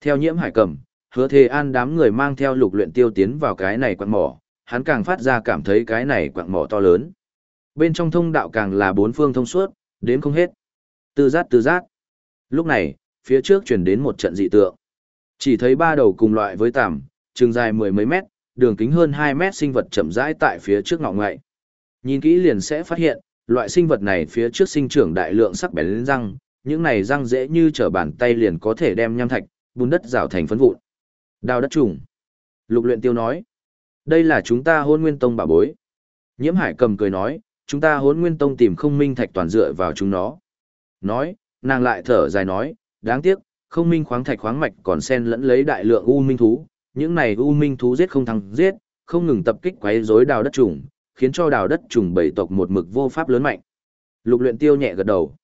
Theo nhiễm hải cầm, hứa thế an đám người mang theo lục luyện tiêu tiến vào cái này quặng mỏ, hắn càng phát ra cảm thấy cái này quặng mỏ to lớn. Bên trong thông đạo càng là bốn phương thông suốt, đến không hết. Tư giác tư giác. Lúc này, phía trước chuyển đến một trận dị tượng. Chỉ thấy ba đầu cùng loại với tằm, trường dài mười mấy mét, đường kính hơn 2 mét sinh vật chậm rãi tại phía trước ngọ ngậy. Nhìn kỹ liền sẽ phát hiện, loại sinh vật này phía trước sinh trưởng đại lượng sắc bén răng, những này răng dễ như trở bàn tay liền có thể đem nham thạch, bùn đất rào thành phấn vụn. Đào đất trùng. Lục luyện tiêu nói. Đây là chúng ta hôn nguyên tông bảo bối. Nhiễm hải cầm cười nói, chúng ta hôn nguyên tông tìm không minh thạch toàn dựa vào chúng nó. Nói, nàng lại thở dài nói, đáng tiếc, không minh khoáng thạch khoáng mạch còn xen lẫn lấy đại lượng u minh thú, những này u minh thú giết không thắng giết, không ngừng tập kích quấy rối đào đất trùng, khiến cho đào đất trùng bảy tộc một mực vô pháp lớn mạnh. Lục luyện tiêu nhẹ gật đầu.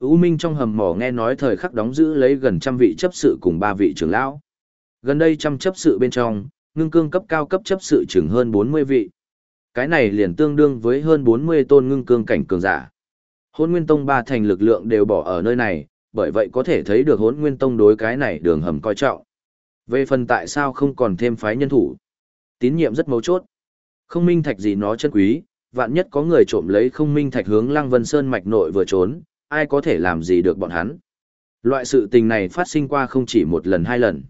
U minh trong hầm mỏ nghe nói thời khắc đóng giữ lấy gần trăm vị chấp sự cùng ba vị trưởng lão. Gần đây trăm chấp sự bên trong, ngưng cương cấp cao cấp chấp sự chừng hơn 40 vị. Cái này liền tương đương với hơn 40 tôn ngưng cương cảnh cường giả. Hôn Nguyên Tông ba thành lực lượng đều bỏ ở nơi này, bởi vậy có thể thấy được Hôn Nguyên Tông đối cái này đường hầm coi trọng. Về phần tại sao không còn thêm phái nhân thủ, tín nhiệm rất mấu chốt. Không minh thạch gì nó chân quý, vạn nhất có người trộm lấy không minh thạch hướng Lăng Vân Sơn mạch nội vừa trốn, ai có thể làm gì được bọn hắn. Loại sự tình này phát sinh qua không chỉ một lần hai lần.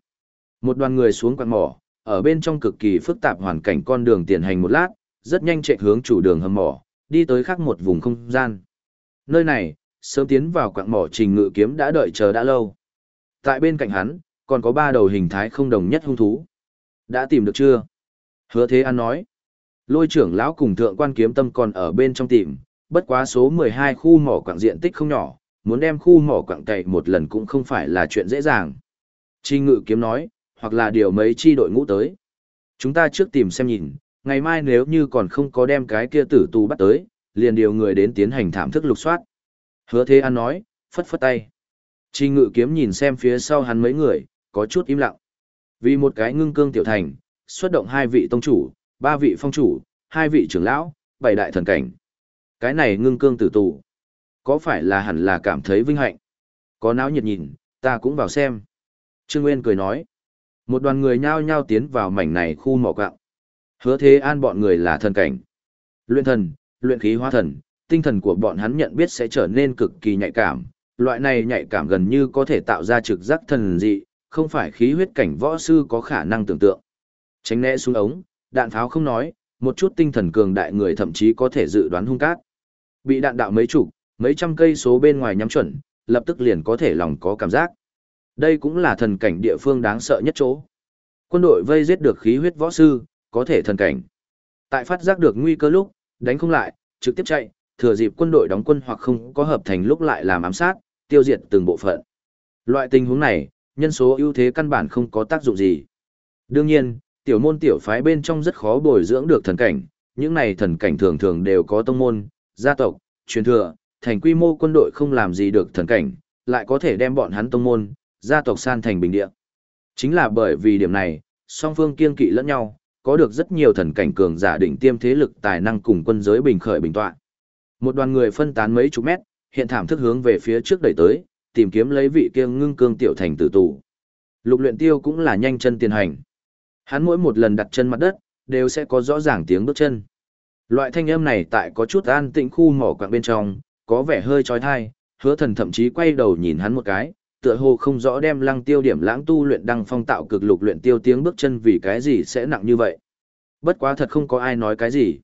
Một đoàn người xuống quạt mỏ, ở bên trong cực kỳ phức tạp hoàn cảnh con đường tiền hành một lát, rất nhanh chạy hướng chủ đường hầm mỏ, đi tới khác một vùng không gian. Nơi này, sớm tiến vào quạng mỏ trình ngự kiếm đã đợi chờ đã lâu. Tại bên cạnh hắn, còn có ba đầu hình thái không đồng nhất hung thú. Đã tìm được chưa? Hứa Thế An nói. Lôi trưởng lão cùng thượng quan kiếm tâm còn ở bên trong tìm, bất quá số 12 khu mỏ quặng diện tích không nhỏ, muốn đem khu mỏ quặng cày một lần cũng không phải là chuyện dễ dàng. Trình ngự kiếm nói, hoặc là điều mấy chi đội ngũ tới. Chúng ta trước tìm xem nhìn, ngày mai nếu như còn không có đem cái kia tử tù bắt tới, liền điều người đến tiến hành thảm thức lục soát. Hứa Thế An nói, phất phất tay. Trình ngự kiếm nhìn xem phía sau hắn mấy người, có chút im lặng. Vì một cái ngưng cương tiểu thành, xuất động hai vị tông chủ, ba vị phong chủ, hai vị trưởng lão, bảy đại thần cảnh. Cái này ngưng cương tử tù. Có phải là hẳn là cảm thấy vinh hạnh? Có náo nhiệt nhìn, ta cũng vào xem. Trương Nguyên cười nói. Một đoàn người nhao nhao tiến vào mảnh này khu mỏ quạng. Hứa thế an bọn người là thần cảnh. Luyện thần, luyện khí hóa thần, tinh thần của bọn hắn nhận biết sẽ trở nên cực kỳ nhạy cảm. Loại này nhạy cảm gần như có thể tạo ra trực giác thần dị, không phải khí huyết cảnh võ sư có khả năng tưởng tượng. Tránh né xuống ống, đạn pháo không nói, một chút tinh thần cường đại người thậm chí có thể dự đoán hung cát. Bị đạn đạo mấy chục, mấy trăm cây số bên ngoài nhắm chuẩn, lập tức liền có thể lòng có cảm giác. Đây cũng là thần cảnh địa phương đáng sợ nhất chỗ. Quân đội vây giết được khí huyết võ sư, có thể thần cảnh. Tại phát giác được nguy cơ lúc, đánh không lại, trực tiếp chạy, thừa dịp quân đội đóng quân hoặc không có hợp thành lúc lại làm ám sát, tiêu diệt từng bộ phận. Loại tình huống này, nhân số ưu thế căn bản không có tác dụng gì. Đương nhiên, tiểu môn tiểu phái bên trong rất khó bồi dưỡng được thần cảnh, những này thần cảnh thường thường đều có tông môn, gia tộc, truyền thừa, thành quy mô quân đội không làm gì được thần cảnh, lại có thể đem bọn hắn tông môn, gia tộc san thành bình địa. Chính là bởi vì điểm này, song phương kiên kỵ lẫn nhau, có được rất nhiều thần cảnh cường giả đỉnh tiêm thế lực tài năng cùng quân giới bình khởi bình tọa. Một đoàn người phân tán mấy chục mét, hiện thảm thức hướng về phía trước đẩy tới, tìm kiếm lấy vị kia ngưng cương tiểu thành tử tù. Lục luyện tiêu cũng là nhanh chân tiến hành. Hắn mỗi một lần đặt chân mặt đất, đều sẽ có rõ ràng tiếng bước chân. Loại thanh âm này tại có chút an tĩnh khu mỏ quạng bên trong, có vẻ hơi trói thai, hứa thần thậm chí quay đầu nhìn hắn một cái, tựa hồ không rõ đem lăng tiêu điểm lãng tu luyện đăng phong tạo cực lục luyện tiêu tiếng bước chân vì cái gì sẽ nặng như vậy. Bất quá thật không có ai nói cái gì.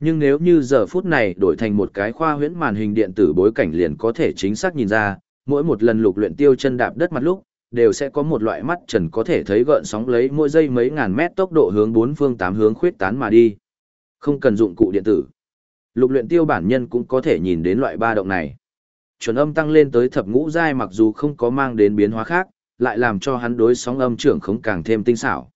Nhưng nếu như giờ phút này đổi thành một cái khoa huyễn màn hình điện tử bối cảnh liền có thể chính xác nhìn ra, mỗi một lần lục luyện tiêu chân đạp đất mặt lúc, đều sẽ có một loại mắt trần có thể thấy gợn sóng lấy mỗi giây mấy ngàn mét tốc độ hướng bốn phương tám hướng khuyết tán mà đi. Không cần dụng cụ điện tử. Lục luyện tiêu bản nhân cũng có thể nhìn đến loại ba động này. Chuẩn âm tăng lên tới thập ngũ giai mặc dù không có mang đến biến hóa khác, lại làm cho hắn đối sóng âm trưởng không càng thêm tinh xảo.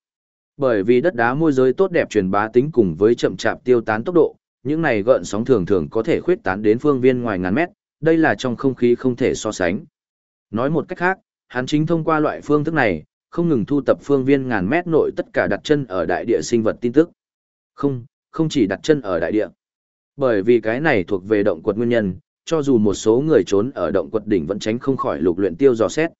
Bởi vì đất đá môi giới tốt đẹp truyền bá tính cùng với chậm chạp tiêu tán tốc độ, những này gợn sóng thường thường có thể khuyết tán đến phương viên ngoài ngàn mét, đây là trong không khí không thể so sánh. Nói một cách khác, hắn chính thông qua loại phương thức này, không ngừng thu tập phương viên ngàn mét nội tất cả đặt chân ở đại địa sinh vật tin tức. Không, không chỉ đặt chân ở đại địa. Bởi vì cái này thuộc về động quật nguyên nhân, cho dù một số người trốn ở động quật đỉnh vẫn tránh không khỏi lục luyện tiêu dò xét.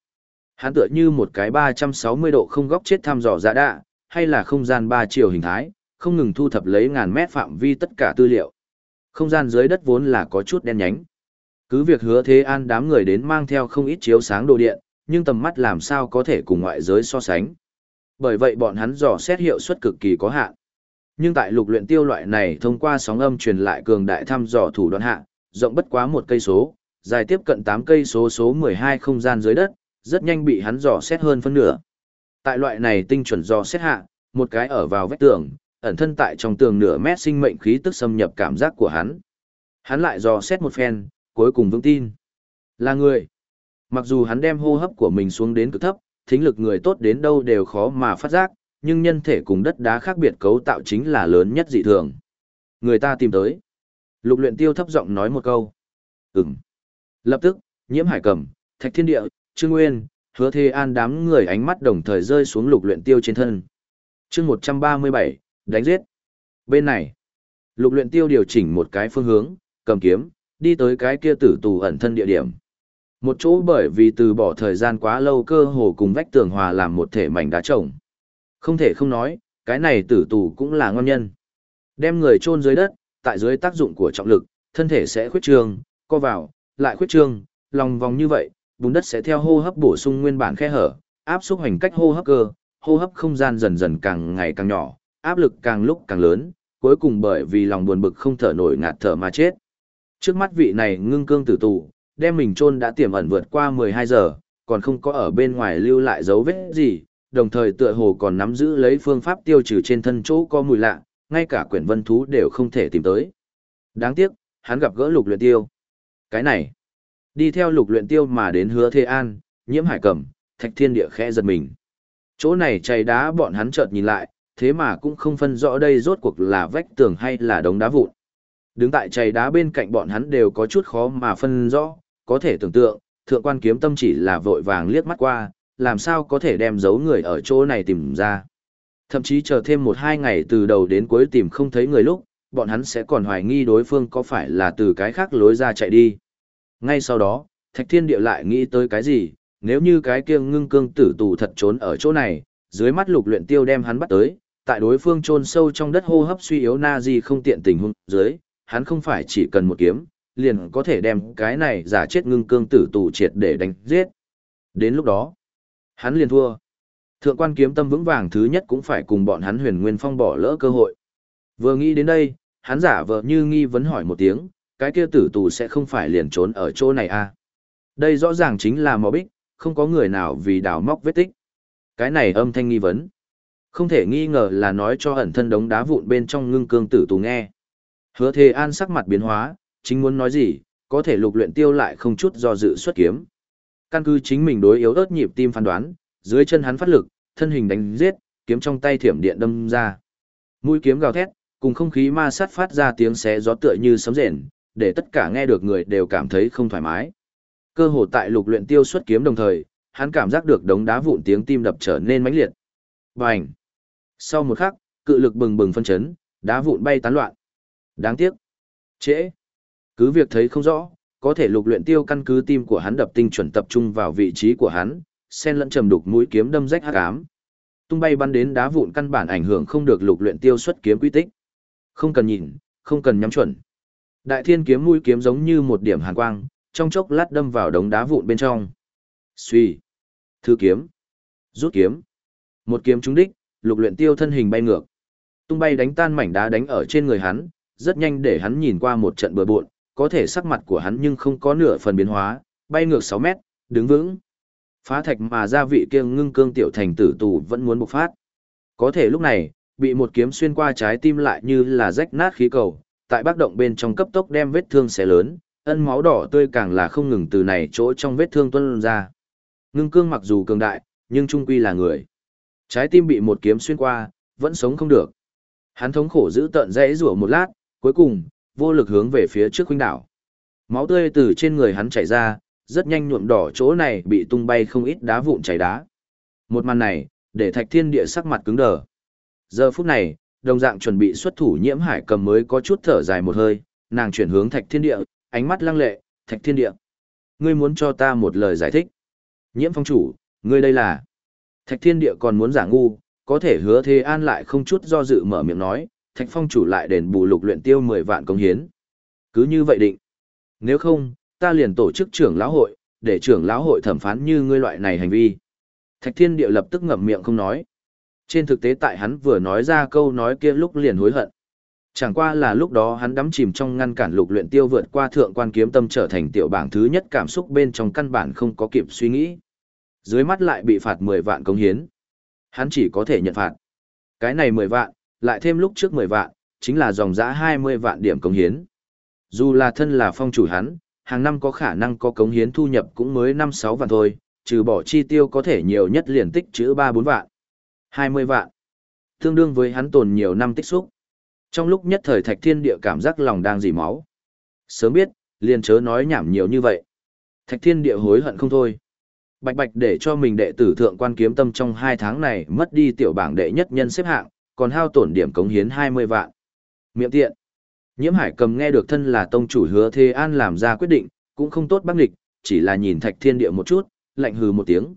Hắn tựa như một cái 360 độ không góc chết thăm dò dạ đạ, hay là không gian ba chiều hình thái, không ngừng thu thập lấy ngàn mét phạm vi tất cả tư liệu. Không gian dưới đất vốn là có chút đen nhánh. Cứ việc hứa thế an đám người đến mang theo không ít chiếu sáng đồ điện, nhưng tầm mắt làm sao có thể cùng ngoại giới so sánh. Bởi vậy bọn hắn dò xét hiệu suất cực kỳ có hạn. Nhưng tại lục luyện tiêu loại này thông qua sóng âm truyền lại cường đại thăm dò thủ đoạn hạ, rộng bất quá một cây số, dài tiếp cận 8 cây số số 12 không gian dưới đất, rất nhanh bị hắn dò xét hơn phân nửa. Tại loại này tinh chuẩn dò xét hạ, một cái ở vào vách tường, ẩn thân tại trong tường nửa mét sinh mệnh khí tức xâm nhập cảm giác của hắn. Hắn lại dò xét một phen, cuối cùng vững tin. Là người. Mặc dù hắn đem hô hấp của mình xuống đến cực thấp, thính lực người tốt đến đâu đều khó mà phát giác, nhưng nhân thể cùng đất đá khác biệt cấu tạo chính là lớn nhất dị thường. Người ta tìm tới. Lục luyện tiêu thấp giọng nói một câu. Ừm. Lập tức, nhiễm hải cầm, thạch thiên địa, trương nguyên, hứa thê an đám người ánh mắt đồng thời rơi xuống lục luyện tiêu trên thân. Chương 137, đánh giết. Bên này, lục luyện tiêu điều chỉnh một cái phương hướng, cầm kiếm, đi tới cái kia tử tù ẩn thân địa điểm. Một chỗ bởi vì từ bỏ thời gian quá lâu cơ hồ cùng vách tường hòa làm một thể mảnh đá trồng. Không thể không nói, cái này tử tù cũng là ngon nhân. Đem người chôn dưới đất, tại dưới tác dụng của trọng lực, thân thể sẽ khuyết trương, co vào, lại khuyết trương, lòng vòng như vậy, bùn đất sẽ theo hô hấp bổ sung nguyên bản khe hở, áp xúc hành cách hô hấp cơ, hô hấp không gian dần dần càng ngày càng nhỏ, áp lực càng lúc càng lớn, cuối cùng bởi vì lòng buồn bực không thở nổi ngạt thở mà chết. Trước mắt vị này ngưng cương tử tù, đem mình chôn đã tiềm ẩn vượt qua 12 giờ, còn không có ở bên ngoài lưu lại dấu vết gì, đồng thời tựa hồ còn nắm giữ lấy phương pháp tiêu trừ trên thân chỗ có mùi lạ, ngay cả quyển vân thú đều không thể tìm tới. Đáng tiếc, hắn gặp gỡ lục luyện tiêu. Cái này, đi theo lục luyện tiêu mà đến hứa Thê An, nhiễm hải cẩm, thạch thiên địa khẽ giật mình. Chỗ này chày đá bọn hắn chợt nhìn lại, thế mà cũng không phân rõ đây rốt cuộc là vách tường hay là đống đá vụn. Đứng tại chày đá bên cạnh bọn hắn đều có chút khó mà phân rõ, có thể tưởng tượng, thượng quan kiếm tâm chỉ là vội vàng liếc mắt qua, làm sao có thể đem giấu người ở chỗ này tìm ra. Thậm chí chờ thêm một hai ngày từ đầu đến cuối tìm không thấy người lúc, bọn hắn sẽ còn hoài nghi đối phương có phải là từ cái khác lối ra chạy đi. Ngay sau đó, Thạch Thiên Địa lại nghĩ tới cái gì, nếu như cái kia ngưng cương tử tù thật trốn ở chỗ này, dưới mắt lục luyện tiêu đem hắn bắt tới, tại đối phương chôn sâu trong đất hô hấp suy yếu na gì không tiện tình hung dưới, hắn không phải chỉ cần một kiếm, liền có thể đem cái này giả chết ngưng cương tử tù triệt để đánh giết. Đến lúc đó, hắn liền thua. Thượng quan kiếm tâm vững vàng thứ nhất cũng phải cùng bọn hắn huyền nguyên phong bỏ lỡ cơ hội. Vừa nghĩ đến đây, hắn giả vờ như nghi vấn hỏi một tiếng, cái kia tử tù sẽ không phải liền trốn ở chỗ này à? Đây rõ ràng chính là mò bích, không có người nào vì đào móc vết tích. Cái này âm thanh nghi vấn. Không thể nghi ngờ là nói cho ẩn thân đống đá vụn bên trong ngưng cương tử tù nghe. Hứa Thề An sắc mặt biến hóa, chính muốn nói gì, có thể lục luyện tiêu lại không chút do dự xuất kiếm. Căn cứ chính mình đối yếu ớt nhịp tim phán đoán, dưới chân hắn phát lực, thân hình đánh giết, kiếm trong tay thiểm điện đâm ra. Mũi kiếm gào thét, cùng không khí ma sát phát ra tiếng xé gió tựa như sấm rền, để tất cả nghe được người đều cảm thấy không thoải mái. Cơ hồ tại lục luyện tiêu xuất kiếm đồng thời, hắn cảm giác được đống đá vụn tiếng tim đập trở nên mãnh liệt. Bành! Sau một khắc, cự lực bừng bừng phân chấn, đá vụn bay tán loạn. Đáng tiếc. Trễ. Cứ việc thấy không rõ, có thể lục luyện tiêu căn cứ tim của hắn đập tinh chuẩn tập trung vào vị trí của hắn, sen lẫn trầm đục mũi kiếm đâm rách hắc ám. Tung bay bắn đến đá vụn căn bản ảnh hưởng không được lục luyện tiêu xuất kiếm quy tích. Không cần nhìn, không cần nhắm chuẩn. Đại thiên kiếm mũi kiếm giống như một điểm hàn quang, trong chốc lát đâm vào đống đá vụn bên trong. Suy. Thư kiếm. Rút kiếm. Một kiếm trúng đích, lục luyện tiêu thân hình bay ngược. Tung bay đánh tan mảnh đá đánh ở trên người hắn, rất nhanh để hắn nhìn qua một trận bừa bộn, có thể sắc mặt của hắn nhưng không có nửa phần biến hóa, bay ngược 6 mét, đứng vững. Phá thạch mà gia vị kia ngưng cương tiểu thành tử tù vẫn muốn bộc phát. Có thể lúc này, bị một kiếm xuyên qua trái tim lại như là rách nát khí cầu, tại bác động bên trong cấp tốc đem vết thương xé lớn, ân máu đỏ tươi càng là không ngừng từ này chỗ trong vết thương tuôn ra. Ngưng cương mặc dù cường đại, nhưng trung quy là người. Trái tim bị một kiếm xuyên qua, vẫn sống không được. Hắn thống khổ giữ tận dãy rủa một lát, cuối cùng, vô lực hướng về phía trước huynh đảo. Máu tươi từ trên người hắn chảy ra, rất nhanh nhuộm đỏ chỗ này bị tung bay không ít đá vụn chảy đá. Một màn này, để thạch thiên địa sắc mặt cứng đờ. Giờ phút này, đồng dạng chuẩn bị xuất thủ nhiễm hải cầm mới có chút thở dài một hơi, nàng chuyển hướng thạch thiên địa, ánh mắt lăng lệ, thạch thiên địa. Ngươi muốn cho ta một lời giải thích. Nhiễm phong chủ, Ngươi đây là... Thạch thiên địa còn muốn giả ngu, có thể hứa thế an lại không chút do dự mở miệng nói, thạch phong chủ lại đền bù lục luyện tiêu 10 vạn công hiến. Cứ như vậy định. Nếu không, ta liền tổ chức trưởng lão hội, để trưởng lão hội thẩm phán như ngươi loại này hành vi. Thạch thiên Điệu lập tức ngậm miệng không nói. Trên thực tế tại hắn vừa nói ra câu nói kia lúc liền hối hận. Chẳng qua là lúc đó hắn đắm chìm trong ngăn cản lục luyện tiêu vượt qua thượng quan kiếm tâm trở thành tiểu bảng thứ nhất cảm xúc bên trong căn bản không có kịp suy nghĩ. Dưới mắt lại bị phạt 10 vạn công hiến. Hắn chỉ có thể nhận phạt. Cái này 10 vạn, lại thêm lúc trước 10 vạn, chính là dòng giã 20 vạn điểm công hiến. Dù là thân là phong chủ hắn, hàng năm có khả năng có cống hiến thu nhập cũng mới 5-6 vạn thôi, trừ bỏ chi tiêu có thể nhiều nhất liền tích chữ 3-4 vạn. 20 vạn. Tương đương với hắn tồn nhiều năm tích xúc. Trong lúc nhất thời thạch thiên địa cảm giác lòng đang dì máu. Sớm biết, liền chớ nói nhảm nhiều như vậy. Thạch thiên địa hối hận không thôi. Bạch bạch để cho mình đệ tử thượng quan kiếm tâm trong hai tháng này mất đi tiểu bảng đệ nhất nhân xếp hạng, còn hao tổn điểm cống hiến 20 vạn. Miệng tiện. Nhiễm hải cầm nghe được thân là tông chủ hứa Thế An làm ra quyết định, cũng không tốt bác nghịch, chỉ là nhìn thạch thiên địa một chút, lạnh hừ một tiếng.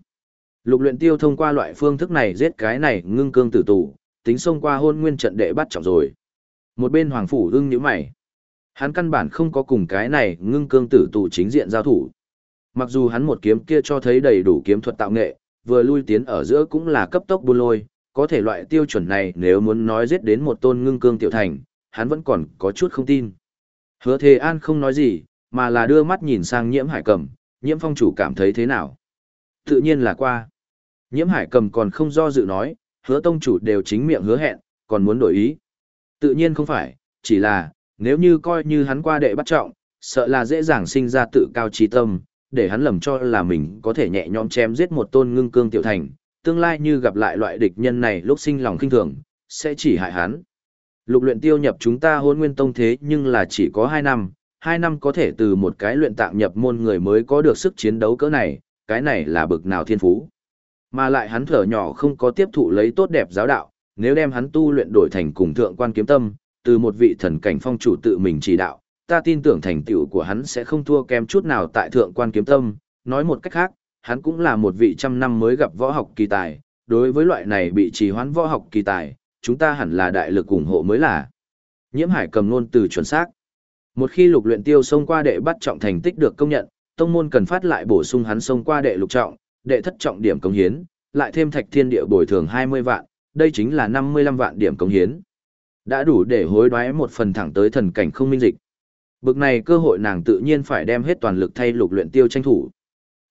Lục luyện tiêu thông qua loại phương thức này giết cái này ngưng cương tử tù, tính xông qua hôn nguyên trận đệ bắt trọng rồi. Một bên hoàng phủ ưng nhíu mày. Hắn căn bản không có cùng cái này ngưng cương tử tù chính diện giao thủ. Mặc dù hắn một kiếm kia cho thấy đầy đủ kiếm thuật tạo nghệ, vừa lui tiến ở giữa cũng là cấp tốc buôn lôi, có thể loại tiêu chuẩn này nếu muốn nói giết đến một tôn ngưng cương tiểu thành, hắn vẫn còn có chút không tin. Hứa Thề An không nói gì, mà là đưa mắt nhìn sang nhiễm hải cầm, nhiễm phong chủ cảm thấy thế nào. Tự nhiên là qua. Nhiễm hải cầm còn không do dự nói, hứa tông chủ đều chính miệng hứa hẹn, còn muốn đổi ý. Tự nhiên không phải, chỉ là, nếu như coi như hắn qua đệ bắt trọng, sợ là dễ dàng sinh ra tự cao trí tâm, để hắn lầm cho là mình có thể nhẹ nhõm chém giết một tôn ngưng cương tiểu thành, tương lai như gặp lại loại địch nhân này lúc sinh lòng kinh thường, sẽ chỉ hại hắn. Lục luyện tiêu nhập chúng ta hôn nguyên tông thế nhưng là chỉ có 2 năm, 2 năm có thể từ một cái luyện tạm nhập môn người mới có được sức chiến đấu cỡ này, cái này là bực nào thiên phú. Mà lại hắn thở nhỏ không có tiếp thụ lấy tốt đẹp giáo đạo, nếu đem hắn tu luyện đổi thành cùng thượng quan kiếm tâm, từ một vị thần cảnh phong chủ tự mình chỉ đạo, ta tin tưởng thành tựu của hắn sẽ không thua kém chút nào tại thượng quan kiếm tâm, nói một cách khác, hắn cũng là một vị trăm năm mới gặp võ học kỳ tài, đối với loại này bị trì hoãn võ học kỳ tài, chúng ta hẳn là đại lực ủng hộ mới là. Nhiễm Hải cầm luôn từ chuẩn xác. Một khi lục luyện tiêu xông qua đệ bắt trọng thành tích được công nhận, tông môn cần phát lại bổ sung hắn xông qua đệ lục trọng, đệ thất trọng điểm công hiến, lại thêm thạch thiên địa bồi thường 20 vạn, đây chính là 55 vạn điểm công hiến. Đã đủ để hối đoái một phần thẳng tới thần cảnh không minh dịch. Bực này cơ hội nàng tự nhiên phải đem hết toàn lực thay lục luyện tiêu tranh thủ.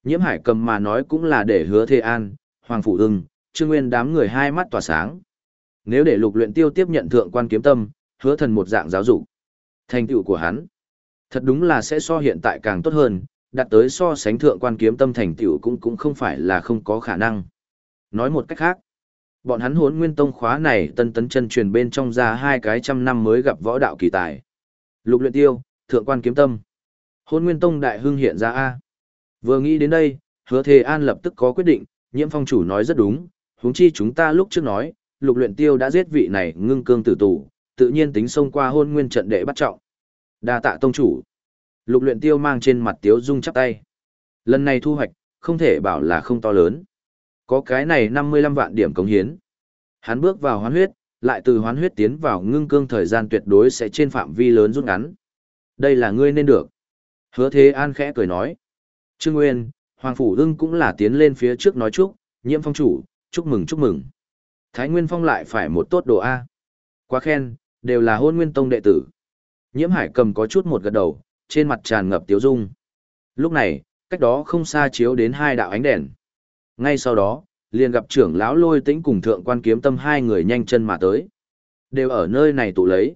Nhiễm Hải cầm mà nói cũng là để hứa Thê An, Hoàng Phủ Ưng, Trương Nguyên đám người hai mắt tỏa sáng. Nếu để lục luyện tiêu tiếp nhận thượng quan kiếm tâm, hứa thần một dạng giáo dục. Thành tựu của hắn, thật đúng là sẽ so hiện tại càng tốt hơn, đạt tới so sánh thượng quan kiếm tâm thành tựu cũng cũng không phải là không có khả năng. Nói một cách khác, bọn hắn hốn nguyên tông khóa này tân tấn chân truyền bên trong ra hai cái trăm năm mới gặp võ đạo kỳ tài. Lục luyện tiêu, thượng quan kiếm tâm. Hôn nguyên tông đại hưng hiện ra A. Vừa nghĩ đến đây, hứa thề an lập tức có quyết định, nhiễm phong chủ nói rất đúng, huống chi chúng ta lúc trước nói, lục luyện tiêu đã giết vị này ngưng cương tử tù, tự nhiên tính xông qua hôn nguyên trận đệ bắt trọng. đa tạ tông chủ. Lục luyện tiêu mang trên mặt tiếu dung chắp tay. Lần này thu hoạch, không thể bảo là không to lớn. Có cái này 55 vạn điểm cống hiến. Hắn bước vào hoán huyết, lại từ hoán huyết tiến vào ngưng cương thời gian tuyệt đối sẽ trên phạm vi lớn rút ngắn. Đây là ngươi nên được. Hứa thế an khẽ cười nói. Trương Nguyên, Hoàng Phủ Ưng cũng là tiến lên phía trước nói chúc, nhiễm phong chủ, chúc mừng chúc mừng. Thái Nguyên Phong lại phải một tốt đồ A. Quá khen, đều là hôn nguyên tông đệ tử. Nhiễm hải cầm có chút một gật đầu, trên mặt tràn ngập tiếu dung. Lúc này, cách đó không xa chiếu đến hai đạo ánh đèn. Ngay sau đó, liền gặp trưởng lão lôi tĩnh cùng thượng quan kiếm tâm hai người nhanh chân mà tới. Đều ở nơi này tụ lấy.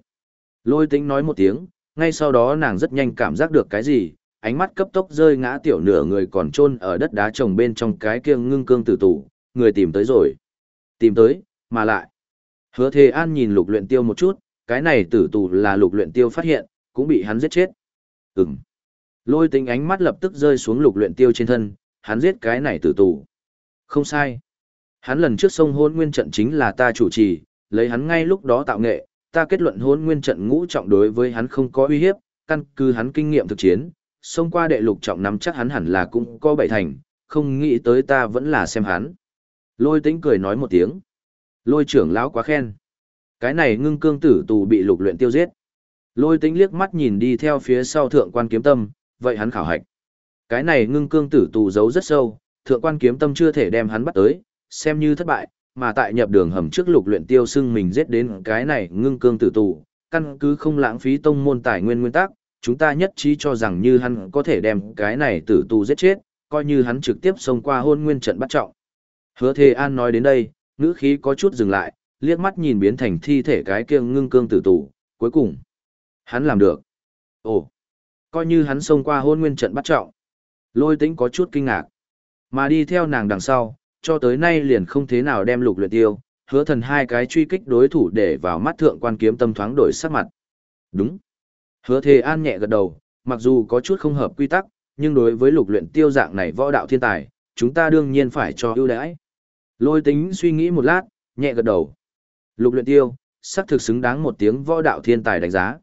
Lôi tĩnh nói một tiếng, ngay sau đó nàng rất nhanh cảm giác được cái gì, ánh mắt cấp tốc rơi ngã tiểu nửa người còn chôn ở đất đá trồng bên trong cái kia ngưng cương tử tủ, người tìm tới rồi. Tìm tới, mà lại. Hứa Thề An nhìn lục luyện tiêu một chút, cái này tử tù là lục luyện tiêu phát hiện, cũng bị hắn giết chết. Ừm. Lôi tính ánh mắt lập tức rơi xuống lục luyện tiêu trên thân, hắn giết cái này tử tù. Không sai. Hắn lần trước sông hôn nguyên trận chính là ta chủ trì, lấy hắn ngay lúc đó tạo nghệ, ta kết luận hôn nguyên trận ngũ trọng đối với hắn không có uy hiếp, căn cứ hắn kinh nghiệm thực chiến, xông qua đệ lục trọng nắm chắc hắn hẳn là cũng có bảy thành, không nghĩ tới ta vẫn là xem hắn. Lôi tĩnh cười nói một tiếng. Lôi trưởng lão quá khen. Cái này ngưng cương tử tù bị lục luyện tiêu giết. Lôi tĩnh liếc mắt nhìn đi theo phía sau thượng quan kiếm tâm, vậy hắn khảo hạch. Cái này ngưng cương tử tù giấu rất sâu, thượng quan kiếm tâm chưa thể đem hắn bắt tới, xem như thất bại, mà tại nhập đường hầm trước lục luyện tiêu xưng mình giết đến cái này ngưng cương tử tù, căn cứ không lãng phí tông môn tài nguyên nguyên tắc, chúng ta nhất trí cho rằng như hắn có thể đem cái này tử tù giết chết, coi như hắn trực tiếp xông qua hôn nguyên trận bắt trọng. Hứa Thề An nói đến đây, ngữ khí có chút dừng lại, liếc mắt nhìn biến thành thi thể cái kia ngưng cương tử tù, cuối cùng, hắn làm được. Ồ, coi như hắn xông qua hôn nguyên trận bắt trọng. Lôi tĩnh có chút kinh ngạc. Mà đi theo nàng đằng sau, cho tới nay liền không thế nào đem lục luyện tiêu, hứa thần hai cái truy kích đối thủ để vào mắt thượng quan kiếm tâm thoáng đổi sắc mặt. Đúng. Hứa thề an nhẹ gật đầu, mặc dù có chút không hợp quy tắc, nhưng đối với lục luyện tiêu dạng này võ đạo thiên tài, chúng ta đương nhiên phải cho ưu đãi. Lôi tính suy nghĩ một lát, nhẹ gật đầu. Lục luyện tiêu, sắc thực xứng đáng một tiếng võ đạo thiên tài đánh giá.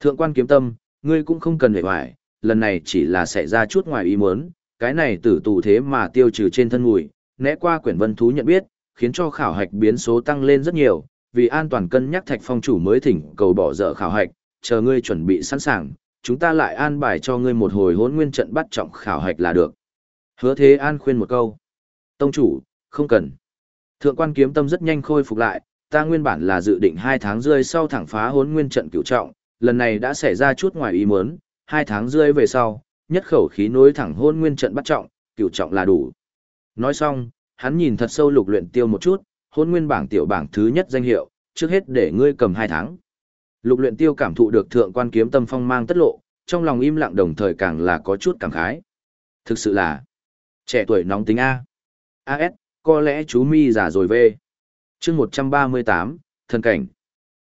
Thượng quan kiếm tâm, ngươi cũng không cần hề hoài, lần này chỉ là xảy ra chút ngoài ý muốn, cái này tử tù thế mà tiêu trừ trên thân mùi, né qua quyển vân thú nhận biết, khiến cho khảo hạch biến số tăng lên rất nhiều, vì an toàn cân nhắc thạch phong chủ mới thỉnh cầu bỏ dở khảo hạch, chờ ngươi chuẩn bị sẵn sàng, chúng ta lại an bài cho ngươi một hồi hỗn nguyên trận bắt trọng khảo hạch là được. Hứa thế an khuyên một câu. Tông chủ, không cần. Thượng quan kiếm tâm rất nhanh khôi phục lại, ta nguyên bản là dự định hai tháng rơi sau thẳng phá hỗn nguyên trận cửu trọng, lần này đã xảy ra chút ngoài ý muốn, hai tháng rơi về sau, nhất khẩu khí nối thẳng hỗn nguyên trận bắt trọng, cửu trọng là đủ. Nói xong, hắn nhìn thật sâu lục luyện tiêu một chút, hỗn nguyên bảng tiểu bảng thứ nhất danh hiệu, trước hết để ngươi cầm hai tháng. Lục luyện tiêu cảm thụ được thượng quan kiếm tâm phong mang tất lộ, trong lòng im lặng đồng thời càng là có chút cảm khái. Thực sự là, trẻ tuổi nóng tính A. AS, có lẽ chú mi già rồi về. Chương 138, thân cảnh.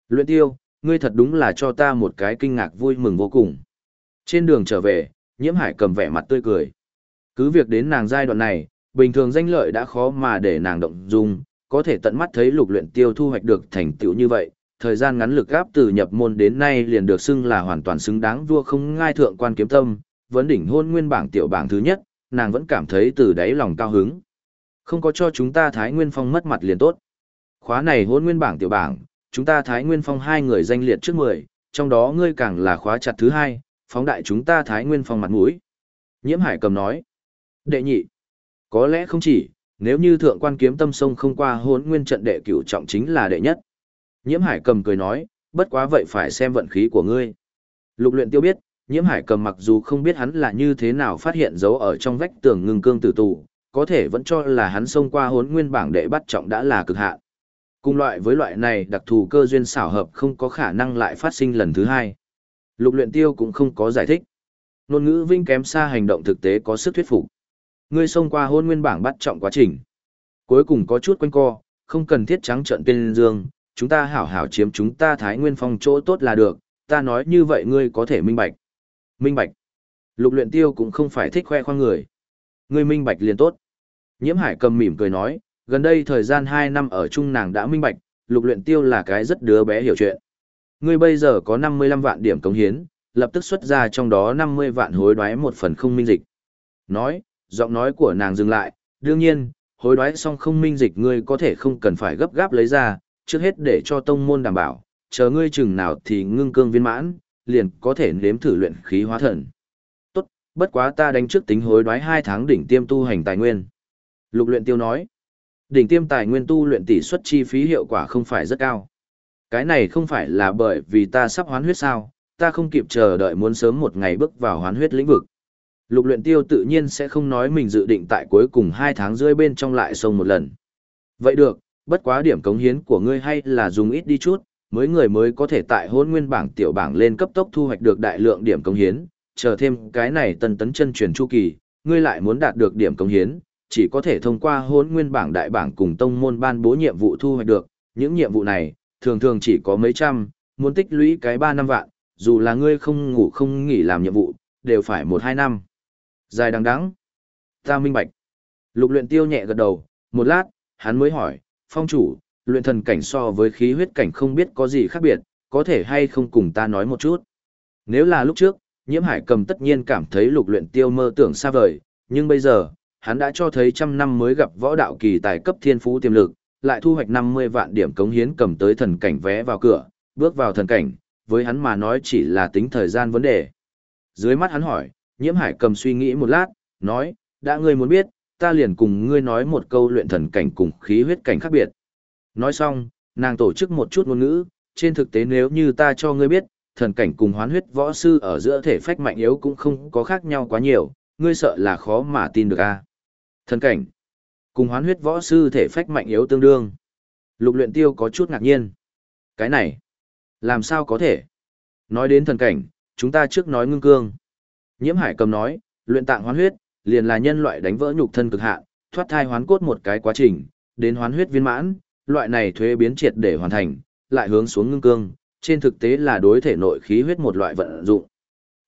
Luyện tiêu, ngươi thật đúng là cho ta một cái kinh ngạc vui mừng vô cùng. Trên đường trở về, nhiễm hải cầm vẻ mặt tươi cười. Cứ việc đến nàng giai đoạn này, bình thường danh lợi đã khó mà để nàng động dung, có thể tận mắt thấy lục luyện tiêu thu hoạch được thành tựu như vậy, thời gian ngắn lực gáp từ nhập môn đến nay liền được xưng là hoàn toàn xứng đáng vua không ngai thượng quan kiếm tâm, vấn đỉnh hôn nguyên bảng tiểu bảng thứ nhất, nàng vẫn cảm thấy từ đáy lòng cao hứng. Không có cho chúng ta Thái Nguyên Phong mất mặt liền tốt. Khóa này hôn nguyên bảng tiểu bảng, chúng ta Thái Nguyên Phong hai người danh liệt trước 10, trong đó ngươi càng là khóa chặt thứ hai, phóng đại chúng ta Thái Nguyên Phong mặt mũi. Nhiễm Hải cầm nói. Đệ nhị. Có lẽ không chỉ, nếu như thượng quan kiếm tâm sông không qua hôn nguyên trận đệ cửu trọng chính là đệ nhất. Nhiễm hải cầm cười nói, bất quá vậy phải xem vận khí của ngươi. Lục luyện tiêu biết, nhiễm hải cầm mặc dù không biết hắn là như thế nào phát hiện dấu ở trong vách tường ngưng cương tử tù, có thể vẫn cho là hắn xông qua hốn nguyên bảng đệ bắt trọng đã là cực hạn. Cùng loại với loại này đặc thù cơ duyên xảo hợp không có khả năng lại phát sinh lần thứ hai. Lục luyện tiêu cũng không có giải thích. Nôn ngữ vinh kém xa hành động thực tế có sức thuyết phục. Ngươi xông qua hôn nguyên bảng bắt trọng quá trình. Cuối cùng có chút quanh co, không cần thiết trắng trợn tuyên dương, chúng ta hảo hảo chiếm chúng ta thái nguyên phong chỗ tốt là được, ta nói như vậy ngươi có thể minh bạch. Minh bạch. Lục luyện tiêu cũng không phải thích khoe khoang người. Ngươi minh bạch liền tốt. Nhiễm hải cầm mỉm cười nói, gần đây thời gian 2 năm ở chung nàng đã minh bạch, lục luyện tiêu là cái rất đứa bé hiểu chuyện. Ngươi bây giờ có 55 vạn điểm cống hiến, lập tức xuất ra trong đó 50 vạn hối đoái một phần không minh dịch. Nói, giọng nói của nàng dừng lại, đương nhiên, hối đoái xong không minh dịch ngươi có thể không cần phải gấp gáp lấy ra, trước hết để cho tông môn đảm bảo, chờ ngươi chừng nào thì ngưng cương viên mãn, liền có thể nếm thử luyện khí hóa thần. Tốt, bất quá ta đánh trước tính hối đoái 2 tháng đỉnh tiêm tu hành tài nguyên. Lục luyện tiêu nói, đỉnh tiêm tài nguyên tu luyện tỷ suất chi phí hiệu quả không phải rất cao. Cái này không phải là bởi vì ta sắp hoán huyết sao, ta không kịp chờ đợi muốn sớm một ngày bước vào hoán huyết lĩnh vực. Lục luyện tiêu tự nhiên sẽ không nói mình dự định tại cuối cùng 2 tháng rưỡi bên trong lại sông một lần. Vậy được, bất quá điểm cống hiến của ngươi hay là dùng ít đi chút, mới người mới có thể tại hôn nguyên bảng tiểu bảng lên cấp tốc thu hoạch được đại lượng điểm cống hiến, chờ thêm cái này tân tấn chân truyền chu kỳ, ngươi lại muốn đạt được điểm cống hiến, chỉ có thể thông qua hôn nguyên bảng đại bảng cùng tông môn ban bố nhiệm vụ thu hoạch được, những nhiệm vụ này, thường thường chỉ có mấy trăm, muốn tích lũy cái 3 năm vạn, dù là ngươi không ngủ không nghỉ làm nhiệm vụ, đều phải 1-2 năm. Dài đằng đẵng. Ta minh bạch. Lục luyện tiêu nhẹ gật đầu, một lát, hắn mới hỏi, phong chủ, luyện thần cảnh so với khí huyết cảnh không biết có gì khác biệt, có thể hay không cùng ta nói một chút. Nếu là lúc trước, nhiễm hải cầm tất nhiên cảm thấy lục luyện tiêu mơ tưởng xa vời, nhưng bây giờ, hắn đã cho thấy trăm năm mới gặp võ đạo kỳ tài cấp thiên phú tiềm lực, lại thu hoạch 50 vạn điểm cống hiến cầm tới thần cảnh vé vào cửa, bước vào thần cảnh, với hắn mà nói chỉ là tính thời gian vấn đề. Dưới mắt hắn hỏi, nhiễm hải cầm suy nghĩ một lát, nói, đã ngươi muốn biết, ta liền cùng ngươi nói một câu luyện thần cảnh cùng khí huyết cảnh khác biệt. Nói xong, nàng tổ chức một chút ngôn ngữ, trên thực tế nếu như ta cho ngươi biết, thần cảnh cùng hoán huyết võ sư ở giữa thể phách mạnh yếu cũng không có khác nhau quá nhiều, ngươi sợ là khó mà tin được a. Thần cảnh cùng hoán huyết võ sư thể phách mạnh yếu tương đương. Lục luyện tiêu có chút ngạc nhiên. Cái này, làm sao có thể? Nói đến thần cảnh, chúng ta trước nói ngưng cương. Nhiễm hải cầm nói, luyện tạng hoán huyết, liền là nhân loại đánh vỡ nhục thân cực hạn, thoát thai hoán cốt một cái quá trình, đến hoán huyết viên mãn, loại này thuế biến triệt để hoàn thành, lại hướng xuống ngưng cương, trên thực tế là đối thể nội khí huyết một loại vận dụng.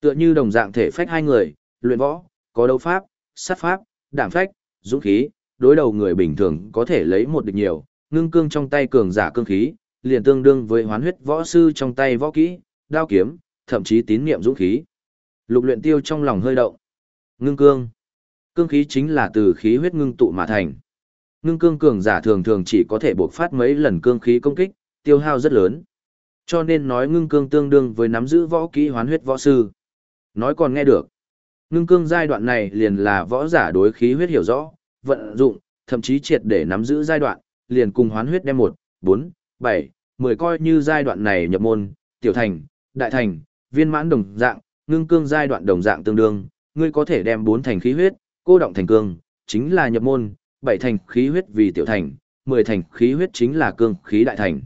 Tựa như đồng dạng thể phách hai người, luyện võ, có đấu pháp, sát pháp, đảm phách, dũng khí, đối đầu người bình thường có thể lấy một địch nhiều, ngưng cương trong tay cường giả cương khí, liền tương đương với hoán huyết võ sư trong tay võ kỹ, đao kiếm, thậm chí tín niệm dũng khí. Lục luyện tiêu trong lòng hơi động. Ngưng cương. Cương khí chính là từ khí huyết ngưng tụ mà thành. Ngưng cương cường giả thường thường chỉ có thể bộc phát mấy lần cương khí công kích, tiêu hao rất lớn. Cho nên nói ngưng cương tương đương với nắm giữ võ kỹ hoán huyết võ sư. Nói còn nghe được. Ngưng cương giai đoạn này liền là võ giả đối khí huyết hiểu rõ, vận dụng, thậm chí triệt để nắm giữ giai đoạn, liền cùng hoán huyết đem một, bốn, bảy, mười coi như giai đoạn này nhập môn, tiểu thành, đại thành, viên mãn đồng dạng, ngưng cương giai đoạn đồng dạng tương đương, ngươi có thể đem bốn thành khí huyết, cô động thành cương, chính là nhập môn, bảy thành khí huyết vì tiểu thành, mười thành khí huyết chính là cương khí đại thành.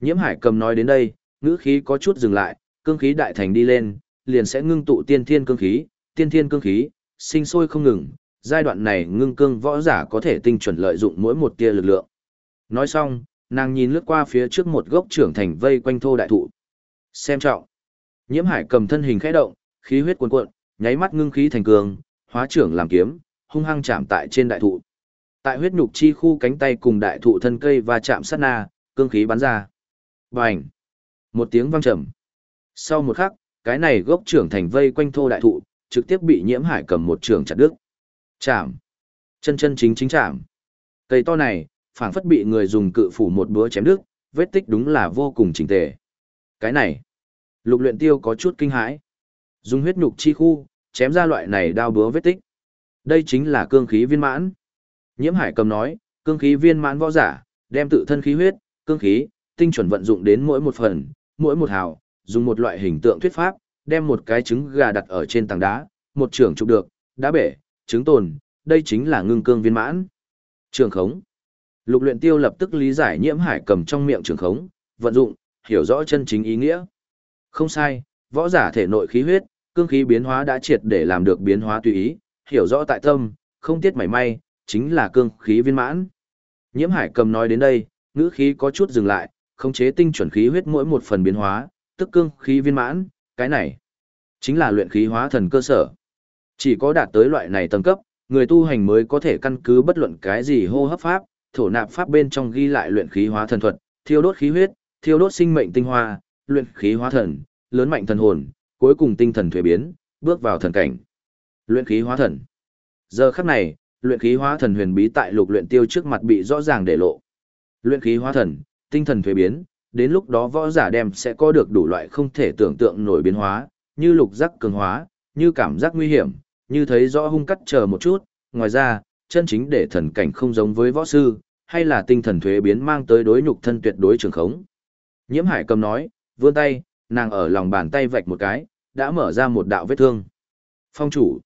Nhiễm Hải cầm nói đến đây, ngữ khí có chút dừng lại, cương khí đại thành đi lên, liền sẽ ngưng tụ tiên thiên cương khí, tiên thiên cương khí, sinh sôi không ngừng, giai đoạn này ngưng cương võ giả có thể tinh chuẩn lợi dụng mỗi một tia lực lượng. Nói xong, nàng nhìn lướt qua phía trước một gốc trưởng thành vây quanh thô đại thụ. Xem trọng. Nhiễm Hải cầm thân hình khẽ động, khí huyết cuồn cuộn, nháy mắt ngưng khí thành cường, hóa trưởng làm kiếm, hung hăng chạm tại trên đại thụ. Tại huyết nhục chi khu cánh tay cùng đại thụ thân cây và chạm sát na, cương khí bắn ra. Bành! Một tiếng vang trầm. Sau một khắc, cái này gốc trưởng thành vây quanh thô đại thụ, trực tiếp bị nhiễm hải cầm một trường chặt đứt. Chạm! Chân chân chính chính chạm. Cây to này, phảng phất bị người dùng cự phủ một búa chém đứt, vết tích đúng là vô cùng chỉnh tề. Cái này, lục luyện tiêu có chút kinh hãi. Dùng huyết nhục chi khu, chém ra loại này đao búa vết tích. Đây chính là cương khí viên mãn. Nhiễm Hải cầm nói, cương khí viên mãn võ giả, đem tự thân khí huyết, cương khí, tinh chuẩn vận dụng đến mỗi một phần, mỗi một hào, dùng một loại hình tượng thuyết pháp, đem một cái trứng gà đặt ở trên tảng đá, một trưởng chụp được, đá bể, trứng tồn, đây chính là ngưng cương viên mãn. Trường khống. Lục luyện tiêu lập tức lý giải nhiễm hải cầm trong miệng trường khống, vận dụng, hiểu rõ chân chính ý nghĩa. Không sai, võ giả thể nội khí huyết, cương khí biến hóa đã triệt để làm được biến hóa tùy ý, hiểu rõ tại tâm, không tiết mảy may, chính là cương khí viên mãn. Nhiễm hải cầm nói đến đây, ngữ khí có chút dừng lại, khống chế tinh chuẩn khí huyết mỗi một phần biến hóa, tức cương khí viên mãn, cái này chính là luyện khí hóa thần cơ sở. Chỉ có đạt tới loại này tầng cấp, người tu hành mới có thể căn cứ bất luận cái gì hô hấp pháp, thổ nạp pháp bên trong ghi lại luyện khí hóa thần thuật, thiêu đốt khí huyết, thiêu đốt sinh mệnh tinh hoa, luyện khí hóa thần, lớn mạnh thần hồn, cuối cùng tinh thần thuế biến, bước vào thần cảnh. Luyện khí hóa thần. Giờ khắc này, luyện khí hóa thần huyền bí tại lục luyện tiêu trước mặt bị rõ ràng để lộ. Luyện khí hóa thần, tinh thần thuế biến, đến lúc đó võ giả đem sẽ có được đủ loại không thể tưởng tượng nổi biến hóa, như lục giác cường hóa, như cảm giác nguy hiểm, như thấy rõ hung cắt chờ một chút, ngoài ra, chân chính để thần cảnh không giống với võ sư, hay là tinh thần thuế biến mang tới đối nhục thân tuyệt đối trường khống. Nhiễm Hải cầm nói, vươn tay, nàng ở lòng bàn tay vạch một cái, đã mở ra một đạo vết thương. Phong chủ.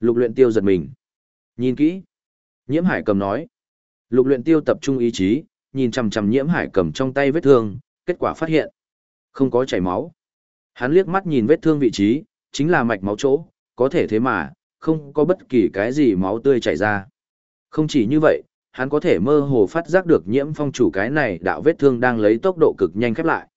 Lục luyện tiêu giật mình. Nhìn kỹ. Nhiễm Hải cầm nói. Lục luyện tiêu tập trung ý chí, nhìn chằm chằm nhiễm hải cầm trong tay vết thương, kết quả phát hiện. Không có chảy máu. Hắn liếc mắt nhìn vết thương vị trí, chính là mạch máu chỗ, có thể thế mà, không có bất kỳ cái gì máu tươi chảy ra. Không chỉ như vậy, hắn có thể mơ hồ phát giác được nhiễm phong chủ cái này đạo vết thương đang lấy tốc độ cực nhanh khép lại.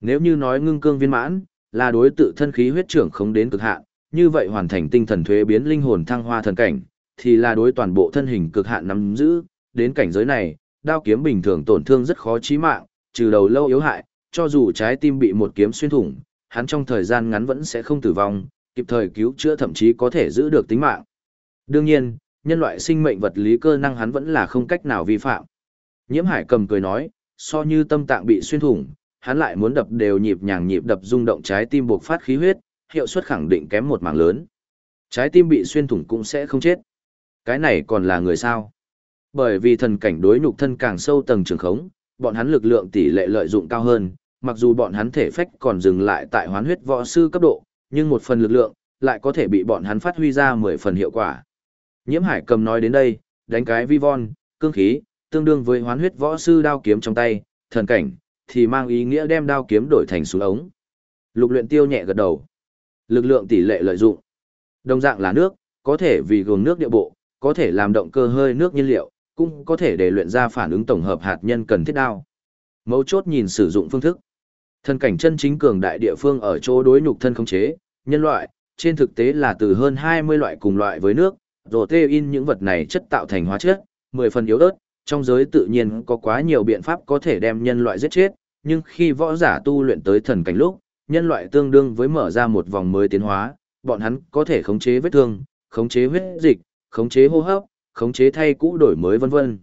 Nếu như nói ngưng cương viên mãn, là đối tự thân khí huyết trưởng không đến cực hạn, như vậy hoàn thành tinh thần thuế biến linh hồn thăng hoa thần cảnh, thì là đối toàn bộ thân hình cực hạn nắm giữ, đến cảnh giới này, đao kiếm bình thường tổn thương rất khó chí mạng, trừ đầu lâu yếu hại, cho dù trái tim bị một kiếm xuyên thủng, hắn trong thời gian ngắn vẫn sẽ không tử vong, kịp thời cứu chữa thậm chí có thể giữ được tính mạng. Đương nhiên, nhân loại sinh mệnh vật lý cơ năng hắn vẫn là không cách nào vi phạm. Nhiễm Hải cầm cười nói, so như tâm tạng bị xuyên thủng, hắn lại muốn đập đều nhịp nhàng nhịp đập rung động trái tim buộc phát khí huyết, hiệu suất khẳng định kém một mảng lớn. Trái tim bị xuyên thủng cũng sẽ không chết. Cái này còn là người sao? Bởi vì thần cảnh đối nhục thân càng sâu tầng trường khống, bọn hắn lực lượng tỷ lệ lợi dụng cao hơn, mặc dù bọn hắn thể phách còn dừng lại tại hoán huyết võ sư cấp độ, nhưng một phần lực lượng lại có thể bị bọn hắn phát huy ra 10 phần hiệu quả. Nhiễm Hải cầm nói đến đây, đánh cái vi von, cương khí, tương đương với hoán huyết võ sư đao kiếm trong tay, thần cảnh, thì mang ý nghĩa đem đao kiếm đổi thành súng ống. Lục luyện tiêu nhẹ gật đầu. Lực lượng tỷ lệ lợi dụng. Đồng dạng là nước, có thể vì gồm nước địa bộ, có thể làm động cơ hơi nước nhiên liệu, cũng có thể để luyện ra phản ứng tổng hợp hạt nhân cần thiết đao. Mấu chốt nhìn sử dụng phương thức. Thân cảnh chân chính cường đại địa phương ở chỗ đối nhục thân khống chế, nhân loại, trên thực tế là từ hơn 20 loại cùng loại với nước, protein những vật này chất tạo thành hóa chất, 10 phần yếu ớt, trong giới tự nhiên có quá nhiều biện pháp có thể đem nhân loại giết chết, nhưng khi võ giả tu luyện tới thần cảnh lúc, nhân loại tương đương với mở ra một vòng mới tiến hóa, bọn hắn có thể khống chế vết thương, khống chế huyết dịch, khống chế hô hấp, khống chế thay cũ đổi mới vân vân.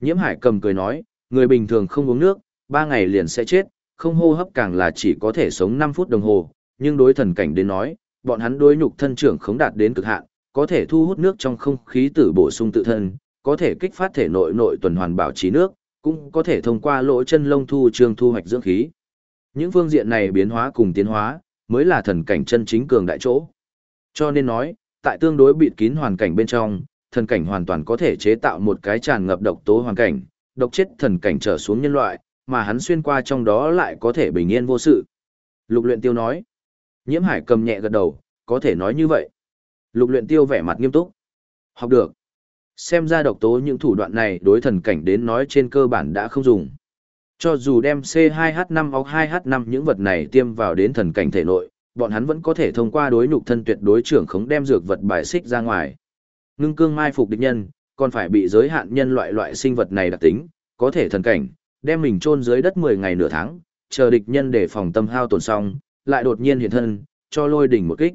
Nhiễm Hải cầm cười nói, người bình thường không uống nước, 3 ngày liền sẽ chết, không hô hấp càng là chỉ có thể sống 5 phút đồng hồ, nhưng đối thần cảnh đến nói, bọn hắn đối nhục thân trưởng không đạt đến cực hạn, có thể thu hút nước trong không khí tử bổ sung tự thân, có thể kích phát thể nội nội tuần hoàn bảo trì nước, cũng có thể thông qua lỗ chân lông thu trường thu hoạch dưỡng khí. Những phương diện này biến hóa cùng tiến hóa, mới là thần cảnh chân chính cường đại chỗ. Cho nên nói, tại tương đối bịt kín hoàn cảnh bên trong, thần cảnh hoàn toàn có thể chế tạo một cái tràn ngập độc tố hoàn cảnh, độc chết thần cảnh trở xuống nhân loại, mà hắn xuyên qua trong đó lại có thể bình yên vô sự. Lục luyện tiêu nói. Nhiễm hải cầm nhẹ gật đầu, có thể nói như vậy. Lục luyện tiêu vẻ mặt nghiêm túc. Học được. Xem ra độc tố những thủ đoạn này đối thần cảnh đến nói trên cơ bản đã không dùng. Cho dù đem C2H5O2H5 những vật này tiêm vào đến thần cảnh thể nội, bọn hắn vẫn có thể thông qua đối nhục thân tuyệt đối trưởng khống đem dược vật bài xích ra ngoài. Ngưng cương mai phục địch nhân, còn phải bị giới hạn nhân loại loại sinh vật này đặc tính, có thể thần cảnh, đem mình chôn dưới đất 10 ngày nửa tháng, chờ địch nhân để phòng tâm hao tổn xong, lại đột nhiên hiện thân, cho lôi đỉnh một kích.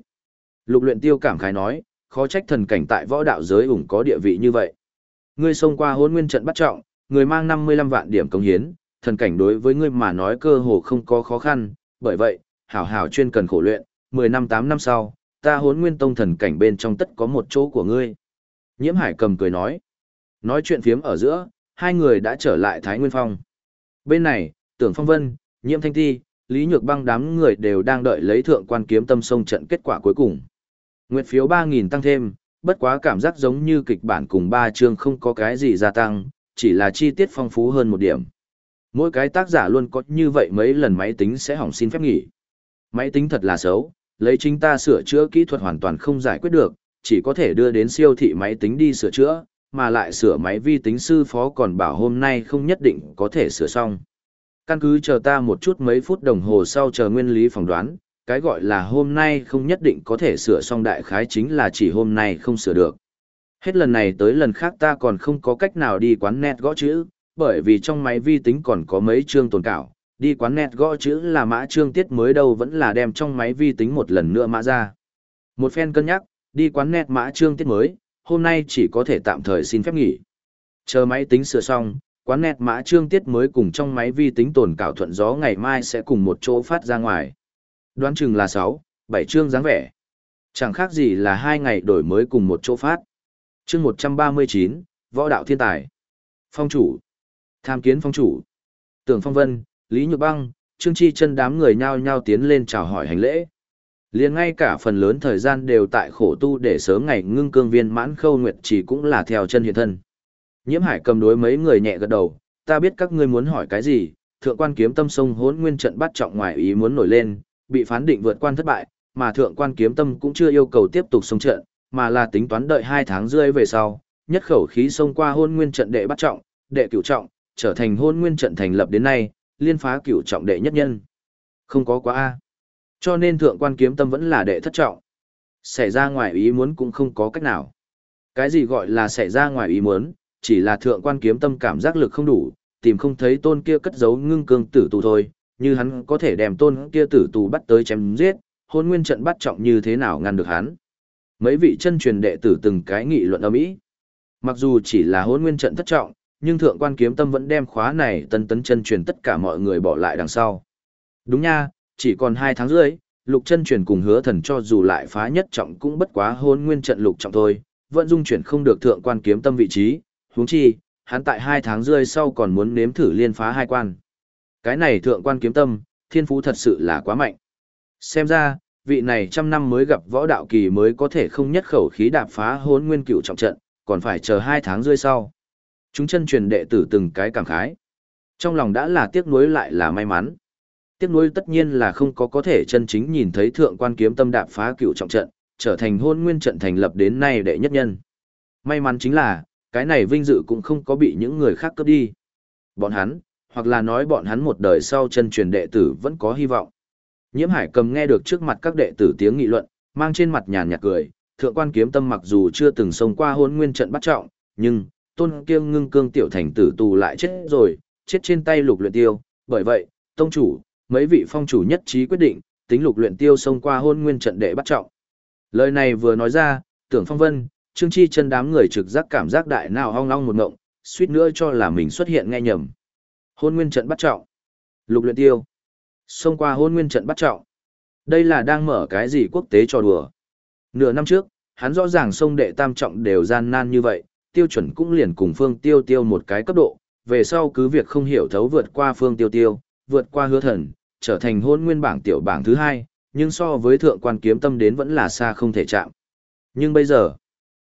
Lục luyện tiêu cảm khái nói, khó trách thần cảnh tại võ đạo giới ủng có địa vị như vậy. Ngươi xông qua hôn nguyên trận bắt trọng, người mang 55 vạn điểm công hiến, thần cảnh đối với ngươi mà nói cơ hồ không có khó khăn, bởi vậy, hảo hảo chuyên cần khổ luyện, 10 năm 8 năm sau, ta hốn nguyên tông thần cảnh bên trong tất có một chỗ của ngươi. Nhiễm hải cầm cười nói. Nói chuyện phiếm ở giữa, hai người đã trở lại Thái Nguyên Phong. Bên này, tưởng phong vân, nhiễm thanh ti, lý nhược băng đám người đều đang đợi lấy thượng quan kiếm tâm sông trận kết quả cuối cùng. Nguyệt phiếu 3.000 tăng thêm, bất quá cảm giác giống như kịch bản cùng ba chương không có cái gì gia tăng, chỉ là chi tiết phong phú hơn một điểm. Mỗi cái tác giả luôn có như vậy mấy lần máy tính sẽ hỏng xin phép nghỉ. Máy tính thật là xấu, lấy chính ta sửa chữa kỹ thuật hoàn toàn không giải quyết được, chỉ có thể đưa đến siêu thị máy tính đi sửa chữa, mà lại sửa máy vi tính sư phó còn bảo hôm nay không nhất định có thể sửa xong. Căn cứ chờ ta một chút mấy phút đồng hồ sau chờ nguyên lý phỏng đoán, cái gọi là hôm nay không nhất định có thể sửa xong đại khái chính là chỉ hôm nay không sửa được. Hết lần này tới lần khác ta còn không có cách nào đi quán net gõ chữ, bởi vì trong máy vi tính còn có mấy chương tồn cảo, đi quán net gõ chữ là mã chương tiết mới đâu vẫn là đem trong máy vi tính một lần nữa mã ra. Một phen cân nhắc, đi quán net mã chương tiết mới, hôm nay chỉ có thể tạm thời xin phép nghỉ. Chờ máy tính sửa xong, quán net mã chương tiết mới cùng trong máy vi tính tồn cảo thuận gió ngày mai sẽ cùng một chỗ phát ra ngoài. Đoán chừng là 6, 7 chương dáng vẻ. Chẳng khác gì là hai ngày đổi mới cùng một chỗ phát. Chương 139, Võ đạo thiên tài. Phong chủ. Tham kiến phong chủ. Tưởng phong vân, Lý Nhược Băng, Trương Chi chân đám người nhao nhao tiến lên chào hỏi hành lễ. liền ngay cả phần lớn thời gian đều tại khổ tu để sớm ngày ngưng cương viên mãn khâu nguyệt chỉ cũng là theo chân hiện thân. Nhiễm hải cầm đối mấy người nhẹ gật đầu, ta biết các ngươi muốn hỏi cái gì, thượng quan kiếm tâm sông hỗn nguyên trận bắt trọng ngoài ý muốn nổi lên, bị phán định vượt quan thất bại, mà thượng quan kiếm tâm cũng chưa yêu cầu tiếp tục sông trận, mà là tính toán đợi 2 tháng rưỡi về sau, nhất khẩu khí xông qua hôn nguyên trận đệ bắt trọng, đệ cửu trọng, trở thành hôn nguyên trận thành lập đến nay, liên phá cửu trọng đệ nhất nhân. Không có quá A. Cho nên thượng quan kiếm tâm vẫn là đệ thất trọng. Xảy ra ngoài ý muốn cũng không có cách nào. Cái gì gọi là xảy ra ngoài ý muốn, chỉ là thượng quan kiếm tâm cảm giác lực không đủ, tìm không thấy tôn kia cất giấu ngưng cương tử tù thôi, như hắn có thể đem tôn kia tử tù bắt tới chém giết, hôn nguyên trận bắt trọng như thế nào ngăn được hắn. Mấy vị chân truyền đệ tử từng cái nghị luận âm ý. Mặc dù chỉ là hôn nguyên trận thất trọng, nhưng thượng quan kiếm tâm vẫn đem khóa này tân tấn chân truyền tất cả mọi người bỏ lại đằng sau. Đúng nha, chỉ còn hai tháng rưỡi, lục chân truyền cùng hứa thần cho dù lại phá nhất trọng cũng bất quá hôn nguyên trận lục trọng thôi, vẫn dung chuyển không được thượng quan kiếm tâm vị trí, huống chi, hắn tại hai tháng rưỡi sau còn muốn nếm thử liên phá hai quan. Cái này thượng quan kiếm tâm, thiên phú thật sự là quá mạnh. Xem ra, vị này trăm năm mới gặp võ đạo kỳ mới có thể không nhất khẩu khí đạp phá hốn nguyên cựu trọng trận, còn phải chờ hai tháng rưỡi sau. Chúng chân truyền đệ tử từng cái cảm khái. Trong lòng đã là tiếc nuối lại là may mắn. Tiếc nuối tất nhiên là không có có thể chân chính nhìn thấy thượng quan kiếm tâm đạp phá cựu trọng trận, trở thành hôn nguyên trận thành lập đến nay đệ nhất nhân. May mắn chính là, cái này vinh dự cũng không có bị những người khác cướp đi. Bọn hắn, hoặc là nói bọn hắn một đời sau chân truyền đệ tử vẫn có hy vọng. Nhiễm Hải cầm nghe được trước mặt các đệ tử tiếng nghị luận, mang trên mặt nhàn nhạt cười, thượng quan kiếm tâm mặc dù chưa từng xông qua hôn nguyên trận bắt trọng, nhưng, tôn kiêng ngưng cương tiểu thành tử tù lại chết rồi, chết trên tay lục luyện tiêu, bởi vậy, tông chủ, mấy vị phong chủ nhất trí quyết định, tính lục luyện tiêu xông qua hôn nguyên trận đệ bắt trọng. Lời này vừa nói ra, tưởng phong vân, trương chi chân đám người trực giác cảm giác đại nào hong long một ngộng, suýt nữa cho là mình xuất hiện nghe nhầm. Hôn nguyên trận bắt trọng. Lục luyện tiêu. Xông qua hôn nguyên trận bắt trọng. Đây là đang mở cái gì quốc tế cho đùa. Nửa năm trước, hắn rõ ràng sông đệ tam trọng đều gian nan như vậy, tiêu chuẩn cũng liền cùng phương tiêu tiêu một cái cấp độ, về sau cứ việc không hiểu thấu vượt qua phương tiêu tiêu, vượt qua hứa thần, trở thành hôn nguyên bảng tiểu bảng thứ hai, nhưng so với thượng quan kiếm tâm đến vẫn là xa không thể chạm. Nhưng bây giờ,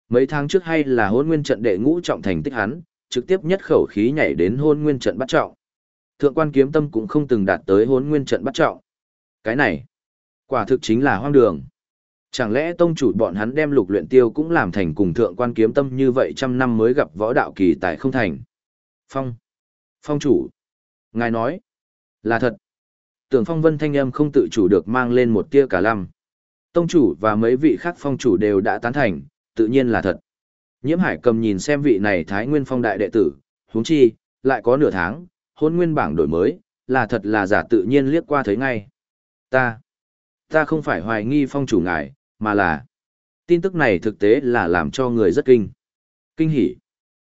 mấy tháng trước hay là hôn nguyên trận đệ ngũ trọng thành tích hắn, trực tiếp nhất khẩu khí nhảy đến hôn nguyên trận bắt trọng. Thượng quan kiếm tâm cũng không từng đạt tới hôn nguyên trận bắt trọng. Cái này, quả thực chính là hoang đường. Chẳng lẽ tông chủ bọn hắn đem lục luyện tiêu cũng làm thành cùng thượng quan kiếm tâm như vậy trăm năm mới gặp võ đạo kỳ tài không thành. Phong. Phong chủ. Ngài nói. Là thật. Tưởng phong vân thanh âm không tự chủ được mang lên một tia cả lăm. Tông chủ và mấy vị khác phong chủ đều đã tán thành, tự nhiên là thật. Nhiễm hải cầm nhìn xem vị này thái nguyên phong đại đệ tử, huống chi, lại có nửa tháng, hôn nguyên bảng đổi mới, là thật là giả tự nhiên liếc qua thấy ngay. Ta. Ta không phải hoài nghi phong chủ ngài, mà là tin tức này thực tế là làm cho người rất kinh. Kinh hỉ.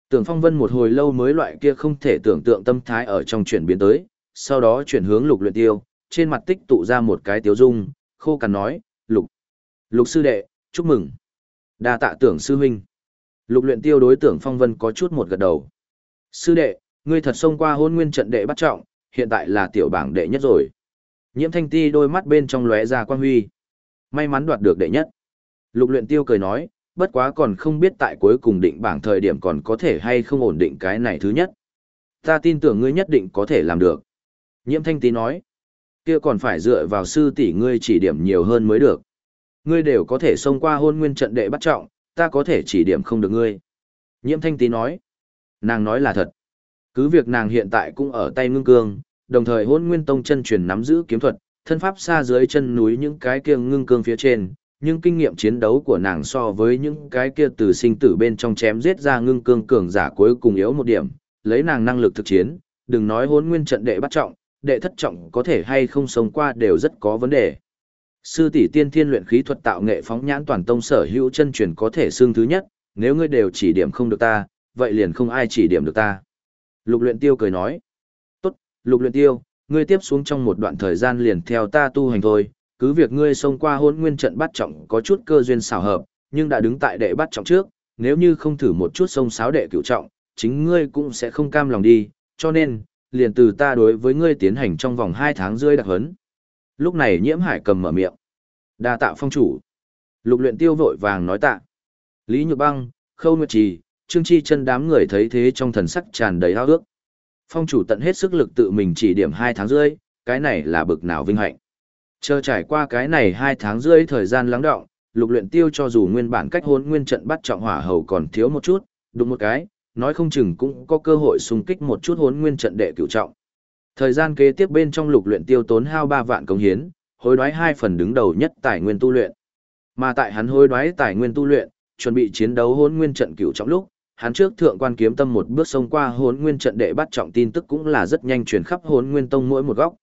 Tưởng phong vân một hồi lâu mới loại kia không thể tưởng tượng tâm thái ở trong chuyển biến tới, sau đó chuyển hướng lục luyện tiêu, trên mặt tích tụ ra một cái tiếu dung, khô cằn nói, lục, lục sư đệ, chúc mừng. đa tạ tưởng sư huynh. Lục luyện tiêu đối tưởng phong vân có chút một gật đầu. Sư đệ, ngươi thật xông qua hôn nguyên trận đệ bắt trọng, hiện tại là tiểu bảng đệ nhất rồi. Nhiễm thanh ti đôi mắt bên trong lóe ra quan huy may mắn đoạt được đệ nhất. Lục luyện tiêu cười nói, bất quá còn không biết tại cuối cùng định bảng thời điểm còn có thể hay không ổn định cái này thứ nhất. Ta tin tưởng ngươi nhất định có thể làm được. Nhiễm thanh ti nói, kia còn phải dựa vào sư tỷ ngươi chỉ điểm nhiều hơn mới được. Ngươi đều có thể xông qua hôn nguyên trận đệ bắt trọng, ta có thể chỉ điểm không được ngươi. Nhiễm thanh tí nói, nàng nói là thật. Cứ việc nàng hiện tại cũng ở tay ngưng cương, đồng thời hôn nguyên tông chân truyền nắm giữ kiếm thuật, thân pháp xa dưới chân núi những cái kia ngưng cương phía trên, nhưng kinh nghiệm chiến đấu của nàng so với những cái kia từ sinh tử bên trong chém giết ra ngưng cương cường giả cuối cùng yếu một điểm, lấy nàng năng lực thực chiến, đừng nói hôn nguyên trận đệ bắt trọng, đệ thất trọng có thể hay không sống qua đều rất có vấn đề. Sư tỷ tiên thiên luyện khí thuật tạo nghệ phóng nhãn toàn tông sở hữu chân truyền có thể xương thứ nhất, nếu ngươi đều chỉ điểm không được ta, vậy liền không ai chỉ điểm được ta. Lục luyện tiêu cười nói. Tốt, lục luyện tiêu, ngươi tiếp xuống trong một đoạn thời gian liền theo ta tu hành thôi, cứ việc ngươi xông qua hôn nguyên trận bắt trọng có chút cơ duyên xảo hợp, nhưng đã đứng tại đệ bắt trọng trước, nếu như không thử một chút xông sáo đệ cửu trọng, chính ngươi cũng sẽ không cam lòng đi, cho nên, liền từ ta đối với ngươi tiến hành trong vòng 2 tháng rưỡi đặc hấn. Lúc này nhiễm hải cầm mở miệng. đa tạ phong chủ. Lục luyện tiêu vội vàng nói tạ. Lý Nhược Băng, Khâu Nguyệt Trì, Trương Chi chân đám người thấy thế trong thần sắc tràn đầy hao ước. Phong chủ tận hết sức lực tự mình chỉ điểm hai tháng rưỡi, cái này là bực nào vinh hạnh. Chờ trải qua cái này hai tháng rưỡi thời gian lắng đọng, lục luyện tiêu cho dù nguyên bản cách hôn nguyên trận bắt trọng hỏa hầu còn thiếu một chút, đúng một cái, nói không chừng cũng có cơ hội xung kích một chút hôn nguyên trận đệ cửu trọng. Thời gian kế tiếp bên trong lục luyện tiêu tốn hao 3 vạn công hiến, hối đoái hai phần đứng đầu nhất tài nguyên tu luyện. Mà tại hắn hối đoái tài nguyên tu luyện, chuẩn bị chiến đấu hỗn nguyên trận cửu trọng lúc, hắn trước thượng quan kiếm tâm một bước xông qua hỗn nguyên trận đệ bắt trọng tin tức cũng là rất nhanh truyền khắp hỗn nguyên tông mỗi một góc.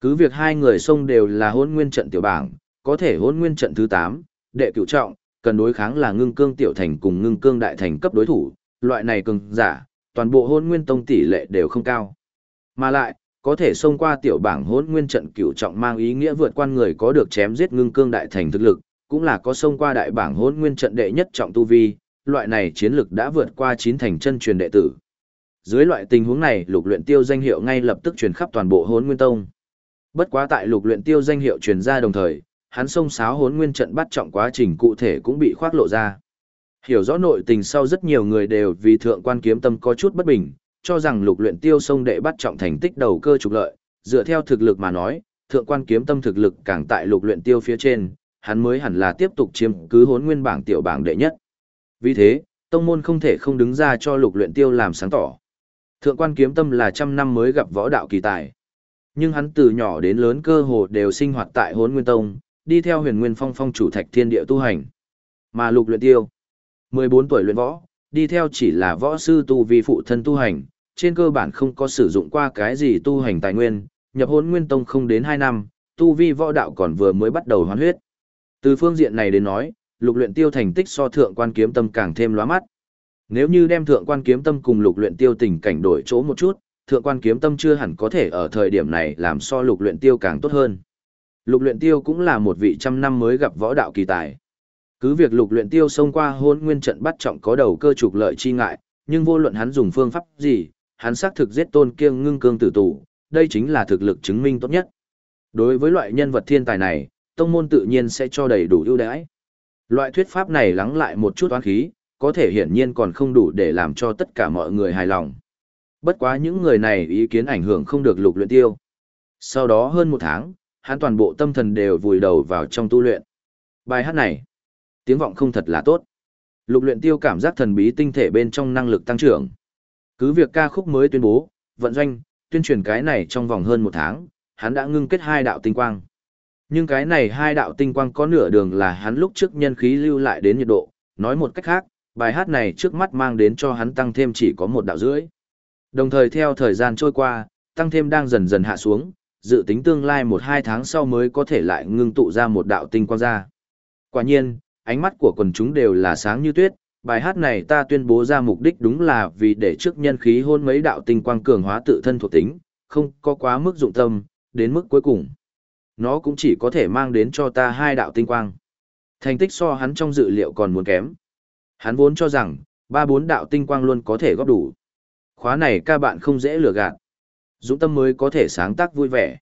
Cứ việc hai người xông đều là hỗn nguyên trận tiểu bảng, có thể hỗn nguyên trận thứ 8, đệ cửu trọng, cần đối kháng là ngưng cương tiểu thành cùng ngưng cương đại thành cấp đối thủ, loại này cường giả, toàn bộ hỗn nguyên tông tỷ lệ đều không cao. Mà lại, có thể xông qua tiểu bảng hỗn nguyên trận cửu trọng mang ý nghĩa vượt qua người có được chém giết ngưng cương đại thành thực lực, cũng là có xông qua đại bảng hỗn nguyên trận đệ nhất trọng tu vi, loại này chiến lực đã vượt qua chín thành chân truyền đệ tử. Dưới loại tình huống này, lục luyện tiêu danh hiệu ngay lập tức truyền khắp toàn bộ hỗn nguyên tông. Bất quá tại lục luyện tiêu danh hiệu truyền ra đồng thời, hắn xông xáo hỗn nguyên trận bắt trọng quá trình cụ thể cũng bị khoác lộ ra. Hiểu rõ nội tình sau rất nhiều người đều vì thượng quan kiếm tâm có chút bất bình, cho rằng lục luyện tiêu sông đệ bắt trọng thành tích đầu cơ trục lợi, dựa theo thực lực mà nói, thượng quan kiếm tâm thực lực càng tại lục luyện tiêu phía trên, hắn mới hẳn là tiếp tục chiếm cứ hốn nguyên bảng tiểu bảng đệ nhất. Vì thế, tông môn không thể không đứng ra cho lục luyện tiêu làm sáng tỏ. Thượng quan kiếm tâm là trăm năm mới gặp võ đạo kỳ tài. Nhưng hắn từ nhỏ đến lớn cơ hồ đều sinh hoạt tại hốn nguyên tông, đi theo huyền nguyên phong phong chủ thạch thiên địa tu hành. Mà lục luyện tiêu, 14 tuổi luyện võ, đi theo chỉ là võ sư tu vi phụ thân tu hành, trên cơ bản không có sử dụng qua cái gì tu hành tài nguyên, nhập hôn nguyên tông không đến 2 năm, tu vi võ đạo còn vừa mới bắt đầu hoán huyết. Từ phương diện này đến nói, lục luyện tiêu thành tích so thượng quan kiếm tâm càng thêm lóa mắt. Nếu như đem thượng quan kiếm tâm cùng lục luyện tiêu tình cảnh đổi chỗ một chút, thượng quan kiếm tâm chưa hẳn có thể ở thời điểm này làm so lục luyện tiêu càng tốt hơn. Lục luyện tiêu cũng là một vị trăm năm mới gặp võ đạo kỳ tài. Cứ việc lục luyện tiêu xông qua hôn nguyên trận bắt trọng có đầu cơ trục lợi chi ngại, nhưng vô luận hắn dùng phương pháp gì, hắn xác thực giết tôn kiêng ngưng cương tử tù, đây chính là thực lực chứng minh tốt nhất. Đối với loại nhân vật thiên tài này, tông môn tự nhiên sẽ cho đầy đủ ưu đãi. Loại thuyết pháp này lắng lại một chút oán khí, có thể hiển nhiên còn không đủ để làm cho tất cả mọi người hài lòng. Bất quá những người này ý kiến ảnh hưởng không được lục luyện tiêu. Sau đó hơn một tháng, hắn toàn bộ tâm thần đều vùi đầu vào trong tu luyện. Bài hát này, tiếng vọng không thật là tốt. Lục luyện tiêu cảm giác thần bí tinh thể bên trong năng lực tăng trưởng. Cứ việc ca khúc mới tuyên bố, vận doanh, tuyên truyền cái này trong vòng hơn một tháng, hắn đã ngưng kết hai đạo tinh quang. Nhưng cái này hai đạo tinh quang có nửa đường là hắn lúc trước nhân khí lưu lại đến nhiệt độ, nói một cách khác, bài hát này trước mắt mang đến cho hắn tăng thêm chỉ có một đạo rưỡi. Đồng thời theo thời gian trôi qua, tăng thêm đang dần dần hạ xuống, dự tính tương lai một hai tháng sau mới có thể lại ngưng tụ ra một đạo tinh quang ra. Quả nhiên, ánh mắt của quần chúng đều là sáng như tuyết, bài hát này ta tuyên bố ra mục đích đúng là vì để trước nhân khí hôn mấy đạo tinh quang cường hóa tự thân thuộc tính, không có quá mức dụng tâm, đến mức cuối cùng. Nó cũng chỉ có thể mang đến cho ta hai đạo tinh quang. Thành tích so hắn trong dự liệu còn muốn kém. Hắn vốn cho rằng, ba bốn đạo tinh quang luôn có thể góp đủ. Khóa này ca bạn không dễ lừa gạt. Dũng tâm mới có thể sáng tác vui vẻ.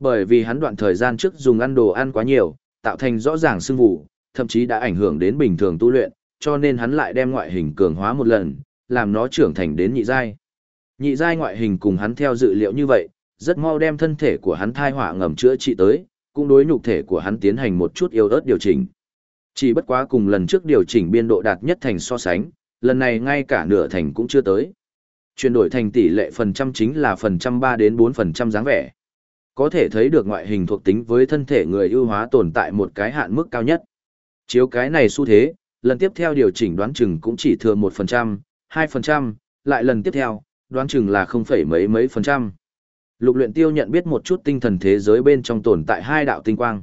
Bởi vì hắn đoạn thời gian trước dùng ăn đồ ăn quá nhiều, tạo thành rõ ràng sưng vụ, thậm chí đã ảnh hưởng đến bình thường tu luyện, cho nên hắn lại đem ngoại hình cường hóa một lần, làm nó trưởng thành đến nhị giai. Nhị giai ngoại hình cùng hắn theo dự liệu như vậy, rất mau đem thân thể của hắn thai hỏa ngầm chữa trị tới, cũng đối nhục thể của hắn tiến hành một chút yếu ớt điều chỉnh. Chỉ bất quá cùng lần trước điều chỉnh biên độ đạt nhất thành so sánh, lần này ngay cả nửa thành cũng chưa tới. Chuyển đổi thành tỷ lệ phần trăm chính là phần trăm 3 đến 4% dáng vẻ. Có thể thấy được ngoại hình thuộc tính với thân thể người ưu hóa tồn tại một cái hạn mức cao nhất. Chiếu cái này xu thế, lần tiếp theo điều chỉnh đoán chừng cũng chỉ thừa 1%, 2%, lại lần tiếp theo, đoán chừng là không phải mấy mấy phần trăm. Lục luyện tiêu nhận biết một chút tinh thần thế giới bên trong tồn tại hai đạo tinh quang.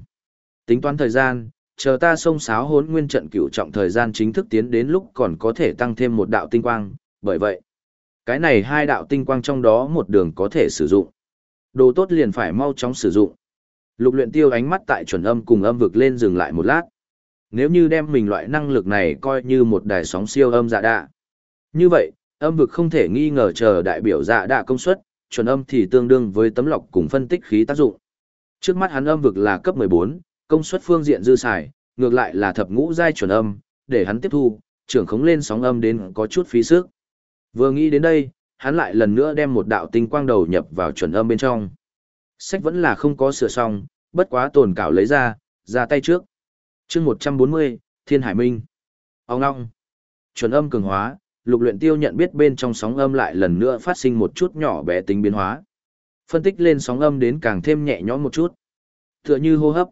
Tính toán thời gian, chờ ta xông sáo hốn nguyên trận cửu trọng thời gian chính thức tiến đến lúc còn có thể tăng thêm một đạo tinh quang, bởi vậy, cái này hai đạo tinh quang trong đó một đường có thể sử dụng. Đồ tốt liền phải mau chóng sử dụng. Lục luyện tiêu ánh mắt tại chuẩn âm cùng âm vực lên dừng lại một lát. Nếu như đem mình loại năng lực này coi như một đài sóng siêu âm dạ đạ. Như vậy, âm vực không thể nghi ngờ chờ đại biểu dạ đạ công suất, chuẩn âm thì tương đương với tấm lọc cùng phân tích khí tác dụng. Trước mắt hắn âm vực là cấp 14, công suất phương diện dư xài, ngược lại là thập ngũ giai chuẩn âm, để hắn tiếp thu, trưởng khống lên sóng âm đến có chút phí sức. Vừa nghĩ đến đây, hắn lại lần nữa đem một đạo tinh quang đầu nhập vào chuẩn âm bên trong. Sách vẫn là không có sửa xong, bất quá tồn cảo lấy ra, ra tay trước chương 140, Thiên Hải Minh. Ông ngong. Chuẩn âm cường hóa, lục luyện tiêu nhận biết bên trong sóng âm lại lần nữa phát sinh một chút nhỏ bé tính biến hóa. Phân tích lên sóng âm đến càng thêm nhẹ nhõm một chút. Tựa như hô hấp.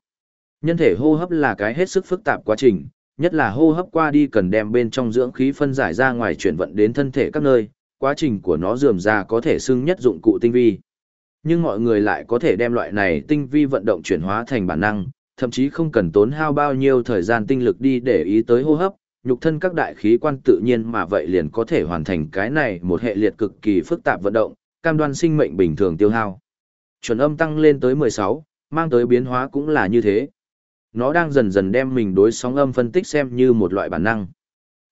Nhân thể hô hấp là cái hết sức phức tạp quá trình, nhất là hô hấp qua đi cần đem bên trong dưỡng khí phân giải ra ngoài chuyển vận đến thân thể các nơi, quá trình của nó dườm ra có thể xưng nhất dụng cụ tinh vi. Nhưng mọi người lại có thể đem loại này tinh vi vận động chuyển hóa thành bản năng, thậm chí không cần tốn hao bao nhiêu thời gian tinh lực đi để ý tới hô hấp, nhục thân các đại khí quan tự nhiên mà vậy liền có thể hoàn thành cái này một hệ liệt cực kỳ phức tạp vận động, cam đoan sinh mệnh bình thường tiêu hao. Chuẩn âm tăng lên tới 16, mang tới biến hóa cũng là như thế. Nó đang dần dần đem mình đối sóng âm phân tích xem như một loại bản năng.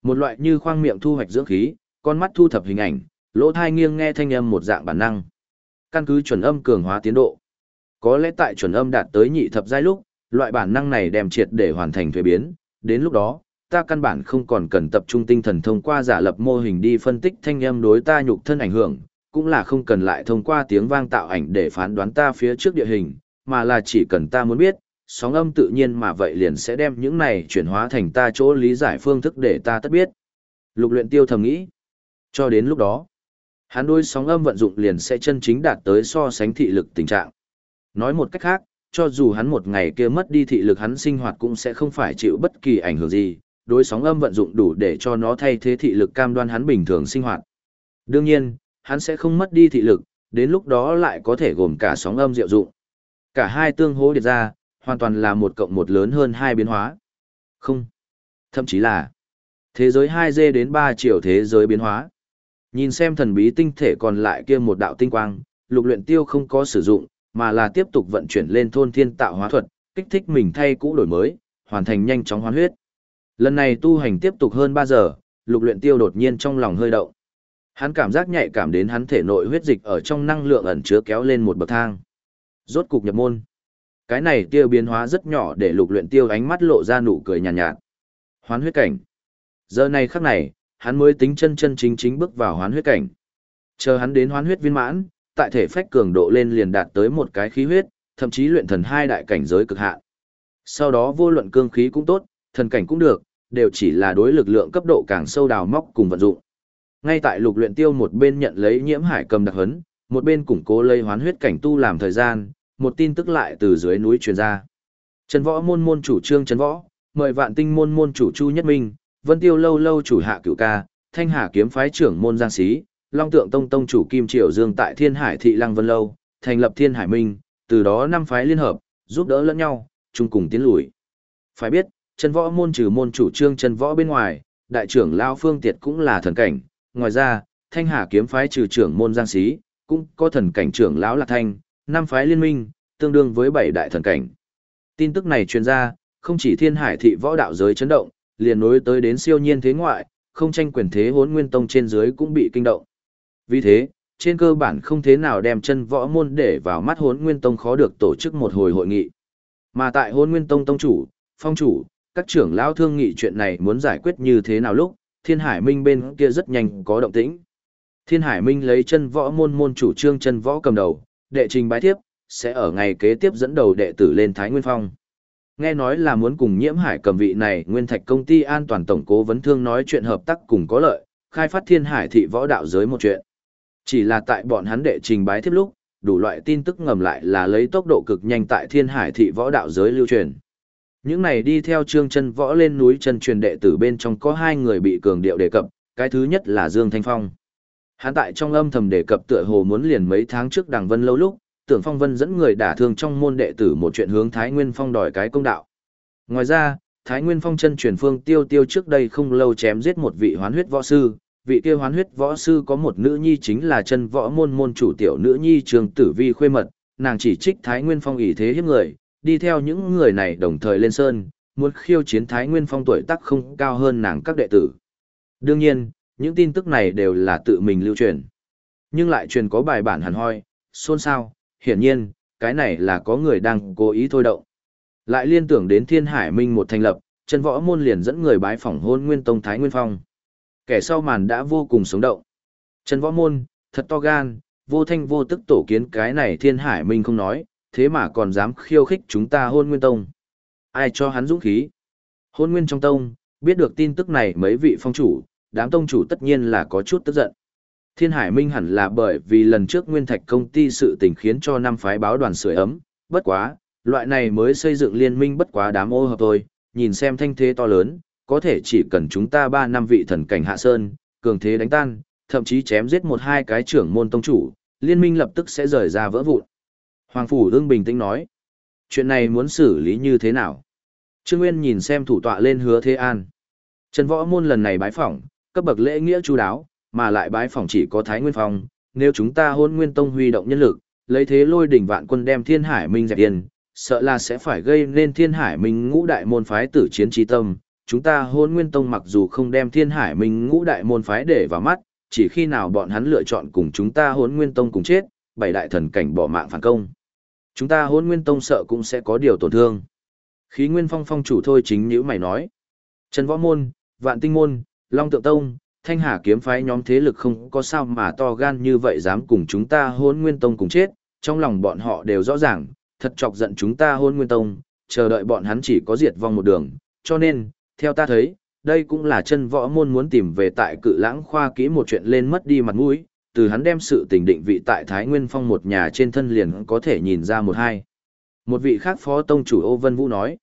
Một loại như khoang miệng thu hoạch dưỡng khí, con mắt thu thập hình ảnh, lỗ thai nghiêng nghe thanh âm một dạng bản năng. Căn cứ chuẩn âm cường hóa tiến độ. Có lẽ tại chuẩn âm đạt tới nhị thập giai lúc, loại bản năng này đem triệt để hoàn thành thuế biến, đến lúc đó, ta căn bản không còn cần tập trung tinh thần thông qua giả lập mô hình đi phân tích thanh âm đối ta nhục thân ảnh hưởng, cũng là không cần lại thông qua tiếng vang tạo ảnh để phán đoán ta phía trước địa hình, mà là chỉ cần ta muốn biết, sóng âm tự nhiên mà vậy liền sẽ đem những này chuyển hóa thành ta chỗ lý giải phương thức để ta tất biết. Lục luyện tiêu thầm nghĩ. Cho đến lúc đó, hắn đôi sóng âm vận dụng liền sẽ chân chính đạt tới so sánh thị lực tình trạng. Nói một cách khác, cho dù hắn một ngày kia mất đi thị lực hắn sinh hoạt cũng sẽ không phải chịu bất kỳ ảnh hưởng gì, đối sóng âm vận dụng đủ để cho nó thay thế thị lực cam đoan hắn bình thường sinh hoạt. Đương nhiên, hắn sẽ không mất đi thị lực, đến lúc đó lại có thể gồm cả sóng âm diệu dụng. Cả hai tương hỗ điệt ra, hoàn toàn là một cộng một lớn hơn hai biến hóa. Không. Thậm chí là thế giới 2D đến 3 triệu thế giới biến hóa. Nhìn xem thần bí tinh thể còn lại kia một đạo tinh quang, lục luyện tiêu không có sử dụng, mà là tiếp tục vận chuyển lên thôn thiên tạo hóa thuật, kích thích mình thay cũ đổi mới, hoàn thành nhanh chóng hoán huyết. Lần này tu hành tiếp tục hơn 3 giờ, lục luyện tiêu đột nhiên trong lòng hơi động. Hắn cảm giác nhạy cảm đến hắn thể nội huyết dịch ở trong năng lượng ẩn chứa kéo lên một bậc thang. Rốt cục nhập môn. Cái này tiêu biến hóa rất nhỏ để lục luyện tiêu ánh mắt lộ ra nụ cười nhàn nhạt, nhạt. Hoán huyết cảnh. Giờ này khắc này, hắn mới tính chân chân chính chính bước vào hoán huyết cảnh. Chờ hắn đến hoán huyết viên mãn, tại thể phách cường độ lên liền đạt tới một cái khí huyết, thậm chí luyện thần hai đại cảnh giới cực hạn. Sau đó vô luận cương khí cũng tốt, thần cảnh cũng được, đều chỉ là đối lực lượng cấp độ càng sâu đào móc cùng vận dụng. Ngay tại lục luyện tiêu một bên nhận lấy nhiễm hải cầm đặc hấn, một bên củng cố lấy hoán huyết cảnh tu làm thời gian, một tin tức lại từ dưới núi truyền ra. Trần võ môn môn chủ trương Trần võ, mời vạn tinh môn môn chủ Chu Nhất Minh, vân tiêu lâu lâu chủ hạ cửu ca, thanh hà kiếm phái trưởng môn Giang Sĩ, long tượng tông tông chủ Kim Triều Dương tại thiên hải thị lăng vân lâu, thành lập thiên hải minh, từ đó năm phái liên hợp, giúp đỡ lẫn nhau, chung cùng tiến lùi. Phải biết, Trần võ môn trừ môn chủ trương Trần võ bên ngoài, đại trưởng Lao Phương Tiệt cũng là thần cảnh, ngoài ra, thanh hà kiếm phái trừ trưởng môn Giang Sĩ, cũng có thần cảnh trưởng lão Lạc Thanh, năm phái liên minh, tương đương với bảy đại thần cảnh. Tin tức này truyền ra, không chỉ thiên hải thị võ đạo giới chấn động, liền nối tới đến siêu nhiên thế ngoại, không tranh quyền thế hỗn nguyên tông trên dưới cũng bị kinh động. Vì thế, trên cơ bản không thế nào đem chân võ môn để vào mắt hốn nguyên tông khó được tổ chức một hồi hội nghị. Mà tại hốn nguyên tông tông chủ, phong chủ, các trưởng lão thương nghị chuyện này muốn giải quyết như thế nào lúc, thiên hải minh bên kia rất nhanh có động tĩnh. Thiên hải minh lấy chân võ môn môn chủ trương chân võ cầm đầu, đệ trình bái tiếp, sẽ ở ngày kế tiếp dẫn đầu đệ tử lên Thái Nguyên Phong. Nghe nói là muốn cùng nhiễm hải cầm vị này nguyên thạch công ty an toàn tổng cố vấn thương nói chuyện hợp tác cùng có lợi, khai phát thiên hải thị võ đạo giới một chuyện. Chỉ là tại bọn hắn đệ trình bái tiếp lúc, đủ loại tin tức ngầm lại là lấy tốc độ cực nhanh tại thiên hải thị võ đạo giới lưu truyền. Những này đi theo trương chân võ lên núi chân truyền đệ tử bên trong có hai người bị cường điệu đề cập, cái thứ nhất là Dương Thanh Phong. Hắn tại trong âm thầm đề cập tựa hồ muốn liền mấy tháng trước đằng vân lâu lúc, tưởng phong vân dẫn người đả thương trong môn đệ tử một chuyện hướng Thái Nguyên Phong đòi cái công đạo. Ngoài ra, Thái Nguyên Phong chân truyền phương tiêu tiêu trước đây không lâu chém giết một vị hoán huyết võ sư, vị kia hoán huyết võ sư có một nữ nhi chính là chân võ môn môn chủ tiểu nữ nhi trường tử vi khuê mật, nàng chỉ trích Thái Nguyên Phong ý thế hiếp người, đi theo những người này đồng thời lên sơn, muốn khiêu chiến Thái Nguyên Phong tuổi tác không cao hơn nàng các đệ tử. Đương nhiên, những tin tức này đều là tự mình lưu truyền. Nhưng lại truyền có bài bản hẳn hoi, xôn xao, hiển nhiên, cái này là có người đang cố ý thôi động. Lại liên tưởng đến Thiên Hải Minh một thành lập, chân võ môn liền dẫn người bái phỏng hôn Nguyên Tông Thái Nguyên Phong. Kẻ sau màn đã vô cùng sống động. Trần võ môn, thật to gan, vô thanh vô tức tổ kiến cái này Thiên Hải Minh không nói, thế mà còn dám khiêu khích chúng ta hôn Nguyên Tông. Ai cho hắn dũng khí? Hôn Nguyên trong tông, biết được tin tức này mấy vị phong chủ, đám tông chủ tất nhiên là có chút tức giận. Thiên Hải Minh hẳn là bởi vì lần trước Nguyên Thạch công ty sự tình khiến cho năm phái báo đoàn sưởi ấm, bất quá, loại này mới xây dựng liên minh bất quá đám ô hợp thôi, nhìn xem thanh thế to lớn, có thể chỉ cần chúng ta ba năm vị thần cảnh hạ sơn, cường thế đánh tan, thậm chí chém giết một hai cái trưởng môn tông chủ, liên minh lập tức sẽ rời ra vỡ vụn. Hoàng Phủ Hương bình tĩnh nói, chuyện này muốn xử lý như thế nào? Trương Nguyên nhìn xem thủ tọa lên hứa thế an. Trần Võ Môn lần này bái phỏng, cấp bậc lễ nghĩa chú đáo, mà lại bái phỏng chỉ có Thái Nguyên Phong, nếu chúng ta hôn nguyên tông huy động nhân lực, lấy thế lôi đỉnh vạn quân đem thiên hải minh dẹp yên, sợ là sẽ phải gây nên thiên hải minh ngũ đại môn phái tử chiến trí tâm. Chúng ta hôn nguyên tông mặc dù không đem thiên hải minh ngũ đại môn phái để vào mắt, chỉ khi nào bọn hắn lựa chọn cùng chúng ta hôn nguyên tông cùng chết, bảy đại thần cảnh bỏ mạng phản công. Chúng ta hôn nguyên tông sợ cũng sẽ có điều tổn thương. Khí nguyên phong phong chủ thôi chính như mày nói. Trần võ môn, vạn tinh môn, long tượng tông, thanh hà kiếm phái nhóm thế lực không có sao mà to gan như vậy dám cùng chúng ta hôn nguyên tông cùng chết, trong lòng bọn họ đều rõ ràng, thật chọc giận chúng ta hôn nguyên tông, chờ đợi bọn hắn chỉ có diệt vong một đường, cho nên, theo ta thấy, đây cũng là chân võ môn muốn tìm về tại cự lãng khoa kỹ một chuyện lên mất đi mặt mũi, từ hắn đem sự tình định vị tại Thái Nguyên Phong một nhà trên thân liền có thể nhìn ra một hai. Một vị khác phó tông chủ Ô Vân Vũ nói,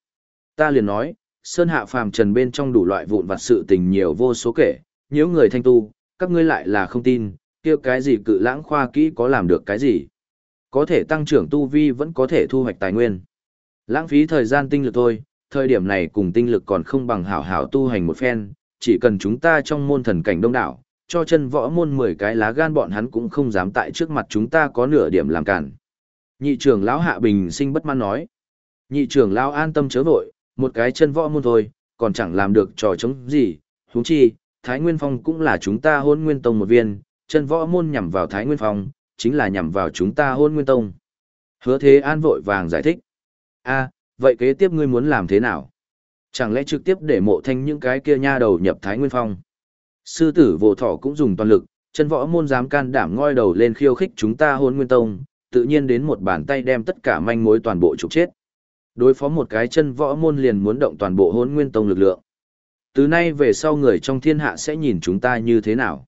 ta liền nói, Sơn Hạ Phàm Trần bên trong đủ loại vụn vặt sự tình nhiều vô số kể, nếu người thanh tu, các ngươi lại là không tin, kia cái gì cự lãng khoa kỹ có làm được cái gì. Có thể tăng trưởng tu vi vẫn có thể thu hoạch tài nguyên. Lãng phí thời gian tinh lực thôi, thời điểm này cùng tinh lực còn không bằng hảo hảo tu hành một phen, chỉ cần chúng ta trong môn thần cảnh đông đảo, cho chân võ môn 10 cái lá gan bọn hắn cũng không dám tại trước mặt chúng ta có nửa điểm làm cản. Nhị trưởng lão Hạ Bình sinh bất mãn nói. Nhị trưởng lão an tâm chớ vội, một cái chân võ môn thôi, còn chẳng làm được trò chống gì, huống chi, Thái Nguyên Phong cũng là chúng ta hôn nguyên tông một viên, chân võ môn nhằm vào Thái Nguyên Phong, chính là nhằm vào chúng ta hôn nguyên tông. Hứa thế an vội vàng giải thích. a vậy kế tiếp ngươi muốn làm thế nào? Chẳng lẽ trực tiếp để mộ thanh những cái kia nha đầu nhập Thái Nguyên Phong? Sư tử vô thỏ cũng dùng toàn lực, chân võ môn dám can đảm ngoi đầu lên khiêu khích chúng ta hôn nguyên tông, tự nhiên đến một bàn tay đem tất cả manh mối toàn bộ trục chết. Đối phó một cái chân võ môn liền muốn động toàn bộ hôn nguyên tông lực lượng. Từ nay về sau người trong thiên hạ sẽ nhìn chúng ta như thế nào?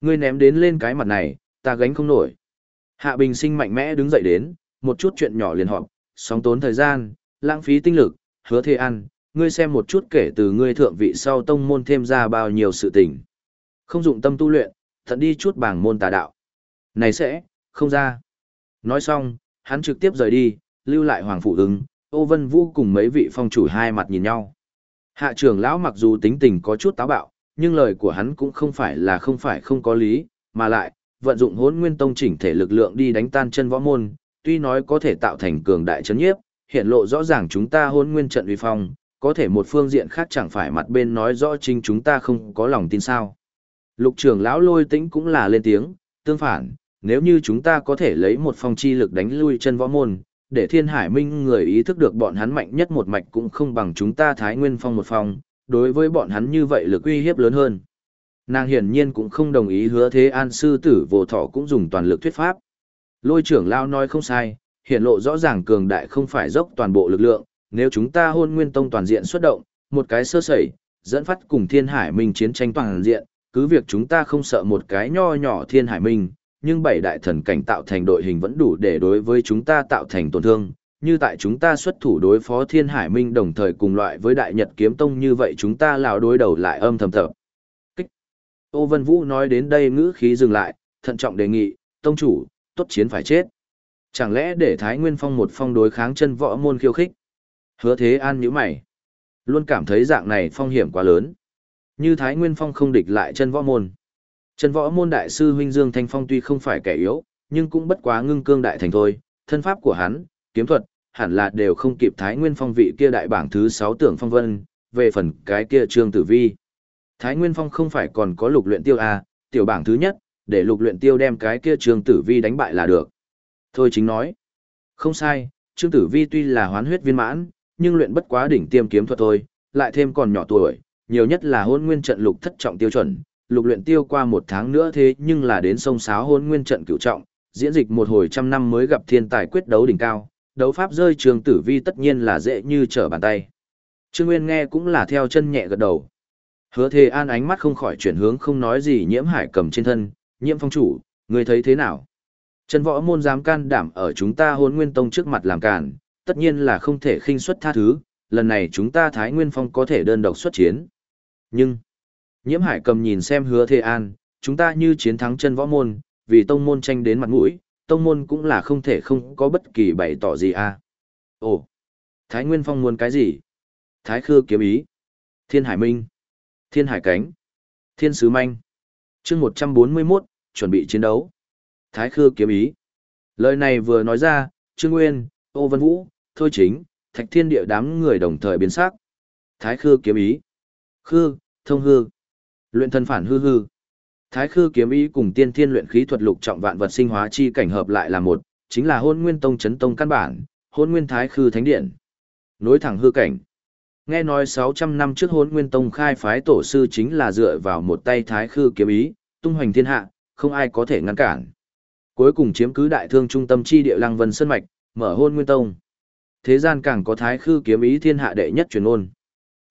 Ngươi ném đến lên cái mặt này, ta gánh không nổi. Hạ Bình sinh mạnh mẽ đứng dậy đến, một chút chuyện nhỏ liền họp, sóng tốn thời gian, lãng phí tinh lực, hứa thề ăn, ngươi xem một chút kể từ ngươi thượng vị sau tông môn thêm ra bao nhiêu sự tình. Không dụng tâm tu luyện, thận đi chút bảng môn tà đạo. Này sẽ, không ra. Nói xong, hắn trực tiếp rời đi, lưu lại Hoàng Phụ ứng, Ô Vân Vũ cùng mấy vị phong chủ hai mặt nhìn nhau. Hạ trưởng lão mặc dù tính tình có chút táo bạo, nhưng lời của hắn cũng không phải là không phải không có lý, mà lại, vận dụng hốn nguyên tông chỉnh thể lực lượng đi đánh tan chân võ môn, tuy nói có thể tạo thành cường đại chấn nhiếp, hiện lộ rõ ràng chúng ta hôn nguyên trận uy phong, có thể một phương diện khác chẳng phải mặt bên nói rõ chính chúng ta không có lòng tin sao. Lục trưởng lão lôi tĩnh cũng là lên tiếng, tương phản, nếu như chúng ta có thể lấy một phong chi lực đánh lui chân võ môn, để thiên hải minh người ý thức được bọn hắn mạnh nhất một mạch cũng không bằng chúng ta thái nguyên phong một phong, đối với bọn hắn như vậy lực uy hiếp lớn hơn. Nàng hiển nhiên cũng không đồng ý hứa thế an sư tử vô thọ cũng dùng toàn lực thuyết pháp. Lôi trưởng lão nói không sai, hiện lộ rõ ràng cường đại không phải dốc toàn bộ lực lượng, nếu chúng ta hôn nguyên tông toàn diện xuất động, một cái sơ sẩy, dẫn phát cùng thiên hải minh chiến tranh toàn diện, cứ việc chúng ta không sợ một cái nho nhỏ thiên hải minh, nhưng bảy đại thần cảnh tạo thành đội hình vẫn đủ để đối với chúng ta tạo thành tổn thương, như tại chúng ta xuất thủ đối phó thiên hải minh đồng thời cùng loại với đại nhật kiếm tông như vậy chúng ta lão đối đầu lại âm thầm thầm. Kích. Ô Vân Vũ nói đến đây ngữ khí dừng lại, thận trọng đề nghị, tông chủ, tốt chiến phải chết. Chẳng lẽ để Thái Nguyên Phong một phong đối kháng chân võ môn khiêu khích? Hứa thế an nhíu mày. Luôn cảm thấy dạng này phong hiểm quá lớn. Như Thái Nguyên Phong không địch lại chân võ môn. Chân võ môn đại sư huynh Dương Thanh Phong tuy không phải kẻ yếu, nhưng cũng bất quá ngưng cương đại thành thôi. Thân pháp của hắn, kiếm thuật, hẳn là đều không kịp Thái Nguyên Phong vị kia đại bảng thứ 6 tưởng phong vân, về phần cái kia Trương Tử Vi. Thái Nguyên Phong không phải còn có lục luyện tiêu à, tiểu bảng thứ nhất, để lục luyện tiêu đem cái kia Trương Tử Vi đánh bại là được. Thôi chính nói. Không sai, Trương Tử Vi tuy là hoán huyết viên mãn, nhưng luyện bất quá đỉnh tiêm kiếm thuật thôi, lại thêm còn nhỏ tuổi, nhiều nhất là hôn nguyên trận lục thất trọng tiêu chuẩn, lục luyện tiêu qua một tháng nữa thế nhưng là đến sông sáo hôn nguyên trận cửu trọng, diễn dịch một hồi trăm năm mới gặp thiên tài quyết đấu đỉnh cao, đấu pháp rơi trương tử vi tất nhiên là dễ như trở bàn tay. Trương Nguyên nghe cũng là theo chân nhẹ gật đầu. Hứa thề an ánh mắt không khỏi chuyển hướng không nói gì nhiễm hải cầm trên thân, nhiễm phong chủ, người thấy thế nào? Trần võ môn dám can đảm ở chúng ta hôn nguyên tông trước mặt làm càn, tất nhiên là không thể khinh suất tha thứ, lần này chúng ta Thái Nguyên Phong có thể đơn độc xuất chiến. Nhưng, nhiễm hải cầm nhìn xem hứa thề an, chúng ta như chiến thắng chân võ môn, vì tông môn tranh đến mặt mũi, tông môn cũng là không thể không có bất kỳ bày tỏ gì à. Ồ, Thái Nguyên Phong muốn cái gì? Thái Khư kiếm ý. Thiên Hải Minh. Thiên hải cánh. Thiên sứ manh. chương 141, chuẩn bị chiến đấu. Thái khư kiếm ý. Lời này vừa nói ra, Trương Nguyên, Ô Vân Vũ, Thôi Chính, Thạch Thiên Địa đám người đồng thời biến sắc. Thái khư kiếm ý. Khư, thông hư. Luyện thân phản hư hư. Thái khư kiếm ý cùng tiên thiên luyện khí thuật lục trọng vạn vật sinh hóa chi cảnh hợp lại là một, chính là hôn nguyên tông chấn tông căn bản, hôn nguyên thái khư thánh điện. Nối thẳng hư cảnh. Nghe nói 600 năm trước hôn nguyên tông khai phái tổ sư chính là dựa vào một tay thái khư kiếm ý, tung hoành thiên hạ, không ai có thể ngăn cản. Cuối cùng chiếm cứ đại thương trung tâm chi địa lăng vân sơn mạch, mở hôn nguyên tông. Thế gian càng có thái khư kiếm ý thiên hạ đệ nhất truyền ôn.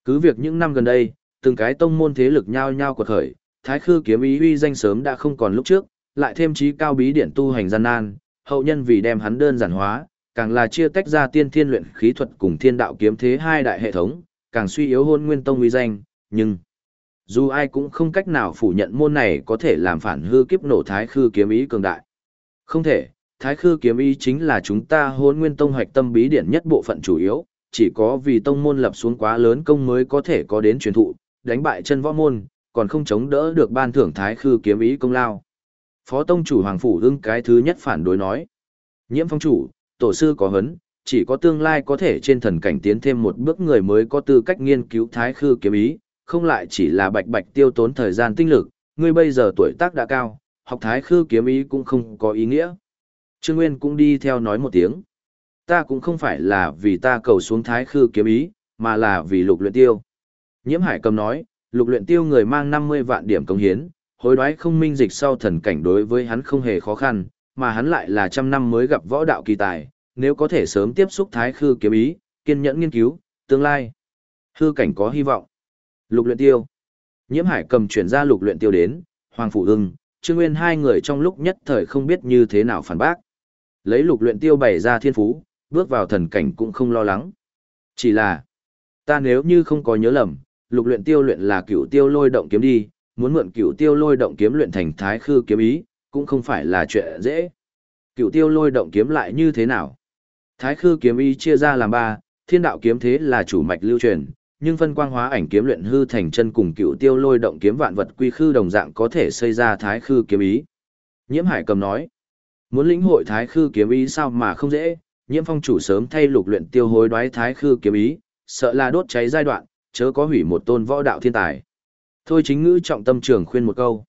Cứ việc những năm gần đây, từng cái tông môn thế lực nhao nhao quật khởi, thái khư kiếm ý uy danh sớm đã không còn lúc trước, lại thêm trí cao bí điển tu hành gian nan, hậu nhân vì đem hắn đơn giản hóa, càng là chia tách ra tiên thiên luyện khí thuật cùng thiên đạo kiếm thế hai đại hệ thống, càng suy yếu hôn nguyên tông uy danh, nhưng dù ai cũng không cách nào phủ nhận môn này có thể làm phản hư kiếp nổ thái khư kiếm ý cường đại. Không thể, thái khư kiếm ý chính là chúng ta hôn nguyên tông hoạch tâm bí điển nhất bộ phận chủ yếu, chỉ có vì tông môn lập xuống quá lớn công mới có thể có đến truyền thụ, đánh bại chân võ môn, còn không chống đỡ được ban thưởng thái khư kiếm ý công lao. Phó tông chủ Hoàng Phủ ưng cái thứ nhất phản đối nói. Nhiễm phong chủ, tổ sư có hấn, chỉ có tương lai có thể trên thần cảnh tiến thêm một bước người mới có tư cách nghiên cứu thái khư kiếm ý, không lại chỉ là bạch bạch tiêu tốn thời gian tinh lực, ngươi bây giờ tuổi tác đã cao, học thái khư kiếm ý cũng không có ý nghĩa. Trương Nguyên cũng đi theo nói một tiếng. Ta cũng không phải là vì ta cầu xuống thái khư kiếm ý, mà là vì lục luyện tiêu. Nhiễm Hải cầm nói, lục luyện tiêu người mang 50 vạn điểm công hiến, hối đoái không minh dịch sau thần cảnh đối với hắn không hề khó khăn, mà hắn lại là trăm năm mới gặp võ đạo kỳ tài, nếu có thể sớm tiếp xúc thái khư kiếm ý, kiên nhẫn nghiên cứu, tương lai. Hư cảnh có hy vọng. Lục luyện tiêu. Nhiễm Hải cầm chuyển ra lục luyện tiêu đến, Hoàng Phủ Hưng, Trương Nguyên hai người trong lúc nhất thời không biết như thế nào phản bác. Lấy lục luyện tiêu bày ra thiên phú, bước vào thần cảnh cũng không lo lắng. Chỉ là, ta nếu như không có nhớ lầm, lục luyện tiêu luyện là cửu tiêu lôi động kiếm đi, muốn mượn cửu tiêu lôi động kiếm luyện thành thái khư kiếm ý, cũng không phải là chuyện dễ. Cửu tiêu lôi động kiếm lại như thế nào? Thái khư kiếm ý chia ra làm ba, thiên đạo kiếm thế là chủ mạch lưu truyền, nhưng phân quang hóa ảnh kiếm luyện hư thành chân cùng cựu tiêu lôi động kiếm vạn vật quy khư đồng dạng có thể xây ra thái khư kiếm ý. Nhiễm Hải cầm nói, muốn lĩnh hội thái khư kiếm ý sao mà không dễ, nhiễm phong chủ sớm thay lục luyện tiêu hối đoái thái khư kiếm ý, sợ là đốt cháy giai đoạn, chớ có hủy một tôn võ đạo thiên tài. Thôi chính ngữ trọng tâm trường khuyên một câu.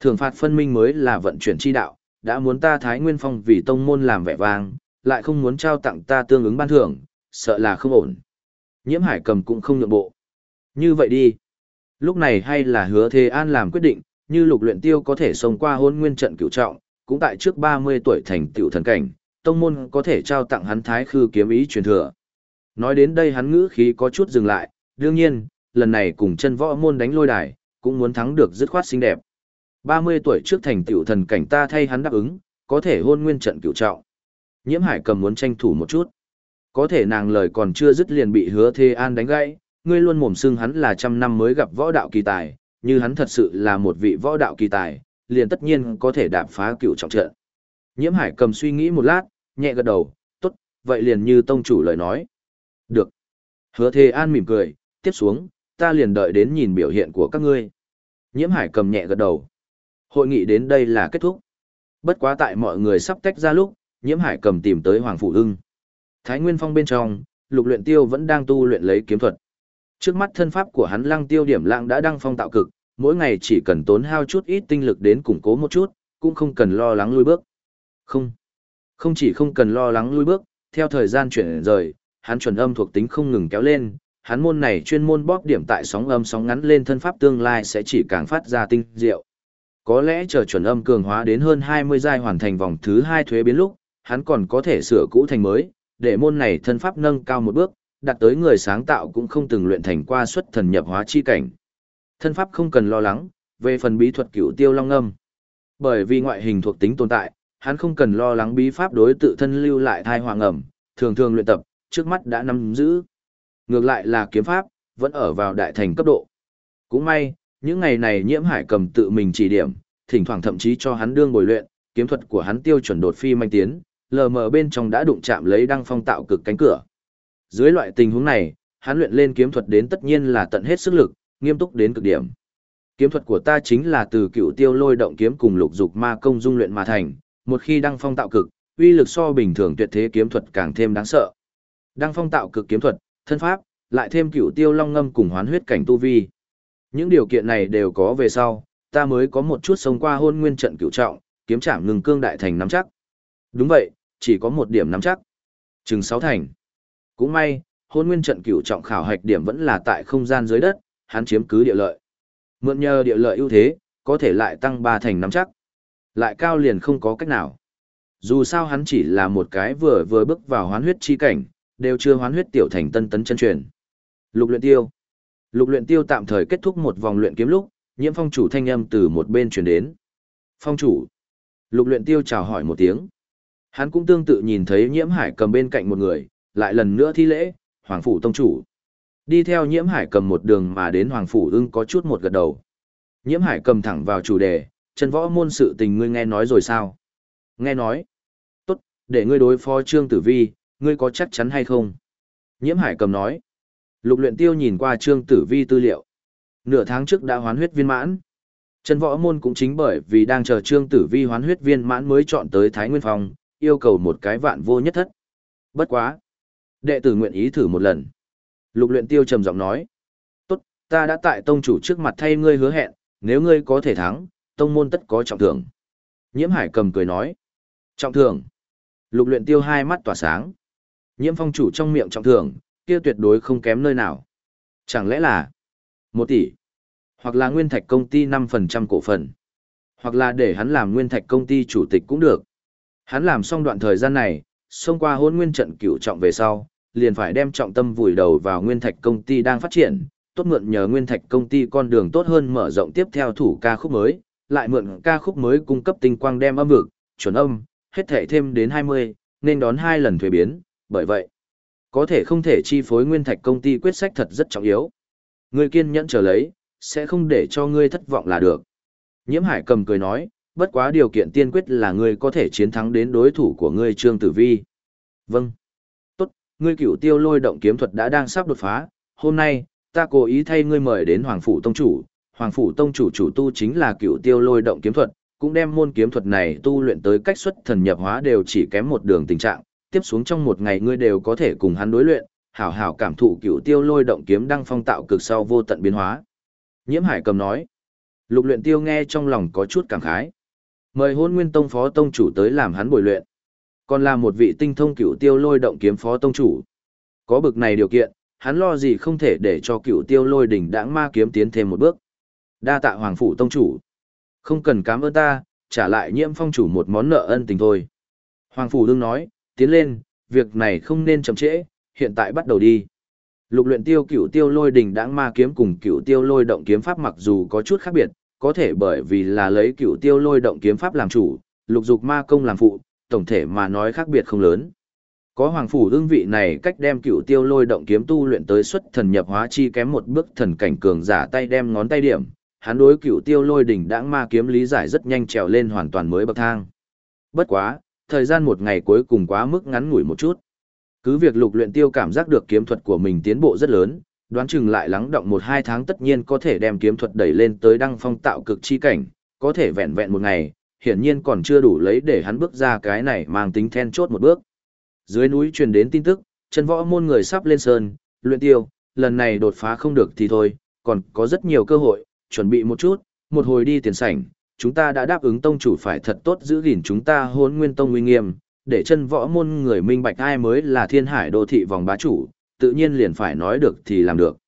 Thường phạt phân minh mới là vận chuyển chi đạo, đã muốn ta thái nguyên phong vì tông môn làm vẻ vang, lại không muốn trao tặng ta tương ứng ban thưởng, sợ là không ổn. Nhiễm hải cầm cũng không nhượng bộ. Như vậy đi. Lúc này hay là hứa thế an làm quyết định, như lục luyện tiêu có thể sống qua hôn nguyên trận cửu trọng, cũng tại trước 30 tuổi thành tiểu thần cảnh, tông môn có thể trao tặng hắn thái khư kiếm ý truyền thừa. Nói đến đây hắn ngữ khí có chút dừng lại, đương nhiên, lần này cùng chân võ môn đánh lôi đài, cũng muốn thắng được dứt khoát xinh đẹp. 30 tuổi trước thành tiểu thần cảnh ta thay hắn đáp ứng, có thể hôn nguyên trận cửu trọng. Nhiễm hải cầm muốn tranh thủ một chút. Có thể nàng lời còn chưa dứt liền bị hứa thê an đánh gãy, ngươi luôn mồm xưng hắn là trăm năm mới gặp võ đạo kỳ tài, như hắn thật sự là một vị võ đạo kỳ tài, liền tất nhiên có thể đạp phá cựu trọng trận. Nhiễm hải cầm suy nghĩ một lát, nhẹ gật đầu, tốt, vậy liền như tông chủ lời nói. Được. Hứa thê an mỉm cười, tiếp xuống, ta liền đợi đến nhìn biểu hiện của các ngươi. Nhiễm hải cầm nhẹ gật đầu. Hội nghị đến đây là kết thúc. Bất quá tại mọi người sắp tách ra lúc, nhiễm hải cầm tìm tới Hoàng Phụ Hưng. Thái Nguyên Phong bên trong, lục luyện tiêu vẫn đang tu luyện lấy kiếm thuật. Trước mắt thân pháp của hắn lăng tiêu điểm lãng đã đăng phong tạo cực, mỗi ngày chỉ cần tốn hao chút ít tinh lực đến củng cố một chút, cũng không cần lo lắng lui bước. Không. Không chỉ không cần lo lắng lui bước, theo thời gian chuyển rời, hắn chuẩn âm thuộc tính không ngừng kéo lên, hắn môn này chuyên môn bóp điểm tại sóng âm sóng ngắn lên thân pháp tương lai sẽ chỉ càng phát ra tinh diệu. Có lẽ chờ chuẩn âm cường hóa đến hơn 20 giai hoàn thành vòng thứ 2 thuế biến lúc, hắn còn có thể sửa cũ thành mới, để môn này thân pháp nâng cao một bước, đạt tới người sáng tạo cũng không từng luyện thành qua xuất thần nhập hóa chi cảnh. Thân pháp không cần lo lắng, về phần bí thuật cửu tiêu long âm. Bởi vì ngoại hình thuộc tính tồn tại, hắn không cần lo lắng bí pháp đối tự thân lưu lại thai hoàng ẩm, thường thường luyện tập, trước mắt đã nắm giữ. Ngược lại là kiếm pháp, vẫn ở vào đại thành cấp độ. Cũng may, những ngày này nhiễm hải cầm tự mình chỉ điểm, thỉnh thoảng thậm chí cho hắn đương bồi luyện, kiếm thuật của hắn tiêu chuẩn đột phi manh tiến, lờ mờ bên trong đã đụng chạm lấy đăng phong tạo cực cánh cửa. Dưới loại tình huống này, hắn luyện lên kiếm thuật đến tất nhiên là tận hết sức lực, nghiêm túc đến cực điểm. Kiếm thuật của ta chính là từ cựu tiêu lôi động kiếm cùng lục dục ma công dung luyện mà thành, một khi đăng phong tạo cực, uy lực so bình thường tuyệt thế kiếm thuật càng thêm đáng sợ. Đăng phong tạo cực kiếm thuật, thân pháp, lại thêm cựu tiêu long ngâm cùng hoán huyết cảnh tu vi. Những điều kiện này đều có về sau, ta mới có một chút sống qua hôn nguyên trận cựu trọng, kiếm chạm ngừng cương đại thành nắm chắc. Đúng vậy, chỉ có một điểm nắm chắc. Chừng sáu thành. Cũng may, hôn nguyên trận cửu trọng khảo hạch điểm vẫn là tại không gian dưới đất, hắn chiếm cứ địa lợi. Mượn nhờ địa lợi ưu thế, có thể lại tăng ba thành nắm chắc. Lại cao liền không có cách nào. Dù sao hắn chỉ là một cái vừa vừa bước vào hoán huyết chi cảnh, đều chưa hoán huyết tiểu thành tân tấn chân truyền. Lục luyện tiêu. Lục luyện tiêu tạm thời kết thúc một vòng luyện kiếm lúc, nhiễm phong chủ thanh âm từ một bên truyền đến. Phong chủ. Lục luyện tiêu chào hỏi một tiếng. Hắn cũng tương tự nhìn thấy nhiễm hải cầm bên cạnh một người, lại lần nữa thi lễ, hoàng phủ tông chủ. Đi theo nhiễm hải cầm một đường mà đến hoàng phủ ưng có chút một gật đầu. Nhiễm hải cầm thẳng vào chủ đề, chân võ môn sự tình ngươi nghe nói rồi sao? Nghe nói. Tốt, để ngươi đối phó trương tử vi, ngươi có chắc chắn hay không? Nhiễm hải cầm nói. Lục luyện tiêu nhìn qua trương tử vi tư liệu. Nửa tháng trước đã hoán huyết viên mãn. Chân võ môn cũng chính bởi vì đang chờ trương tử vi hoán huyết viên mãn mới chọn tới Thái Nguyên Phong, yêu cầu một cái vạn vô nhất thất. Bất quá. Đệ tử nguyện ý thử một lần. Lục luyện tiêu trầm giọng nói. Tốt, ta đã tại tông chủ trước mặt thay ngươi hứa hẹn, nếu ngươi có thể thắng, tông môn tất có trọng thưởng. Nhiễm hải cầm cười nói. Trọng thưởng. Lục luyện tiêu hai mắt tỏa sáng. Nhiễm phong chủ trong miệng trọng thưởng, kia tuyệt đối không kém nơi nào. Chẳng lẽ là một tỷ, hoặc là nguyên thạch công ty 5% cổ phần, hoặc là để hắn làm nguyên thạch công ty chủ tịch cũng được. Hắn làm xong đoạn thời gian này, xông qua hôn nguyên trận cửu trọng về sau, liền phải đem trọng tâm vùi đầu vào nguyên thạch công ty đang phát triển, tốt mượn nhờ nguyên thạch công ty con đường tốt hơn mở rộng tiếp theo thủ ca khúc mới, lại mượn ca khúc mới cung cấp tinh quang đem âm vực, chuẩn âm, hết thể thêm đến 20, nên đón hai lần thuế biến, bởi vậy, có thể không thể chi phối nguyên thạch công ty quyết sách thật rất trọng yếu. Người kiên nhẫn chờ lấy, sẽ không để cho ngươi thất vọng là được. Nhiễm Hải cầm cười nói, bất quá điều kiện tiên quyết là ngươi có thể chiến thắng đến đối thủ của ngươi Trương Tử Vi. Vâng. Tốt, ngươi cửu tiêu lôi động kiếm thuật đã đang sắp đột phá, hôm nay, ta cố ý thay ngươi mời đến Hoàng Phủ Tông Chủ. Hoàng Phủ Tông Chủ chủ tu chính là cửu tiêu lôi động kiếm thuật, cũng đem môn kiếm thuật này tu luyện tới cách xuất thần nhập hóa đều chỉ kém một đường tình trạng, tiếp xuống trong một ngày ngươi đều có thể cùng hắn đối luyện, hảo hảo cảm thụ cửu tiêu lôi động kiếm đang phong tạo cực sau vô tận biến hóa. Nhiễm Hải cầm nói. Lục luyện tiêu nghe trong lòng có chút cảm khái. Mời hôn nguyên tông phó tông chủ tới làm hắn bồi luyện. Còn là một vị tinh thông cửu tiêu lôi động kiếm phó tông chủ. Có bực này điều kiện, hắn lo gì không thể để cho cửu tiêu lôi đỉnh đãng ma kiếm tiến thêm một bước. Đa tạ hoàng phủ tông chủ. Không cần cảm ơn ta, trả lại nhiễm phong chủ một món nợ ân tình thôi. Hoàng phủ đương nói, tiến lên, việc này không nên chậm trễ, hiện tại bắt đầu đi. Lục luyện tiêu cửu tiêu lôi đỉnh đãng ma kiếm cùng cửu tiêu lôi động kiếm pháp mặc dù có chút khác biệt, có thể bởi vì là lấy cửu tiêu lôi động kiếm pháp làm chủ, lục dục ma công làm phụ, tổng thể mà nói khác biệt không lớn. Có hoàng phủ ương vị này cách đem cửu tiêu lôi động kiếm tu luyện tới xuất thần nhập hóa chi kém một bước thần cảnh cường giả tay đem ngón tay điểm, hắn đối cửu tiêu lôi đỉnh đãng ma kiếm lý giải rất nhanh trèo lên hoàn toàn mới bậc thang. Bất quá, thời gian một ngày cuối cùng quá mức ngắn ngủi một chút. Cứ việc lục luyện tiêu cảm giác được kiếm thuật của mình tiến bộ rất lớn, đoán chừng lại lắng động một hai tháng tất nhiên có thể đem kiếm thuật đẩy lên tới đăng phong tạo cực chi cảnh, có thể vẹn vẹn một ngày, hiển nhiên còn chưa đủ lấy để hắn bước ra cái này mang tính then chốt một bước. Dưới núi truyền đến tin tức, chân võ môn người sắp lên sơn, luyện tiêu, lần này đột phá không được thì thôi, còn có rất nhiều cơ hội, chuẩn bị một chút, một hồi đi tiền sảnh, chúng ta đã đáp ứng tông chủ phải thật tốt giữ gìn chúng ta hôn nguyên tông uy nghiêm, để chân võ môn người minh bạch ai mới là thiên hải đô thị vòng bá chủ, tự nhiên liền phải nói được thì làm được.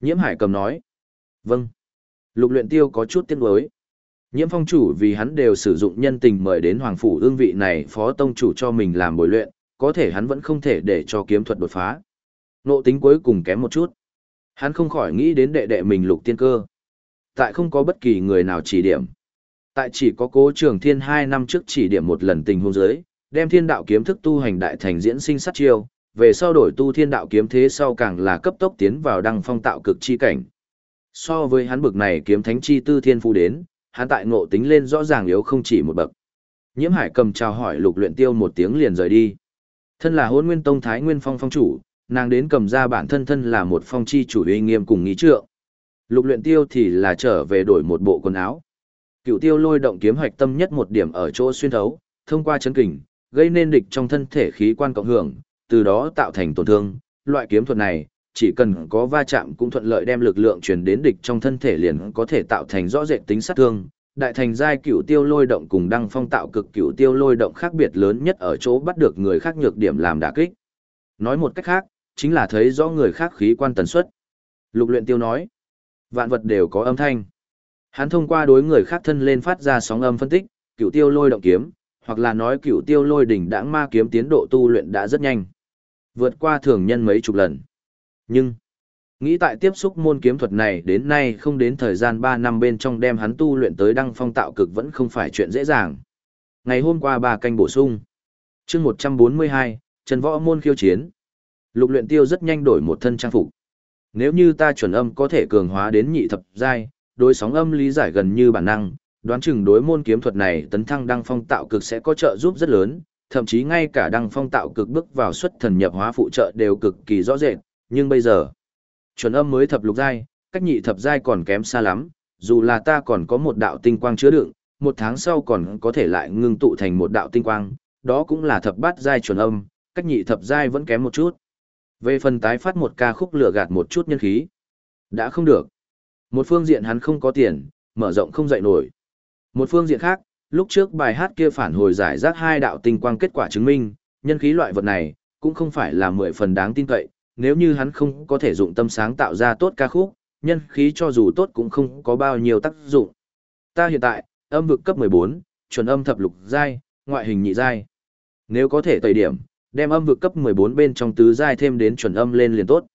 Nhiễm hải cầm nói. Vâng. Lục luyện tiêu có chút tiếc nuối. Nhiễm phong chủ vì hắn đều sử dụng nhân tình mời đến hoàng phủ ương vị này phó tông chủ cho mình làm bồi luyện, có thể hắn vẫn không thể để cho kiếm thuật đột phá. Nộ tính cuối cùng kém một chút. Hắn không khỏi nghĩ đến đệ đệ mình lục tiên cơ. Tại không có bất kỳ người nào chỉ điểm. Tại chỉ có cố trường thiên hai năm trước chỉ điểm một lần tình hôn giới, đem thiên đạo kiếm thức tu hành đại thành diễn sinh sát chiêu, về sau đổi tu thiên đạo kiếm thế sau càng là cấp tốc tiến vào đăng phong tạo cực chi cảnh. So với hắn bực này kiếm thánh chi tư thiên phu đến, hắn tại ngộ tính lên rõ ràng yếu không chỉ một bậc. Nhiễm Hải cầm chào hỏi Lục Luyện Tiêu một tiếng liền rời đi. Thân là Hỗn Nguyên Tông Thái Nguyên Phong phong chủ, nàng đến cầm ra bản thân thân là một phong chi chủ uy nghiêm cùng nghi trượng. Lục luyện tiêu thì là trở về đổi một bộ quần áo. Cựu tiêu lôi động kiếm hoạch tâm nhất một điểm ở chỗ xuyên thấu, thông qua chấn kình, gây nên địch trong thân thể khí quan cộng hưởng, từ đó tạo thành tổn thương. Loại kiếm thuật này, chỉ cần có va chạm cũng thuận lợi đem lực lượng truyền đến địch trong thân thể liền có thể tạo thành rõ rệt tính sát thương. Đại thành giai cửu tiêu lôi động cùng đăng phong tạo cực cửu tiêu lôi động khác biệt lớn nhất ở chỗ bắt được người khác nhược điểm làm đả kích. Nói một cách khác, chính là thấy rõ người khác khí quan tần suất. Lục luyện tiêu nói, vạn vật đều có âm thanh. Hắn thông qua đối người khác thân lên phát ra sóng âm phân tích, cửu tiêu lôi động kiếm, hoặc là nói cửu tiêu lôi đỉnh đãng ma kiếm tiến độ tu luyện đã rất nhanh. Vượt qua thường nhân mấy chục lần. Nhưng, nghĩ tại tiếp xúc môn kiếm thuật này đến nay không đến thời gian 3 năm bên trong đem hắn tu luyện tới đăng phong tạo cực vẫn không phải chuyện dễ dàng. Ngày hôm qua ba canh bổ sung. chương 142, Trần Võ Môn khiêu chiến. Lục luyện tiêu rất nhanh đổi một thân trang phục. Nếu như ta chuẩn âm có thể cường hóa đến nhị thập giai, đối sóng âm lý giải gần như bản năng, đoán chừng đối môn kiếm thuật này tấn thăng đăng phong tạo cực sẽ có trợ giúp rất lớn, thậm chí ngay cả đăng phong tạo cực bước vào xuất thần nhập hóa phụ trợ đều cực kỳ rõ rệt, nhưng bây giờ, chuẩn âm mới thập lục giai, cách nhị thập giai còn kém xa lắm, dù là ta còn có một đạo tinh quang chứa đựng, một tháng sau còn có thể lại ngưng tụ thành một đạo tinh quang, đó cũng là thập bát giai chuẩn âm, cách nhị thập giai vẫn kém một chút. Về phần tái phát một ca khúc lửa gạt một chút nhân khí, đã không được. Một phương diện hắn không có tiền, mở rộng không dậy nổi. Một phương diện khác, lúc trước bài hát kia phản hồi giải rác hai đạo tinh quang kết quả chứng minh, nhân khí loại vật này, cũng không phải là mười phần đáng tin cậy, nếu như hắn không có thể dụng tâm sáng tạo ra tốt ca khúc, nhân khí cho dù tốt cũng không có bao nhiêu tác dụng. Ta hiện tại, âm vực cấp 14, chuẩn âm thập lục giai, ngoại hình nhị giai. Nếu có thể tẩy điểm, đem âm vực cấp 14 bên trong tứ giai thêm đến chuẩn âm lên liền tốt.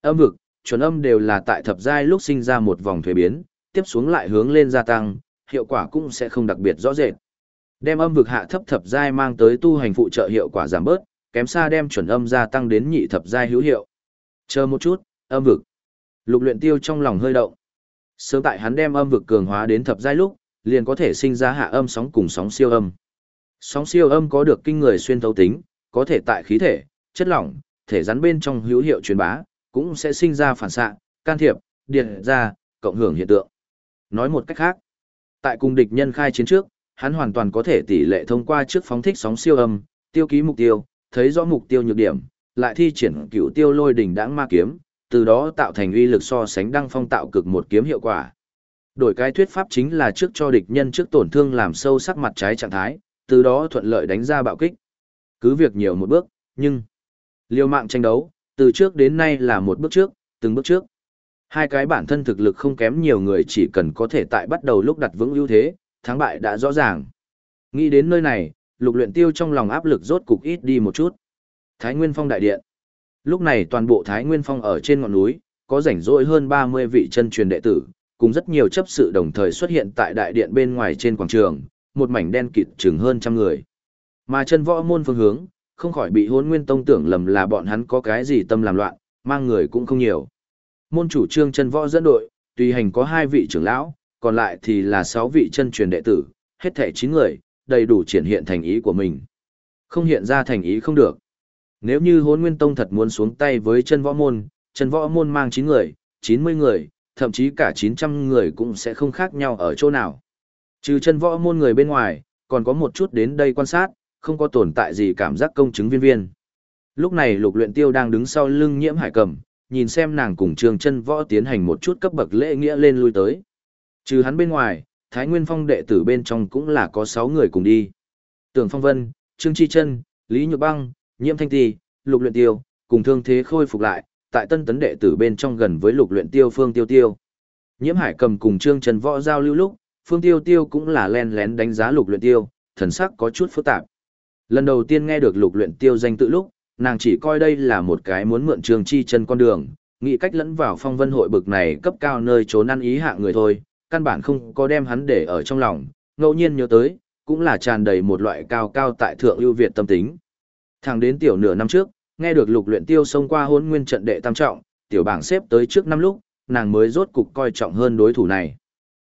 Âm vực, chuẩn âm đều là tại thập giai lúc sinh ra một vòng thuế biến, tiếp xuống lại hướng lên gia tăng, hiệu quả cũng sẽ không đặc biệt rõ rệt. Đem âm vực hạ thấp thập giai mang tới tu hành phụ trợ hiệu quả giảm bớt, kém xa đem chuẩn âm gia tăng đến nhị thập giai hữu hiệu. Chờ một chút, âm vực. Lục luyện tiêu trong lòng hơi động. Sớm tại hắn đem âm vực cường hóa đến thập giai lúc, liền có thể sinh ra hạ âm sóng cùng sóng siêu âm. Sóng siêu âm có được kinh người xuyên thấu tính, có thể tại khí thể, chất lỏng, thể rắn bên trong hữu hiệu truyền bá, cũng sẽ sinh ra phản xạ, can thiệp, điện ra, cộng hưởng hiện tượng. Nói một cách khác, tại cùng địch nhân khai chiến trước, hắn hoàn toàn có thể tỷ lệ thông qua trước phóng thích sóng siêu âm, tiêu ký mục tiêu, thấy rõ mục tiêu nhược điểm, lại thi triển cựu tiêu lôi đỉnh đãng ma kiếm, từ đó tạo thành uy lực so sánh đăng phong tạo cực một kiếm hiệu quả. Đổi cái thuyết pháp chính là trước cho địch nhân trước tổn thương làm sâu sắc mặt trái trạng thái, từ đó thuận lợi đánh ra bạo kích. Cứ việc nhiều một bước, nhưng liều mạng tranh đấu, từ trước đến nay là một bước trước, từng bước trước. Hai cái bản thân thực lực không kém nhiều người chỉ cần có thể tại bắt đầu lúc đặt vững ưu thế, thắng bại đã rõ ràng. Nghĩ đến nơi này, lục luyện tiêu trong lòng áp lực rốt cục ít đi một chút. Thái Nguyên Phong đại điện. Lúc này toàn bộ Thái Nguyên Phong ở trên ngọn núi, có rảnh rỗi hơn 30 vị chân truyền đệ tử, cùng rất nhiều chấp sự đồng thời xuất hiện tại đại điện bên ngoài trên quảng trường, một mảnh đen kịt chừng hơn trăm người. Mà chân võ môn phương hướng, không khỏi bị hôn nguyên tông tưởng lầm là bọn hắn có cái gì tâm làm loạn, mang người cũng không nhiều. Môn chủ trương chân võ dẫn đội, tùy hành có hai vị trưởng lão, còn lại thì là sáu vị chân truyền đệ tử, hết thảy chín người, đầy đủ triển hiện thành ý của mình. Không hiện ra thành ý không được. Nếu như hôn nguyên tông thật muốn xuống tay với chân võ môn, chân võ môn mang chín người, 90 người, thậm chí cả 900 người cũng sẽ không khác nhau ở chỗ nào. Trừ chân võ môn người bên ngoài, còn có một chút đến đây quan sát, không có tồn tại gì cảm giác công chứng viên viên. Lúc này lục luyện tiêu đang đứng sau lưng nhiễm hải cầm, nhìn xem nàng cùng trường chân võ tiến hành một chút cấp bậc lễ nghĩa lên lui tới. Trừ hắn bên ngoài, Thái Nguyên Phong đệ tử bên trong cũng là có 6 người cùng đi. Tưởng Phong Vân, Trương Chi Chân, Lý Nhược Băng, Nhiễm Thanh Ti, Lục Luyện Tiêu, cùng thương thế khôi phục lại, tại tân tấn đệ tử bên trong gần với Lục Luyện Tiêu Phương Tiêu Tiêu. Nhiễm Hải cầm cùng Trương Trần Võ giao lưu lúc, Phương Tiêu Tiêu cũng là len lén đánh giá Lục Luyện Tiêu, thần sắc có chút phức tạp. Lần đầu tiên nghe được Lục Luyện Tiêu danh tự lúc, nàng chỉ coi đây là một cái muốn mượn trường Chi chân con đường, nghĩ cách lẫn vào phong vân hội bực này cấp cao nơi trốn ăn ý hạ người thôi, căn bản không có đem hắn để ở trong lòng, ngẫu nhiên nhớ tới, cũng là tràn đầy một loại cao cao tại thượng ưu việt tâm tính. Thẳng đến tiểu nửa năm trước, nghe được lục luyện tiêu xông qua hôn nguyên trận đệ tam trọng, tiểu bảng xếp tới trước năm lúc, nàng mới rốt cục coi trọng hơn đối thủ này.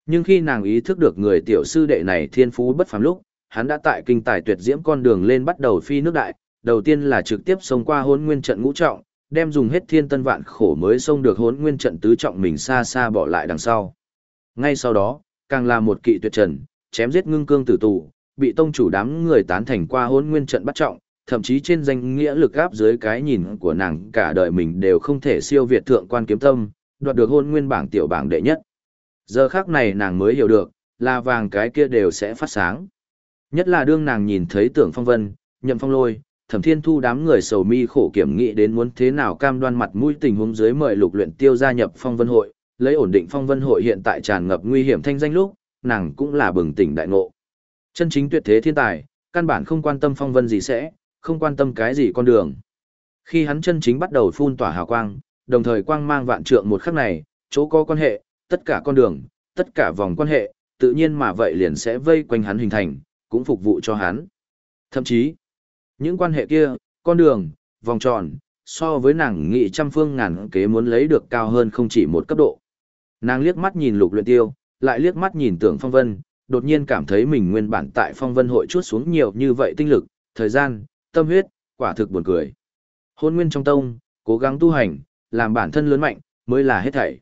Nhưng khi nàng ý thức được người tiểu sư đệ này thiên phú bất phàm lúc, hắn đã tại kinh tài tuyệt diễm con đường lên bắt đầu phi nước đại, đầu tiên là trực tiếp xông qua hôn nguyên trận ngũ trọng, đem dùng hết thiên tân vạn khổ mới xông được hốn nguyên trận tứ trọng mình xa xa bỏ lại đằng sau. Ngay sau đó, càng là một kỵ tuyệt trần, chém giết ngưng cương tử tù, bị tông chủ đám người tán thành qua hốn nguyên trận bắt trọng, thậm chí trên danh nghĩa lực áp dưới cái nhìn của nàng cả đời mình đều không thể siêu việt thượng quan kiếm tâm, đoạt được hôn nguyên bảng tiểu bảng đệ nhất. Giờ khác này nàng mới hiểu được, là vàng cái kia đều sẽ phát sáng. Nhất là đương nàng nhìn thấy tưởng phong vân, nhậm phong lôi, thẩm thiên thu đám người sầu mi khổ kiểm nghĩ đến muốn thế nào cam đoan mặt mũi tình huống dưới mời lục luyện tiêu gia nhập phong vân hội, lấy ổn định phong vân hội hiện tại tràn ngập nguy hiểm thanh danh lúc, nàng cũng là bừng tỉnh đại ngộ. Chân chính tuyệt thế thiên tài, căn bản không quan tâm phong vân gì sẽ, không quan tâm cái gì con đường. Khi hắn chân chính bắt đầu phun tỏa hào quang, đồng thời quang mang vạn trượng một khắc này, chỗ có quan hệ, tất cả con đường, tất cả vòng quan hệ, tự nhiên mà vậy liền sẽ vây quanh hắn hình thành, cũng phục vụ cho hắn. Thậm chí, những quan hệ kia, con đường, vòng tròn, so với nàng nghị trăm phương ngàn kế muốn lấy được cao hơn không chỉ một cấp độ. Nàng liếc mắt nhìn lục luyện tiêu, lại liếc mắt nhìn tưởng phong vân, đột nhiên cảm thấy mình nguyên bản tại phong vân hội chuốt xuống nhiều như vậy tinh lực, thời gian, tâm huyết, quả thực buồn cười. Hôn nguyên trong tông, cố gắng tu hành, làm bản thân lớn mạnh, mới là hết thảy.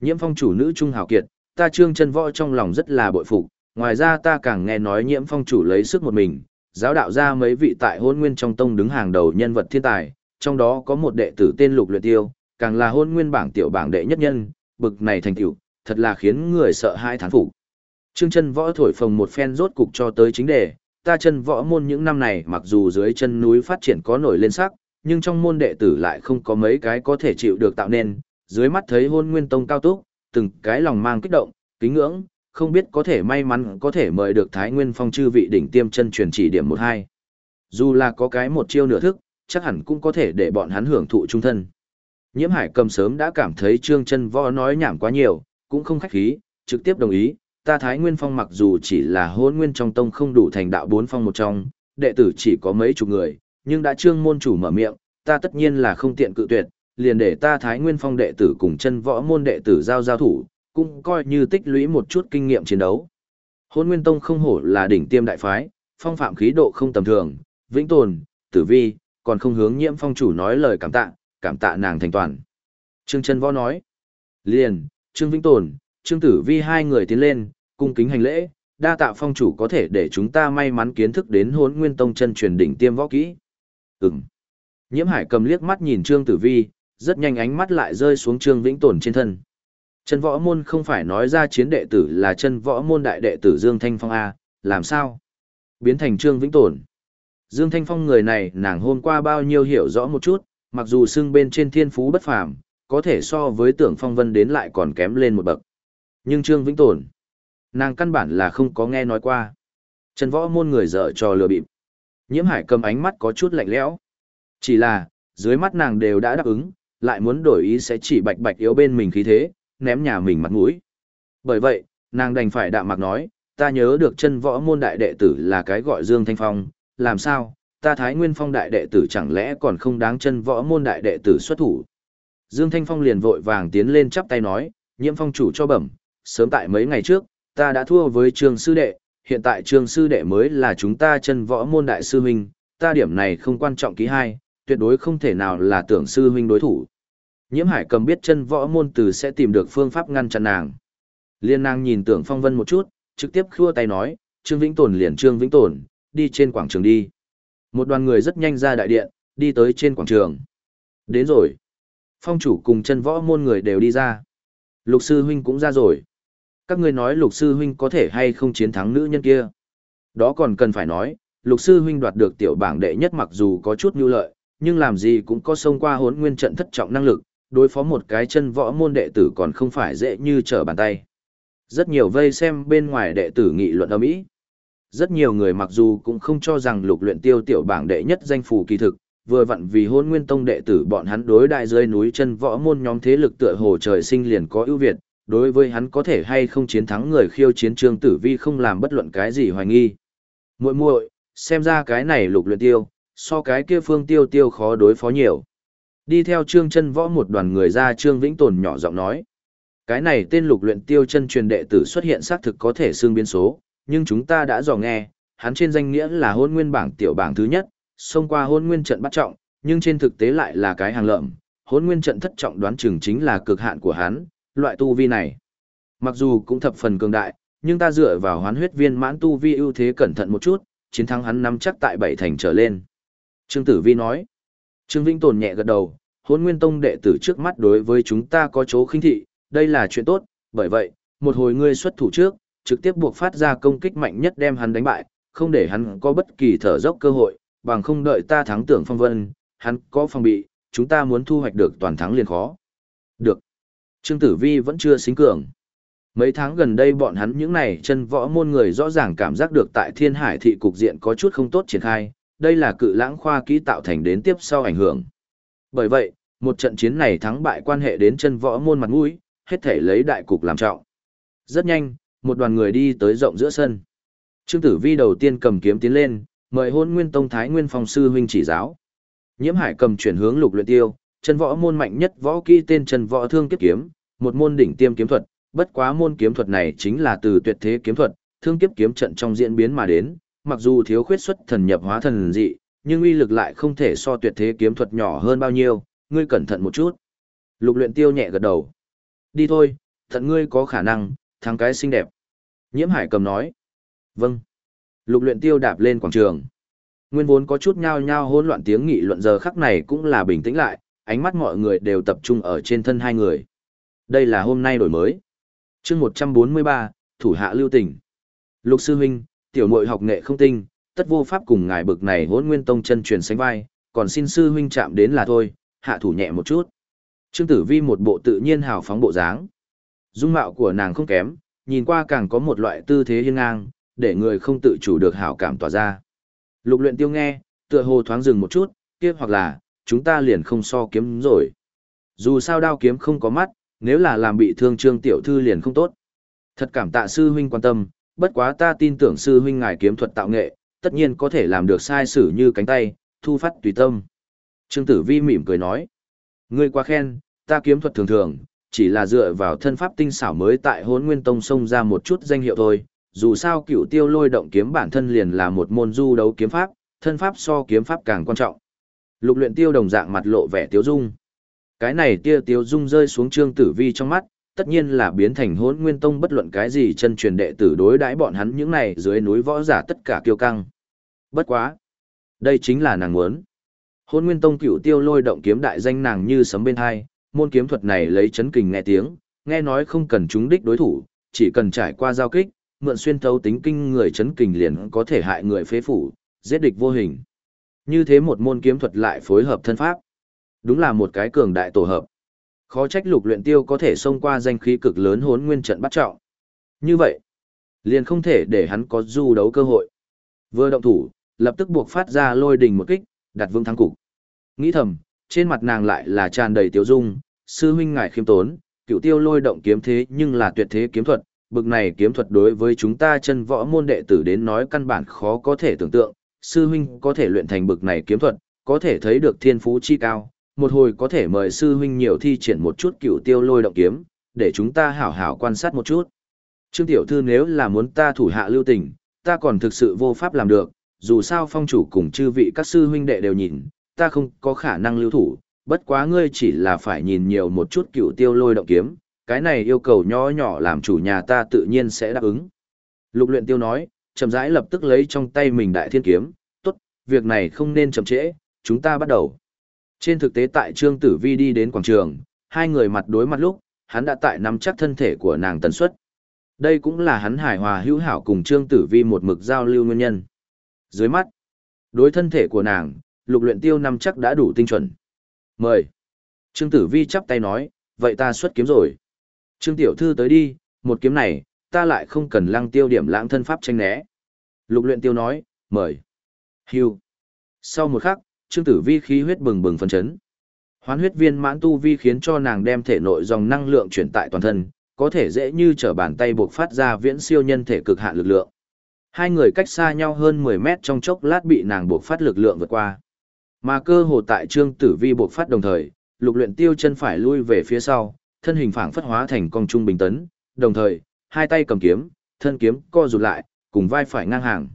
Nhiễm phong chủ nữ trung hào kiệt, ta trương chân võ trong lòng rất là bội phục, ngoài ra ta càng nghe nói nhiễm phong chủ lấy sức một mình, giáo đạo ra mấy vị tại hôn nguyên trong tông đứng hàng đầu nhân vật thiên tài, trong đó có một đệ tử tên lục luyện tiêu, càng là hôn nguyên bảng tiểu bảng đệ nhất nhân, bực này thành tựu, thật là khiến người sợ hai thán phục. Trương chân võ thổi phồng một phen rốt cục cho tới chính đề, ta chân võ môn những năm này mặc dù dưới chân núi phát triển có nổi lên sắc, nhưng trong môn đệ tử lại không có mấy cái có thể chịu được tạo nên, dưới mắt thấy hôn nguyên tông cao túc, từng cái lòng mang kích động, kính ngưỡng, không biết có thể may mắn có thể mời được Thái Nguyên Phong chư vị đỉnh tiêm chân truyền chỉ điểm một hai. Dù là có cái một chiêu nửa thức, chắc hẳn cũng có thể để bọn hắn hưởng thụ trung thân. Nhiễm Hải cầm sớm đã cảm thấy Trương Chân Võ nói nhảm quá nhiều, cũng không khách khí, trực tiếp đồng ý, ta Thái Nguyên Phong mặc dù chỉ là hôn nguyên trong tông không đủ thành đạo bốn phong một trong, đệ tử chỉ có mấy chục người, nhưng đã trương môn chủ mở miệng, ta tất nhiên là không tiện cự tuyệt, liền để ta Thái Nguyên Phong đệ tử cùng chân võ môn đệ tử giao giao thủ, cũng coi như tích lũy một chút kinh nghiệm chiến đấu. Hôn Nguyên Tông không hổ là đỉnh tiêm đại phái, phong phạm khí độ không tầm thường, vĩnh tồn, tử vi, còn không hướng nhiễm phong chủ nói lời cảm tạ, cảm tạ nàng thành toàn. Trương Trân võ nói, liền, Trương Vĩnh Tồn, Trương Tử Vi hai người tiến lên, cung kính hành lễ, đa tạ phong chủ có thể để chúng ta may mắn kiến thức đến hốn nguyên tông chân truyền đỉnh tiêm võ kỹ. Ừm. Nhiễm hải cầm liếc mắt nhìn Trương Tử Vi, rất nhanh ánh mắt lại rơi xuống Trương Vĩnh Tồn trên thân. Chân võ môn không phải nói ra chiến đệ tử là chân võ môn đại đệ tử Dương Thanh Phong A, làm sao? Biến thành Trương Vĩnh Tồn. Dương Thanh Phong người này nàng hôm qua bao nhiêu hiểu rõ một chút, mặc dù xưng bên trên thiên phú bất phàm, có thể so với tưởng phong vân đến lại còn kém lên một bậc. Nhưng Trương Vĩnh Tồn, nàng căn bản là không có nghe nói qua. Trần võ môn người dở trò lừa bịp. Nhiễm hải cầm ánh mắt có chút lạnh lẽo. Chỉ là, dưới mắt nàng đều đã đáp ứng, lại muốn đổi ý sẽ chỉ bạch bạch yếu bên mình khí thế, ném nhà mình mặt mũi. Bởi vậy, nàng đành phải đạm mạc nói, ta nhớ được chân võ môn đại đệ tử là cái gọi Dương Thanh Phong, làm sao, ta Thái Nguyên Phong đại đệ tử chẳng lẽ còn không đáng chân võ môn đại đệ tử xuất thủ. Dương Thanh Phong liền vội vàng tiến lên chắp tay nói, nhiễm phong chủ cho bẩm, sớm tại mấy ngày trước, ta đã thua với trường sư đệ, hiện tại trường sư đệ mới là chúng ta chân võ môn đại sư huynh, ta điểm này không quan trọng ký hai, tuyệt đối không thể nào là tưởng sư huynh đối thủ. Nhiễm hải cầm biết chân võ môn từ sẽ tìm được phương pháp ngăn chặn nàng. Liên nàng nhìn tưởng phong vân một chút, trực tiếp khua tay nói, Trương Vĩnh Tồn liền Trương Vĩnh Tồn, đi trên quảng trường đi. Một đoàn người rất nhanh ra đại điện, đi tới trên quảng trường. Đến rồi. Phong chủ cùng chân võ môn người đều đi ra. Lục sư huynh cũng ra rồi. Các ngươi nói lục sư huynh có thể hay không chiến thắng nữ nhân kia. Đó còn cần phải nói, lục sư huynh đoạt được tiểu bảng đệ nhất mặc dù có chút nhu lợi, nhưng làm gì cũng có xông qua hốn nguyên trận thất trọng năng lực, đối phó một cái chân võ môn đệ tử còn không phải dễ như trở bàn tay. Rất nhiều vây xem bên ngoài đệ tử nghị luận ở mỹ. Rất nhiều người mặc dù cũng không cho rằng lục luyện tiêu tiểu bảng đệ nhất danh phù kỳ thực, vừa vặn vì hôn nguyên tông đệ tử bọn hắn đối đại dưới núi chân võ môn nhóm thế lực tựa hồ trời sinh liền có ưu việt, đối với hắn có thể hay không chiến thắng người khiêu chiến trương tử vi không làm bất luận cái gì hoài nghi. muội muội xem ra cái này lục luyện tiêu, so cái kia phương tiêu tiêu khó đối phó nhiều. Đi theo trương chân võ một đoàn người ra trương vĩnh tồn nhỏ giọng nói. Cái này tên lục luyện tiêu chân truyền đệ tử xuất hiện xác thực có thể xương biến số, nhưng chúng ta đã dò nghe, hắn trên danh nghĩa là hôn nguyên bảng tiểu bảng thứ nhất, xông qua hôn nguyên trận bắt trọng, nhưng trên thực tế lại là cái hàng lợm, Hôn nguyên trận thất trọng đoán chừng chính là cực hạn của hắn, loại tu vi này. Mặc dù cũng thập phần cường đại, nhưng ta dựa vào hoán huyết viên mãn tu vi ưu thế cẩn thận một chút, chiến thắng hắn nắm chắc tại bảy thành trở lên. Trương Tử Vi nói. Trương Vĩnh Tồn nhẹ gật đầu, hôn nguyên tông đệ tử trước mắt đối với chúng ta có chỗ khinh thị, đây là chuyện tốt, bởi vậy, một hồi ngươi xuất thủ trước, trực tiếp buộc phát ra công kích mạnh nhất đem hắn đánh bại, không để hắn có bất kỳ thở dốc cơ hội, bằng không đợi ta thắng tưởng phong vân, hắn có phòng bị, chúng ta muốn thu hoạch được toàn thắng liền khó. Được. Trương Tử Vi vẫn chưa xính cường. Mấy tháng gần đây bọn hắn những này chân võ môn người rõ ràng cảm giác được tại thiên hải thị cục diện có chút không tốt triển khai, đây là cự lãng khoa kỹ tạo thành đến tiếp sau ảnh hưởng. Bởi vậy, một trận chiến này thắng bại quan hệ đến chân võ môn mặt mũi, hết thể lấy đại cục làm trọng. Rất nhanh, một đoàn người đi tới rộng giữa sân. Trương Tử Vi đầu tiên cầm kiếm tiến lên, mời hôn nguyên tông thái nguyên phong sư huynh chỉ giáo. Nhiễm hải cầm chuyển hướng lục luyện tiêu, chân võ môn mạnh nhất võ kỹ tên chân võ thương kiếp kiếm, một môn đỉnh tiêm kiếm thuật, bất quá môn kiếm thuật này chính là từ tuyệt thế kiếm thuật, thương kiếp kiếm trận trong diễn biến mà đến, mặc dù thiếu khuyết xuất thần nhập hóa thần dị, nhưng uy lực lại không thể so tuyệt thế kiếm thuật nhỏ hơn bao nhiêu, ngươi cẩn thận một chút. Lục luyện tiêu nhẹ gật đầu. Đi thôi, thận ngươi có khả năng, thắng cái xinh đẹp. Nhiễm hải cầm nói. Vâng. Lục luyện tiêu đạp lên quảng trường. Nguyên vốn có chút nhao nhao hỗn loạn tiếng nghị luận giờ khắc này cũng là bình tĩnh lại, ánh mắt mọi người đều tập trung ở trên thân hai người. Đây là hôm nay đổi mới. Chương 143, thủ hạ lưu tình. Lục sư huynh, tiểu muội học nghệ không tinh, tất vô pháp cùng ngài bực này hỗn nguyên tông chân truyền sánh vai, còn xin sư huynh chạm đến là thôi, hạ thủ nhẹ một chút. Trương Tử Vi một bộ tự nhiên hào phóng bộ dáng. Dung mạo của nàng không kém, nhìn qua càng có một loại tư thế hiên ngang, để người không tự chủ được hảo cảm tỏa ra. Lục luyện tiêu nghe, tựa hồ thoáng dừng một chút, kia hoặc là, chúng ta liền không so kiếm rồi. Dù sao đao kiếm không có mắt, nếu là làm bị thương trương tiểu thư liền không tốt. Thật cảm tạ sư huynh quan tâm, bất quá ta tin tưởng sư huynh ngài kiếm thuật tạo nghệ, tất nhiên có thể làm được sai sử như cánh tay, thu phát tùy tâm. Trương tử vi mỉm cười nói, ngươi quá khen, ta kiếm thuật thường thường, chỉ là dựa vào thân pháp tinh xảo mới tại hốn nguyên tông sông ra một chút danh hiệu thôi. Dù sao cựu tiêu lôi động kiếm bản thân liền là một môn du đấu kiếm pháp, thân pháp so kiếm pháp càng quan trọng. Lục luyện tiêu đồng dạng mặt lộ vẻ tiêu dung. Cái này tia tiêu dung rơi xuống trương tử vi trong mắt, tất nhiên là biến thành hỗn nguyên tông bất luận cái gì chân truyền đệ tử đối đãi bọn hắn những này dưới núi võ giả tất cả kiêu căng. Bất quá. Đây chính là nàng muốn. Hôn nguyên tông cửu tiêu lôi động kiếm đại danh nàng như sấm bên hai, môn kiếm thuật này lấy chấn kình nghe tiếng, nghe nói không cần trúng đích đối thủ, chỉ cần trải qua giao kích, mượn xuyên thấu tính kinh người chấn kình liền có thể hại người phế phủ, giết địch vô hình. Như thế một môn kiếm thuật lại phối hợp thân pháp. Đúng là một cái cường đại tổ hợp. Khó trách lục luyện tiêu có thể xông qua danh khí cực lớn hốn nguyên trận bắt trọng. Như vậy, liền không thể để hắn có du đấu cơ hội. Vừa động thủ, lập tức buộc phát ra lôi đình một kích, đặt vương thắng cục. Nghĩ thầm, trên mặt nàng lại là tràn đầy tiêu dung, sư huynh ngài khiêm tốn, cựu tiêu lôi động kiếm thế nhưng là tuyệt thế kiếm thuật, bực này kiếm thuật đối với chúng ta chân võ môn đệ tử đến nói căn bản khó có thể tưởng tượng, sư huynh có thể luyện thành bực này kiếm thuật, có thể thấy được thiên phú chi cao, một hồi có thể mời sư huynh nhiều thi triển một chút cựu tiêu lôi động kiếm, để chúng ta hảo hảo quan sát một chút. Trương tiểu thư nếu là muốn ta thủ hạ lưu tình, ta còn thực sự vô pháp làm được, dù sao phong chủ cùng chư vị các sư huynh đệ đều nhìn, ta không có khả năng lưu thủ, bất quá ngươi chỉ là phải nhìn nhiều một chút cựu tiêu lôi động kiếm, cái này yêu cầu nhỏ nhỏ làm chủ nhà ta tự nhiên sẽ đáp ứng. Lục luyện tiêu nói, chậm rãi lập tức lấy trong tay mình đại thiên kiếm, tốt, việc này không nên chậm trễ, chúng ta bắt đầu. Trên thực tế tại Trương Tử Vi đi đến quảng trường, hai người mặt đối mặt lúc, hắn đã tại nắm chắc thân thể của nàng tần suất. Đây cũng là hắn hài hòa hữu hảo cùng Trương Tử Vi một mực giao lưu nguyên nhân. Dưới mắt, đối thân thể của nàng, lục luyện tiêu nắm chắc đã đủ tinh chuẩn. Mời. Trương Tử Vi chắp tay nói, vậy ta xuất kiếm rồi. Trương Tiểu Thư tới đi, một kiếm này, ta lại không cần lăng tiêu điểm lãng thân pháp tranh né. Lục luyện tiêu nói, mời. Hưu. Sau một khắc, Trương Tử Vi khí huyết bừng bừng phấn chấn. Hoán huyết viên mãn tu vi khiến cho nàng đem thể nội dòng năng lượng chuyển tại toàn thân, có thể dễ như trở bàn tay buộc phát ra viễn siêu nhân thể cực hạn lực lượng. Hai người cách xa nhau hơn 10 mét trong chốc lát bị nàng buộc phát lực lượng vượt qua. Mà cơ hồ tại Trương Tử Vi buộc phát đồng thời, lục luyện tiêu chân phải lui về phía sau, thân hình phảng phất hóa thành con trung bình tấn, đồng thời, hai tay cầm kiếm, thân kiếm co rụt lại, cùng vai phải ngang hàng.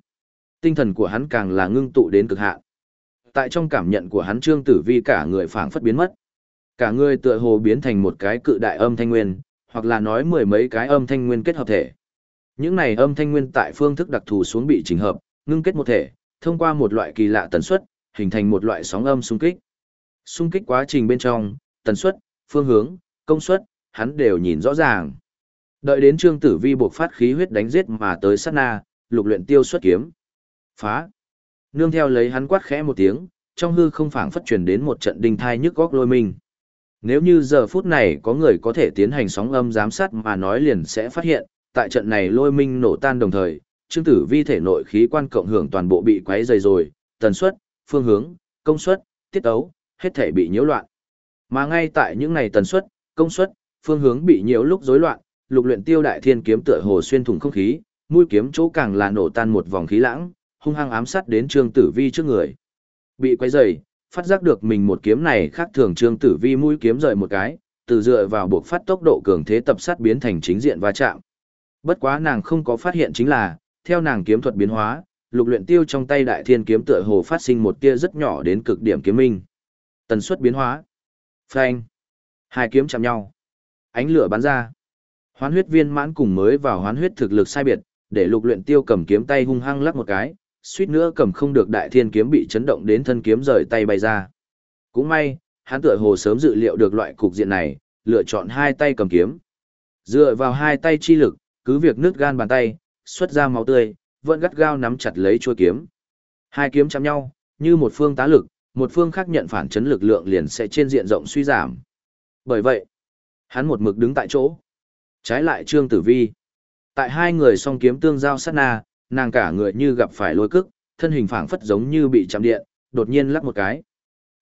Tinh thần của hắn càng là ngưng tụ đến cực hạn. Tại trong cảm nhận của hắn Trương Tử Vi cả người phảng phất biến mất. Cả người tựa hồ biến thành một cái cự đại âm thanh nguyên, hoặc là nói mười mấy cái âm thanh nguyên kết hợp thể. Những này âm thanh nguyên tại phương thức đặc thù xuống bị chỉnh hợp, ngưng kết một thể, thông qua một loại kỳ lạ tần suất, hình thành một loại sóng âm xung kích. Xung kích quá trình bên trong, tần suất, phương hướng, công suất, hắn đều nhìn rõ ràng. Đợi đến Trương Tử Vi buộc phát khí huyết đánh giết mà tới sát na, lục luyện tiêu xuất kiếm. Phá. Nương theo lấy hắn quát khẽ một tiếng, trong hư không phảng phất truyền đến một trận đinh thai nhức góc lôi mình. Nếu như giờ phút này có người có thể tiến hành sóng âm giám sát mà nói liền sẽ phát hiện, tại trận này lôi minh nổ tan đồng thời, Trương Tử Vi thể nội khí quan cộng hưởng toàn bộ bị quấy dày rồi, tần suất, phương hướng, công suất, tiết ấu, hết thể bị nhiễu loạn. Mà ngay tại những này tần suất, công suất, phương hướng bị nhiễu lúc rối loạn, lục luyện tiêu đại thiên kiếm tựa hồ xuyên thủng không khí, mũi kiếm chỗ càng là nổ tan một vòng khí lãng, hung hăng ám sát đến Trương Tử Vi trước người. Bị quấy rầy, phát giác được mình một kiếm này khác thường Trương Tử Vi mũi kiếm rời một cái, từ dựa vào buộc phát tốc độ cường thế tập sát biến thành chính diện va chạm. Bất quá nàng không có phát hiện chính là, theo nàng kiếm thuật biến hóa, lục luyện tiêu trong tay đại thiên kiếm tựa hồ phát sinh một tia rất nhỏ đến cực điểm kiếm minh. Tần suất biến hóa. Phanh. Hai kiếm chạm nhau. Ánh lửa bắn ra. Hoán huyết viên mãn cùng mới vào hoán huyết thực lực sai biệt, để lục luyện tiêu cầm kiếm tay hung hăng lắc một cái, suýt nữa cầm không được đại thiên kiếm bị chấn động đến thân kiếm rời tay bay ra. Cũng may, hắn tựa hồ sớm dự liệu được loại cục diện này, lựa chọn hai tay cầm kiếm. Dựa vào hai tay chi lực, cứ việc nứt gan bàn tay, xuất ra máu tươi, vẫn gắt gao nắm chặt lấy chuôi kiếm. Hai kiếm chạm nhau, như một phương tá lực, một phương khác nhận phản chấn lực lượng liền sẽ trên diện rộng suy giảm. Bởi vậy, hắn một mực đứng tại chỗ. Trái lại Trương Tử Vi. Tại hai người song kiếm tương giao sát na, nàng cả người như gặp phải lôi cức, thân hình phảng phất giống như bị chạm điện, đột nhiên lắc một cái.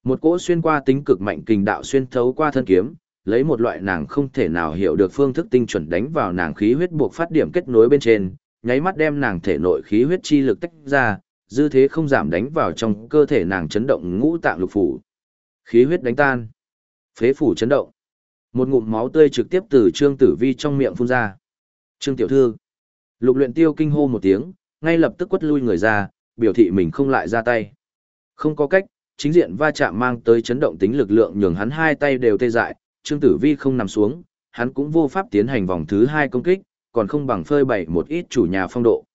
Một cỗ xuyên qua tính cực mạnh kình đạo xuyên thấu qua thân kiếm, lấy một loại nàng không thể nào hiểu được phương thức tinh chuẩn đánh vào nàng khí huyết buộc phát điểm kết nối bên trên, nháy mắt đem nàng thể nội khí huyết chi lực tách ra, dư thế không giảm đánh vào trong cơ thể nàng chấn động ngũ tạng lục phủ. Khí huyết đánh tan, phế phủ chấn động. Một ngụm máu tươi trực tiếp từ Trương Tử Vi trong miệng phun ra. Trương tiểu thư, Lục Luyện Tiêu kinh hô một tiếng, ngay lập tức quất lui người ra, biểu thị mình không lại ra tay. Không có cách, chính diện va chạm mang tới chấn động tính lực lượng nhường hắn hai tay đều tê dại, Trương Tử Vi không nằm xuống, hắn cũng vô pháp tiến hành vòng thứ hai công kích, còn không bằng phơi bày một ít chủ nhà phong độ.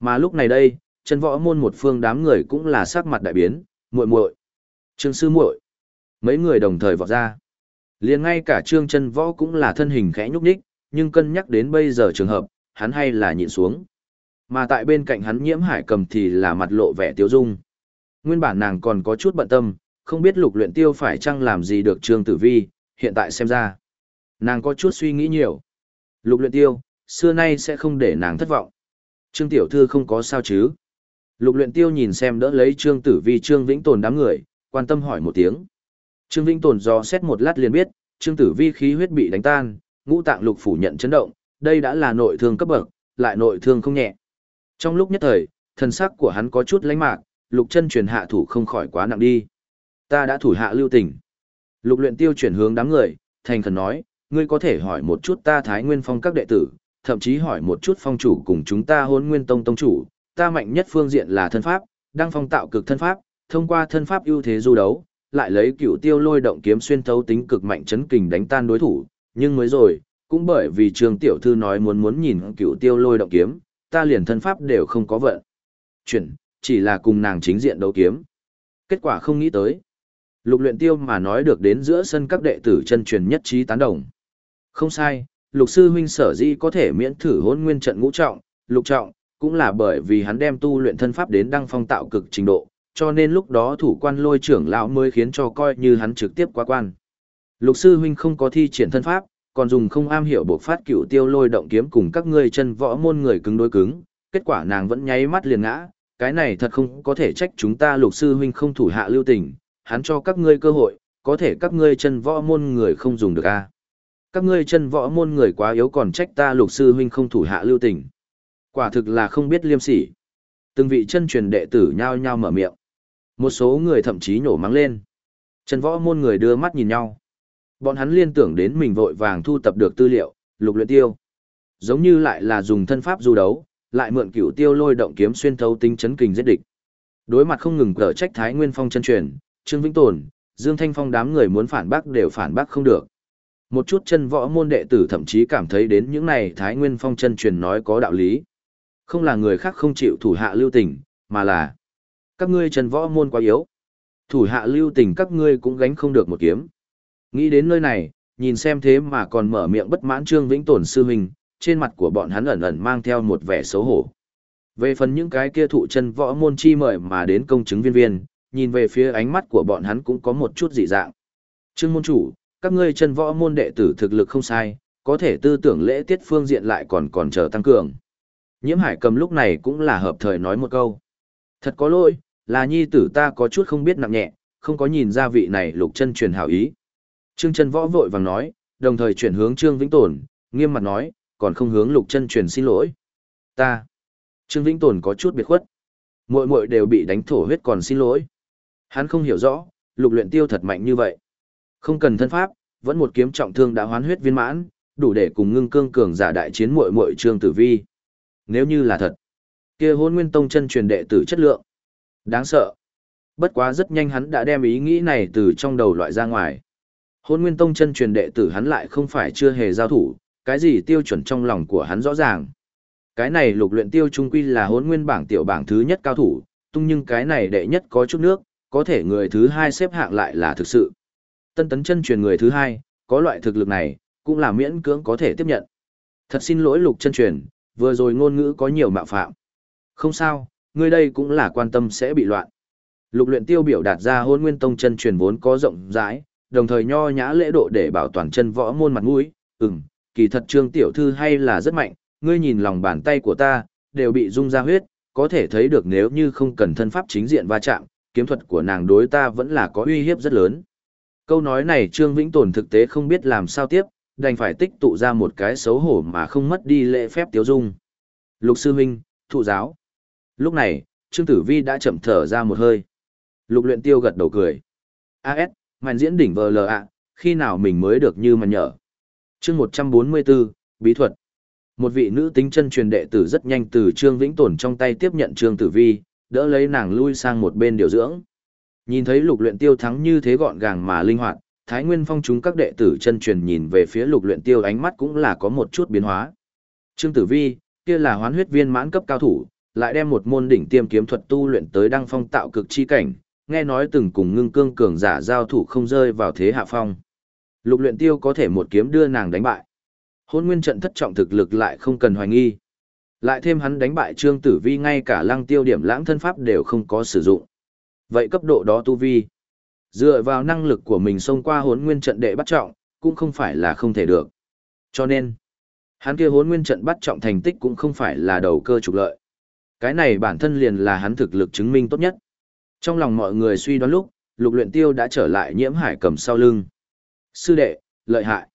Mà lúc này đây, chân võ môn một phương đám người cũng là sắc mặt đại biến, muội muội, Trương sư muội. Mấy người đồng thời vọt ra. Liền ngay cả Trương chân võ cũng là thân hình khẽ nhúc nhích, nhưng cân nhắc đến bây giờ trường hợp, hắn hay là nhịn xuống. Mà tại bên cạnh hắn nhiễm hải cầm thì là mặt lộ vẻ tiêu dung. Nguyên bản nàng còn có chút bận tâm, không biết lục luyện tiêu phải chăng làm gì được Trương Tử Vi, hiện tại xem ra. Nàng có chút suy nghĩ nhiều. Lục luyện tiêu, xưa nay sẽ không để nàng thất vọng. Trương Tiểu Thư không có sao chứ. Lục luyện tiêu nhìn xem đỡ lấy Trương Tử Vi Trương Vĩnh Tồn đám người, quan tâm hỏi một tiếng. Trương Vĩnh Tồn do xét một lát liền biết, Trương Tử Vi khí huyết bị đánh tan, ngũ tạng lục phủ nhận chấn động, đây đã là nội thương cấp bậc, lại nội thương không nhẹ. Trong lúc nhất thời, thần sắc của hắn có chút lánh mạc, lục chân truyền hạ thủ không khỏi quá nặng đi. Ta đã thủ hạ lưu tình. Lục luyện tiêu chuyển hướng đám người, thành khẩn nói, ngươi có thể hỏi một chút ta Thái Nguyên Phong các đệ tử, thậm chí hỏi một chút phong chủ cùng chúng ta hôn nguyên tông tông chủ, ta mạnh nhất phương diện là thân pháp, đang phong tạo cực thân pháp, thông qua thân pháp ưu thế du đấu, lại lấy cựu tiêu lôi động kiếm xuyên thấu tính cực mạnh chấn kình đánh tan đối thủ, nhưng mới rồi, cũng bởi vì trường tiểu thư nói muốn muốn nhìn cựu tiêu lôi động kiếm, ta liền thân pháp đều không có vận. Chuyển, chỉ là cùng nàng chính diện đấu kiếm. Kết quả không nghĩ tới. Lục luyện tiêu mà nói được đến giữa sân các đệ tử chân truyền nhất trí tán đồng. Không sai, lục sư huynh sở dĩ có thể miễn thử hôn nguyên trận ngũ trọng, lục trọng, cũng là bởi vì hắn đem tu luyện thân pháp đến đăng phong tạo cực trình độ, cho nên lúc đó thủ quan lôi trưởng lão mới khiến cho coi như hắn trực tiếp qua quan. Lục sư huynh không có thi triển thân pháp, còn dùng không am hiểu buộc phát cựu tiêu lôi động kiếm cùng các ngươi chân võ môn người cứng đối cứng, kết quả nàng vẫn nháy mắt liền ngã, cái này thật không có thể trách chúng ta lục sư huynh không thủ hạ lưu tình, hắn cho các ngươi cơ hội, có thể các ngươi chân võ môn người không dùng được a. Các ngươi chân võ môn người quá yếu còn trách ta lục sư huynh không thủ hạ lưu tình. Quả thực là không biết liêm sỉ. Từng vị chân truyền đệ tử nhao nhao mở miệng. Một số người thậm chí nhổ mắng lên. Chân võ môn người đưa mắt nhìn nhau. Bọn hắn liên tưởng đến mình vội vàng thu tập được tư liệu, lục luyện tiêu. Giống như lại là dùng thân pháp du đấu, lại mượn cửu tiêu lôi động kiếm xuyên thấu tính chấn kình giết địch. Đối mặt không ngừng cở trách Thái Nguyên Phong chân truyền, Trương Vĩnh Tồn, Dương Thanh Phong đám người muốn phản bác đều phản bác không được. Một chút chân võ môn đệ tử thậm chí cảm thấy đến những này Thái Nguyên Phong chân truyền nói có đạo lý. Không là người khác không chịu thủ hạ lưu tình, mà là các ngươi chân võ môn quá yếu. Thủ hạ lưu tình các ngươi cũng gánh không được một kiếm. Nghĩ đến nơi này, nhìn xem thế mà còn mở miệng bất mãn Trương Vĩnh Tồn sư huynh, trên mặt của bọn hắn ẩn ẩn mang theo một vẻ xấu hổ. Về phần những cái kia thụ chân võ môn chi mời mà đến công chứng viên viên, nhìn về phía ánh mắt của bọn hắn cũng có một chút dị dạng. Trương môn chủ, các ngươi chân võ môn đệ tử thực lực không sai, có thể tư tưởng lễ tiết phương diện lại còn còn chờ tăng cường. Nhiễm hải cầm lúc này cũng là hợp thời nói một câu. Thật có lỗi, là nhi tử ta có chút không biết nặng nhẹ, không có nhìn ra vị này lục chân truyền hảo ý. Trương chân võ vội vàng nói, đồng thời chuyển hướng Trương Vĩnh Tồn, nghiêm mặt nói, còn không hướng lục chân truyền xin lỗi. Ta. Trương Vĩnh Tồn có chút biệt khuất. Muội muội đều bị đánh thổ huyết còn xin lỗi. Hắn không hiểu rõ, lục luyện tiêu thật mạnh như vậy. Không cần thân pháp, vẫn một kiếm trọng thương đã hoán huyết viên mãn, đủ để cùng ngưng cương cường giả đại chiến muội muội Trương Tử Vi. Nếu như là thật, kia Hỗn Nguyên Tông chân truyền đệ tử chất lượng, đáng sợ. Bất quá rất nhanh hắn đã đem ý nghĩ này từ trong đầu loại ra ngoài. Hôn Nguyên Tông chân truyền đệ tử hắn lại không phải chưa hề giao thủ, cái gì tiêu chuẩn trong lòng của hắn rõ ràng. Cái này lục luyện tiêu trung quy là Hôn Nguyên bảng tiểu bảng thứ nhất cao thủ, tung nhưng cái này đệ nhất có chút nước, có thể người thứ hai xếp hạng lại là thực sự. Tân tấn chân truyền người thứ hai, có loại thực lực này, cũng là miễn cưỡng có thể tiếp nhận. Thật xin lỗi lục chân truyền, vừa rồi ngôn ngữ có nhiều mạo phạm. Không sao, người đây cũng là quan tâm sẽ bị loạn. Lục luyện tiêu biểu đạt ra hôn nguyên tông chân truyền vốn có rộng rãi, đồng thời nho nhã lễ độ để bảo toàn chân võ môn mặt mũi. Ừm, kỳ thật trương tiểu thư hay là rất mạnh, ngươi nhìn lòng bàn tay của ta, đều bị rung ra huyết, có thể thấy được nếu như không cần thân pháp chính diện va chạm, kiếm thuật của nàng đối ta vẫn là có uy hiếp rất lớn. Câu nói này Trương Vĩnh Tồn thực tế không biết làm sao tiếp, đành phải tích tụ ra một cái xấu hổ mà không mất đi lễ phép tiếu dung. Lục sư huynh, thụ giáo. Lúc này, Trương Tử Vi đã chậm thở ra một hơi. Lục luyện tiêu gật đầu cười. AS, màn diễn đỉnh vờ lờ ạ, khi nào mình mới được như mà nhở. Chương 144, Bí thuật. Một vị nữ tính chân truyền đệ tử rất nhanh từ Trương Vĩnh Tồn trong tay tiếp nhận Trương Tử Vi, đỡ lấy nàng lui sang một bên điều dưỡng. Nhìn thấy lục luyện tiêu thắng như thế gọn gàng mà linh hoạt, Thái Nguyên Phong chúng các đệ tử chân truyền nhìn về phía lục luyện tiêu ánh mắt cũng là có một chút biến hóa. Trương Tử Vi, kia là hoán huyết viên mãn cấp cao thủ, lại đem một môn đỉnh tiêm kiếm thuật tu luyện tới đăng phong tạo cực chi cảnh, nghe nói từng cùng ngưng cương cường giả giao thủ không rơi vào thế hạ phong. Lục luyện tiêu có thể một kiếm đưa nàng đánh bại. Hôn nguyên trận thất trọng thực lực lại không cần hoài nghi. Lại thêm hắn đánh bại Trương Tử Vi ngay cả lăng tiêu điểm lãng thân pháp đều không có sử dụng. Vậy cấp độ đó tu vi, dựa vào năng lực của mình xông qua hốn nguyên trận đệ bắt trọng, cũng không phải là không thể được. Cho nên, hắn kia hốn nguyên trận bắt trọng thành tích cũng không phải là đầu cơ trục lợi. Cái này bản thân liền là hắn thực lực chứng minh tốt nhất. Trong lòng mọi người suy đoán lúc, lục luyện tiêu đã trở lại nhiễm hải cầm sau lưng. Sư đệ, lợi hại.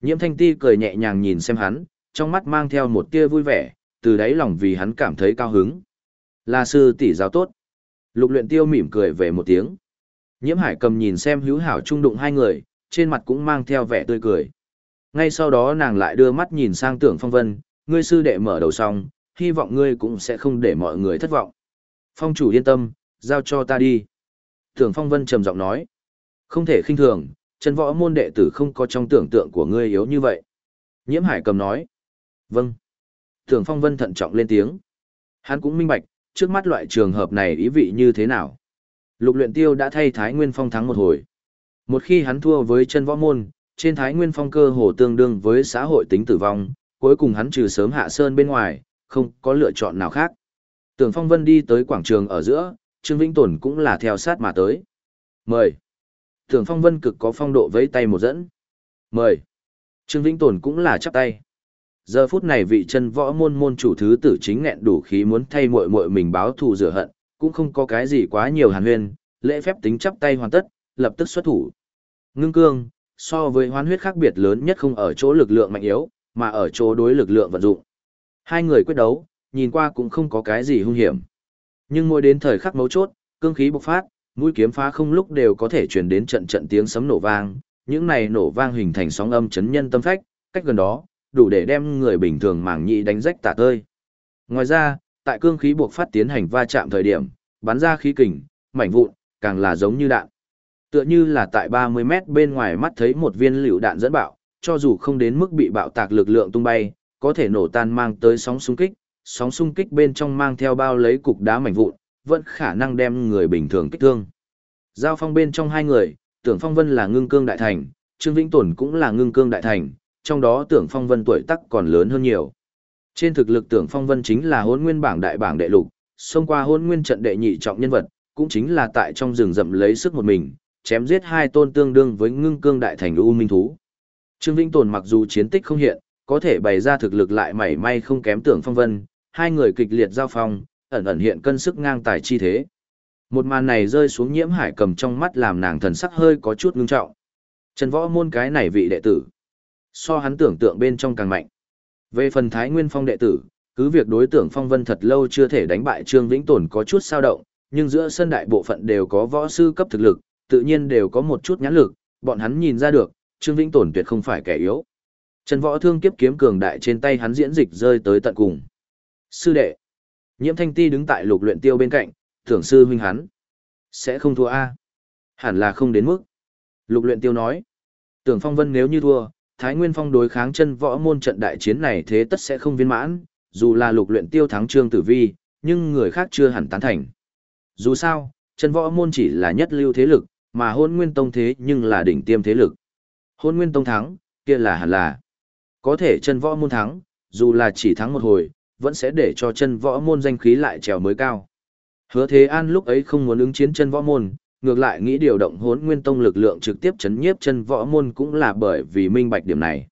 Nhiễm thanh ti cười nhẹ nhàng nhìn xem hắn, trong mắt mang theo một tia vui vẻ, từ đáy lòng vì hắn cảm thấy cao hứng. Là sư tỷ giáo tốt. Lục luyện tiêu mỉm cười về một tiếng. Nhiễm hải cầm nhìn xem hữu hảo trung đụng hai người, trên mặt cũng mang theo vẻ tươi cười. Ngay sau đó nàng lại đưa mắt nhìn sang tưởng phong vân, ngươi sư đệ mở đầu xong, hy vọng ngươi cũng sẽ không để mọi người thất vọng. Phong chủ yên tâm, giao cho ta đi. Tưởng phong vân trầm giọng nói. Không thể khinh thường, chân võ môn đệ tử không có trong tưởng tượng của ngươi yếu như vậy. Nhiễm hải cầm nói. Vâng. Tưởng phong vân thận trọng lên tiếng. Hắn cũng minh bạch, trước mắt loại trường hợp này ý vị như thế nào. Lục luyện tiêu đã thay Thái Nguyên Phong thắng một hồi. Một khi hắn thua với chân võ môn, trên Thái Nguyên Phong cơ hồ tương đương với xã hội tính tử vong, cuối cùng hắn trừ sớm hạ sơn bên ngoài, không có lựa chọn nào khác. Tưởng Phong Vân đi tới quảng trường ở giữa, Trương Vĩnh Tồn cũng là theo sát mà tới. Mời. Tưởng Phong Vân cực có phong độ vẫy tay một dẫn. Mời. Trương Vĩnh Tồn cũng là chắp tay. Giờ phút này vị chân võ môn môn chủ thứ tử chính nghẹn đủ khí muốn thay muội muội mình báo thù rửa hận, cũng không có cái gì quá nhiều hàn huyên, lễ phép tính chắp tay hoàn tất, lập tức xuất thủ. Ngưng cương, so với hoán huyết khác biệt lớn nhất không ở chỗ lực lượng mạnh yếu, mà ở chỗ đối lực lượng vận dụng. Hai người quyết đấu, nhìn qua cũng không có cái gì hung hiểm. Nhưng mỗi đến thời khắc mấu chốt, cương khí bộc phát, mũi kiếm phá không lúc đều có thể truyền đến trận trận tiếng sấm nổ vang, những này nổ vang hình thành sóng âm chấn nhân tâm phách, cách gần đó, đủ để đem người bình thường màng nhị đánh rách tả tơi. Ngoài ra, tại cương khí buộc phát tiến hành va chạm thời điểm, bắn ra khí kình, mảnh vụn, càng là giống như đạn. Tựa như là tại 30 mét bên ngoài mắt thấy một viên lựu đạn dẫn bạo, cho dù không đến mức bị bạo tạc lực lượng tung bay, có thể nổ tan mang tới sóng xung kích, sóng xung kích bên trong mang theo bao lấy cục đá mảnh vụn, vẫn khả năng đem người bình thường kích thương. Giao phong bên trong hai người, tưởng phong vân là ngưng cương đại thành, Trương Vĩnh Tồn cũng là ngưng cương đại thành, trong đó tưởng phong vân tuổi tác còn lớn hơn nhiều. Trên thực lực tưởng phong vân chính là hôn nguyên bảng đại bảng đệ lục, xông qua hôn nguyên trận đệ nhị trọng nhân vật, cũng chính là tại trong rừng rậm lấy sức một mình, chém giết hai tôn tương đương với ngưng cương đại thành U Minh Thú. Trương Vĩnh Tồn mặc dù chiến tích không hiện, có thể bày ra thực lực lại mảy may không kém tưởng phong vân, hai người kịch liệt giao phong, ẩn ẩn hiện cân sức ngang tài chi thế. Một màn này rơi xuống nhiễm hải cầm trong mắt làm nàng thần sắc hơi có chút ngưng trọng. Trần võ môn cái này vị đệ tử. So hắn tưởng tượng bên trong càng mạnh. Về phần Thái Nguyên Phong đệ tử, cứ việc đối tượng Phong Vân thật lâu chưa thể đánh bại Trương Vĩnh Tồn có chút sao động, nhưng giữa sân đại bộ phận đều có võ sư cấp thực lực, tự nhiên đều có một chút nhãn lực, bọn hắn nhìn ra được, Trương Vĩnh Tồn tuyệt không phải kẻ yếu. Trần Võ Thương kiếp kiếm cường đại trên tay hắn diễn dịch rơi tới tận cùng. Sư đệ. Nhiễm Thanh Ti đứng tại lục luyện tiêu bên cạnh, thưởng sư huynh hắn. Sẽ không thua a Hẳn là không đến mức. Lục luyện tiêu nói. Tưởng Phong Vân nếu như thua, Thái Nguyên Phong đối kháng chân võ môn trận đại chiến này thế tất sẽ không viên mãn, dù là lục luyện tiêu thắng Trương Tử Vi, nhưng người khác chưa hẳn tán thành. Dù sao, chân võ môn chỉ là nhất lưu thế lực, mà hôn nguyên tông thế nhưng là đỉnh tiêm thế lực. Hôn nguyên tông thắng, kia là hẳn là. Có thể chân võ môn thắng, dù là chỉ thắng một hồi, vẫn sẽ để cho chân võ môn danh khí lại trèo mới cao. Hứa Thế An lúc ấy không muốn ứng chiến chân võ môn, ngược lại nghĩ điều động hốn nguyên tông lực lượng trực tiếp chấn nhiếp chân võ môn cũng là bởi vì minh bạch điểm này.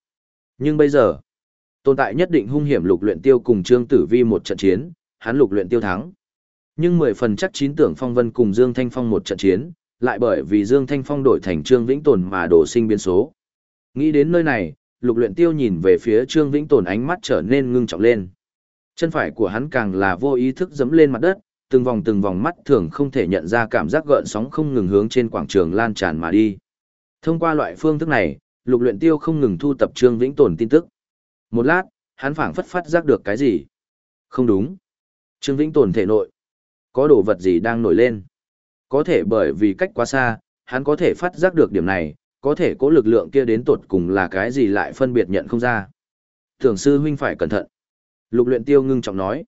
Nhưng bây giờ, tồn tại nhất định hung hiểm lục luyện tiêu cùng Trương Tử Vi một trận chiến, hắn lục luyện tiêu thắng. Nhưng mười phần chắc chín tưởng Phong Vân cùng Dương Thanh Phong một trận chiến, lại bởi vì Dương Thanh Phong đổi thành Trương Vĩnh Tồn mà đổ sinh biến số. Nghĩ đến nơi này, lục luyện tiêu nhìn về phía Trương Vĩnh Tồn ánh mắt trở nên ngưng trọng lên. Chân phải của hắn càng là vô ý thức dẫm lên mặt đất, từng vòng từng vòng mắt thường không thể nhận ra cảm giác gợn sóng không ngừng hướng trên quảng trường lan tràn mà đi. Thông qua loại phương thức này, lục luyện tiêu không ngừng thu tập Trương Vĩnh Tồn tin tức. Một lát, hắn phảng phất phát giác được cái gì. Không đúng. Trương Vĩnh Tồn thể nội. Có đồ vật gì đang nổi lên. Có thể bởi vì cách quá xa, hắn có thể phát giác được điểm này, có thể cố lực lượng kia đến tột cùng là cái gì lại phân biệt nhận không ra. Thường sư huynh phải cẩn thận. Lục luyện tiêu ngưng trọng nói.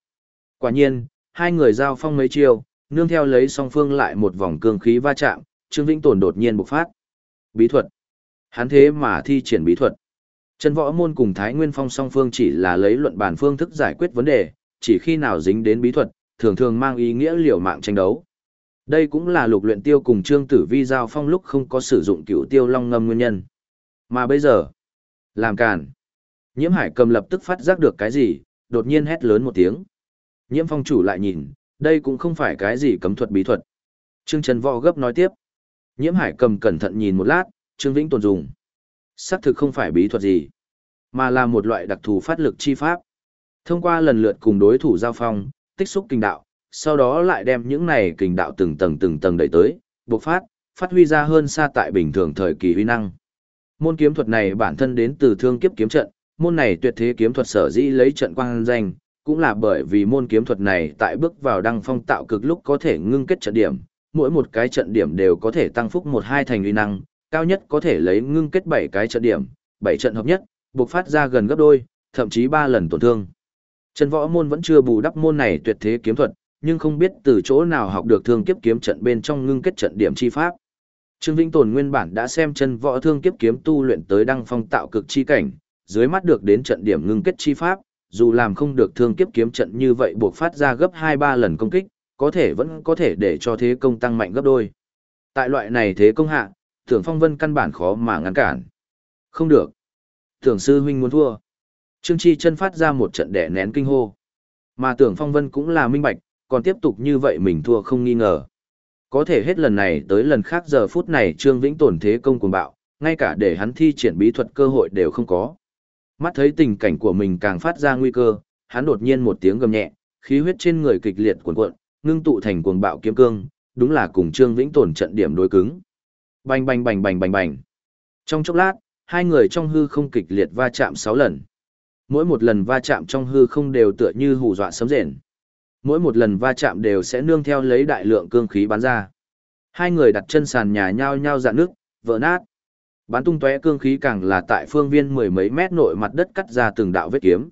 Quả nhiên, hai người giao phong mấy chiêu, nương theo lấy song phương lại một vòng cương khí va chạm, Trương Vĩnh Tồn đột nhiên bộc phát. Bí thuật. Hắn thế mà thi triển bí thuật. Chân võ môn cùng Thái Nguyên Phong song phương chỉ là lấy luận bàn phương thức giải quyết vấn đề, chỉ khi nào dính đến bí thuật, thường thường mang ý nghĩa liều mạng tranh đấu. Đây cũng là lục luyện tiêu cùng Trương Tử Vi giao phong lúc không có sử dụng cửu tiêu long ngâm nguyên nhân. Mà bây giờ, làm cản. Nhiễm Hải cầm lập tức phát giác được cái gì, đột nhiên hét lớn một tiếng. Nhiễm phong chủ lại nhìn, đây cũng không phải cái gì cấm thuật bí thuật. Trương Trần Võ gấp nói tiếp. Nhiễm Hải cầm cẩn thận nhìn một lát, Trương Vĩnh tồn dùng. Xác thực không phải bí thuật gì, mà là một loại đặc thù phát lực chi pháp. Thông qua lần lượt cùng đối thủ giao phong, tích xúc kinh đạo, sau đó lại đem những này kinh đạo từng tầng từng tầng đẩy tới, bộc phát, phát huy ra hơn xa tại bình thường thời kỳ huy năng. Môn kiếm thuật này bản thân đến từ thương kiếp kiếm trận, môn này tuyệt thế kiếm thuật sở dĩ lấy trận quang danh, cũng là bởi vì môn kiếm thuật này tại bước vào đăng phong tạo cực lúc có thể ngưng kết trận điểm, mỗi một cái trận điểm đều có thể tăng phúc một hai thành uy năng, cao nhất có thể lấy ngưng kết bảy cái trận điểm, bảy trận hợp nhất, buộc phát ra gần gấp đôi, thậm chí ba lần tổn thương. Trần Võ Môn vẫn chưa bù đắp môn này tuyệt thế kiếm thuật, nhưng không biết từ chỗ nào học được thương kiếp kiếm trận bên trong ngưng kết trận điểm chi pháp. Trương Vĩnh Tồn nguyên bản đã xem chân võ thương kiếp kiếm tu luyện tới đăng phong tạo cực chi cảnh, dưới mắt được đến trận điểm ngưng kết chi pháp, dù làm không được thương kiếp kiếm trận như vậy buộc phát ra gấp 2-3 lần công kích, có thể vẫn có thể để cho thế công tăng mạnh gấp đôi. Tại loại này thế công hạ, tưởng phong vân căn bản khó mà ngăn cản. Không được. Tưởng sư huynh muốn thua. Trương Chi chân phát ra một trận đẻ nén kinh hô. Mà tưởng phong vân cũng là minh bạch, còn tiếp tục như vậy mình thua không nghi ngờ. Có thể hết lần này tới lần khác giờ phút này Trương Vĩnh tổn thế công cuồng bạo, ngay cả để hắn thi triển bí thuật cơ hội đều không có. Mắt thấy tình cảnh của mình càng phát ra nguy cơ, hắn đột nhiên một tiếng gầm nhẹ, khí huyết trên người kịch liệt cuồn cuộn, ngưng tụ thành cuồng bạo kiếm cương, đúng là cùng Trương Vĩnh Tồn trận điểm đối cứng. Bành bành bành bành bành bành. Trong chốc lát, hai người trong hư không kịch liệt va chạm 6 lần. Mỗi một lần va chạm trong hư không đều tựa như hù dọa sấm rền. Mỗi một lần va chạm đều sẽ nương theo lấy đại lượng cương khí bắn ra. Hai người đặt chân sàn nhà nhau nhau dạn nước, vỡ nát. Bắn tung tóe cương khí càng là tại phương viên mười mấy mét nội mặt đất cắt ra từng đạo vết kiếm.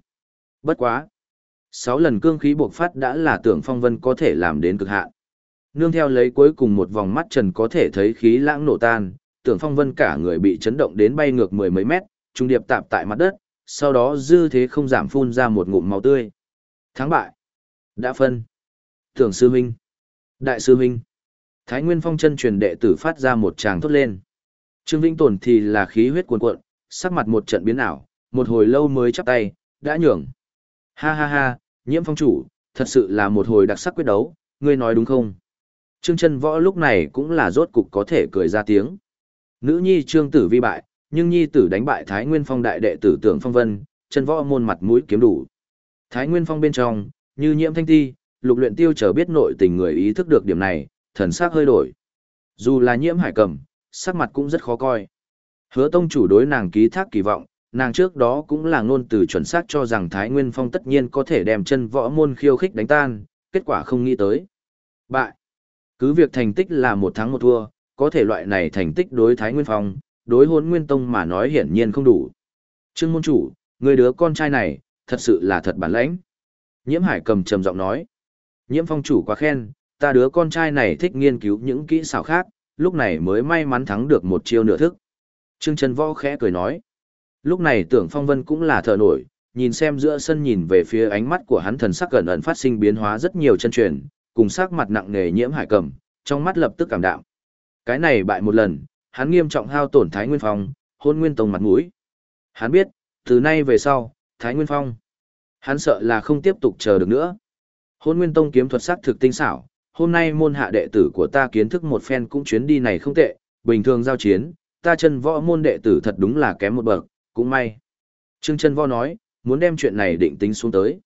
Bất quá. Sáu lần cương khí buộc phát đã là tưởng phong vân có thể làm đến cực hạn. Nương theo lấy cuối cùng một vòng mắt trần có thể thấy khí lãng nổ tan, tưởng phong vân cả người bị chấn động đến bay ngược mười mấy mét, trung điệp tạp tại mặt đất, sau đó dư thế không giảm phun ra một ngụm máu tươi. Thắng bại. Đã phân. Tưởng sư huynh. Đại sư huynh. Thái Nguyên Phong chân truyền đệ tử phát ra một tràng thốt lên. Trương Vĩnh Tồn thì là khí huyết cuồn cuộn, sắc mặt một trận biến ảo, một hồi lâu mới chắp tay, đã nhường. Ha ha ha, nhiễm phong chủ, thật sự là một hồi đặc sắc quyết đấu, ngươi nói đúng không? Trương chân võ lúc này cũng là rốt cục có thể cười ra tiếng. Nữ nhi trương tử vi bại, nhưng nhi tử đánh bại Thái Nguyên Phong đại đệ tử tưởng phong vân, chân võ môn mặt mũi kiếm đủ. Thái Nguyên Phong bên trong, như nhiễm thanh ti, lục luyện tiêu chờ biết nội tình người ý thức được điểm này, thần sắc hơi đổi. Dù là nhiễm hải cầm, sắc mặt cũng rất khó coi. Hứa tông chủ đối nàng ký thác kỳ vọng, nàng trước đó cũng là ngôn từ chuẩn xác cho rằng Thái Nguyên Phong tất nhiên có thể đem chân võ môn khiêu khích đánh tan, kết quả không nghĩ tới. Bại. Cứ việc thành tích là một thắng một thua, có thể loại này thành tích đối Thái Nguyên Phong, đối hôn Nguyên Tông mà nói hiển nhiên không đủ. Trương môn chủ, người đứa con trai này, thật sự là thật bản lãnh. Nhiễm Hải cầm trầm giọng nói. Nhiễm phong chủ quá khen, ta đứa con trai này thích nghiên cứu những kỹ xảo khác, lúc này mới may mắn thắng được một chiêu nửa thức. Trương Trần Võ khẽ cười nói. Lúc này tưởng phong vân cũng là thở nổi, nhìn xem giữa sân nhìn về phía ánh mắt của hắn thần sắc gần ẩn phát sinh biến hóa rất nhiều chân truyền, cùng sắc mặt nặng nề nhiễm hải cầm, trong mắt lập tức cảm đạm. Cái này bại một lần, hắn nghiêm trọng hao tổn Thái Nguyên Phong, hôn nguyên tông mặt mũi. Hắn biết, từ nay về sau, Thái Nguyên Phong, hắn sợ là không tiếp tục chờ được nữa. Hôn nguyên tông kiếm thuật sắc thực tinh xảo, hôm nay môn hạ đệ tử của ta kiến thức một phen cũng chuyến đi này không tệ, bình thường giao chiến, ta chân võ môn đệ tử thật đúng là kém một bậc, cũng may. Trương chân võ nói, muốn đem chuyện này định tính xuống tới.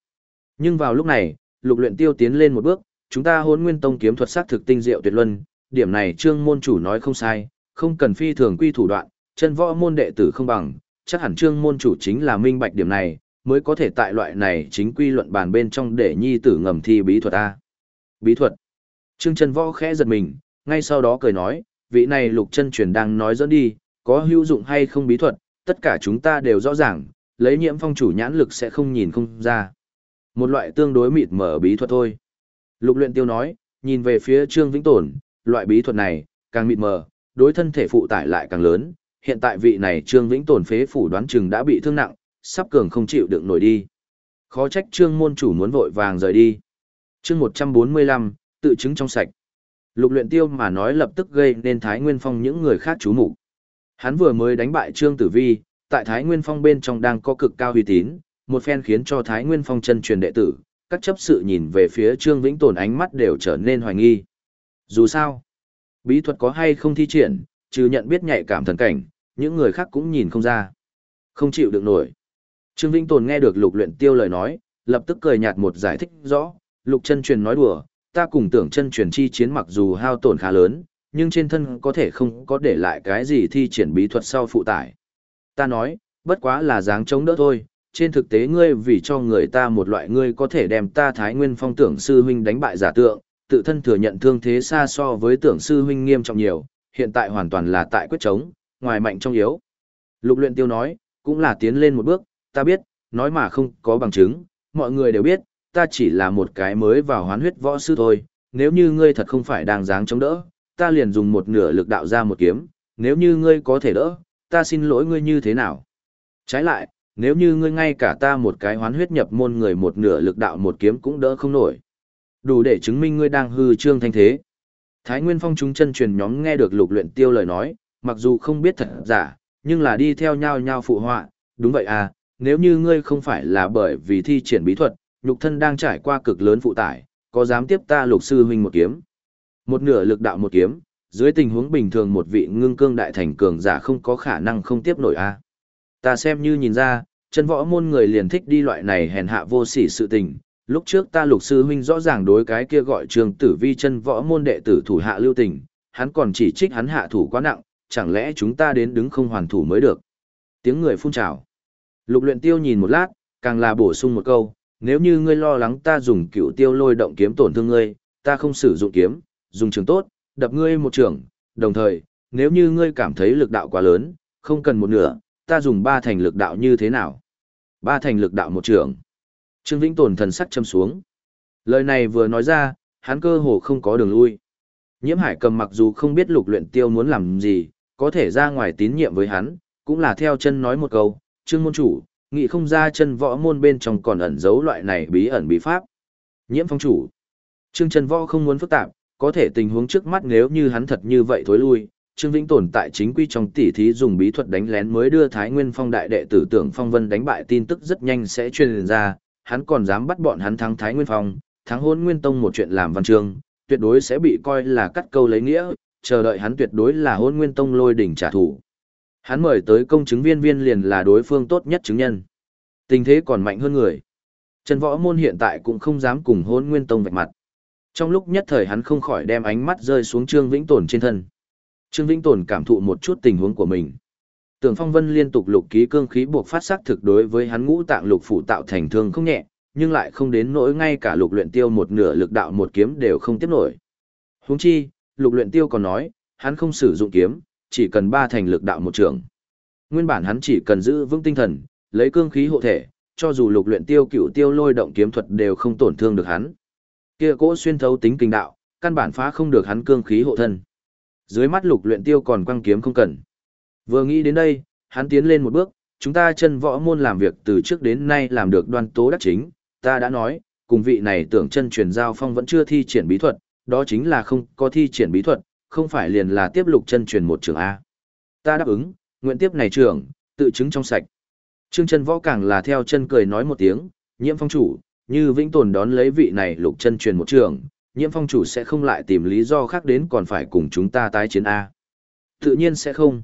Nhưng vào lúc này, lục luyện tiêu tiến lên một bước, chúng ta hôn nguyên tông kiếm thuật sắc thực tinh diệu tuyệt luân, điểm này trương môn chủ nói không sai, không cần phi thường quy thủ đoạn, chân võ môn đệ tử không bằng, chắc hẳn trương môn chủ chính là minh bạch điểm này, mới có thể tại loại này chính quy luận bàn bên trong để nhi tử ngầm thi bí thuật A. Bí thuật. Trương chân võ khẽ giật mình, ngay sau đó cười nói, vị này lục chân truyền đang nói dẫn đi, có hữu dụng hay không bí thuật, tất cả chúng ta đều rõ ràng, lấy nhiễm phong chủ nhãn lực sẽ không nhìn không ra. Một loại tương đối mịt mở bí thuật thôi. Lục luyện tiêu nói, nhìn về phía Trương Vĩnh Tồn, loại bí thuật này, càng mịt mờ, đối thân thể phụ tải lại càng lớn, hiện tại vị này Trương Vĩnh Tồn phế phủ đoán chừng đã bị thương nặng, sắp cường không chịu đựng nổi đi. Khó trách Trương môn chủ muốn vội vàng rời đi. Chương 145, tự chứng trong sạch. Lục luyện tiêu mà nói lập tức gây nên Thái Nguyên Phong những người khác chú mục. Hắn vừa mới đánh bại Trương Tử Vi, tại Thái Nguyên Phong bên trong đang có cực cao uy tín, một phen khiến cho Thái Nguyên Phong chân truyền đệ tử, các chấp sự nhìn về phía Trương Vĩnh Tồn ánh mắt đều trở nên hoài nghi. Dù sao, bí thuật có hay không thi triển, trừ nhận biết nhạy cảm thần cảnh, những người khác cũng nhìn không ra. Không chịu được nổi. Trương Vĩnh Tồn nghe được lục luyện tiêu lời nói, lập tức cười nhạt một giải thích rõ, lục chân truyền nói đùa, ta cùng tưởng chân truyền chi chiến mặc dù hao tổn khá lớn, nhưng trên thân có thể không có để lại cái gì thi triển bí thuật sau phụ tải. Ta nói, bất quá là dáng chống đỡ thôi, trên thực tế ngươi vì cho người ta một loại ngươi có thể đem ta Thái Nguyên Phong tưởng sư huynh đánh bại giả tượng, tự thân thừa nhận thương thế xa so với tưởng sư huynh nghiêm trọng nhiều, hiện tại hoàn toàn là tại quyết chống, ngoài mạnh trong yếu. Lục luyện tiêu nói, cũng là tiến lên một bước, ta biết, nói mà không có bằng chứng, mọi người đều biết, ta chỉ là một cái mới vào hoán huyết võ sư thôi, nếu như ngươi thật không phải đang dáng chống đỡ, ta liền dùng một nửa lực đạo ra một kiếm, nếu như ngươi có thể đỡ, ta xin lỗi ngươi như thế nào. Trái lại, nếu như ngươi ngay cả ta một cái hoán huyết nhập môn người một nửa lực đạo một kiếm cũng đỡ không nổi. Đủ để chứng minh ngươi đang hư trương thanh thế. Thái Nguyên Phong chúng chân truyền nhóm nghe được lục luyện tiêu lời nói, mặc dù không biết thật giả, nhưng là đi theo nhau nhau phụ họa, đúng vậy à, nếu như ngươi không phải là bởi vì thi triển bí thuật, nhục thân đang trải qua cực lớn phụ tải, có dám tiếp ta lục sư huynh một kiếm. Một nửa lực đạo một kiếm, dưới tình huống bình thường một vị ngưng cương đại thành cường giả không có khả năng không tiếp nổi a. Ta xem như nhìn ra, chân võ môn người liền thích đi loại này hèn hạ vô sỉ sự tình. Lúc trước ta lục sư huynh rõ ràng đối cái kia gọi trường tử vi chân võ môn đệ tử thủ hạ lưu tình, hắn còn chỉ trích hắn hạ thủ quá nặng, chẳng lẽ chúng ta đến đứng không hoàn thủ mới được. Tiếng người phun trào. Lục luyện tiêu nhìn một lát, càng là bổ sung một câu, nếu như ngươi lo lắng ta dùng cựu tiêu lôi động kiếm tổn thương ngươi, ta không sử dụng kiếm, dùng trường tốt, đập ngươi một trường, đồng thời, nếu như ngươi cảm thấy lực đạo quá lớn, không cần một nửa, ta dùng ba thành lực đạo như thế nào? Ba thành lực đạo một trường. Trương Vĩnh Tồn thần sắc châm xuống. Lời này vừa nói ra, hắn cơ hồ không có đường lui. Nhiễm Hải cầm mặc dù không biết lục luyện tiêu muốn làm gì, có thể ra ngoài tín nhiệm với hắn, cũng là theo chân nói một câu, Trương môn chủ, nghĩ không ra chân võ môn bên trong còn ẩn giấu loại này bí ẩn bí pháp. Nhiễm phong chủ. Trương chân võ không muốn phức tạp, có thể tình huống trước mắt nếu như hắn thật như vậy thối lui, Trương Vĩnh tồn tại chính quy trong tỉ thí dùng bí thuật đánh lén mới đưa Thái Nguyên Phong đại đệ tử tưởng Phong Vân đánh bại tin tức rất nhanh sẽ truyền ra, hắn còn dám bắt bọn hắn thắng Thái Nguyên Phong, thắng Hôn Nguyên Tông một chuyện làm văn chương, tuyệt đối sẽ bị coi là cắt câu lấy nghĩa, chờ đợi hắn tuyệt đối là Hôn Nguyên Tông lôi đỉnh trả thù. Hắn mời tới công chứng viên viên liền là đối phương tốt nhất chứng nhân. Tình thế còn mạnh hơn người. Trần Võ Môn hiện tại cũng không dám cùng Hôn Nguyên Tông vạch mặt. Trong lúc nhất thời hắn không khỏi đem ánh mắt rơi xuống Trương Vĩnh Tồn trên thân. Trương Vĩnh Tồn cảm thụ một chút tình huống của mình. Tưởng Phong Vân liên tục lục ký cương khí buộc phát sắc thực đối với hắn ngũ tạng lục phủ tạo thành thương không nhẹ, nhưng lại không đến nỗi ngay cả lục luyện tiêu một nửa lực đạo một kiếm đều không tiếp nổi. Huống chi, lục luyện tiêu còn nói, hắn không sử dụng kiếm, chỉ cần ba thành lực đạo một trường. Nguyên bản hắn chỉ cần giữ vững tinh thần, lấy cương khí hộ thể, cho dù lục luyện tiêu cựu tiêu lôi động kiếm thuật đều không tổn thương được hắn. Kia cỗ xuyên thấu tính kinh đạo, căn bản phá không được hắn cương khí hộ thân. Dưới mắt lục luyện tiêu còn quăng kiếm không cần. Vừa nghĩ đến đây, hắn tiến lên một bước, chúng ta chân võ môn làm việc từ trước đến nay làm được đoan tố đắc chính, ta đã nói, cùng vị này tưởng chân truyền giao phong vẫn chưa thi triển bí thuật, đó chính là không có thi triển bí thuật, không phải liền là tiếp lục chân truyền một trường A. Ta đáp ứng, nguyện tiếp này trường, tự chứng trong sạch. Trương chân võ càng là theo chân cười nói một tiếng, nhiễm phong chủ, như vĩnh tồn đón lấy vị này lục chân truyền một trường, nhiễm phong chủ sẽ không lại tìm lý do khác đến còn phải cùng chúng ta tái chiến A. Tự nhiên sẽ không.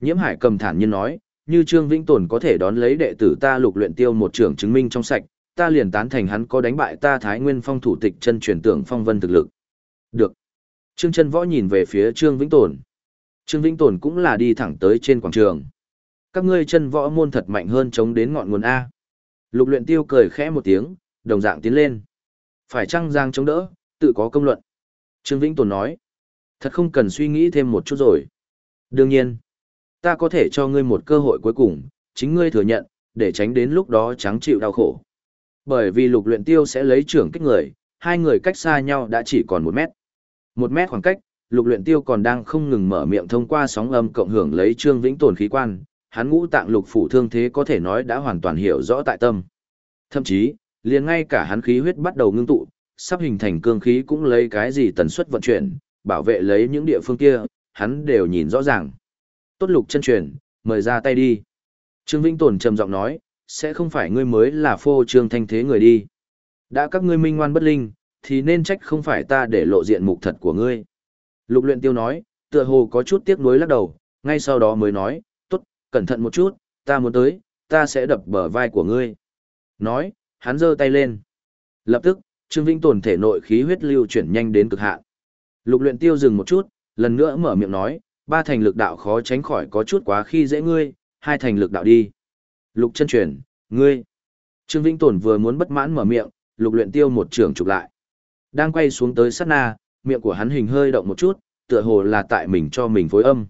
Nhiễm hải cầm thản nhiên nói, như Trương Vĩnh Tồn có thể đón lấy đệ tử ta lục luyện tiêu một trường chứng minh trong sạch, ta liền tán thành hắn có đánh bại ta Thái Nguyên Phong thủ tịch chân truyền tưởng phong vân thực lực. Được. Trương chân võ nhìn về phía Trương Vĩnh Tồn. Trương Vĩnh Tồn cũng là đi thẳng tới trên quảng trường. Các ngươi chân võ môn thật mạnh hơn chống đến ngọn nguồn A. Lục luyện tiêu cười khẽ một tiếng, đồng dạng tiến lên. Phải chăng giang chống đỡ, tự có công luận. Trương Vĩnh Tồn nói. Thật không cần suy nghĩ thêm một chút rồi. Đương nhiên, ta có thể cho ngươi một cơ hội cuối cùng, chính ngươi thừa nhận, để tránh đến lúc đó trắng chịu đau khổ. Bởi vì lục luyện tiêu sẽ lấy trưởng kích người, hai người cách xa nhau đã chỉ còn một mét. Một mét khoảng cách, lục luyện tiêu còn đang không ngừng mở miệng thông qua sóng âm cộng hưởng lấy trương vĩnh tồn khí quan, hắn ngũ tạng lục phủ thương thế có thể nói đã hoàn toàn hiểu rõ tại tâm. Thậm chí, liền ngay cả hắn khí huyết bắt đầu ngưng tụ, sắp hình thành cương khí cũng lấy cái gì tần suất vận chuyển, bảo vệ lấy những địa phương kia, hắn đều nhìn rõ ràng. Tốt lục chân truyền, mời ra tay đi. Trương Vĩnh Tồn trầm giọng nói, sẽ không phải ngươi mới là phô trương thanh thế người đi. Đã các ngươi minh ngoan bất linh, thì nên trách không phải ta để lộ diện mục thật của ngươi. Lục luyện tiêu nói, tựa hồ có chút tiếc nuối lắc đầu, ngay sau đó mới nói, tốt, cẩn thận một chút, ta muốn tới, ta sẽ đập bờ vai của ngươi. Nói, hắn giơ tay lên. Lập tức, Trương Vĩnh Tồn thể nội khí huyết lưu chuyển nhanh đến cực hạn. Lục luyện tiêu dừng một chút, lần nữa mở miệng nói, ba thành lực đạo khó tránh khỏi có chút quá khi dễ ngươi, hai thành lực đạo đi. Lục chân truyền, ngươi. Trương Vĩnh Tồn vừa muốn bất mãn mở miệng, lục luyện tiêu một trường chụp lại. Đang quay xuống tới sát na, miệng của hắn hình hơi động một chút, tựa hồ là tại mình cho mình phối âm.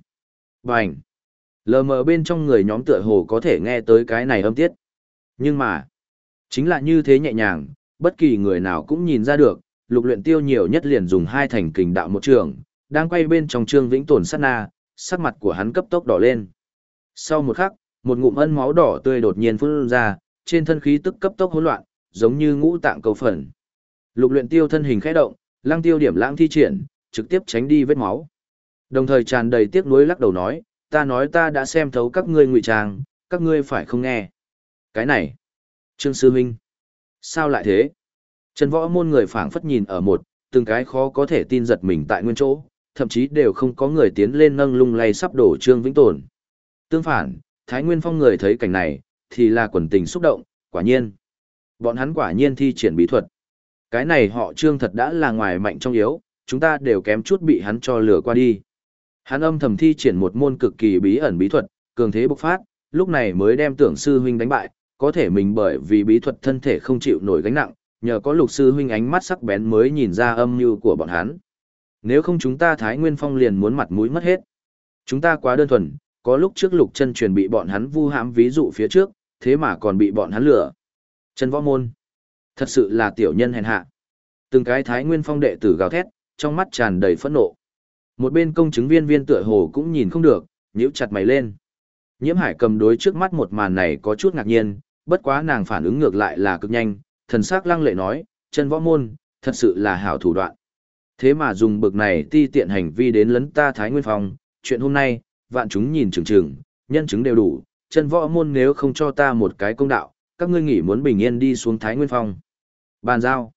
Bành! Lờ mờ bên trong người nhóm tựa hồ có thể nghe tới cái này âm tiết. Nhưng mà, chính là như thế nhẹ nhàng, bất kỳ người nào cũng nhìn ra được, lục luyện tiêu nhiều nhất liền dùng hai thành kình đạo một trường, đang quay bên trong trương vĩnh tồn sát na, sắc mặt của hắn cấp tốc đỏ lên. Sau một khắc, một ngụm ân máu đỏ tươi đột nhiên phun ra, trên thân khí tức cấp tốc hỗn loạn, giống như ngũ tạng cầu phần. Lục luyện tiêu thân hình khẽ động, lăng tiêu điểm lãng thi triển, trực tiếp tránh đi vết máu. Đồng thời tràn đầy tiếc nuối lắc đầu nói, ta nói ta đã xem thấu các ngươi ngụy trang, các ngươi phải không nghe. Cái này, Trương Sư Minh, sao lại thế? Trần võ môn người phảng phất nhìn ở một, từng cái khó có thể tin giật mình tại nguyên chỗ, thậm chí đều không có người tiến lên nâng lung lay sắp đổ Trương Vĩnh Tồn. Tương phản, Thái Nguyên Phong người thấy cảnh này, thì là quần tình xúc động, quả nhiên. Bọn hắn quả nhiên thi triển bí thuật. Cái này họ Trương thật đã là ngoài mạnh trong yếu, chúng ta đều kém chút bị hắn cho lừa qua đi. Hắn âm thầm thi triển một môn cực kỳ bí ẩn bí thuật, cường thế bộc phát, lúc này mới đem tưởng sư huynh đánh bại, Có thể mình bởi vì bí thuật thân thể không chịu nổi gánh nặng, nhờ có lục sư huynh ánh mắt sắc bén mới nhìn ra âm mưu của bọn hắn. Nếu không chúng ta Thái Nguyên Phong liền muốn mặt mũi mất hết. Chúng ta quá đơn thuần, có lúc trước lục chân truyền bị bọn hắn vu hãm ví dụ phía trước, thế mà còn bị bọn hắn lừa. Chân võ môn. Thật sự là tiểu nhân hèn hạ. Từng cái Thái Nguyên Phong đệ tử gào thét, trong mắt tràn đầy phẫn nộ. Một bên công chứng viên viên tựa hồ cũng nhìn không được, nhíu chặt mày lên. Nhiễm Hải cầm đối trước mắt một màn này có chút ngạc nhiên, bất quá nàng phản ứng ngược lại là cực nhanh, thần sắc lăng lệ nói, chân võ môn, thật sự là hảo thủ đoạn. Thế mà dùng bực này ti tiện hành vi đến lấn ta Thái Nguyên Phong, chuyện hôm nay, vạn chúng nhìn chừng chừng, nhân chứng đều đủ, chân võ môn nếu không cho ta một cái công đạo, các ngươi nghĩ muốn bình yên đi xuống Thái Nguyên Phong. Bàn giao.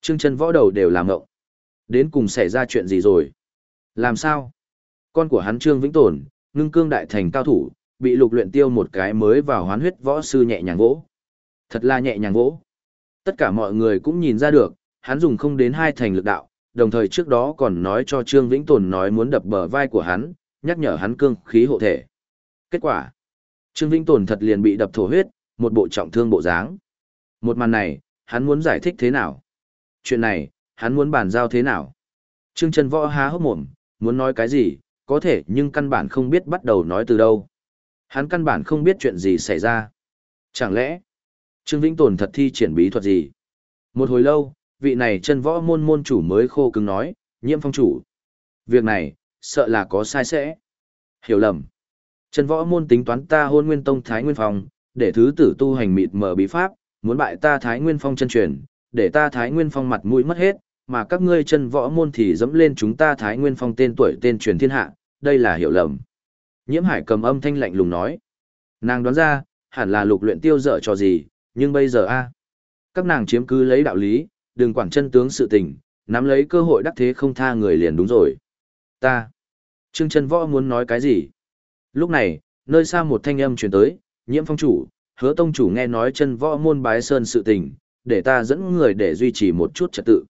Trương chân võ đầu đều làm ngộng. Đến cùng xảy ra chuyện gì rồi? Làm sao? Con của hắn Trương Vĩnh Tồn, ngưng cương đại thành cao thủ, bị lục luyện tiêu một cái mới vào hoán huyết võ sư nhẹ nhàng vỗ. Thật là nhẹ nhàng vỗ. Tất cả mọi người cũng nhìn ra được, hắn dùng không đến hai thành lực đạo, đồng thời trước đó còn nói cho Trương Vĩnh Tồn nói muốn đập bờ vai của hắn, nhắc nhở hắn cương khí hộ thể. Kết quả, Trương Vĩnh Tồn thật liền bị đập thổ huyết, một bộ trọng thương bộ dáng. Một màn này, hắn muốn giải thích thế nào? Chuyện này, hắn muốn bàn giao thế nào? Trương Trần Võ há hốc mồm, muốn nói cái gì, có thể nhưng căn bản không biết bắt đầu nói từ đâu. Hắn căn bản không biết chuyện gì xảy ra. Chẳng lẽ, Trương Vĩnh Tồn thật thi triển bí thuật gì? Một hồi lâu, vị này chân võ môn môn chủ mới khô cứng nói, nhiễm phong chủ. Việc này, sợ là có sai sẽ. Hiểu lầm. Chân võ môn tính toán ta hôn nguyên tông Thái Nguyên phòng để thứ tử tu hành mịt mở bí pháp, muốn bại ta Thái Nguyên Phong chân truyền, để ta Thái Nguyên Phong mặt mũi mất hết, mà các ngươi chân võ môn thì dẫm lên chúng ta Thái Nguyên Phong tên tuổi tên truyền thiên hạ, đây là hiểu lầm. Nhiễm Hải cầm âm thanh lạnh lùng nói. Nàng đoán ra, hẳn là lục luyện tiêu dở cho gì, nhưng bây giờ a, Các nàng chiếm cứ lấy đạo lý, đừng quản chân tướng sự tình, nắm lấy cơ hội đắc thế không tha người liền đúng rồi. Ta. Trương chân võ muốn nói cái gì? Lúc này, nơi xa một thanh âm truyền tới, nhiễm phong chủ, hứa tông chủ nghe nói chân võ môn bái sơn sự tình, để ta dẫn người để duy trì một chút trật tự.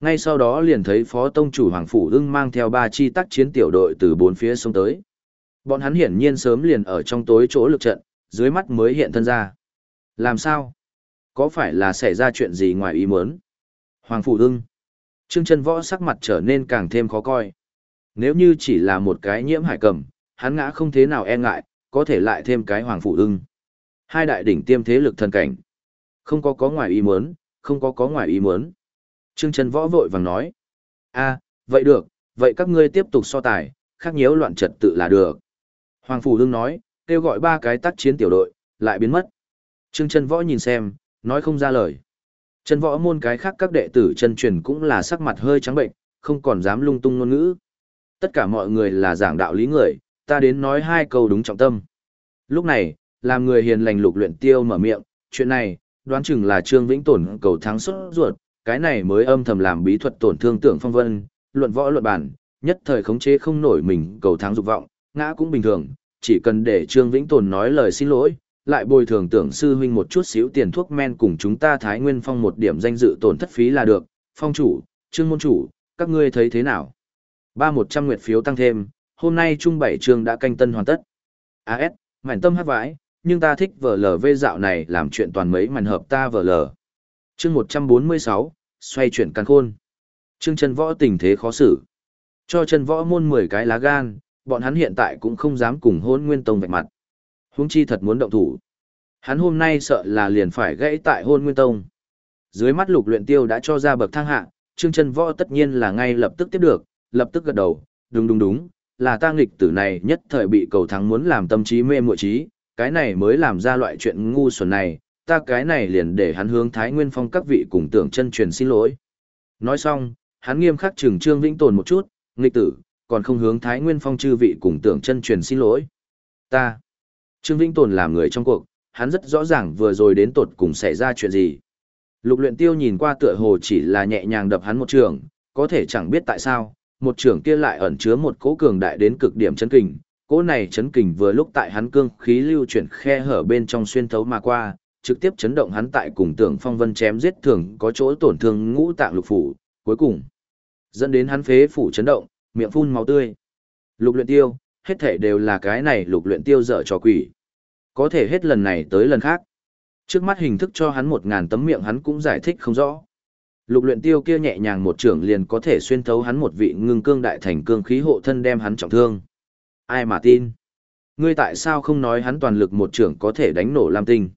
Ngay sau đó liền thấy phó tông chủ Hoàng Phủ ưng mang theo ba chi tác chiến tiểu đội từ bốn phía sông tới. Bọn hắn hiển nhiên sớm liền ở trong tối chỗ lực trận, dưới mắt mới hiện thân ra. Làm sao? Có phải là xảy ra chuyện gì ngoài ý muốn? Hoàng Phủ ưng. Trương chân võ sắc mặt trở nên càng thêm khó coi. Nếu như chỉ là một cái nhiễm hải cầm, hắn ngã không thế nào e ngại, có thể lại thêm cái Hoàng Phủ ưng. Hai đại đỉnh tiêm thế lực thần cảnh. Không có có ngoài ý muốn, không có có ngoài ý muốn. Trương Trần Võ vội vàng nói. a vậy được, vậy các ngươi tiếp tục so tài, khác nhiễu loạn trật tự là được. Hoàng Phủ Hưng nói, kêu gọi ba cái tác chiến tiểu đội, lại biến mất. Trương Trần Võ nhìn xem, nói không ra lời. Trần Võ môn cái khác các đệ tử chân truyền cũng là sắc mặt hơi trắng bệnh, không còn dám lung tung ngôn ngữ. Tất cả mọi người là giảng đạo lý người, ta đến nói hai câu đúng trọng tâm. Lúc này, làm người hiền lành lục luyện tiêu mở miệng, chuyện này, đoán chừng là Trương Vĩnh Tổn cầu thắng xuất ruột, cái này mới âm thầm làm bí thuật tổn thương tưởng phong vân, luận võ luận bản, nhất thời khống chế không nổi mình cầu thắng dục vọng, ngã cũng bình thường, chỉ cần để Trương Vĩnh Tổn nói lời xin lỗi, lại bồi thường tưởng sư huynh một chút xíu tiền thuốc men cùng chúng ta Thái Nguyên Phong một điểm danh dự tổn thất phí là được, phong chủ, trương môn chủ, các ngươi thấy thế nào? Ba một trăm nguyệt phiếu tăng thêm, hôm nay trung bảy trường đã canh tân hoàn tất. AS, mảnh tâm hát vãi, nhưng ta thích vờ lờ vê dạo này làm chuyện toàn mấy màn hợp ta vờ lờ. Chương 146, xoay chuyển căn khôn. Chương chân võ tình thế khó xử. Cho chân võ môn 10 cái lá gan, bọn hắn hiện tại cũng không dám cùng hôn nguyên tông vạch mặt. Huống chi thật muốn động thủ. Hắn hôm nay sợ là liền phải gãy tại hôn nguyên tông. Dưới mắt lục luyện tiêu đã cho ra bậc thang hạ, chương chân võ tất nhiên là ngay lập tức tiếp được, lập tức gật đầu, đúng đúng đúng, là ta nghịch tử này nhất thời bị cầu thắng muốn làm tâm trí mê muội trí, cái này mới làm ra loại chuyện ngu xuẩn này, ta cái này liền để hắn hướng Thái Nguyên Phong các vị cùng tưởng chân truyền xin lỗi. Nói xong, hắn nghiêm khắc trừng Trương Vĩnh Tồn một chút, nghịch tử, còn không hướng Thái Nguyên Phong chư vị cùng tưởng chân truyền xin lỗi. Ta, Trương Vĩnh Tồn làm người trong cuộc, hắn rất rõ ràng vừa rồi đến tột cùng xảy ra chuyện gì. Lục luyện tiêu nhìn qua tựa hồ chỉ là nhẹ nhàng đập hắn một trường, có thể chẳng biết tại sao, một trường kia lại ẩn chứa một cỗ cường đại đến cực điểm chân kình. Cỗ này chấn kình vừa lúc tại hắn cương khí lưu chuyển khe hở bên trong xuyên thấu mà qua, trực tiếp chấn động hắn tại cùng tưởng phong vân chém giết thường có chỗ tổn thương ngũ tạng lục phủ, cuối cùng dẫn đến hắn phế phủ chấn động, miệng phun máu tươi. Lục luyện tiêu, hết thể đều là cái này lục luyện tiêu dở trò quỷ. Có thể hết lần này tới lần khác. Trước mắt hình thức cho hắn một ngàn tấm miệng hắn cũng giải thích không rõ. Lục luyện tiêu kia nhẹ nhàng một trưởng liền có thể xuyên thấu hắn một vị ngưng cương đại thành cương khí hộ thân đem hắn trọng thương. Ai mà tin? Ngươi tại sao không nói hắn toàn lực một trưởng có thể đánh nổ Lam Tinh?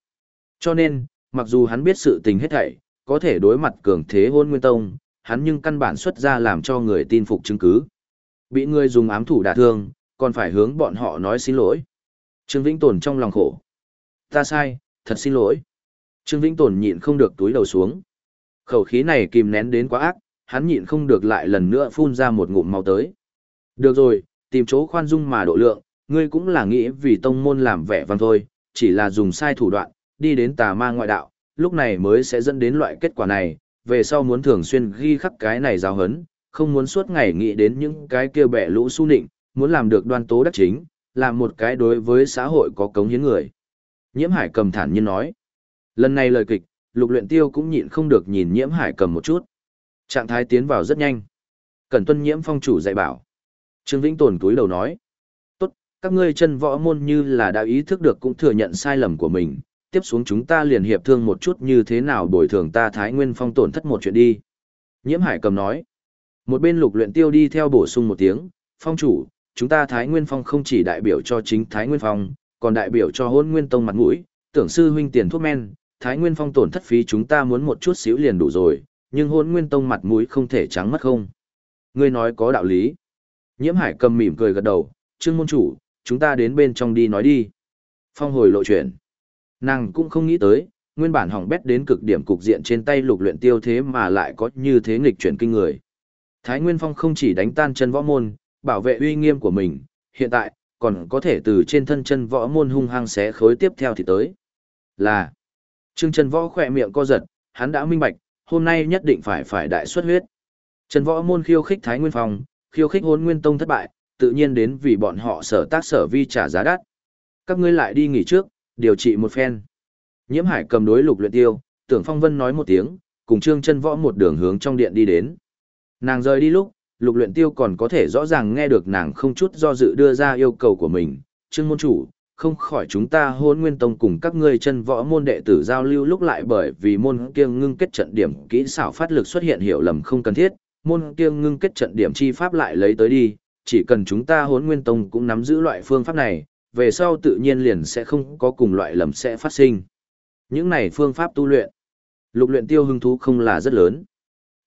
Cho nên, mặc dù hắn biết sự tình hết thảy, có thể đối mặt cường thế hôn nguyên tông, hắn nhưng căn bản xuất ra làm cho người tin phục chứng cứ. Bị người dùng ám thủ đả thương, còn phải hướng bọn họ nói xin lỗi. Trương Vĩnh Tồn trong lòng khổ. Ta sai, thật xin lỗi. Trương Vĩnh Tồn nhịn không được túi đầu xuống. Khẩu khí này kìm nén đến quá ác, hắn nhịn không được lại lần nữa phun ra một ngụm máu tới. Được rồi, tìm chỗ khoan dung mà độ lượng, ngươi cũng là nghĩ vì tông môn làm vẻ vang thôi, chỉ là dùng sai thủ đoạn, đi đến tà ma ngoại đạo, lúc này mới sẽ dẫn đến loại kết quả này, về sau muốn thường xuyên ghi khắc cái này giáo hấn, không muốn suốt ngày nghĩ đến những cái kia bẻ lũ su nịnh, muốn làm được đoan tố đắc chính, làm một cái đối với xã hội có cống hiến người. Nhiễm Hải cầm thản nhiên nói. Lần này lời kịch, lục luyện tiêu cũng nhịn không được nhìn Nhiễm Hải cầm một chút. Trạng thái tiến vào rất nhanh. Cẩn tuân Nhiễm phong chủ dạy bảo. Trương Vĩnh Tồn túi đầu nói. Tốt, các ngươi chân võ môn như là đã ý thức được cũng thừa nhận sai lầm của mình. Tiếp xuống chúng ta liền hiệp thương một chút như thế nào bồi thường ta Thái Nguyên Phong tổn thất một chuyện đi. Nhiễm Hải cầm nói. Một bên lục luyện tiêu đi theo bổ sung một tiếng, phong chủ, chúng ta Thái Nguyên Phong không chỉ đại biểu cho chính Thái Nguyên Phong, còn đại biểu cho hôn Nguyên Tông mặt mũi, tưởng sư huynh tiền thuốc men, Thái Nguyên Phong tổn thất phí chúng ta muốn một chút xíu liền đủ rồi, nhưng hôn Nguyên Tông mặt mũi không thể trắng mất không. Ngươi nói có đạo lý. Nhiễm Hải cầm mỉm cười gật đầu, trương môn chủ, chúng ta đến bên trong đi nói đi. Phong hồi lộ chuyện. Nàng cũng không nghĩ tới, nguyên bản hỏng bét đến cực điểm cục diện trên tay lục luyện tiêu thế mà lại có như thế nghịch chuyển kinh người. Thái Nguyên Phong không chỉ đánh tan chân võ môn, bảo vệ uy nghiêm của mình, hiện tại, còn có thể từ trên thân chân võ môn hung hăng xé khối tiếp theo thì tới. Là, Trương chân võ khẽ miệng co giật, hắn đã minh bạch, hôm nay nhất định phải phải đại xuất huyết. Chân võ môn khiêu khích Thái Nguyên Phong, khiêu khích hôn nguyên tông thất bại, tự nhiên đến vì bọn họ sở tác sở vi trả giá đắt. Các ngươi lại đi nghỉ trước, điều trị một phen. Nhiễm hải cầm đối lục luyện tiêu, tưởng phong vân nói một tiếng, cùng trương chân võ một đường hướng trong điện đi đến. Nàng rời đi lúc, lục luyện tiêu còn có thể rõ ràng nghe được nàng không chút do dự đưa ra yêu cầu của mình. Trương môn chủ, không khỏi chúng ta hôn nguyên tông cùng các ngươi chân võ môn đệ tử giao lưu lúc lại bởi vì môn kiêng ngưng kết trận điểm kỹ xảo phát lực xuất hiện hiểu lầm không cần thiết, môn kiêng ngưng kết trận điểm chi pháp lại lấy tới đi, chỉ cần chúng ta hốn nguyên tông cũng nắm giữ loại phương pháp này, về sau tự nhiên liền sẽ không có cùng loại lầm sẽ phát sinh. Những này phương pháp tu luyện, lục luyện tiêu hứng thú không là rất lớn.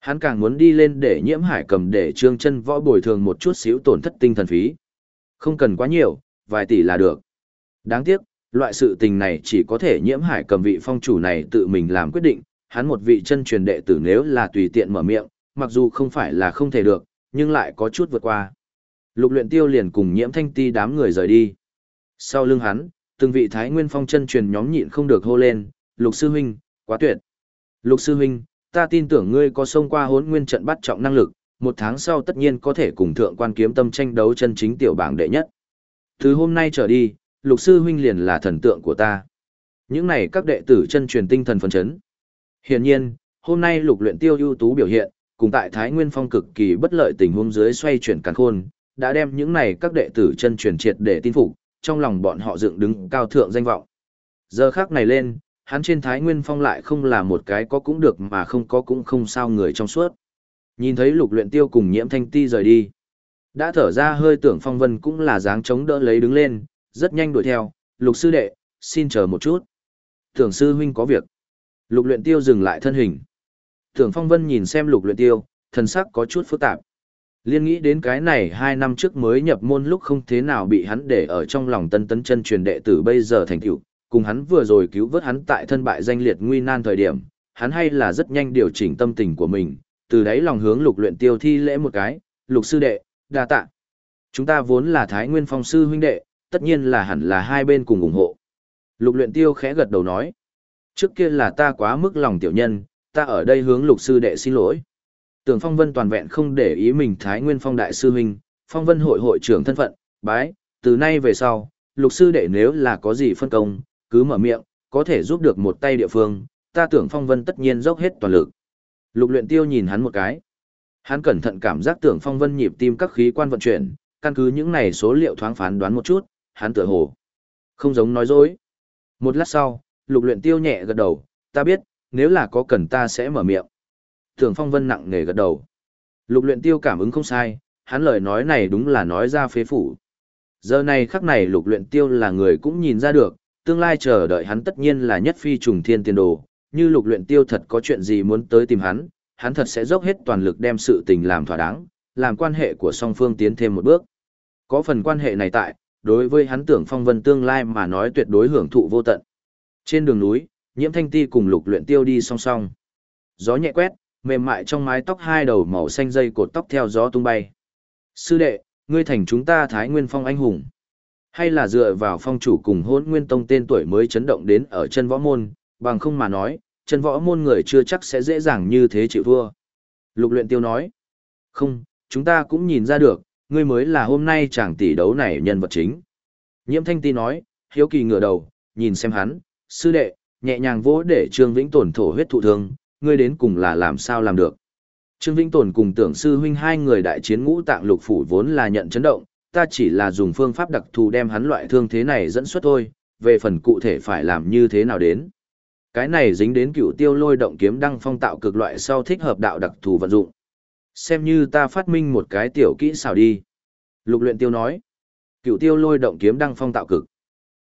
Hắn càng muốn đi lên để nhiễm hải cầm để trương chân võ bồi thường một chút xíu tổn thất tinh thần phí. Không cần quá nhiều, vài tỷ là được. Đáng tiếc, loại sự tình này chỉ có thể nhiễm hải cầm vị phong chủ này tự mình làm quyết định, hắn một vị chân truyền đệ tử nếu là tùy tiện mở miệng, mặc dù không phải là không thể được, nhưng lại có chút vượt qua. Lục luyện tiêu liền cùng nhiễm thanh ti đám người rời đi. Sau lưng hắn, từng vị thái nguyên phong chân truyền nhóm nhịn không được hô lên, lục sư huynh, quá tuyệt. Lục sư huynh, ta tin tưởng ngươi có xông qua hốn nguyên trận bắt trọng năng lực, một tháng sau tất nhiên có thể cùng thượng quan kiếm tâm tranh đấu chân chính tiểu bảng đệ nhất. Từ hôm nay trở đi, lục sư huynh liền là thần tượng của ta. Những này các đệ tử chân truyền tinh thần phấn chấn. Hiển nhiên, hôm nay lục luyện tiêu ưu tú biểu hiện, cùng tại Thái Nguyên Phong cực kỳ bất lợi tình huống dưới xoay chuyển càn khôn, đã đem những này các đệ tử chân truyền triệt để tin phục, trong lòng bọn họ dựng đứng cao thượng danh vọng. Giờ khắc này lên, hắn trên Thái Nguyên Phong lại không là một cái có cũng được mà không có cũng không sao người trong suốt. Nhìn thấy lục luyện tiêu cùng nhiễm thanh ti rời đi. Đã thở ra hơi tưởng phong vân cũng là dáng chống đỡ lấy đứng lên, rất nhanh đuổi theo, lục sư đệ, xin chờ một chút. Tưởng sư huynh có việc. Lục luyện tiêu dừng lại thân hình. Tưởng phong vân nhìn xem lục luyện tiêu, thần sắc có chút phức tạp. Liên nghĩ đến cái này hai năm trước mới nhập môn lúc không thế nào bị hắn để ở trong lòng tân tấn chân truyền đệ tử bây giờ thành tựu, cùng hắn vừa rồi cứu vớt hắn tại thân bại danh liệt nguy nan thời điểm, hắn hay là rất nhanh điều chỉnh tâm tình của mình, từ đấy lòng hướng lục luyện tiêu thi lễ một cái, lục sư đệ, đa tạ. Chúng ta vốn là Thái Nguyên Phong sư huynh đệ, tất nhiên là hẳn là hai bên cùng ủng hộ. Lục luyện tiêu khẽ gật đầu nói, trước kia là ta quá mức lòng tiểu nhân, ta ở đây hướng lục sư đệ xin lỗi. Tưởng Phong Vân toàn vẹn không để ý mình Thái Nguyên Phong đại sư huynh, Phong Vân hội hội trưởng thân phận, bái, từ nay về sau, lục sư đệ nếu là có gì phân công, cứ mở miệng, có thể giúp được một tay địa phương, ta tưởng Phong Vân tất nhiên dốc hết toàn lực. Lục luyện tiêu nhìn hắn một cái. Hắn cẩn thận cảm giác tưởng Phong Vân nhịp tim các khí quan vận chuyển, căn cứ những này số liệu thoáng phán đoán một chút, hắn tựa hồ. Không giống nói dối. Một lát sau, lục luyện tiêu nhẹ gật đầu, ta biết, nếu là có cần ta sẽ mở miệng. Tưởng phong vân nặng nề gật đầu. Lục luyện tiêu cảm ứng không sai, hắn lời nói này đúng là nói ra phế phủ. Giờ này khắc này lục luyện tiêu là người cũng nhìn ra được, tương lai chờ đợi hắn tất nhiên là nhất phi trùng thiên tiền đồ, như lục luyện tiêu thật có chuyện gì muốn tới tìm hắn, hắn thật sẽ dốc hết toàn lực đem sự tình làm thỏa đáng, làm quan hệ của song phương tiến thêm một bước. Có phần quan hệ này tại, đối với hắn tưởng phong vân tương lai mà nói tuyệt đối hưởng thụ vô tận. Trên đường núi, nhiễm thanh ti cùng lục luyện tiêu đi song song. Gió nhẹ quét, mềm mại trong mái tóc hai đầu màu xanh dây cột tóc theo gió tung bay. Sư đệ, ngươi thành chúng ta Thái Nguyên Phong anh hùng. Hay là dựa vào phong chủ cùng hôn nguyên tông tên tuổi mới chấn động đến ở chân võ môn, bằng không mà nói, chân võ môn người chưa chắc sẽ dễ dàng như thế chịu thua. Lục luyện tiêu nói, không, chúng ta cũng nhìn ra được, ngươi mới là hôm nay chàng tỷ đấu này nhân vật chính. Nhiễm thanh ti nói, hiếu kỳ ngửa đầu, nhìn xem hắn, sư đệ, nhẹ nhàng vỗ để Trương Vĩnh Tồn thổ huyết thụ thương, ngươi đến cùng là làm sao làm được. Trương Vĩnh Tồn cùng tưởng sư huynh hai người đại chiến ngũ tạng lục phủ vốn là nhận chấn động, ta chỉ là dùng phương pháp đặc thù đem hắn loại thương thế này dẫn xuất thôi, về phần cụ thể phải làm như thế nào đến. Cái này dính đến cựu tiêu lôi động kiếm đăng phong tạo cực loại sau thích hợp đạo đặc thù vận dụng. Xem như ta phát minh một cái tiểu kỹ xảo đi. Lục luyện tiêu nói. Cựu tiêu lôi động kiếm đăng phong tạo cực.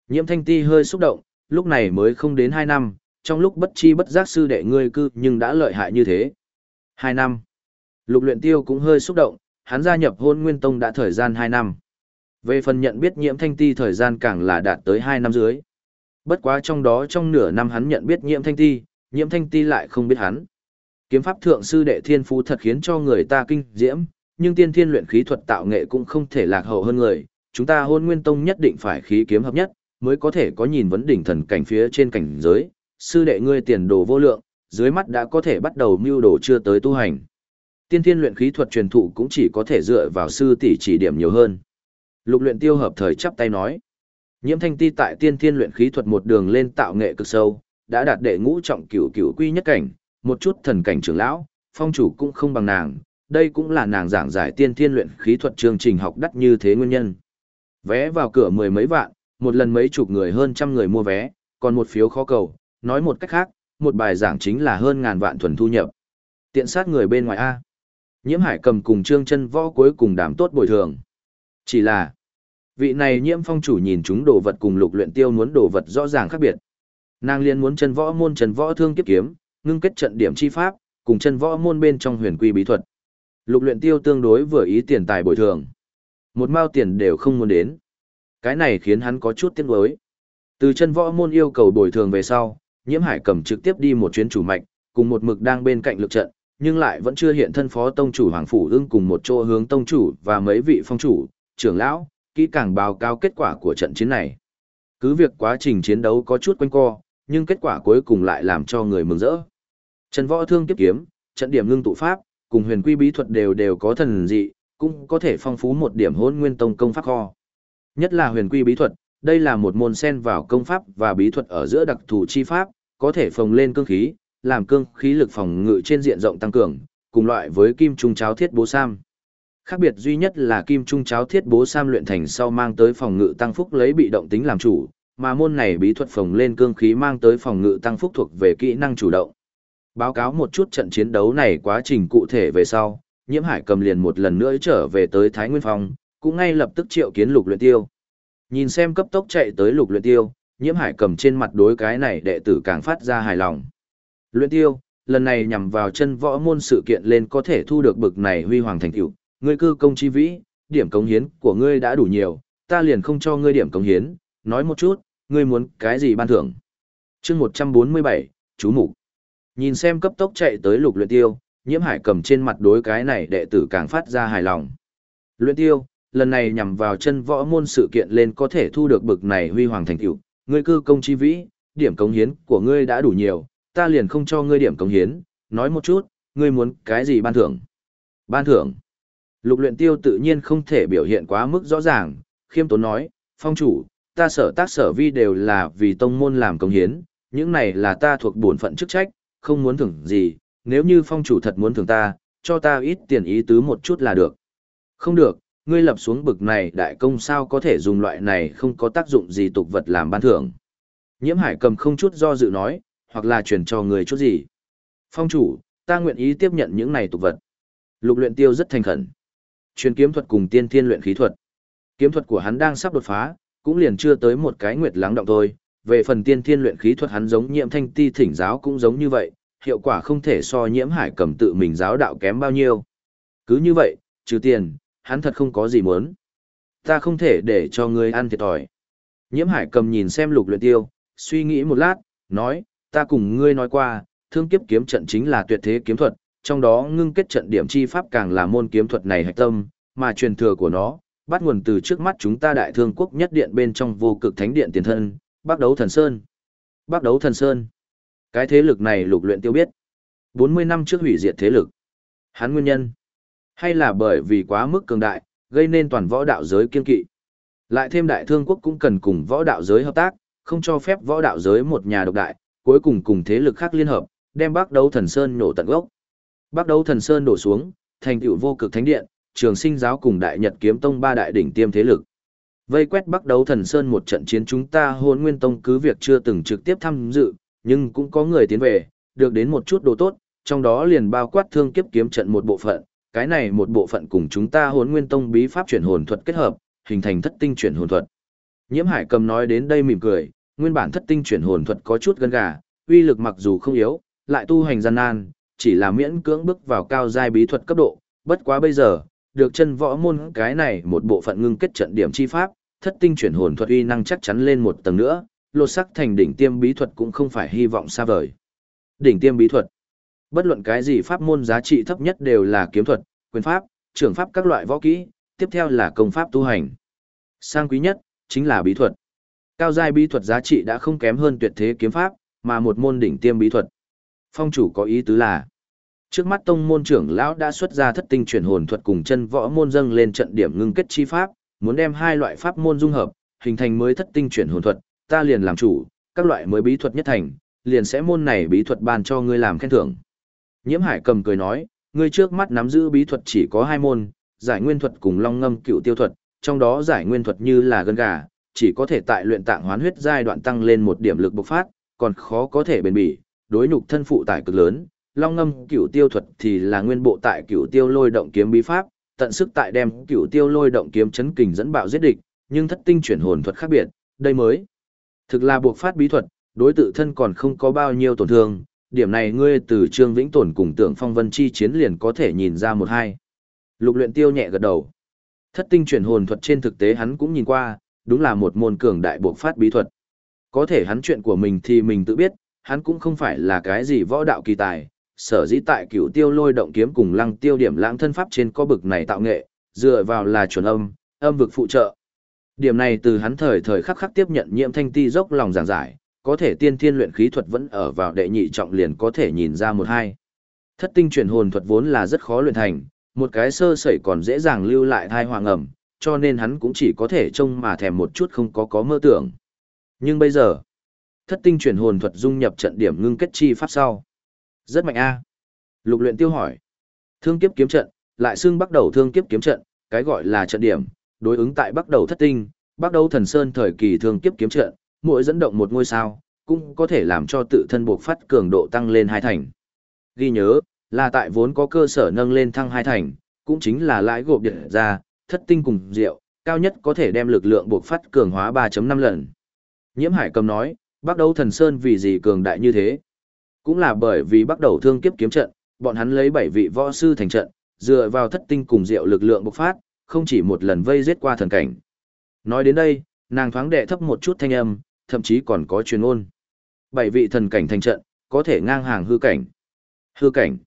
Nhiễm thanh ti hơi xúc động, lúc này mới không đến hai năm, trong lúc bất chi bất giác sư đệ ngươi cư nhưng đã lợi hại như thế. Hai năm. Lục luyện tiêu cũng hơi xúc động, hắn gia nhập hôn nguyên tông đã thời gian hai năm. Về phần nhận biết nhiễm thanh ti thời gian càng là đạt tới hai năm dưới. Bất quá trong đó trong nửa năm hắn nhận biết nhiễm thanh ti, nhiễm thanh ti lại không biết hắn. Kiếm pháp thượng sư đệ thiên phú thật khiến cho người ta kinh diễm, nhưng tiên thiên luyện khí thuật tạo nghệ cũng không thể lạc hậu hơn người. Chúng ta hôn nguyên tông nhất định phải khí kiếm hợp nhất, mới có thể có nhìn vấn đỉnh thần cảnh phía trên cảnh giới. Sư đệ ngươi tiền đồ vô lượng, dưới mắt đã có thể bắt đầu mưu đồ chưa tới tu hành. Tiên thiên luyện khí thuật truyền thụ cũng chỉ có thể dựa vào sư tỷ chỉ điểm nhiều hơn. Lục luyện tiêu hợp thời chắp tay nói. Nhiễm thanh ti tại tiên thiên luyện khí thuật một đường lên tạo nghệ cực sâu, đã đạt đệ ngũ trọng cửu cửu quy nhất cảnh, một chút thần cảnh trưởng lão, phong chủ cũng không bằng nàng, đây cũng là nàng giảng giải tiên thiên luyện khí thuật chương trình học đắt như thế nguyên nhân. Vé vào cửa mười mấy vạn, một lần mấy chục người hơn trăm người mua vé, còn một phiếu khó cầu, nói một cách khác, một bài giảng chính là hơn ngàn vạn thuần thu nhập. Tiện sát người bên ngoài A. Nhiễm hải cầm cùng trương chân võ cuối cùng đảm tốt bồi thường. Chỉ là, vị này nhiễm phong chủ nhìn chúng đồ vật cùng lục luyện tiêu muốn đồ vật rõ ràng khác biệt. Nàng liên muốn chân võ môn chân võ thương kiếp kiếm, ngưng kết trận điểm chi pháp, cùng chân võ môn bên trong huyền quy bí thuật. Lục luyện tiêu tương đối vừa ý tiền tài bồi thường. Một mao tiền đều không muốn đến. Cái này khiến hắn có chút tiếc nuối. Từ chân võ môn yêu cầu bồi thường về sau, nhiễm hải cầm trực tiếp đi một chuyến chủ mạch, cùng một mực đang bên cạnh lực trận, nhưng lại vẫn chưa hiện thân phó tông chủ hoàng phủ ưng cùng một chỗ hướng tông chủ và mấy vị phong chủ, trưởng lão, kỹ càng báo cáo kết quả của trận chiến này. Cứ việc quá trình chiến đấu có chút quanh co, nhưng kết quả cuối cùng lại làm cho người mừng rỡ. Trần võ thương kiếp kiếm, trận điểm ngưng tụ pháp, cùng huyền quy bí thuật đều đều có thần dị, cũng có thể phong phú một điểm hôn nguyên tông công pháp kho. Nhất là huyền quy bí thuật, đây là một môn xen vào công pháp và bí thuật ở giữa đặc thù chi pháp, có thể phồng lên cương khí, làm cương khí lực phòng ngự trên diện rộng tăng cường, cùng loại với kim trung cháo thiết bố sam. Khác biệt duy nhất là kim trung cháo thiết bố sam luyện thành sau mang tới phòng ngự tăng phúc lấy bị động tính làm chủ, mà môn này bí thuật phồng lên cương khí mang tới phòng ngự tăng phúc thuộc về kỹ năng chủ động. Báo cáo một chút trận chiến đấu này quá trình cụ thể về sau, Nhiễm Hải cầm liền một lần nữa trở về tới Thái Nguyên Phong, cũng ngay lập tức triệu kiến lục luyện tiêu. Nhìn xem cấp tốc chạy tới lục luyện tiêu, Nhiễm Hải cầm trên mặt đối cái này đệ tử càng phát ra hài lòng. Luyện tiêu, lần này nhằm vào chân võ môn sự kiện lên có thể thu được bực này huy hoàng thành tựu, ngươi cư công chi vĩ, điểm cống hiến của ngươi đã đủ nhiều, ta liền không cho ngươi điểm cống hiến, nói một chút, ngươi muốn cái gì ban thưởng. Chương 147, chú mục. Nhìn xem cấp tốc chạy tới lục luyện tiêu, nhiễm hải cầm trên mặt đối cái này đệ tử càng phát ra hài lòng. Luyện tiêu, lần này nhằm vào chân võ môn sự kiện lên có thể thu được bực này huy hoàng thành tựu, ngươi cư công chi vĩ, điểm cống hiến của ngươi đã đủ nhiều, ta liền không cho ngươi điểm cống hiến, nói một chút, ngươi muốn cái gì ban thưởng. Ban thưởng. Lục luyện tiêu tự nhiên không thể biểu hiện quá mức rõ ràng, khiêm tốn nói, phong chủ, ta sở tác sở vi đều là vì tông môn làm công hiến, những này là ta thuộc bổn phận chức trách, không muốn thưởng gì, nếu như phong chủ thật muốn thưởng ta, cho ta ít tiền ý tứ một chút là được. Không được, ngươi lập xuống bực này đại công sao có thể dùng loại này không có tác dụng gì tục vật làm ban thưởng. Nhiễm hải cầm không chút do dự nói, hoặc là chuyển cho người chút gì. Phong chủ, ta nguyện ý tiếp nhận những này tục vật. Lục luyện tiêu rất thành khẩn. Truyền kiếm thuật cùng tiên thiên luyện khí thuật. Kiếm thuật của hắn đang sắp đột phá, cũng liền chưa tới một cái nguyệt lắng động thôi. Về phần tiên thiên luyện khí thuật hắn giống nhiễm thanh ti thỉnh giáo cũng giống như vậy, hiệu quả không thể so nhiễm hải cầm tự mình giáo đạo kém bao nhiêu. Cứ như vậy, trừ tiền, hắn thật không có gì muốn. Ta không thể để cho ngươi ăn thiệt thòi. Nhiễm hải cầm nhìn xem lục luyện tiêu, suy nghĩ một lát, nói, ta cùng ngươi nói qua, thương kiếp kiếm trận chính là tuyệt thế kiếm thuật, trong đó ngưng kết trận điểm chi pháp càng là môn kiếm thuật này hạch tâm, mà truyền thừa của nó, bắt nguồn từ trước mắt chúng ta đại thương quốc nhất điện bên trong vô cực thánh điện tiền thân, Bắc đấu thần sơn. Bắc đấu thần sơn. Cái thế lực này lục luyện tiêu biết. 40 năm trước hủy diệt thế lực. Hắn nguyên nhân. Hay là bởi vì quá mức cường đại, gây nên toàn võ đạo giới kiên kỵ. Lại thêm đại thương quốc cũng cần cùng võ đạo giới hợp tác, không cho phép võ đạo giới một nhà độc đại, cuối cùng cùng thế lực khác liên hợp, đem Bắc Đấu Thần Sơn nổ tận gốc. Bắc Đấu Thần Sơn đổ xuống, thành tựu vô cực thánh điện, Trường Sinh giáo cùng Đại Nhật kiếm tông ba đại đỉnh tiêm thế lực. Vây quét Bắc Đấu Thần Sơn một trận chiến chúng ta Hỗn Nguyên Tông cứ việc chưa từng trực tiếp tham dự, nhưng cũng có người tiến về, được đến một chút đồ tốt, trong đó liền bao quát thương kiếp kiếm trận một bộ phận, cái này một bộ phận cùng chúng ta Hỗn Nguyên Tông bí pháp chuyển hồn thuật kết hợp, hình thành thất tinh chuyển hồn thuật. Nhiễm Hải cầm nói đến đây mỉm cười, nguyên bản thất tinh chuyển hồn thuật có chút gân gà, uy lực mặc dù không yếu, lại tu hành gian nan, chỉ là miễn cưỡng bước vào cao giai bí thuật cấp độ, bất quá bây giờ, được chân võ môn cái này một bộ phận ngưng kết trận điểm chi pháp, thất tinh chuyển hồn thuật uy năng chắc chắn lên một tầng nữa, lột sắc thành đỉnh tiêm bí thuật cũng không phải hy vọng xa vời. Đỉnh tiêm bí thuật. Bất luận cái gì pháp môn giá trị thấp nhất đều là kiếm thuật, quyền pháp, trưởng pháp các loại võ kỹ, tiếp theo là công pháp tu hành. Sang quý nhất chính là bí thuật. Cao giai bí thuật giá trị đã không kém hơn tuyệt thế kiếm pháp, mà một môn đỉnh tiêm bí thuật. Phong chủ có ý tứ là, trước mắt tông môn trưởng lão đã xuất ra thất tinh chuyển hồn thuật cùng chân võ môn dâng lên trận điểm ngưng kết chi pháp, muốn đem hai loại pháp môn dung hợp, hình thành mới thất tinh chuyển hồn thuật, ta liền làm chủ, các loại mới bí thuật nhất thành, liền sẽ môn này bí thuật ban cho ngươi làm khen thưởng. Nhiễm Hải cầm cười nói, ngươi trước mắt nắm giữ bí thuật chỉ có hai môn, giải nguyên thuật cùng long ngâm cựu tiêu thuật, trong đó giải nguyên thuật như là gân gà, chỉ có thể tại luyện tạng hoán huyết giai đoạn tăng lên một điểm lực bộc phát, còn khó có thể bền bỉ, đối nhục thân phụ tải cực lớn. Long ngâm Cựu tiêu thuật thì là nguyên bộ tại Cựu tiêu lôi động kiếm bí pháp, tận sức tại đem Cựu tiêu lôi động kiếm chấn kình dẫn bạo giết địch, nhưng thất tinh chuyển hồn thuật khác biệt, đây mới thực là buộc phát bí thuật, đối tự thân còn không có bao nhiêu tổn thương, điểm này ngươi từ Trương Vĩnh Tồn cùng Tưởng Phong Vân chi chiến liền có thể nhìn ra một hai. Lục Luyện Tiêu nhẹ gật đầu. Thất tinh chuyển hồn thuật trên thực tế hắn cũng nhìn qua, đúng là một môn cường đại buộc phát bí thuật. Có thể hắn chuyện của mình thì mình tự biết, hắn cũng không phải là cái gì võ đạo kỳ tài, sở dĩ tại cửu tiêu lôi động kiếm cùng lăng tiêu điểm lãng thân pháp trên có bực này tạo nghệ, dựa vào là chuẩn âm, âm vực phụ trợ. Điểm này từ hắn thời thời khắc khắc tiếp nhận nhiễm thanh ti dốc lòng giảng giải, có thể tiên thiên luyện khí thuật vẫn ở vào đệ nhị trọng liền có thể nhìn ra một hai. Thất tinh chuyển hồn thuật vốn là rất khó luyện thành, một cái sơ sẩy còn dễ dàng lưu lại thai hoàng ẩm, cho nên hắn cũng chỉ có thể trông mà thèm một chút không có có mơ tưởng. Nhưng bây giờ, thất tinh chuyển hồn thuật dung nhập trận điểm ngưng kết chi pháp sau. Rất mạnh a. Lục luyện tiêu hỏi. Thương kiếp kiếm trận, lại xương bắt đầu thương kiếp kiếm trận, cái gọi là trận điểm, đối ứng tại bắt đầu thất tinh, bắt đầu thần sơn thời kỳ thương kiếp kiếm trận, mỗi dẫn động một ngôi sao, cũng có thể làm cho tự thân buộc phát cường độ tăng lên hai thành. Ghi nhớ, là tại vốn có cơ sở nâng lên thăng hai thành, cũng chính là lãi gộp điện ra, thất tinh cùng rượu, cao nhất có thể đem lực lượng buộc phát cường hóa 3.5 lần. Nhiễm Hải cầm nói, bắt đầu thần sơn vì gì cường đại như thế? Cũng là bởi vì bắt đầu thương kiếp kiếm trận, bọn hắn lấy 7 vị võ sư thành trận, dựa vào thất tinh cùng rượu lực lượng bộc phát, không chỉ một lần vây giết qua thần cảnh. Nói đến đây, nàng thoáng đệ thấp một chút thanh âm, thậm chí còn có truyền ôn. Bảy vị thần cảnh thành trận, có thể ngang hàng hư cảnh. Hư cảnh.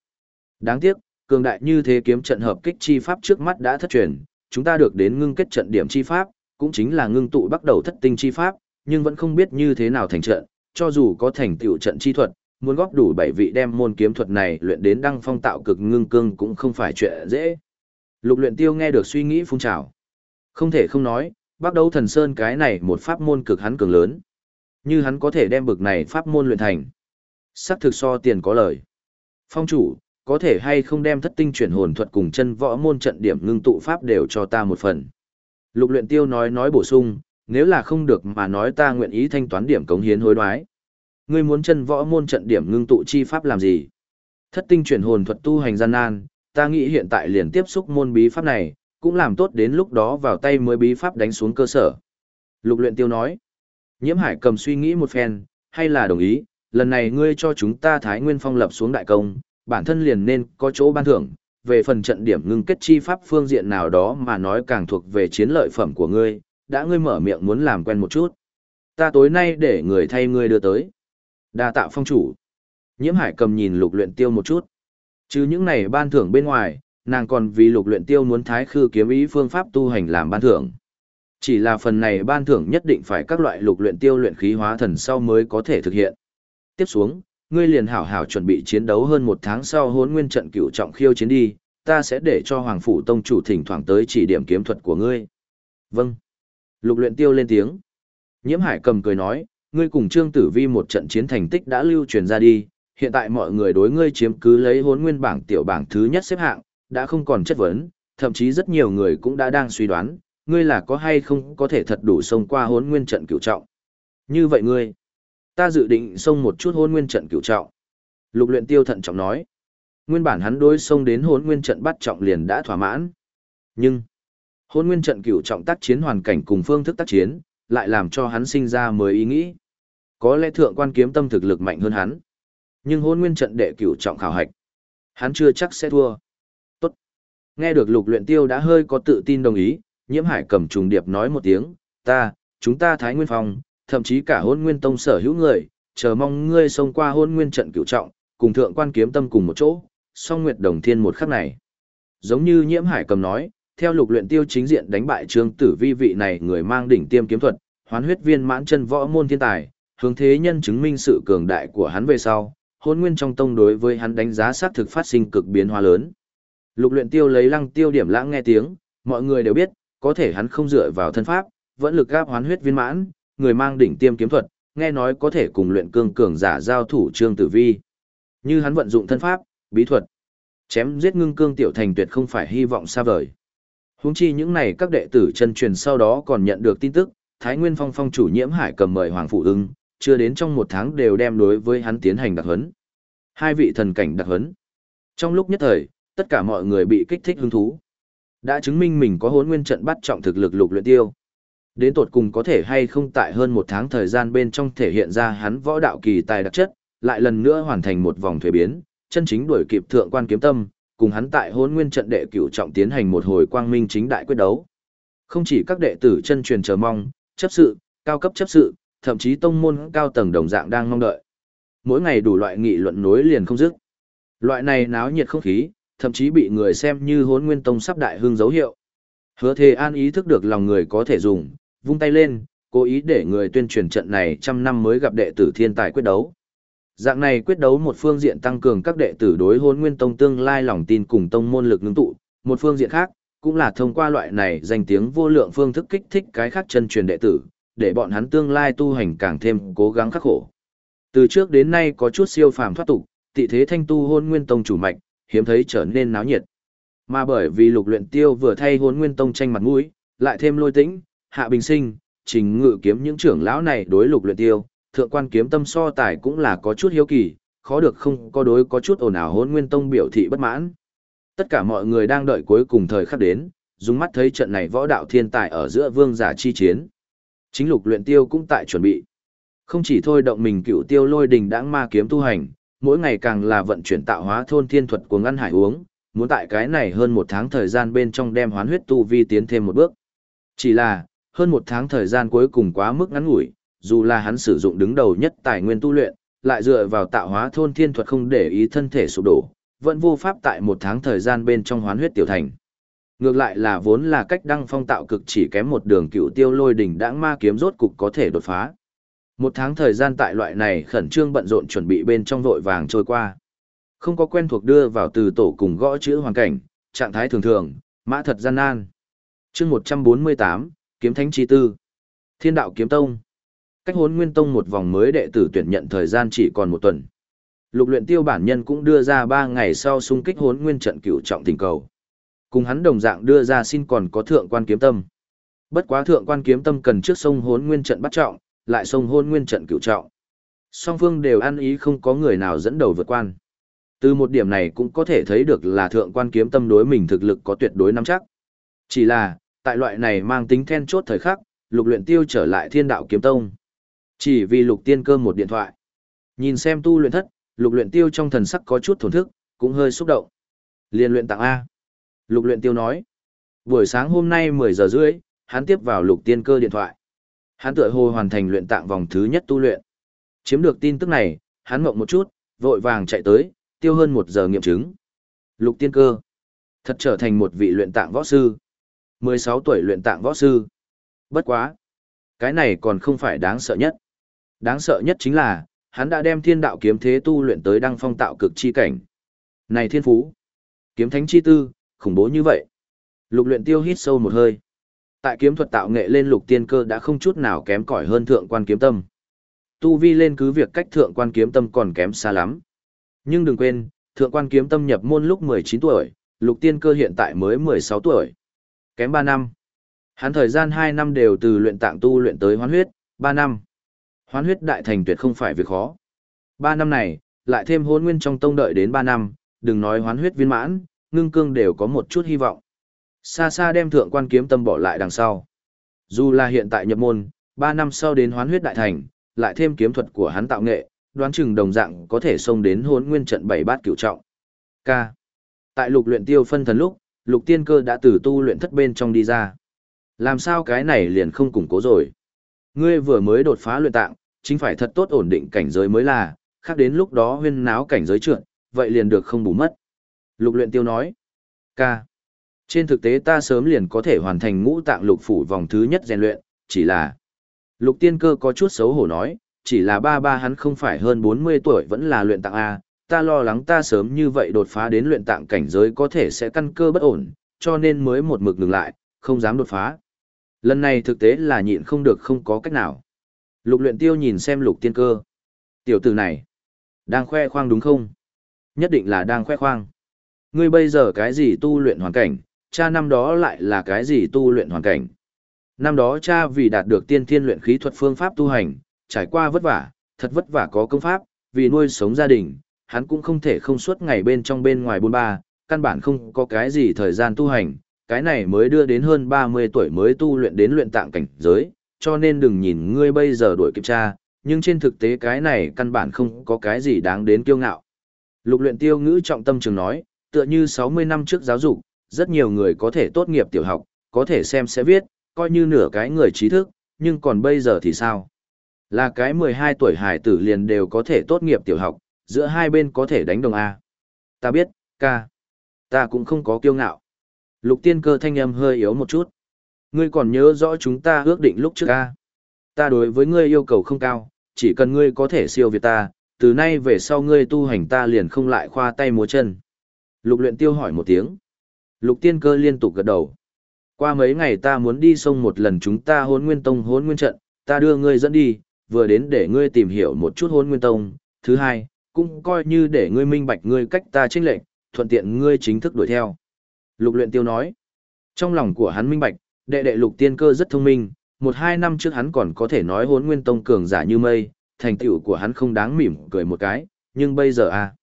Đáng tiếc, cường đại như thế kiếm trận hợp kích chi pháp trước mắt đã thất truyền, chúng ta được đến ngưng kết trận điểm chi pháp, cũng chính là ngưng tụ bắt đầu thất tinh chi pháp, nhưng vẫn không biết như thế nào thành trận, cho dù có thành tựu trận chi thuật, muốn góp đủ bảy vị đem môn kiếm thuật này luyện đến đăng phong tạo cực ngưng cương cũng không phải chuyện dễ. Lục luyện tiêu nghe được suy nghĩ phun trào. Không thể không nói, bắt đầu thần sơn cái này một pháp môn cực hắn cường lớn. Như hắn có thể đem bực này pháp môn luyện thành. Sắc thực so tiền có lời. Phong chủ, có thể hay không đem thất tinh chuyển hồn thuật cùng chân võ môn trận điểm ngưng tụ pháp đều cho ta một phần. Lục luyện tiêu nói nói bổ sung, nếu là không được mà nói ta nguyện ý thanh toán điểm cống hiến hối đoái. Ngươi muốn chân võ môn trận điểm ngưng tụ chi pháp làm gì? Thất tinh chuyển hồn thuật tu hành gian nan, ta nghĩ hiện tại liền tiếp xúc môn bí pháp này, cũng làm tốt đến lúc đó vào tay mới bí pháp đánh xuống cơ sở. Lục luyện tiêu nói. Nhiễm hải cầm suy nghĩ một phen, hay là đồng ý, lần này ngươi cho chúng ta Thái Nguyên Phong lập xuống đại công, bản thân liền nên có chỗ ban thưởng, về phần trận điểm ngưng kết chi pháp phương diện nào đó mà nói càng thuộc về chiến lợi phẩm của ngươi, đã ngươi mở miệng muốn làm quen một chút. Ta tối nay để người thay ngươi đưa tới. Đa tạo phong chủ. Nhiễm hải cầm nhìn lục luyện tiêu một chút. Chứ những này ban thưởng bên ngoài, nàng còn vì lục luyện tiêu muốn thái khư kiếm ý phương pháp tu hành làm ban thưởng. Chỉ là phần này ban thưởng nhất định phải các loại lục luyện tiêu luyện khí hóa thần sau mới có thể thực hiện. Tiếp xuống, ngươi liền hảo hảo chuẩn bị chiến đấu hơn một tháng sau hốn nguyên trận cựu trọng khiêu chiến đi, ta sẽ để cho Hoàng Phủ Tông chủ thỉnh thoảng tới chỉ điểm kiếm thuật của ngươi. Vâng. Lục luyện tiêu lên tiếng. Nhiễm hải cầm cười nói, ngươi cùng Trương Tử Vi một trận chiến thành tích đã lưu truyền ra đi, hiện tại mọi người đối ngươi chiếm cứ lấy hốn nguyên bảng tiểu bảng thứ nhất xếp hạng, đã không còn chất vấn, thậm chí rất nhiều người cũng đã đang suy đoán, ngươi là có hay không có thể thật đủ xông qua hốn nguyên trận cửu trọng. Như vậy ngươi, ta dự định xông một chút hốn nguyên trận cửu trọng. Lục luyện tiêu thận trọng nói, nguyên bản hắn đối xông đến hốn nguyên trận bắt trọng liền đã thỏa mãn. Nhưng, hốn nguyên trận cửu trọng tác chiến hoàn cảnh cùng phương thức tác chiến, lại làm cho hắn sinh ra mới ý nghĩ. Có lẽ thượng quan kiếm tâm thực lực mạnh hơn hắn. Nhưng hôn nguyên trận đệ cửu trọng khảo hạch. Hắn chưa chắc sẽ thua. Tốt. Nghe được lục luyện tiêu đã hơi có tự tin đồng ý, nhiễm hải cầm trùng điệp nói một tiếng, ta, chúng ta thái nguyên phong, thậm chí cả hôn nguyên tông sở hữu người, chờ mong ngươi xông qua hôn nguyên trận cửu trọng, cùng thượng quan kiếm tâm cùng một chỗ, song nguyệt đồng thiên một khắc này. Giống như nhiễm hải cầm nói, theo lục luyện tiêu chính diện đánh bại trương tử vi vị này người mang đỉnh tiêm kiếm thuật, hoán huyết viên mãn chân võ môn thiên tài, hướng thế nhân chứng minh sự cường đại của hắn về sau, hôn nguyên trong tông đối với hắn đánh giá xác thực phát sinh cực biến hóa lớn. Lục luyện tiêu lấy lăng tiêu điểm lãng nghe tiếng, mọi người đều biết, có thể hắn không dựa vào thân pháp, vẫn lực gáp hoán huyết viên mãn, người mang đỉnh tiêm kiếm thuật, nghe nói có thể cùng luyện cương cường giả giao thủ trương tử vi. Như hắn vận dụng thân pháp, bí thuật, chém giết ngưng cương tiểu thành tuyệt không phải hy vọng xa vời. Huống chi những này các đệ tử chân truyền sau đó còn nhận được tin tức, Thái Nguyên Phong phong chủ nhiễm hải cầm mời Hoàng Phụ ưng, chưa đến trong một tháng đều đem đối với hắn tiến hành đặc huấn. Hai vị thần cảnh đặc huấn. Trong lúc nhất thời, tất cả mọi người bị kích thích hứng thú. Đã chứng minh mình có hốn nguyên trận bắt trọng thực lực lục luyện tiêu. Đến tột cùng có thể hay không tại hơn một tháng thời gian bên trong thể hiện ra hắn võ đạo kỳ tài đặc chất, lại lần nữa hoàn thành một vòng thuế biến, chân chính đuổi kịp thượng quan kiếm tâm, cùng hắn tại hốn nguyên trận đệ cửu trọng tiến hành một hồi quang minh chính đại quyết đấu. Không chỉ các đệ tử chân truyền chờ mong, chấp sự, cao cấp chấp sự, thậm chí tông môn cao tầng đồng dạng đang mong đợi. Mỗi ngày đủ loại nghị luận nối liền không dứt. Loại này náo nhiệt không khí, thậm chí bị người xem như hốn nguyên tông sắp đại hương dấu hiệu. Hứa thề an ý thức được lòng người có thể dùng, vung tay lên, cố ý để người tuyên truyền trận này trăm năm mới gặp đệ tử thiên tài quyết đấu. Dạng này quyết đấu một phương diện tăng cường các đệ tử đối hôn nguyên tông tương lai lòng tin cùng tông môn lực ngưng tụ, một phương diện khác, cũng là thông qua loại này danh tiếng vô lượng phương thức kích thích cái khác chân truyền đệ tử, để bọn hắn tương lai tu hành càng thêm cố gắng khắc khổ. Từ trước đến nay có chút siêu phàm thoát tục, tị thế thanh tu hôn nguyên tông chủ mạch, hiếm thấy trở nên náo nhiệt. Mà bởi vì lục luyện tiêu vừa thay hôn nguyên tông tranh mặt mũi, lại thêm lôi tĩnh, hạ bình sinh, trình ngự kiếm những trưởng lão này đối lục luyện tiêu, thượng quan kiếm tâm so tài cũng là có chút hiếu kỳ, khó được không có đối có chút ồn ào hôn nguyên tông biểu thị bất mãn. Tất cả mọi người đang đợi cuối cùng thời khắc đến, dùng mắt thấy trận này võ đạo thiên tài ở giữa vương giả chi chiến. Chính lục luyện tiêu cũng tại chuẩn bị. Không chỉ thôi động mình cựu tiêu lôi đình đãng ma kiếm tu hành, mỗi ngày càng là vận chuyển tạo hóa thôn thiên thuật của ngăn hải uống, muốn tại cái này hơn một tháng thời gian bên trong đem hoán huyết tu vi tiến thêm một bước. Chỉ là, hơn một tháng thời gian cuối cùng quá mức ngắn ngủi, dù là hắn sử dụng đứng đầu nhất tài nguyên tu luyện, lại dựa vào tạo hóa thôn thiên thuật không để ý thân thể sụp đổ, vẫn vô pháp tại một tháng thời gian bên trong hoán huyết tiểu thành. Ngược lại là vốn là cách đăng phong tạo cực chỉ kém một đường cựu tiêu lôi đỉnh đãng ma kiếm rốt cục có thể đột phá. Một tháng thời gian tại loại này khẩn trương bận rộn chuẩn bị bên trong vội vàng trôi qua. Không có quen thuộc đưa vào từ tổ cùng gõ chữ hoàn cảnh, trạng thái thường thường, mã thật gian nan. chương 148, Kiếm Thánh Chi Tư. Thiên đạo Kiếm Tông. Cách hốn nguyên tông một vòng mới đệ tử tuyển nhận thời gian chỉ còn một tuần. Lục luyện tiêu bản nhân cũng đưa ra ba ngày sau xung kích hốn nguyên trận cửu trọng tình cầu. Cùng hắn đồng dạng đưa ra xin còn có thượng quan kiếm tâm. Bất quá thượng quan kiếm tâm cần trước sông hốn nguyên trận bắt trọng, lại xông hôn nguyên trận cựu trọng. Song phương đều ăn ý không có người nào dẫn đầu vượt quan. Từ một điểm này cũng có thể thấy được là thượng quan kiếm tâm đối mình thực lực có tuyệt đối nắm chắc. Chỉ là, tại loại này mang tính then chốt thời khắc, lục luyện tiêu trở lại thiên đạo kiếm tông. Chỉ vì lục tiên cơ một điện thoại. Nhìn xem tu luyện thất, lục luyện tiêu trong thần sắc có chút thổn thức, cũng hơi xúc động. Liên luyện tặng A. Lục luyện tiêu nói. Buổi sáng hôm nay 10 giờ rưỡi, hắn tiếp vào lục tiên cơ điện thoại. Hắn tựa hồ hoàn thành luyện tạng vòng thứ nhất tu luyện. Chiếm được tin tức này, hắn ngậm một chút, vội vàng chạy tới, tiêu hơn một giờ nghiệm chứng. Lục tiên cơ. Thật trở thành một vị luyện tạng võ sư. 16 tuổi luyện tạng võ sư. Bất quá. Cái này còn không phải đáng sợ nhất. Đáng sợ nhất chính là, hắn đã đem thiên đạo kiếm thế tu luyện tới đăng phong tạo cực chi cảnh. Này thiên phú. Kiếm thánh chi tư, khủng bố như vậy. Lục luyện tiêu hít sâu một hơi. Tại kiếm thuật tạo nghệ lên lục tiên cơ đã không chút nào kém cỏi hơn thượng quan kiếm tâm. Tu vi lên cứ việc cách thượng quan kiếm tâm còn kém xa lắm. Nhưng đừng quên, thượng quan kiếm tâm nhập môn lúc 19 tuổi, lục tiên cơ hiện tại mới 16 tuổi. Kém 3 năm. Hắn thời gian 2 năm đều từ luyện tạng tu luyện tới hoán huyết, 3 năm. Hoán huyết đại thành tuyệt không phải việc khó. 3 năm này, lại thêm hôn nguyên trong tông đợi đến 3 năm, đừng nói hoán huyết viên mãn, ngưng cương đều có một chút hy vọng. Xa xa đem thượng quan kiếm tâm bỏ lại đằng sau. Dù là hiện tại nhập môn, 3 năm sau đến hoán huyết đại thành, lại thêm kiếm thuật của hắn tạo nghệ, đoán chừng đồng dạng có thể xông đến hốn nguyên trận bảy bát cửu trọng. K. Tại lục luyện tiêu phân thần lúc, lục tiên cơ đã từ tu luyện thất bên trong đi ra. Làm sao cái này liền không củng cố rồi? Ngươi vừa mới đột phá luyện tạng, chính phải thật tốt ổn định cảnh giới mới là, khác đến lúc đó huyên náo cảnh giới trượt, vậy liền được không bù mất. Lục luyện tiêu nói. K. Trên thực tế ta sớm liền có thể hoàn thành ngũ tạng lục phủ vòng thứ nhất rèn luyện, chỉ là... Lục tiên cơ có chút xấu hổ nói, chỉ là ba ba hắn không phải hơn 40 tuổi vẫn là luyện tạng A, ta lo lắng ta sớm như vậy đột phá đến luyện tạng cảnh giới có thể sẽ căn cơ bất ổn, cho nên mới một mực ngừng lại, không dám đột phá. Lần này thực tế là nhịn không được không có cách nào. Lục luyện tiêu nhìn xem lục tiên cơ. Tiểu tử này, đang khoe khoang đúng không? Nhất định là đang khoe khoang. Ngươi bây giờ cái gì tu luyện hoàn cảnh, cha năm đó lại là cái gì tu luyện hoàn cảnh. Năm đó cha vì đạt được tiên thiên luyện khí thuật phương pháp tu hành, trải qua vất vả, thật vất vả có công pháp, vì nuôi sống gia đình, hắn cũng không thể không suốt ngày bên trong bên ngoài bôn ba, căn bản không có cái gì thời gian tu hành, cái này mới đưa đến hơn 30 tuổi mới tu luyện đến luyện tạng cảnh giới, cho nên đừng nhìn ngươi bây giờ đuổi kịp cha, nhưng trên thực tế cái này căn bản không có cái gì đáng đến kiêu ngạo. Lục luyện tiêu ngữ trọng tâm trường nói, tựa như 60 năm trước giáo dục, rất nhiều người có thể tốt nghiệp tiểu học, có thể xem sẽ viết, coi như nửa cái người trí thức, nhưng còn bây giờ thì sao? Là cái 12 tuổi hải tử liền đều có thể tốt nghiệp tiểu học, giữa hai bên có thể đánh đồng A. Ta biết, ca. Ta cũng không có kiêu ngạo. Lục tiên cơ thanh âm hơi yếu một chút. Ngươi còn nhớ rõ chúng ta ước định lúc trước ca. Ta đối với ngươi yêu cầu không cao, chỉ cần ngươi có thể siêu việt ta, từ nay về sau ngươi tu hành ta liền không lại khoa tay múa chân. Lục luyện tiêu hỏi một tiếng. Lục tiên cơ liên tục gật đầu. Qua mấy ngày ta muốn đi sông một lần chúng ta hốn nguyên tông hốn nguyên trận, ta đưa ngươi dẫn đi, vừa đến để ngươi tìm hiểu một chút hốn nguyên tông. Thứ hai, cũng coi như để ngươi minh bạch ngươi cách ta chênh lệnh, thuận tiện ngươi chính thức đuổi theo. Lục luyện tiêu nói. Trong lòng của hắn minh bạch, đệ đệ lục tiên cơ rất thông minh, một hai năm trước hắn còn có thể nói hốn nguyên tông cường giả như mây, thành tựu của hắn không đáng mỉm cười một cái, nhưng bây giờ à,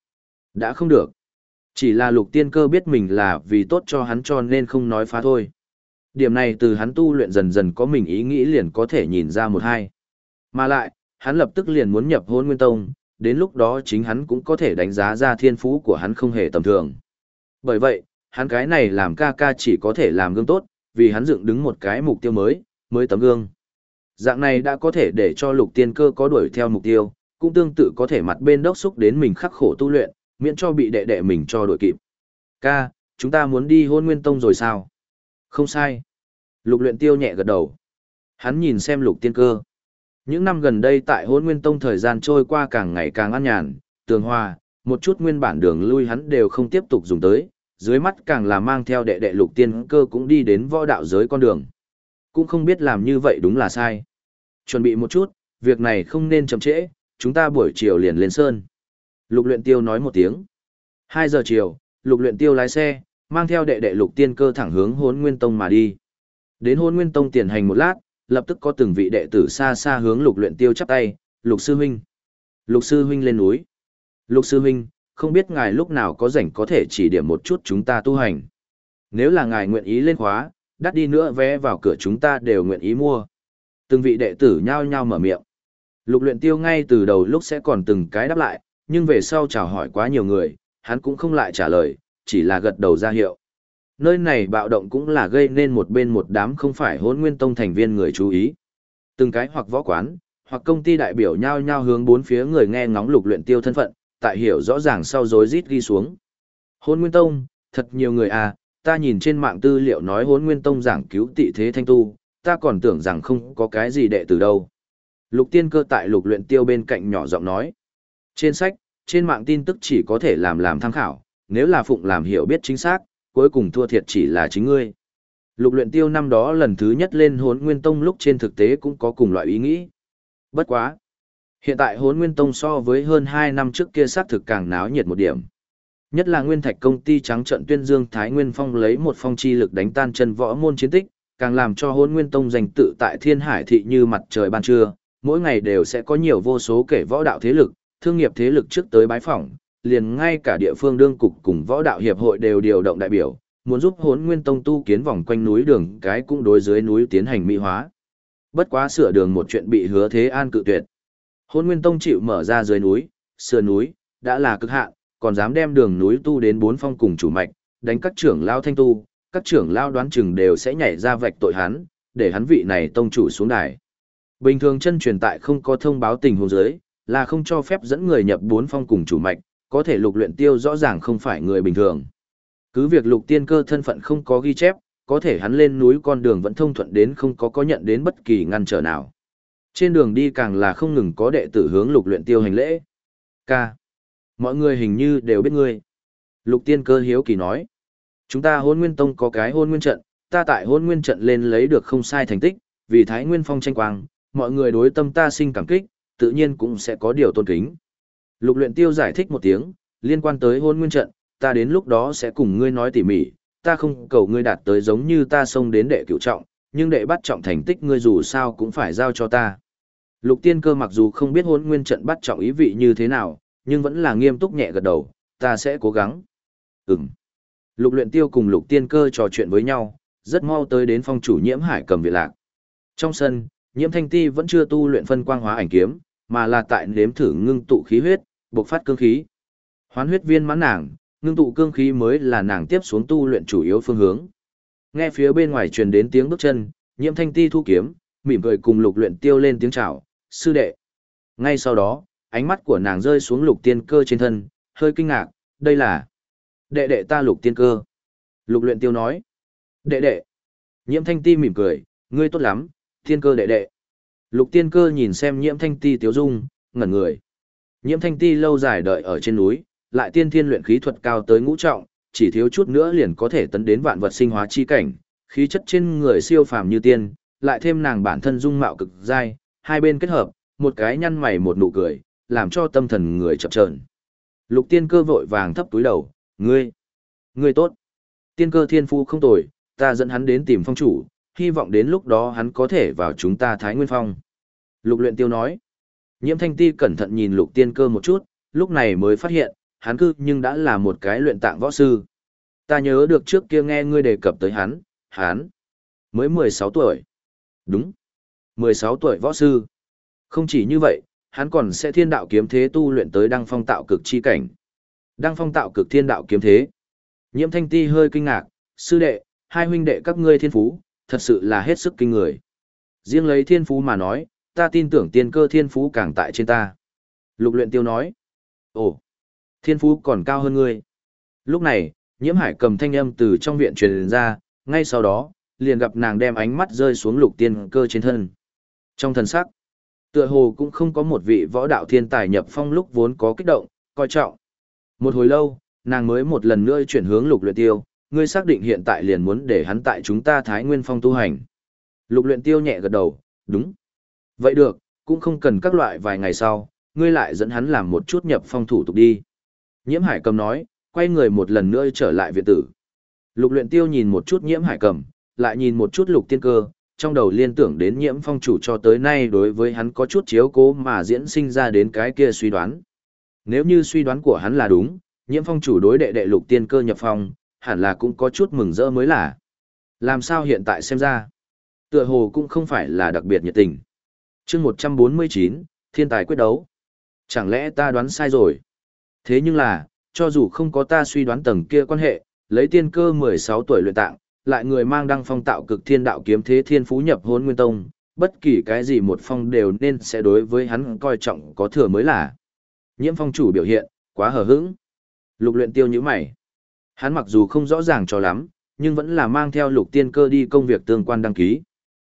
đã không được. Chỉ là lục tiên cơ biết mình là vì tốt cho hắn cho nên không nói phá thôi. Điểm này từ hắn tu luyện dần dần có mình ý nghĩ liền có thể nhìn ra một hai. Mà lại, hắn lập tức liền muốn nhập hôn nguyên tông, đến lúc đó chính hắn cũng có thể đánh giá ra thiên phú của hắn không hề tầm thường. Bởi vậy, hắn cái này làm ca ca chỉ có thể làm gương tốt, vì hắn dựng đứng một cái mục tiêu mới, mới tấm gương. Dạng này đã có thể để cho lục tiên cơ có đuổi theo mục tiêu, cũng tương tự có thể mặt bên đốc xúc đến mình khắc khổ tu luyện, miễn cho bị đệ đệ mình cho đội kịp. Ca, chúng ta muốn đi hôn nguyên tông rồi sao? Không sai. Lục luyện tiêu nhẹ gật đầu. Hắn nhìn xem lục tiên cơ. Những năm gần đây tại hôn nguyên tông thời gian trôi qua càng ngày càng an nhàn, tường hòa, một chút nguyên bản đường lui hắn đều không tiếp tục dùng tới, dưới mắt càng là mang theo đệ đệ lục tiên cơ cũng đi đến võ đạo giới con đường. Cũng không biết làm như vậy đúng là sai. Chuẩn bị một chút, việc này không nên chậm trễ, chúng ta buổi chiều liền lên sơn. Lục luyện tiêu nói một tiếng. 2 giờ chiều, lục luyện tiêu lái xe, mang theo đệ đệ lục tiên cơ thẳng hướng hốn nguyên tông mà đi. Đến hốn nguyên tông tiền hành một lát, lập tức có từng vị đệ tử xa xa hướng lục luyện tiêu chắp tay, lục sư huynh. Lục sư huynh lên núi. Lục sư huynh, không biết ngài lúc nào có rảnh có thể chỉ điểm một chút chúng ta tu hành. Nếu là ngài nguyện ý lên khóa, đắt đi nữa vé vào cửa chúng ta đều nguyện ý mua. Từng vị đệ tử nhao nhao mở miệng. Lục luyện tiêu ngay từ đầu lúc sẽ còn từng cái đáp lại, nhưng về sau chào hỏi quá nhiều người, hắn cũng không lại trả lời, chỉ là gật đầu ra hiệu. Nơi này bạo động cũng là gây nên một bên một đám không phải hôn nguyên tông thành viên người chú ý. Từng cái hoặc võ quán, hoặc công ty đại biểu nhao nhao hướng bốn phía người nghe ngóng lục luyện tiêu thân phận, tại hiểu rõ ràng sau rối rít ghi xuống. Hôn nguyên tông, thật nhiều người à, ta nhìn trên mạng tư liệu nói hôn nguyên tông giảng cứu tị thế thanh tu, ta còn tưởng rằng không có cái gì đệ tử đâu. Lục tiên cơ tại lục luyện tiêu bên cạnh nhỏ giọng nói. Trên sách, trên mạng tin tức chỉ có thể làm làm tham khảo, nếu là phụng làm hiểu biết chính xác, cuối cùng thua thiệt chỉ là chính ngươi. Lục luyện tiêu năm đó lần thứ nhất lên hốn nguyên tông lúc trên thực tế cũng có cùng loại ý nghĩ. Bất quá. Hiện tại hốn nguyên tông so với hơn 2 năm trước kia xác thực càng náo nhiệt một điểm. Nhất là nguyên thạch công ty trắng trận tuyên dương Thái Nguyên Phong lấy một phong chi lực đánh tan chân võ môn chiến tích, càng làm cho hốn nguyên tông danh tự tại thiên hải thị như mặt trời ban trưa, mỗi ngày đều sẽ có nhiều vô số kể võ đạo thế lực, thương nghiệp thế lực trước tới bái phỏng, liền ngay cả địa phương đương cục cùng võ đạo hiệp hội đều điều động đại biểu, muốn giúp Hỗn nguyên tông tu kiến vòng quanh núi đường cái cũng đối dưới núi tiến hành mỹ hóa. Bất quá sửa đường một chuyện bị hứa thế an cự tuyệt. Hỗn nguyên tông chịu mở ra dưới núi, sửa núi, đã là cực hạn, còn dám đem đường núi tu đến bốn phong cùng chủ mạch, đánh các trưởng lao thanh tu, các trưởng lao đoán chừng đều sẽ nhảy ra vạch tội hắn, để hắn vị này tông chủ xuống đài. Bình thường chân truyền tại không có thông báo tình huống dưới, là không cho phép dẫn người nhập bốn phong cùng chủ mạch, có thể lục luyện tiêu rõ ràng không phải người bình thường. Cứ việc lục tiên cơ thân phận không có ghi chép, có thể hắn lên núi con đường vẫn thông thuận đến không có có nhận đến bất kỳ ngăn trở nào. Trên đường đi càng là không ngừng có đệ tử hướng lục luyện tiêu hành lễ. Ca. Mọi người hình như đều biết ngươi. Lục tiên cơ hiếu kỳ nói. Chúng ta hôn nguyên tông có cái hôn nguyên trận, ta tại hôn nguyên trận lên lấy được không sai thành tích, vì thái nguyên phong tranh quang, mọi người đối tâm ta sinh cảm kích, tự nhiên cũng sẽ có điều tôn kính. Lục luyện tiêu giải thích một tiếng, liên quan tới hôn nguyên trận, ta đến lúc đó sẽ cùng ngươi nói tỉ mỉ, ta không cầu ngươi đạt tới giống như ta xông đến đệ cửu trọng, nhưng đệ bắt trọng thành tích ngươi dù sao cũng phải giao cho ta. Lục tiên cơ mặc dù không biết hôn nguyên trận bắt trọng ý vị như thế nào, nhưng vẫn là nghiêm túc nhẹ gật đầu, ta sẽ cố gắng. Ừm. Lục luyện tiêu cùng lục tiên cơ trò chuyện với nhau, rất mau tới đến phong chủ nhiễm hải cầm viện lạc. Trong sân, nhiễm thanh ti vẫn chưa tu luyện phân quang hóa ảnh kiếm, mà là tại nếm thử ngưng tụ khí huyết, bộc phát cương khí. Hoán huyết viên mãn nàng, ngưng tụ cương khí mới là nàng tiếp xuống tu luyện chủ yếu phương hướng. Nghe phía bên ngoài truyền đến tiếng bước chân, Nhiễm Thanh Ti thu kiếm, mỉm cười cùng Lục Luyện Tiêu lên tiếng chào, "Sư đệ." Ngay sau đó, ánh mắt của nàng rơi xuống Lục Tiên Cơ trên thân, hơi kinh ngạc, "Đây là đệ đệ ta Lục Tiên Cơ." Lục Luyện Tiêu nói, "Đệ đệ." Nhiễm Thanh Ti mỉm cười, "Ngươi tốt lắm, Tiên Cơ đệ đệ." Lục Tiên Cơ nhìn xem Nhiễm Thanh Ti tiếu dung, ngẩn người. Nhiễm Thanh Ti lâu dài đợi ở trên núi, lại tiên thiên luyện khí thuật cao tới ngũ trọng, chỉ thiếu chút nữa liền có thể tấn đến vạn vật sinh hóa chi cảnh, khí chất trên người siêu phàm như tiên, lại thêm nàng bản thân dung mạo cực dai, hai bên kết hợp, một cái nhăn mày một nụ cười, làm cho tâm thần người chập chờn. Lục Tiên Cơ vội vàng thấp túi đầu, "Ngươi, ngươi tốt. Tiên Cơ thiên phu không tồi, ta dẫn hắn đến tìm phong chủ, hy vọng đến lúc đó hắn có thể vào chúng ta Thái Nguyên Phong." Lục Luyện Tiêu nói. Nhiễm Thanh Ti cẩn thận nhìn Lục Tiên Cơ một chút, lúc này mới phát hiện, hắn cư nhưng đã là một cái luyện tạng võ sư. Ta nhớ được trước kia nghe ngươi đề cập tới hắn, hắn mới 16 tuổi. Đúng, 16 tuổi võ sư. Không chỉ như vậy, hắn còn sẽ thiên đạo kiếm thế tu luyện tới đăng phong tạo cực chi cảnh. Đăng phong tạo cực thiên đạo kiếm thế. Nhiễm thanh ti hơi kinh ngạc, sư đệ, hai huynh đệ các ngươi thiên phú, thật sự là hết sức kinh người. Riêng lấy thiên phú mà nói, ta tin tưởng tiên cơ thiên phú càng tại trên ta. Lục luyện tiêu nói, ồ, thiên phú còn cao hơn ngươi. Lúc này, nhiễm hải cầm thanh âm từ trong viện truyền ra, ngay sau đó, liền gặp nàng đem ánh mắt rơi xuống lục tiên cơ trên thân. Trong thần sắc, tựa hồ cũng không có một vị võ đạo thiên tài nhập phong lúc vốn có kích động, coi trọng. Một hồi lâu, nàng mới một lần nữa chuyển hướng lục luyện tiêu, ngươi xác định hiện tại liền muốn để hắn tại chúng ta Thái Nguyên Phong tu hành. Lục luyện tiêu nhẹ gật đầu, đúng. Vậy được, cũng không cần các loại vài ngày sau, ngươi lại dẫn hắn làm một chút nhập phong thủ tục đi. Nhiễm Hải cầm nói, quay người một lần nữa trở lại viện tử. Lục luyện tiêu nhìn một chút nhiễm hải cầm, lại nhìn một chút lục tiên cơ, trong đầu liên tưởng đến nhiễm phong chủ cho tới nay đối với hắn có chút chiếu cố mà diễn sinh ra đến cái kia suy đoán. Nếu như suy đoán của hắn là đúng, nhiễm phong chủ đối đệ đệ lục tiên cơ nhập phong, hẳn là cũng có chút mừng rỡ mới là. Làm sao hiện tại xem ra? Tựa hồ cũng không phải là đặc biệt nhiệt tình. chương 149, thiên tài quyết đấu. Chẳng lẽ ta đoán sai rồi? Thế nhưng là, cho dù không có ta suy đoán tầng kia quan hệ, lấy tiên cơ 16 tuổi luyện tạng, lại người mang đăng phong tạo cực thiên đạo kiếm thế thiên phú nhập hôn nguyên tông, bất kỳ cái gì một phong đều nên sẽ đối với hắn coi trọng có thừa mới là. Nhiễm phong chủ biểu hiện, quá hờ hững. Lục luyện tiêu như mày. Hắn mặc dù không rõ ràng cho lắm, nhưng vẫn là mang theo lục tiên cơ đi công việc tương quan đăng ký.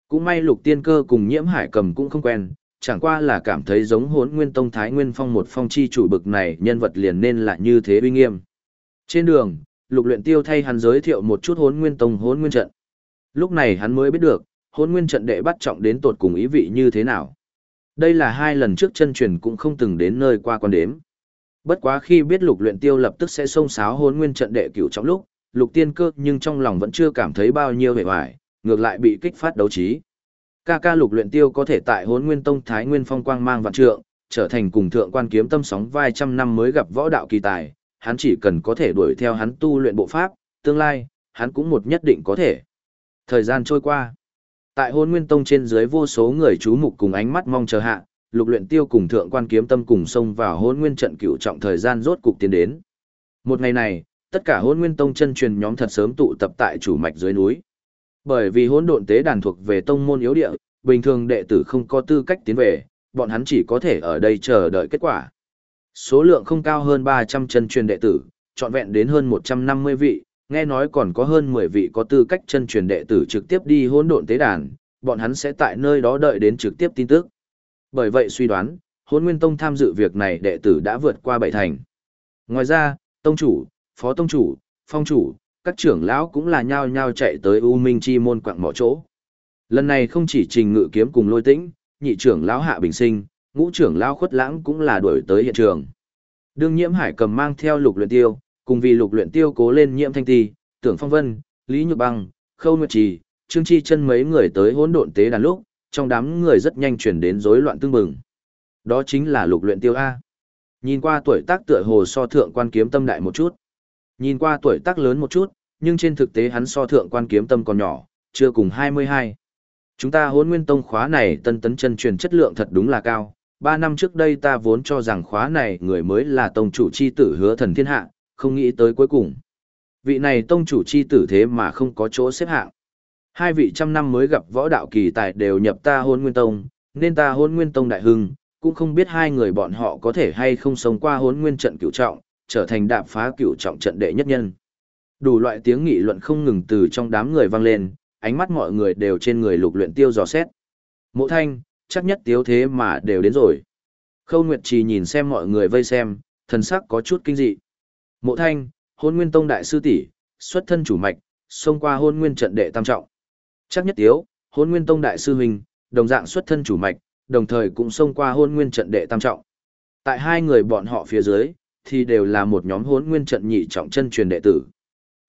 Cũng may lục tiên cơ cùng nhiễm hải cầm cũng không quen, chẳng qua là cảm thấy giống hốn nguyên tông thái nguyên phong một phong chi chủ bực này nhân vật liền nên là như thế uy nghiêm. Trên đường, lục luyện tiêu thay hắn giới thiệu một chút hốn nguyên tông hốn nguyên trận. Lúc này hắn mới biết được, hốn nguyên trận đệ bắt trọng đến tột cùng ý vị như thế nào. Đây là hai lần trước chân truyền cũng không từng đến nơi qua quan đếm. Bất quá khi biết lục luyện tiêu lập tức sẽ xông xáo hôn nguyên trận đệ cửu trong lúc, lục tiên cơ nhưng trong lòng vẫn chưa cảm thấy bao nhiêu vẻ vải, ngược lại bị kích phát đấu trí. Ca ca lục luyện tiêu có thể tại hôn nguyên tông thái nguyên phong quang mang vạn trượng, trở thành cùng thượng quan kiếm tâm sóng vai trăm năm mới gặp võ đạo kỳ tài, hắn chỉ cần có thể đuổi theo hắn tu luyện bộ pháp, tương lai, hắn cũng một nhất định có thể. Thời gian trôi qua. Tại hôn nguyên tông trên dưới vô số người chú mục cùng ánh mắt mong chờ hạ, lục luyện tiêu cùng thượng quan kiếm tâm cùng xông vào hôn nguyên trận cựu trọng thời gian rốt cục tiến đến. Một ngày này, tất cả hôn nguyên tông chân truyền nhóm thật sớm tụ tập tại chủ mạch dưới núi. Bởi vì hôn độn tế đàn thuộc về tông môn yếu địa, bình thường đệ tử không có tư cách tiến về, bọn hắn chỉ có thể ở đây chờ đợi kết quả. Số lượng không cao hơn 300 chân truyền đệ tử, trọn vẹn đến hơn 150 vị, nghe nói còn có hơn 10 vị có tư cách chân truyền đệ tử trực tiếp đi hôn độn tế đàn, bọn hắn sẽ tại nơi đó đợi đến trực tiếp tin tức. Bởi vậy suy đoán, hôn nguyên tông tham dự việc này đệ tử đã vượt qua bảy thành. Ngoài ra, tông chủ, phó tông chủ, phong chủ, các trưởng lão cũng là nhao nhao chạy tới U Minh Chi môn quặng mỏ chỗ. Lần này không chỉ trình ngự kiếm cùng lôi tĩnh, nhị trưởng lão hạ bình sinh, ngũ trưởng lão khuất lãng cũng là đuổi tới hiện trường. Đương nhiễm hải cầm mang theo lục luyện tiêu, cùng vì lục luyện tiêu cố lên nhiễm thanh ti, tưởng phong vân, lý nhược băng, khâu nguyệt trì, trương chi chân mấy người tới hỗn độn tế đàn lúc, trong đám người rất nhanh chuyển đến rối loạn tương bừng. Đó chính là lục luyện tiêu A. Nhìn qua tuổi tác tựa hồ so thượng quan kiếm tâm đại một chút. Nhìn qua tuổi tác lớn một chút, nhưng trên thực tế hắn so thượng quan kiếm tâm còn nhỏ, chưa cùng 22. Chúng ta hốn nguyên tông khóa này tân tấn chân truyền chất lượng thật đúng là cao. Ba năm trước đây ta vốn cho rằng khóa này người mới là tông chủ chi tử hứa thần thiên hạ, không nghĩ tới cuối cùng. Vị này tông chủ chi tử thế mà không có chỗ xếp hạng. Hai vị trăm năm mới gặp võ đạo kỳ tài đều nhập ta hôn nguyên tông, nên ta hôn nguyên tông đại hưng, cũng không biết hai người bọn họ có thể hay không sống qua hôn nguyên trận cửu trọng, trở thành đạp phá cửu trọng trận đệ nhất nhân. Đủ loại tiếng nghị luận không ngừng từ trong đám người vang lên, ánh mắt mọi người đều trên người lục luyện tiêu dò xét. Mộ thanh, chắc nhất tiếu thế mà đều đến rồi. Khâu Nguyệt Trì nhìn xem mọi người vây xem, thần sắc có chút kinh dị. Mộ thanh, hôn nguyên tông đại sư tỷ xuất thân chủ mạch, xông qua hôn nguyên trận đệ tam trọng. Chắc nhất tiếu, hôn nguyên tông đại sư huynh, đồng dạng xuất thân chủ mạch, đồng thời cũng xông qua hôn nguyên trận đệ tam trọng. Tại hai người bọn họ phía dưới, thì đều là một nhóm hôn nguyên trận nhị trọng chân truyền đệ tử.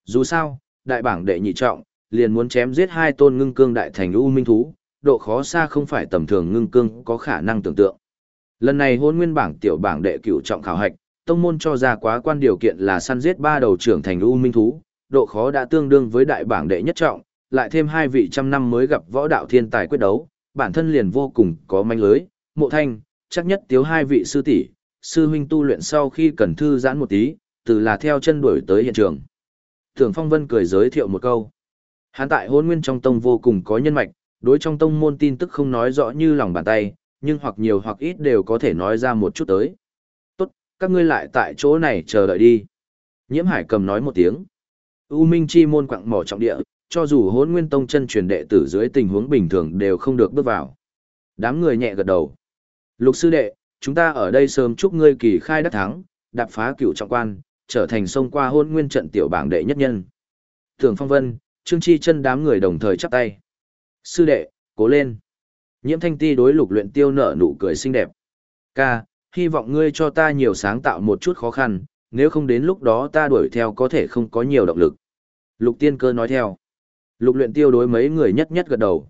Dù sao, đại bảng đệ nhị trọng, liền muốn chém giết hai tôn ngưng cương đại thành u minh thú, độ khó xa không phải tầm thường ngưng cương có khả năng tưởng tượng. Lần này hôn nguyên bảng tiểu bảng đệ cửu trọng khảo hạch, tông môn cho ra quá quan điều kiện là săn giết ba đầu trưởng thành u minh thú, độ khó đã tương đương với đại bảng đệ nhất trọng, lại thêm hai vị trăm năm mới gặp võ đạo thiên tài quyết đấu, bản thân liền vô cùng có manh lưới, mộ thanh, chắc nhất tiếu hai vị sư tỷ sư huynh tu luyện sau khi cần thư giãn một tí, từ là theo chân đuổi tới hiện trường. Thường Phong Vân cười giới thiệu một câu. Hắn tại hôn nguyên trong tông vô cùng có nhân mạch, đối trong tông môn tin tức không nói rõ như lòng bàn tay, nhưng hoặc nhiều hoặc ít đều có thể nói ra một chút tới. Tốt, các ngươi lại tại chỗ này chờ đợi đi. Nhiễm Hải cầm nói một tiếng. U Minh Chi môn quặng mỏ trọng địa, cho dù hốn nguyên tông chân truyền đệ tử dưới tình huống bình thường đều không được bước vào. Đám người nhẹ gật đầu. Lục sư đệ, chúng ta ở đây sớm chúc ngươi kỳ khai đắc thắng, đạp phá cửu trọng quan, trở thành sông qua hôn nguyên trận tiểu bảng đệ nhất nhân. Thường Phong Vân, Trương Chi chân đám người đồng thời chắp tay. Sư đệ, cố lên. Nhiễm thanh ti đối lục luyện tiêu nở nụ cười xinh đẹp. Ca, hy vọng ngươi cho ta nhiều sáng tạo một chút khó khăn, nếu không đến lúc đó ta đuổi theo có thể không có nhiều động lực. Lục tiên cơ nói theo. Lục luyện tiêu đối mấy người nhất nhất gật đầu.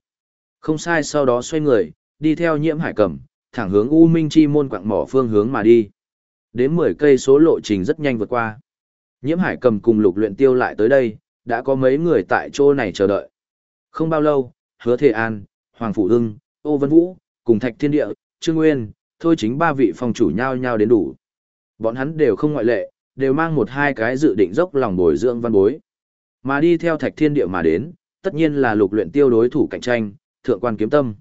Không sai sau đó xoay người, đi theo nhiễm hải cầm, thẳng hướng U Minh Chi môn quạng mỏ phương hướng mà đi. Đến 10 cây số lộ trình rất nhanh vượt qua. Nhiễm hải cầm cùng lục luyện tiêu lại tới đây, đã có mấy người tại chỗ này chờ đợi. Không bao lâu, hứa Thề An, Hoàng Phủ Hưng, Ô Vân Vũ, cùng Thạch Thiên Địa, Trương Nguyên, thôi chính ba vị phòng chủ nhau nhau đến đủ. Bọn hắn đều không ngoại lệ, đều mang một hai cái dự định dốc lòng bồi dưỡng văn bối. Mà đi theo Thạch Thiên Địa mà đến, tất nhiên là lục luyện tiêu đối thủ cạnh tranh, Thượng Quan Kiếm Tâm.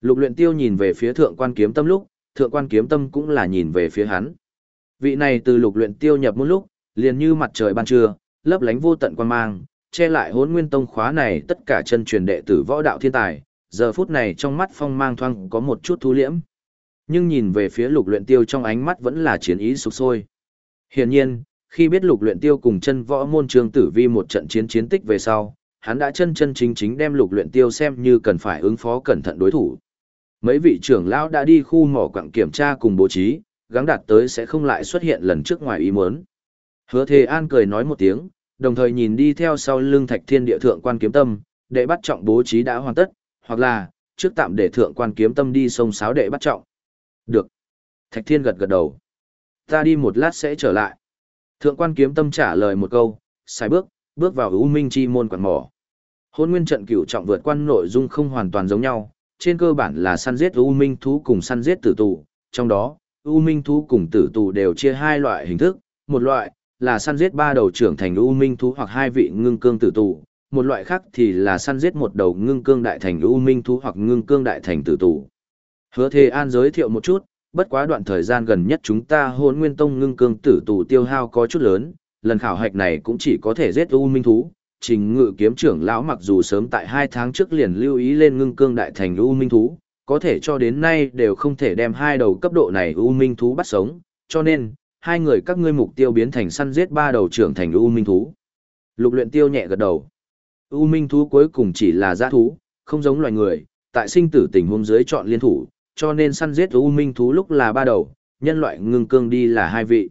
Lục luyện tiêu nhìn về phía Thượng Quan Kiếm Tâm lúc, Thượng Quan Kiếm Tâm cũng là nhìn về phía hắn. Vị này từ lục luyện tiêu nhập môn lúc, liền như mặt trời ban trưa, lấp lánh vô tận quan mang, che lại hốn nguyên tông khóa này tất cả chân truyền đệ tử võ đạo thiên tài, giờ phút này trong mắt phong mang thoang có một chút thu liễm. Nhưng nhìn về phía lục luyện tiêu trong ánh mắt vẫn là chiến ý sục sôi. Hiển nhiên, khi biết lục luyện tiêu cùng chân võ môn trường tử vi một trận chiến chiến tích về sau, hắn đã chân chân chính chính đem lục luyện tiêu xem như cần phải ứng phó cẩn thận đối thủ. Mấy vị trưởng lão đã đi khu mỏ quặng kiểm tra cùng bố trí, gắng đạt tới sẽ không lại xuất hiện lần trước ngoài ý muốn. Hứa Thề An cười nói một tiếng, đồng thời nhìn đi theo sau lưng Thạch Thiên địa thượng quan kiếm tâm, để bắt trọng bố trí đã hoàn tất, hoặc là trước tạm để thượng quan kiếm tâm đi sông sáo đệ bắt trọng. Được. Thạch Thiên gật gật đầu. Ta đi một lát sẽ trở lại. Thượng quan kiếm tâm trả lời một câu, sai bước, bước vào U Minh Chi môn quản mỏ. Hôn nguyên trận cửu trọng vượt quan nội dung không hoàn toàn giống nhau, trên cơ bản là săn giết U Minh thú cùng săn giết tử tù, trong đó, U Minh thú cùng tử tù đều chia hai loại hình thức, một loại là săn giết ba đầu trưởng thành U Minh thú hoặc hai vị ngưng cương tử tù, một loại khác thì là săn giết một đầu ngưng cương đại thành U Minh thú hoặc ngưng cương đại thành tử tù. Hứa Thề An giới thiệu một chút, bất quá đoạn thời gian gần nhất chúng ta hôn nguyên tông ngưng cương tử tù tiêu hao có chút lớn, lần khảo hạch này cũng chỉ có thể giết U Minh thú. Trình ngự kiếm trưởng lão mặc dù sớm tại hai tháng trước liền lưu ý lên ngưng cương đại thành U Minh thú, có thể cho đến nay đều không thể đem hai đầu cấp độ này U Minh thú bắt sống, cho nên, hai người các ngươi mục tiêu biến thành săn giết ba đầu trưởng thành U Minh thú. Lục luyện tiêu nhẹ gật đầu. U Minh thú cuối cùng chỉ là giã thú, không giống loài người, tại sinh tử tình huống dưới chọn liên thủ, cho nên săn giết U Minh thú lúc là ba đầu, nhân loại ngưng cương đi là hai vị.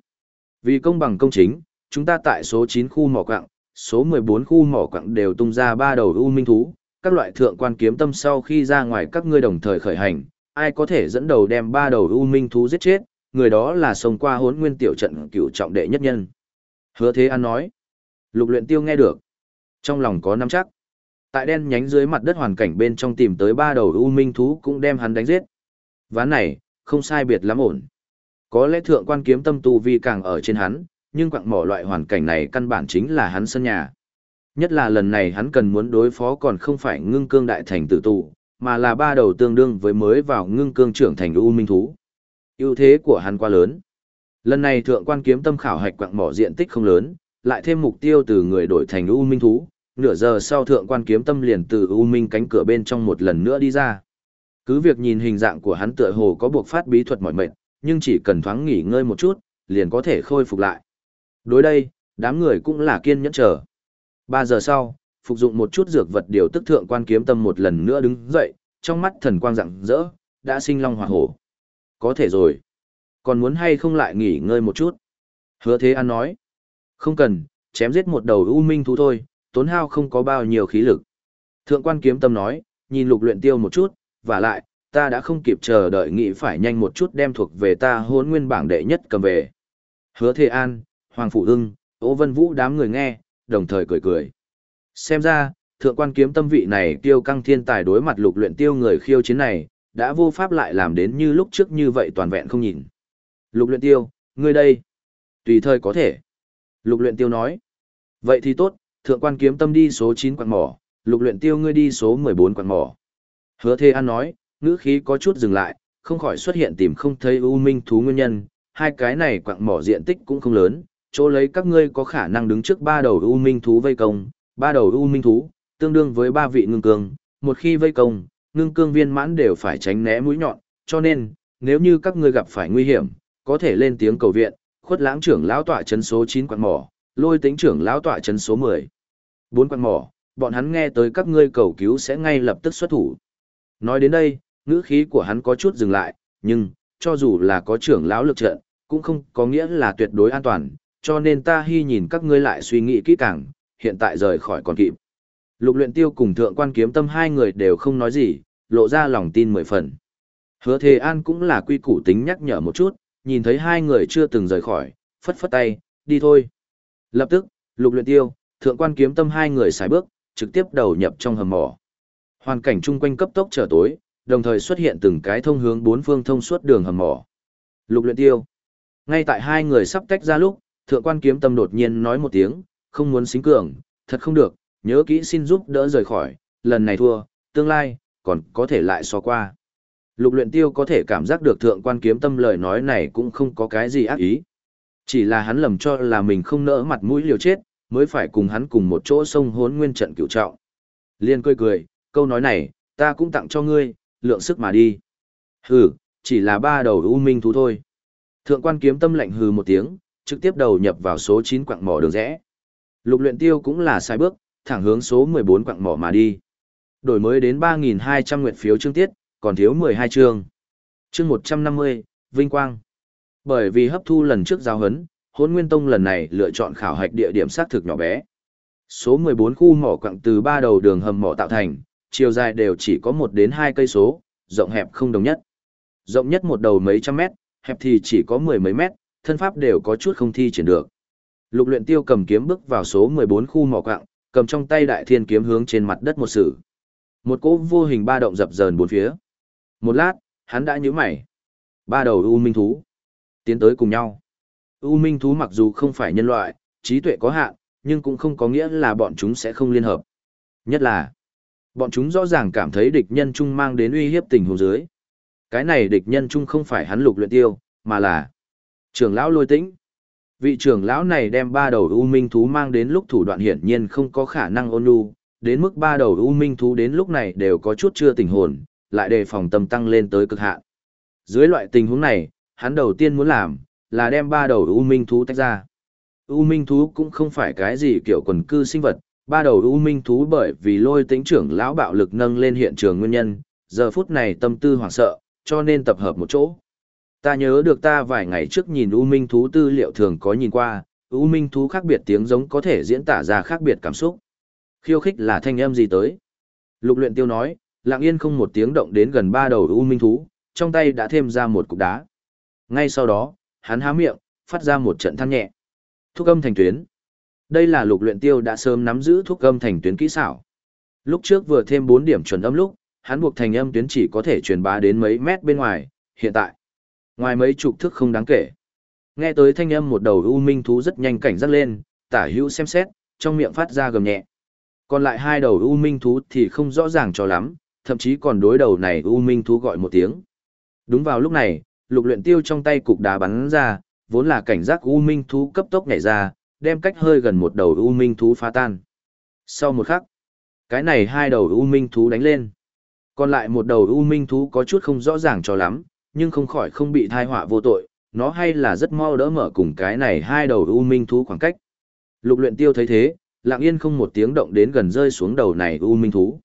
Vì công bằng công chính, chúng ta tại số 9 khu mỏ quặng, số 14 khu mỏ quặng đều tung ra ba đầu U Minh thú, các loại thượng quan kiếm tâm sau khi ra ngoài các ngươi đồng thời khởi hành, ai có thể dẫn đầu đem ba đầu U Minh thú giết chết, người đó là sông qua hốn nguyên tiểu trận cựu trọng đệ nhất nhân. Hứa Thế An nói. Lục luyện tiêu nghe được. Trong lòng có nắm chắc. Tại đen nhánh dưới mặt đất hoàn cảnh bên trong tìm tới ba đầu U Minh thú cũng đem hắn đánh giết. Ván này, không sai biệt lắm ổn. Có lẽ thượng quan kiếm tâm tu vi càng ở trên hắn, nhưng quặng mỏ loại hoàn cảnh này căn bản chính là hắn sân nhà. Nhất là lần này hắn cần muốn đối phó còn không phải ngưng cương đại thành tử tụ, mà là ba đầu tương đương với mới vào ngưng cương trưởng thành U Minh thú ưu thế của hắn quá lớn. Lần này thượng quan kiếm tâm khảo hạch quặng mỏ diện tích không lớn, lại thêm mục tiêu từ người đổi thành U Minh thú, nửa giờ sau thượng quan kiếm tâm liền từ U Minh cánh cửa bên trong một lần nữa đi ra. Cứ việc nhìn hình dạng của hắn tựa hồ có buộc phát bí thuật mỏi mệt, nhưng chỉ cần thoáng nghỉ ngơi một chút, liền có thể khôi phục lại. Đối đây, đám người cũng là kiên nhẫn chờ. Ba giờ sau, phục dụng một chút dược vật điều tức thượng quan kiếm tâm một lần nữa đứng dậy, trong mắt thần quang rạng rỡ, đã sinh long hỏa hổ có thể rồi. Còn muốn hay không lại nghỉ ngơi một chút? Hứa Thế An nói. Không cần, chém giết một đầu u minh thú thôi, tốn hao không có bao nhiêu khí lực. Thượng quan kiếm tâm nói, nhìn lục luyện tiêu một chút, và lại, ta đã không kịp chờ đợi nghĩ phải nhanh một chút đem thuộc về ta hôn nguyên bảng đệ nhất cầm về. Hứa Thế An, Hoàng Phủ Hưng, Ô Vân Vũ đám người nghe, đồng thời cười cười. Xem ra, thượng quan kiếm tâm vị này tiêu căng thiên tài đối mặt lục luyện tiêu người khiêu chiến này, đã vô pháp lại làm đến như lúc trước như vậy toàn vẹn không nhìn. Lục luyện tiêu, ngươi đây. Tùy thời có thể. Lục luyện tiêu nói. Vậy thì tốt, thượng quan kiếm tâm đi số 9 quạt mỏ, lục luyện tiêu ngươi đi số 14 quạt mỏ. Hứa Thê An nói, ngữ khí có chút dừng lại, không khỏi xuất hiện tìm không thấy U Minh thú nguyên nhân, hai cái này quặng mỏ diện tích cũng không lớn, chỗ lấy các ngươi có khả năng đứng trước ba đầu U Minh thú vây công, ba đầu U Minh thú, tương đương với ba vị ngưng cương. Một khi vây công, ngưng cương viên mãn đều phải tránh né mũi nhọn, cho nên, nếu như các ngươi gặp phải nguy hiểm, có thể lên tiếng cầu viện, khuất lãng trưởng lão tọa chấn số 9 quặng mỏ, lôi tính trưởng lão tọa chấn số 10. Bốn quặng mỏ, bọn hắn nghe tới các ngươi cầu cứu sẽ ngay lập tức xuất thủ. Nói đến đây, ngữ khí của hắn có chút dừng lại, nhưng, cho dù là có trưởng lão lực trận, cũng không có nghĩa là tuyệt đối an toàn, cho nên ta hy nhìn các ngươi lại suy nghĩ kỹ càng, hiện tại rời khỏi còn kịp. Lục luyện tiêu cùng thượng quan kiếm tâm hai người đều không nói gì, lộ ra lòng tin mười phần. Hứa Thề An cũng là quy củ tính nhắc nhở một chút, nhìn thấy hai người chưa từng rời khỏi, phất phất tay, đi thôi. Lập tức, lục luyện tiêu, thượng quan kiếm tâm hai người xài bước, trực tiếp đầu nhập trong hầm mỏ. Hoàn cảnh chung quanh cấp tốc trở tối, đồng thời xuất hiện từng cái thông hướng bốn phương thông suốt đường hầm mỏ. Lục luyện tiêu. Ngay tại hai người sắp tách ra lúc, thượng quan kiếm tâm đột nhiên nói một tiếng, không muốn xính cường, thật không được, nhớ kỹ xin giúp đỡ rời khỏi, lần này thua, tương lai, còn có thể lại so qua. Lục luyện tiêu có thể cảm giác được thượng quan kiếm tâm lời nói này cũng không có cái gì ác ý. Chỉ là hắn lầm cho là mình không nỡ mặt mũi liều chết, mới phải cùng hắn cùng một chỗ sông hốn nguyên trận cựu trọng. Liên cười cười, câu nói này, ta cũng tặng cho ngươi, lượng sức mà đi. Hừ, chỉ là ba đầu u minh thú thôi. Thượng quan kiếm tâm lạnh hừ một tiếng, trực tiếp đầu nhập vào số 9 quặng mỏ đường rẽ. Lục luyện tiêu cũng là sai bước, thẳng hướng số 14 quặng mỏ mà đi. Đổi mới đến 3.200 nguyệt phiếu chương tiết, còn thiếu 12 chương. Chương 150, Vinh Quang. Bởi vì hấp thu lần trước giao hấn, hôn nguyên tông lần này lựa chọn khảo hạch địa điểm xác thực nhỏ bé. Số 14 khu mỏ quặng từ ba đầu đường hầm mỏ tạo thành, chiều dài đều chỉ có 1 đến 2 cây số, rộng hẹp không đồng nhất. Rộng nhất một đầu mấy trăm mét, hẹp thì chỉ có mười mấy mét, thân pháp đều có chút không thi triển được. Lục luyện tiêu cầm kiếm bước vào số 14 khu mỏ quặng, cầm trong tay đại thiên kiếm hướng trên mặt đất một sử. Một cỗ vô hình ba động dập dờn bốn phía. Một lát, hắn đã nhíu mày. Ba đầu U Minh Thú. Tiến tới cùng nhau. U Minh Thú mặc dù không phải nhân loại, trí tuệ có hạn, nhưng cũng không có nghĩa là bọn chúng sẽ không liên hợp. Nhất là, bọn chúng rõ ràng cảm thấy địch nhân trung mang đến uy hiếp tình huống dưới. Cái này địch nhân trung không phải hắn lục luyện tiêu, mà là trưởng lão lôi tĩnh. Vị trưởng lão này đem ba đầu U Minh Thú mang đến lúc thủ đoạn hiển nhiên không có khả năng ôn nhu, đến mức ba đầu U Minh Thú đến lúc này đều có chút chưa tỉnh hồn, lại đề phòng tâm tăng lên tới cực hạn. Dưới loại tình huống này, hắn đầu tiên muốn làm, là đem ba đầu U Minh Thú tách ra. U Minh Thú cũng không phải cái gì kiểu quần cư sinh vật, ba đầu U Minh Thú bởi vì lôi tính trưởng lão bạo lực nâng lên hiện trường nguyên nhân, giờ phút này tâm tư hoảng sợ, cho nên tập hợp một chỗ. Ta nhớ được ta vài ngày trước nhìn U Minh Thú tư liệu thường có nhìn qua, U Minh Thú khác biệt tiếng giống có thể diễn tả ra khác biệt cảm xúc. Khiêu khích là thanh âm gì tới? Lục luyện tiêu nói, lặng yên không một tiếng động đến gần ba đầu U Minh Thú, trong tay đã thêm ra một cục đá. Ngay sau đó, hắn há miệng, phát ra một trận than nhẹ. Thúc âm thành tuyến. Đây là lục luyện tiêu đã sớm nắm giữ thuốc âm thành tuyến kỹ xảo. Lúc trước vừa thêm 4 điểm chuẩn âm lúc, hắn buộc thành âm tuyến chỉ có thể truyền bá đến mấy mét bên ngoài, hiện tại. Ngoài mấy chục thước không đáng kể. Nghe tới thanh âm một đầu u minh thú rất nhanh cảnh giác lên, tả hữu xem xét, trong miệng phát ra gầm nhẹ. Còn lại hai đầu u minh thú thì không rõ ràng cho lắm, thậm chí còn đối đầu này u minh thú gọi một tiếng. Đúng vào lúc này, lục luyện tiêu trong tay cục đá bắn ra, vốn là cảnh giác u minh thú cấp tốc nhảy ra, đem cách hơi gần một đầu u minh thú phá tan. Sau một khắc, cái này hai đầu u minh thú đánh lên. Còn lại một đầu u minh thú có chút không rõ ràng cho lắm, nhưng không khỏi không bị thai họa vô tội, nó hay là rất mau đỡ mở cùng cái này hai đầu u minh thú khoảng cách. Lục luyện tiêu thấy thế, lặng yên không một tiếng động đến gần rơi xuống đầu này u minh thú.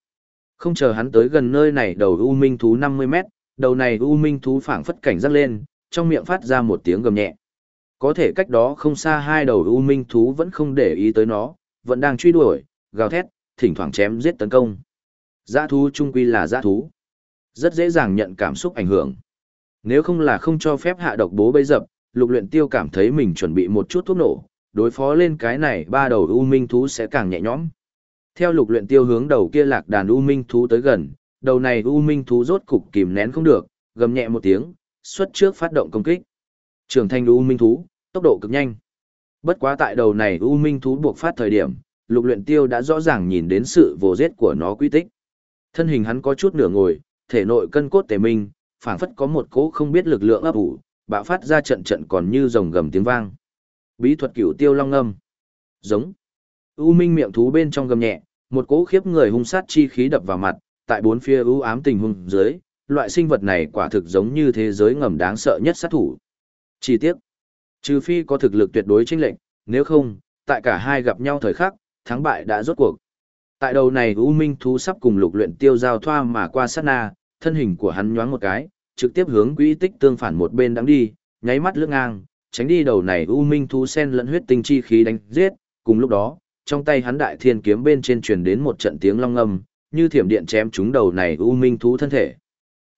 Không chờ hắn tới gần nơi này đầu u minh thú 50 mét, đầu này u minh thú phảng phất cảnh giác lên, trong miệng phát ra một tiếng gầm nhẹ. Có thể cách đó không xa hai đầu u minh thú vẫn không để ý tới nó, vẫn đang truy đuổi, gào thét, thỉnh thoảng chém giết tấn công. Giã thú trung quy là giã thú. Rất dễ dàng nhận cảm xúc ảnh hưởng. Nếu không là không cho phép hạ độc bố bấy dập, lục luyện tiêu cảm thấy mình chuẩn bị một chút thuốc nổ, đối phó lên cái này ba đầu u minh thú sẽ càng nhẹ nhõm. Theo lục luyện tiêu hướng đầu kia lạc đàn u minh thú tới gần, đầu này u minh thú rốt cục kìm nén không được, gầm nhẹ một tiếng, xuất trước phát động công kích. Trưởng thành u minh thú, tốc độ cực nhanh. Bất quá tại đầu này u minh thú buộc phát thời điểm, lục luyện tiêu đã rõ ràng nhìn đến sự vô giết của nó quy tích. Thân hình hắn có chút nửa ngồi, thể nội cân cốt tề minh, phảng phất có một cỗ không biết lực lượng ấp ủ, bạo phát ra trận trận còn như rồng gầm tiếng vang. Bí thuật cửu tiêu long âm. Giống. U minh miệng thú bên trong gầm nhẹ, một cỗ khiếp người hung sát chi khí đập vào mặt, tại bốn phía u ám tình hung dưới, loại sinh vật này quả thực giống như thế giới ngầm đáng sợ nhất sát thủ. Chi tiết. Trừ phi có thực lực tuyệt đối chênh lệnh, nếu không, tại cả hai gặp nhau thời khắc, thắng bại đã rốt cuộc. Tại đầu này U Minh thú sắp cùng lục luyện tiêu giao thoa mà qua sát na, thân hình của hắn nhoáng một cái, trực tiếp hướng quỹ tích tương phản một bên đang đi, nháy mắt lướt ngang, tránh đi đầu này U Minh thú sen lẫn huyết tinh chi khí đánh giết, cùng lúc đó, trong tay hắn đại thiên kiếm bên trên truyền đến một trận tiếng long ngâm, như thiểm điện chém trúng đầu này u minh thú thân thể.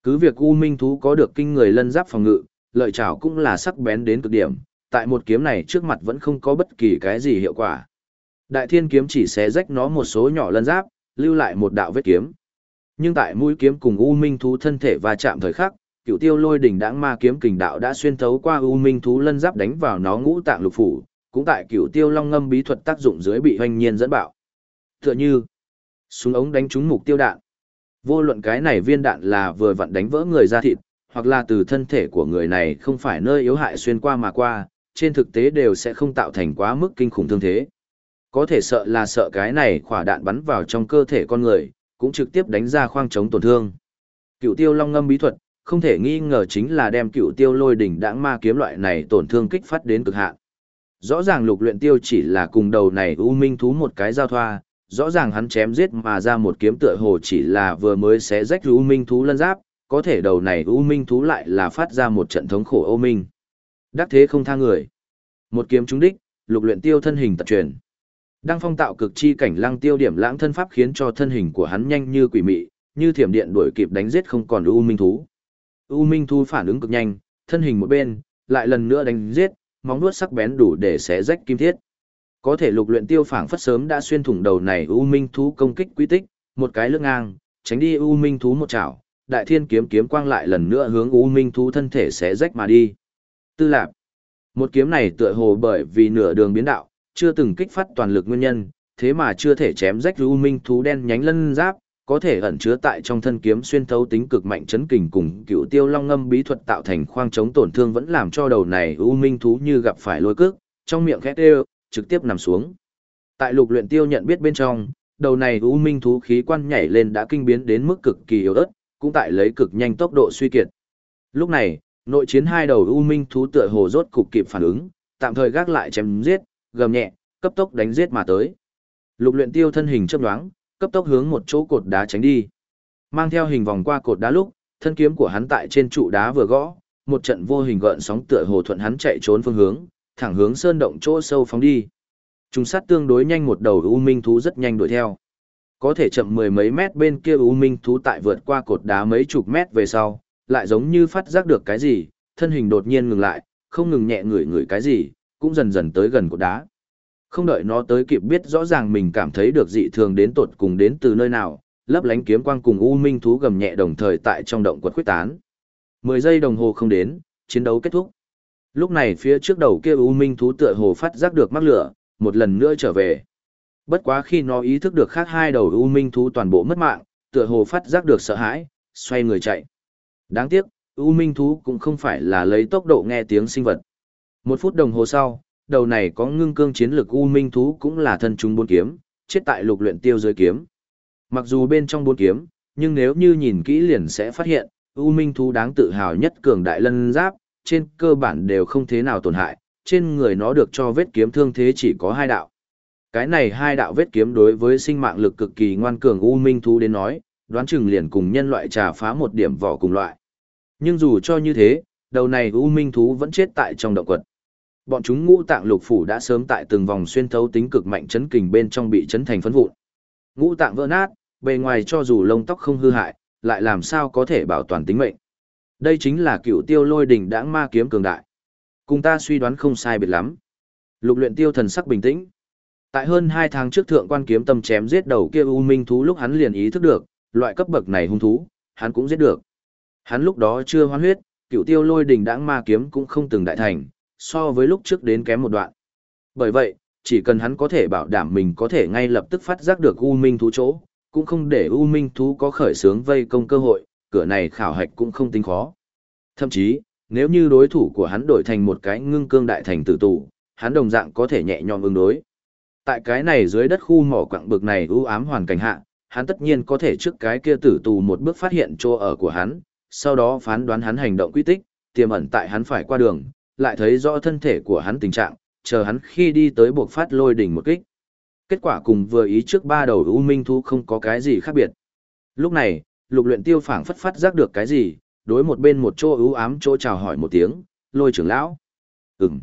Cứ việc u minh thú có được kinh người lân giáp phòng ngự, lợi chảo cũng là sắc bén đến cực điểm, tại một kiếm này trước mặt vẫn không có bất kỳ cái gì hiệu quả. Đại thiên kiếm chỉ xé rách nó một số nhỏ lân giáp, lưu lại một đạo vết kiếm. Nhưng tại mũi kiếm cùng u minh thú thân thể va chạm thời khắc, cựu tiêu lôi đỉnh đãng ma kiếm kình đạo đã xuyên thấu qua u minh thú lân giáp đánh vào nó ngũ tạng lục phủ, cũng tại cựu tiêu long ngâm bí thuật tác dụng dưới bị hoành nhiên dẫn bạo. Tựa như súng ống đánh trúng mục tiêu đạn. Vô luận cái này viên đạn là vừa vặn đánh vỡ người ra thịt, hoặc là từ thân thể của người này không phải nơi yếu hại xuyên qua mà qua, trên thực tế đều sẽ không tạo thành quá mức kinh khủng thương thế. Có thể sợ là sợ cái này khỏa đạn bắn vào trong cơ thể con người, cũng trực tiếp đánh ra khoang chống tổn thương. Cựu tiêu long ngâm bí thuật, không thể nghi ngờ chính là đem cựu tiêu lôi đỉnh đãng ma kiếm loại này tổn thương kích phát đến cực hạn. Rõ ràng lục luyện tiêu chỉ là cùng đầu này u minh thú một cái giao thoa, rõ ràng hắn chém giết mà ra một kiếm tựa hồ chỉ là vừa mới xé rách u minh thú lân giáp, có thể đầu này u minh thú lại là phát ra một trận thống khổ ô minh. Đắc thế không tha người. Một kiếm trúng đích, lục luyện tiêu thân hình tật truyền. Đăng phong tạo cực chi cảnh lăng tiêu điểm lãng thân pháp khiến cho thân hình của hắn nhanh như quỷ mị, như thiểm điện đuổi kịp đánh giết không còn u minh thú. U minh thú phản ứng cực nhanh, thân hình một bên, lại lần nữa đánh giết, móng vuốt sắc bén đủ để xé rách kim thiết. Có thể lục luyện tiêu phảng phất sớm đã xuyên thủng đầu này u minh thú công kích quy tích, một cái lưỡng ngang, tránh đi u minh thú một chảo, đại thiên kiếm kiếm quang lại lần nữa hướng u minh thú thân thể xé rách mà đi. Tư lạp. Một kiếm này tựa hồ bởi vì nửa đường biến đạo, chưa từng kích phát toàn lực nguyên nhân, thế mà chưa thể chém rách u minh thú đen nhánh lân giáp, có thể ẩn chứa tại trong thân kiếm xuyên thấu tính cực mạnh chấn kình cùng cựu tiêu long ngâm bí thuật tạo thành khoang chống tổn thương vẫn làm cho đầu này u minh thú như gặp phải lôi cước, trong miệng khét đều, trực tiếp nằm xuống. Tại lục luyện tiêu nhận biết bên trong, đầu này u minh thú khí quan nhảy lên đã kinh biến đến mức cực kỳ yếu ớt, cũng tại lấy cực nhanh tốc độ suy kiệt. Lúc này, nội chiến hai đầu u minh thú tựa hồ rốt cục kịp phản ứng, tạm thời gác lại chém giết, gầm nhẹ, cấp tốc đánh giết mà tới. Lục luyện tiêu thân hình chớp nhoáng, cấp tốc hướng một chỗ cột đá tránh đi. Mang theo hình vòng qua cột đá lúc, thân kiếm của hắn tại trên trụ đá vừa gõ, một trận vô hình gợn sóng tựa hồ thuận hắn chạy trốn phương hướng, thẳng hướng sơn động chỗ sâu phóng đi. Trùng sát tương đối nhanh một đầu u minh thú rất nhanh đuổi theo. Có thể chậm mười mấy mét bên kia u minh thú tại vượt qua cột đá mấy chục mét về sau, lại giống như phát giác được cái gì, thân hình đột nhiên ngừng lại, không ngừng nhẹ ngửi ngửi cái gì, cũng dần dần tới gần cột đá. Không đợi nó tới kịp biết rõ ràng mình cảm thấy được dị thường đến tột cùng đến từ nơi nào, lấp lánh kiếm quang cùng u minh thú gầm nhẹ đồng thời tại trong động quật khuyết tán. Mười giây đồng hồ không đến, chiến đấu kết thúc. Lúc này phía trước đầu kia u minh thú tựa hồ phát giác được mắc lửa, một lần nữa trở về. Bất quá khi nó ý thức được khác hai đầu u minh thú toàn bộ mất mạng, tựa hồ phát giác được sợ hãi, xoay người chạy. Đáng tiếc, u minh thú cũng không phải là lấy tốc độ nghe tiếng sinh vật. Một phút đồng hồ sau, đầu này có ngưng cương chiến lực u minh thú cũng là thân chúng bốn kiếm, chết tại lục luyện tiêu dưới kiếm. Mặc dù bên trong bốn kiếm, nhưng nếu như nhìn kỹ liền sẽ phát hiện, u minh thú đáng tự hào nhất cường đại lân giáp, trên cơ bản đều không thế nào tổn hại, trên người nó được cho vết kiếm thương thế chỉ có hai đạo. Cái này hai đạo vết kiếm đối với sinh mạng lực cực kỳ ngoan cường u minh thú đến nói, đoán chừng liền cùng nhân loại trà phá một điểm vỏ cùng loại. Nhưng dù cho như thế, đầu này u minh thú vẫn chết tại trong động quật. Bọn chúng ngũ tạng lục phủ đã sớm tại từng vòng xuyên thấu tính cực mạnh chấn kình bên trong bị chấn thành phấn vụn. Ngũ tạng vỡ nát, bề ngoài cho dù lông tóc không hư hại, lại làm sao có thể bảo toàn tính mệnh. Đây chính là cựu tiêu lôi đỉnh đãng ma kiếm cường đại. Cùng ta suy đoán không sai biệt lắm. Lục luyện tiêu thần sắc bình tĩnh. Tại hơn 2 tháng trước thượng quan kiếm tâm chém giết đầu kia u minh thú lúc hắn liền ý thức được, loại cấp bậc này hung thú, hắn cũng giết được. Hắn lúc đó chưa hoán huyết, cựu tiêu lôi đỉnh đãng ma kiếm cũng không từng đại thành, so với lúc trước đến kém một đoạn. Bởi vậy, chỉ cần hắn có thể bảo đảm mình có thể ngay lập tức phát giác được U Minh thú chỗ, cũng không để U Minh thú có khởi sướng vây công cơ hội, cửa này khảo hạch cũng không tính khó. Thậm chí, nếu như đối thủ của hắn đổi thành một cái ngưng cương đại thành tử tù, hắn đồng dạng có thể nhẹ nhõm ứng đối. Tại cái này dưới đất khu mỏ quặng bực này u ám hoàn cảnh hạ, hắn tất nhiên có thể trước cái kia tử tù một bước phát hiện chỗ ở của hắn, sau đó phán đoán hắn hành động quy tích, tiềm ẩn tại hắn phải qua đường, lại thấy rõ thân thể của hắn tình trạng, chờ hắn khi đi tới buộc phát lôi đỉnh một kích. Kết quả cùng vừa ý trước ba đầu U Minh Thú không có cái gì khác biệt. Lúc này, lục luyện tiêu phảng phất phát giác được cái gì, đối một bên một chỗ ưu ám chỗ chào hỏi một tiếng, lôi trưởng lão. Ừm.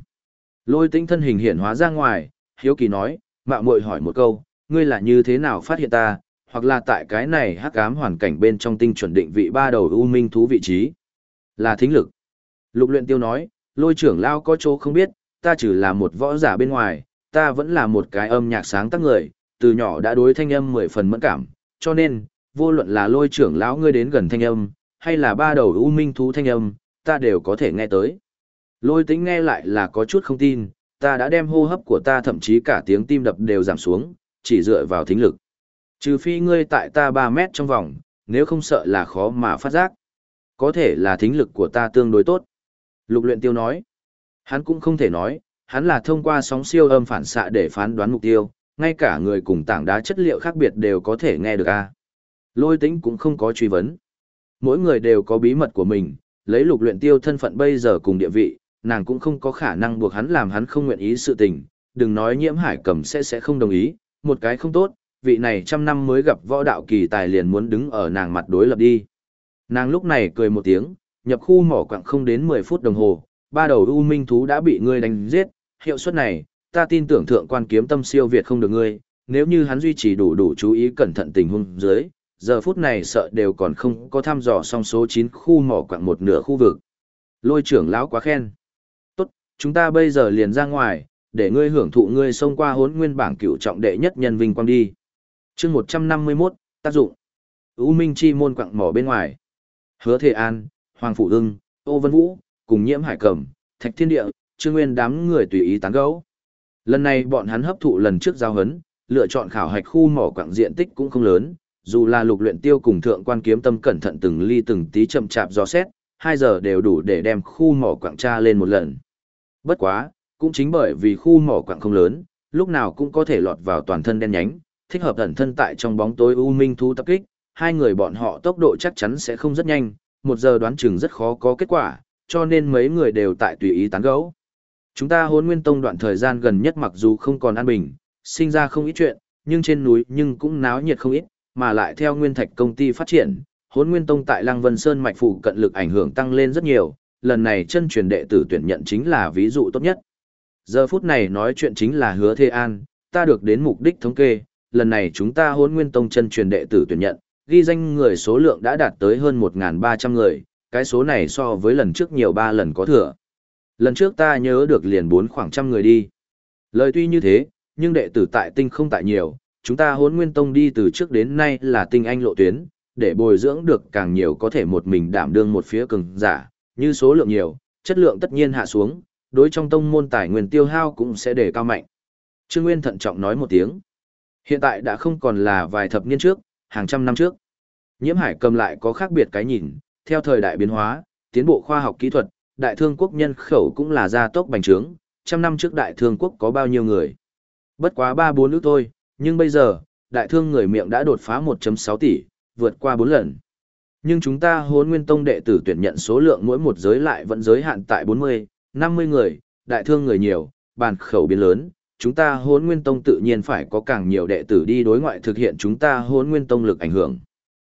Lôi tinh thân hình hiện hóa ra ngoài, hiếu kỳ nói, mạo muội hỏi một câu, ngươi là như thế nào phát hiện ta, hoặc là tại cái này hắc ám hoàn cảnh bên trong tinh chuẩn định vị ba đầu u minh thú vị trí. Là thính lực. Lục luyện tiêu nói, lôi trưởng lao có chỗ không biết, ta chỉ là một võ giả bên ngoài, ta vẫn là một cái âm nhạc sáng tác người, từ nhỏ đã đối thanh âm mười phần mẫn cảm, cho nên, vô luận là lôi trưởng lão ngươi đến gần thanh âm, hay là ba đầu u minh thú thanh âm, ta đều có thể nghe tới. Lôi tính nghe lại là có chút không tin, ta đã đem hô hấp của ta thậm chí cả tiếng tim đập đều giảm xuống, chỉ dựa vào thính lực. Trừ phi ngươi tại ta 3 mét trong vòng, nếu không sợ là khó mà phát giác. Có thể là thính lực của ta tương đối tốt. Lục luyện tiêu nói. Hắn cũng không thể nói, hắn là thông qua sóng siêu âm phản xạ để phán đoán mục tiêu, ngay cả người cùng tảng đá chất liệu khác biệt đều có thể nghe được a. Lôi tĩnh cũng không có truy vấn. Mỗi người đều có bí mật của mình, lấy lục luyện tiêu thân phận bây giờ cùng địa vị, nàng cũng không có khả năng buộc hắn làm hắn không nguyện ý sự tình, đừng nói nhiễm hải cầm sẽ sẽ không đồng ý, một cái không tốt, vị này trăm năm mới gặp võ đạo kỳ tài liền muốn đứng ở nàng mặt đối lập đi. Nàng lúc này cười một tiếng, nhập khu mỏ quặng không đến 10 phút đồng hồ, ba đầu u minh thú đã bị ngươi đánh giết, hiệu suất này, ta tin tưởng thượng quan kiếm tâm siêu việt không được ngươi, nếu như hắn duy trì đủ đủ chú ý cẩn thận tình huống dưới, giờ phút này sợ đều còn không có thăm dò xong số 9 khu mỏ quặng một nửa khu vực. Lôi trưởng lão quá khen. Chúng ta bây giờ liền ra ngoài, để ngươi hưởng thụ ngươi xông qua hốn nguyên bảng cựu trọng đệ nhất nhân vinh quang đi. chương 151, tác dụng. U Minh Chi môn quặng mỏ bên ngoài. Hứa Thế An, Hoàng Phủ Hưng, Ô Vân Vũ, cùng nhiễm hải cẩm, thạch thiên địa, trương nguyên đám người tùy ý tán gấu. Lần này bọn hắn hấp thụ lần trước giao hấn, lựa chọn khảo hạch khu mỏ quặng diện tích cũng không lớn, dù là lục luyện tiêu cùng thượng quan kiếm tâm cẩn thận từng ly từng tí chậm chạp dò xét, 2 giờ đều đủ để đem khu mỏ quặng tra lên một lần. Bất quá, cũng chính bởi vì khu mỏ quặng không lớn, lúc nào cũng có thể lọt vào toàn thân đen nhánh, thích hợp ẩn thân tại trong bóng tối u minh thú tập kích, hai người bọn họ tốc độ chắc chắn sẽ không rất nhanh, một giờ đoán chừng rất khó có kết quả, cho nên mấy người đều tại tùy ý tán gẫu. Chúng ta hôn nguyên tông đoạn thời gian gần nhất mặc dù không còn an bình, sinh ra không ít chuyện, nhưng trên núi nhưng cũng náo nhiệt không ít, mà lại theo nguyên thạch công ty phát triển, hôn nguyên tông tại Lăng Vân Sơn mạch phủ cận lực ảnh hưởng tăng lên rất nhiều, lần này chân truyền đệ tử tuyển nhận chính là ví dụ tốt nhất. Giờ phút này nói chuyện chính là hứa Thê An, ta được đến mục đích thống kê, lần này chúng ta hôn nguyên tông chân truyền đệ tử tuyển nhận, ghi danh người số lượng đã đạt tới hơn 1.300 người, cái số này so với lần trước nhiều 3 lần có thừa. Lần trước ta nhớ được liền 4 khoảng trăm người đi. Lời tuy như thế, nhưng đệ tử tại tinh không tại nhiều, chúng ta hôn nguyên tông đi từ trước đến nay là tinh anh lộ tuyến, để bồi dưỡng được càng nhiều có thể một mình đảm đương một phía cường giả, như số lượng nhiều, chất lượng tất nhiên hạ xuống, đối trong tông môn tài nguyên tiêu hao cũng sẽ đề cao mạnh. Trương Nguyên thận trọng nói một tiếng. Hiện tại đã không còn là vài thập niên trước, hàng trăm năm trước. Nhiễm Hải cầm lại có khác biệt cái nhìn, theo thời đại biến hóa, tiến bộ khoa học kỹ thuật, đại thương quốc nhân khẩu cũng là gia tốc bành trướng, trăm năm trước đại thương quốc có bao nhiêu người. Bất quá ba bốn nước thôi, nhưng bây giờ, đại thương người miệng đã đột phá 1.6 tỷ, vượt qua 4 lần. Nhưng chúng ta hốn nguyên tông đệ tử tuyển nhận số lượng mỗi một giới lại vẫn giới hạn tại 40, 50 người, đại thương người nhiều, bàn khẩu biến lớn, chúng ta hốn nguyên tông tự nhiên phải có càng nhiều đệ tử đi đối ngoại thực hiện chúng ta hốn nguyên tông lực ảnh hưởng.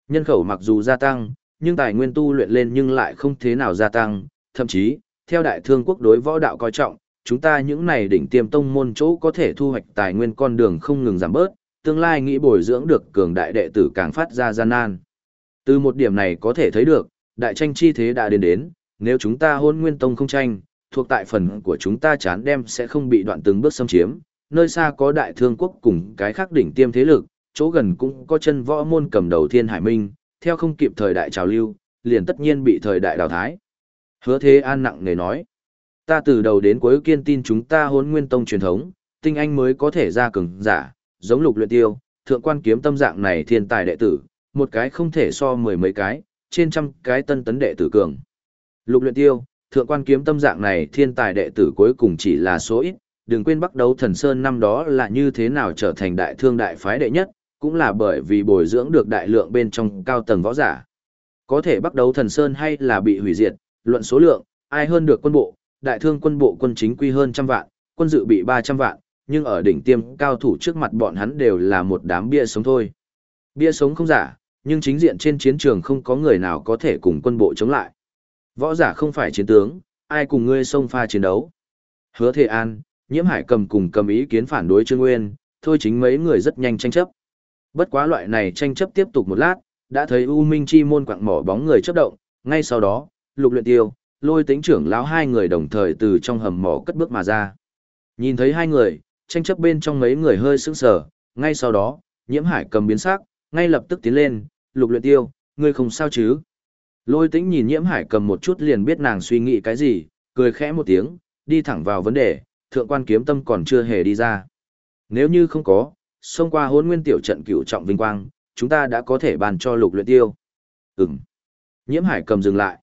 Nhân khẩu mặc dù gia tăng, nhưng tài nguyên tu luyện lên nhưng lại không thế nào gia tăng, thậm chí, theo đại thương quốc đối võ đạo coi trọng, chúng ta những này đỉnh tiêm tông môn chỗ có thể thu hoạch tài nguyên con đường không ngừng giảm bớt, tương lai nghĩ bồi dưỡng được cường đại đệ tử càng phát ra gian nan. Từ một điểm này có thể thấy được, đại tranh chi thế đã đến đến, nếu chúng ta hôn nguyên tông không tranh, thuộc tại phần của chúng ta chán đem sẽ không bị đoạn từng bước xâm chiếm, nơi xa có đại thương quốc cùng cái khác đỉnh tiêm thế lực, chỗ gần cũng có chân võ môn cầm đầu thiên hải minh, theo không kịp thời đại trào lưu, liền tất nhiên bị thời đại đào thái. Hứa thế an nặng nề nói, ta từ đầu đến cuối kiên tin chúng ta hôn nguyên tông truyền thống, tinh anh mới có thể ra cường giả, giống lục luyện tiêu, thượng quan kiếm tâm dạng này thiên tài đệ tử, một cái không thể so mười mấy cái, trên trăm cái tân tấn đệ tử cường. Lục luyện tiêu, thượng quan kiếm tâm dạng này thiên tài đệ tử cuối cùng chỉ là số ít, đừng quên bắt đấu thần sơn năm đó là như thế nào trở thành đại thương đại phái đệ nhất, cũng là bởi vì bồi dưỡng được đại lượng bên trong cao tầng võ giả. Có thể bắt đấu thần sơn hay là bị hủy diệt, luận số lượng, ai hơn được quân bộ, đại thương quân bộ quân chính quy hơn trăm vạn, quân dự bị 300 vạn, nhưng ở đỉnh tiêm cao thủ trước mặt bọn hắn đều là một đám bia sống thôi. Bia sống không giả, nhưng chính diện trên chiến trường không có người nào có thể cùng quân bộ chống lại. Võ giả không phải chiến tướng, ai cùng ngươi xông pha chiến đấu. Hứa Thề An, Nhiễm Hải cầm cùng cầm ý kiến phản đối Trương Nguyên, thôi chính mấy người rất nhanh tranh chấp. Bất quá loại này tranh chấp tiếp tục một lát, đã thấy U Minh Chi môn quạng mỏ bóng người chấp động, ngay sau đó, lục luyện tiêu, lôi tính trưởng lão hai người đồng thời từ trong hầm mỏ cất bước mà ra. Nhìn thấy hai người, tranh chấp bên trong mấy người hơi sững sờ, ngay sau đó, nhiễm hải cầm biến sắc, ngay lập tức tiến lên, lục luyện tiêu, ngươi không sao chứ? Lôi tĩnh nhìn nhiễm hải cầm một chút liền biết nàng suy nghĩ cái gì, cười khẽ một tiếng, đi thẳng vào vấn đề, thượng quan kiếm tâm còn chưa hề đi ra. Nếu như không có, xông qua hôn nguyên tiểu trận cửu trọng vinh quang, chúng ta đã có thể bàn cho lục luyện tiêu. Ừm. Nhiễm hải cầm dừng lại.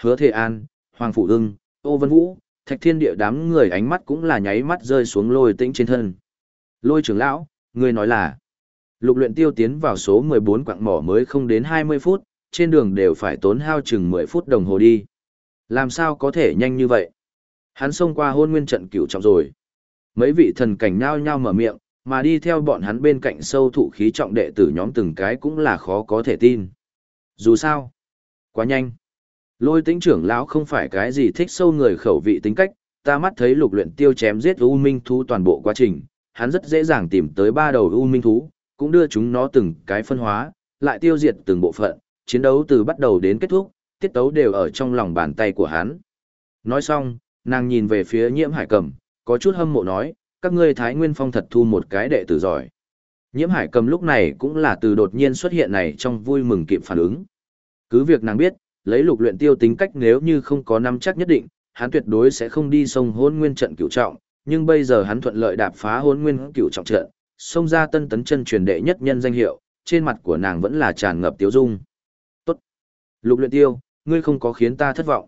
Hứa Thề An, Hoàng Phụ Hưng, Ô Vân Vũ, Thạch Thiên Địa đám người ánh mắt cũng là nháy mắt rơi xuống lôi tĩnh trên thân. Lôi trưởng lão, ngươi nói là, lục luyện tiêu tiến vào số 14 quạng mỏ mới không đến 20 phút, trên đường đều phải tốn hao chừng 10 phút đồng hồ đi. Làm sao có thể nhanh như vậy? Hắn xông qua hôn nguyên trận cửu trọng rồi. Mấy vị thần cảnh nhao nhao mở miệng, mà đi theo bọn hắn bên cạnh sâu thụ khí trọng đệ tử nhóm từng cái cũng là khó có thể tin. Dù sao, quá nhanh. Lôi tĩnh trưởng lão không phải cái gì thích sâu người khẩu vị tính cách, ta mắt thấy lục luyện tiêu chém giết U Minh thú toàn bộ quá trình, hắn rất dễ dàng tìm tới ba đầu U Minh thú, cũng đưa chúng nó từng cái phân hóa, lại tiêu diệt từng bộ phận, chiến đấu từ bắt đầu đến kết thúc, tiết tấu đều ở trong lòng bàn tay của hắn. Nói xong, nàng nhìn về phía nhiễm hải cầm, có chút hâm mộ nói, các ngươi Thái Nguyên Phong thật thu một cái đệ tử giỏi. Nhiễm hải cầm lúc này cũng là từ đột nhiên xuất hiện này trong vui mừng kịp phản ứng. Cứ việc nàng biết, lấy lục luyện tiêu tính cách nếu như không có năm chắc nhất định, hắn tuyệt đối sẽ không đi sông hôn nguyên trận cửu trọng, nhưng bây giờ hắn thuận lợi đạp phá hôn nguyên cửu trọng trận, xông ra tân tấn chân truyền đệ nhất nhân danh hiệu, trên mặt của nàng vẫn là tràn ngập tiếu dung. Tốt! Lục luyện tiêu, ngươi không có khiến ta thất vọng.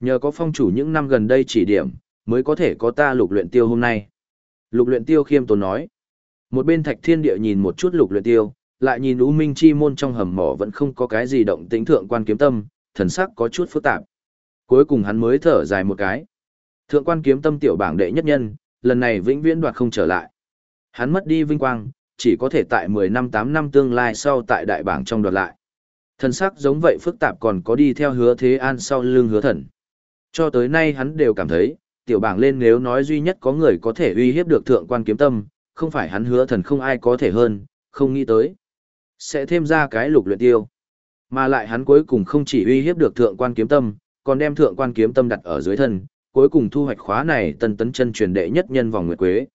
Nhờ có phong chủ những năm gần đây chỉ điểm, mới có thể có ta lục luyện tiêu hôm nay. Lục luyện tiêu khiêm tốn nói. Một bên thạch thiên địa nhìn một chút lục luyện tiêu, lại nhìn U Minh Chi môn trong hầm mỏ vẫn không có cái gì động tĩnh thượng quan kiếm tâm, thần sắc có chút phức tạp. Cuối cùng hắn mới thở dài một cái. Thượng quan kiếm tâm tiểu bảng đệ nhất nhân, lần này vĩnh viễn đoạt không trở lại. Hắn mất đi vinh quang, chỉ có thể tại 10 năm 8 năm tương lai sau tại đại bảng trong đoạt lại. Thần sắc giống vậy phức tạp còn có đi theo hứa thế an sau lưng hứa thần. Cho tới nay hắn đều cảm thấy, tiểu bảng lên nếu nói duy nhất có người có thể uy hiếp được thượng quan kiếm tâm, không phải hắn hứa thần không ai có thể hơn, không nghĩ tới. Sẽ thêm ra cái lục luyện tiêu. Mà lại hắn cuối cùng không chỉ uy hiếp được thượng quan kiếm tâm, còn đem thượng quan kiếm tâm đặt ở dưới thân, cuối cùng thu hoạch khóa này tân tấn chân truyền đệ nhất nhân vòng nguyệt quế.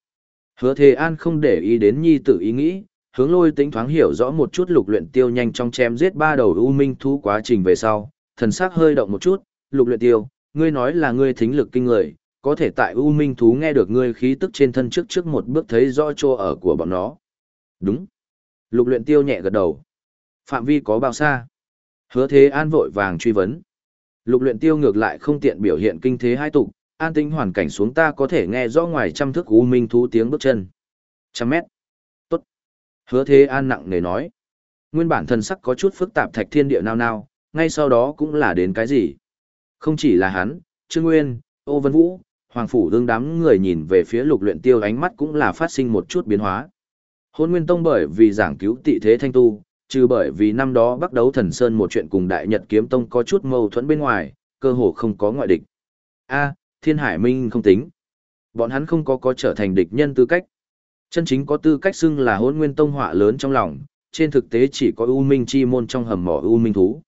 Hứa Thề An không để ý đến nhi tử ý nghĩ, hướng lôi tính thoáng hiểu rõ một chút lục luyện tiêu nhanh trong chém giết ba đầu u minh thú quá trình về sau, thần sắc hơi động một chút, lục luyện tiêu, ngươi nói là ngươi thính lực kinh người, có thể tại u minh thú nghe được ngươi khí tức trên thân trước trước một bước thấy rõ chỗ ở của bọn nó. Đúng. Lục luyện tiêu nhẹ gật đầu. Phạm vi có bao xa? Hứa thế an vội vàng truy vấn. Lục luyện tiêu ngược lại không tiện biểu hiện kinh thế hai tục, an tĩnh hoàn cảnh xuống ta có thể nghe rõ ngoài trăm thước u minh thú tiếng bước chân. Trăm mét. Tốt. Hứa thế an nặng nề nói. Nguyên bản thần sắc có chút phức tạp thạch thiên địa nao nao, ngay sau đó cũng là đến cái gì. Không chỉ là hắn, Trương Nguyên, Ô Vân Vũ, Hoàng Phủ đương đám người nhìn về phía lục luyện tiêu ánh mắt cũng là phát sinh một chút biến hóa. Hôn Nguyên Tông bởi vì giảng cứu tị thế thanh tu, trừ bởi vì năm đó bắt đấu thần sơn một chuyện cùng đại nhật kiếm tông có chút mâu thuẫn bên ngoài, cơ hồ không có ngoại địch. A, Thiên Hải Minh không tính. Bọn hắn không có có trở thành địch nhân tư cách. Chân chính có tư cách xưng là hôn nguyên tông họa lớn trong lòng, trên thực tế chỉ có U Minh chi môn trong hầm mỏ U Minh thú.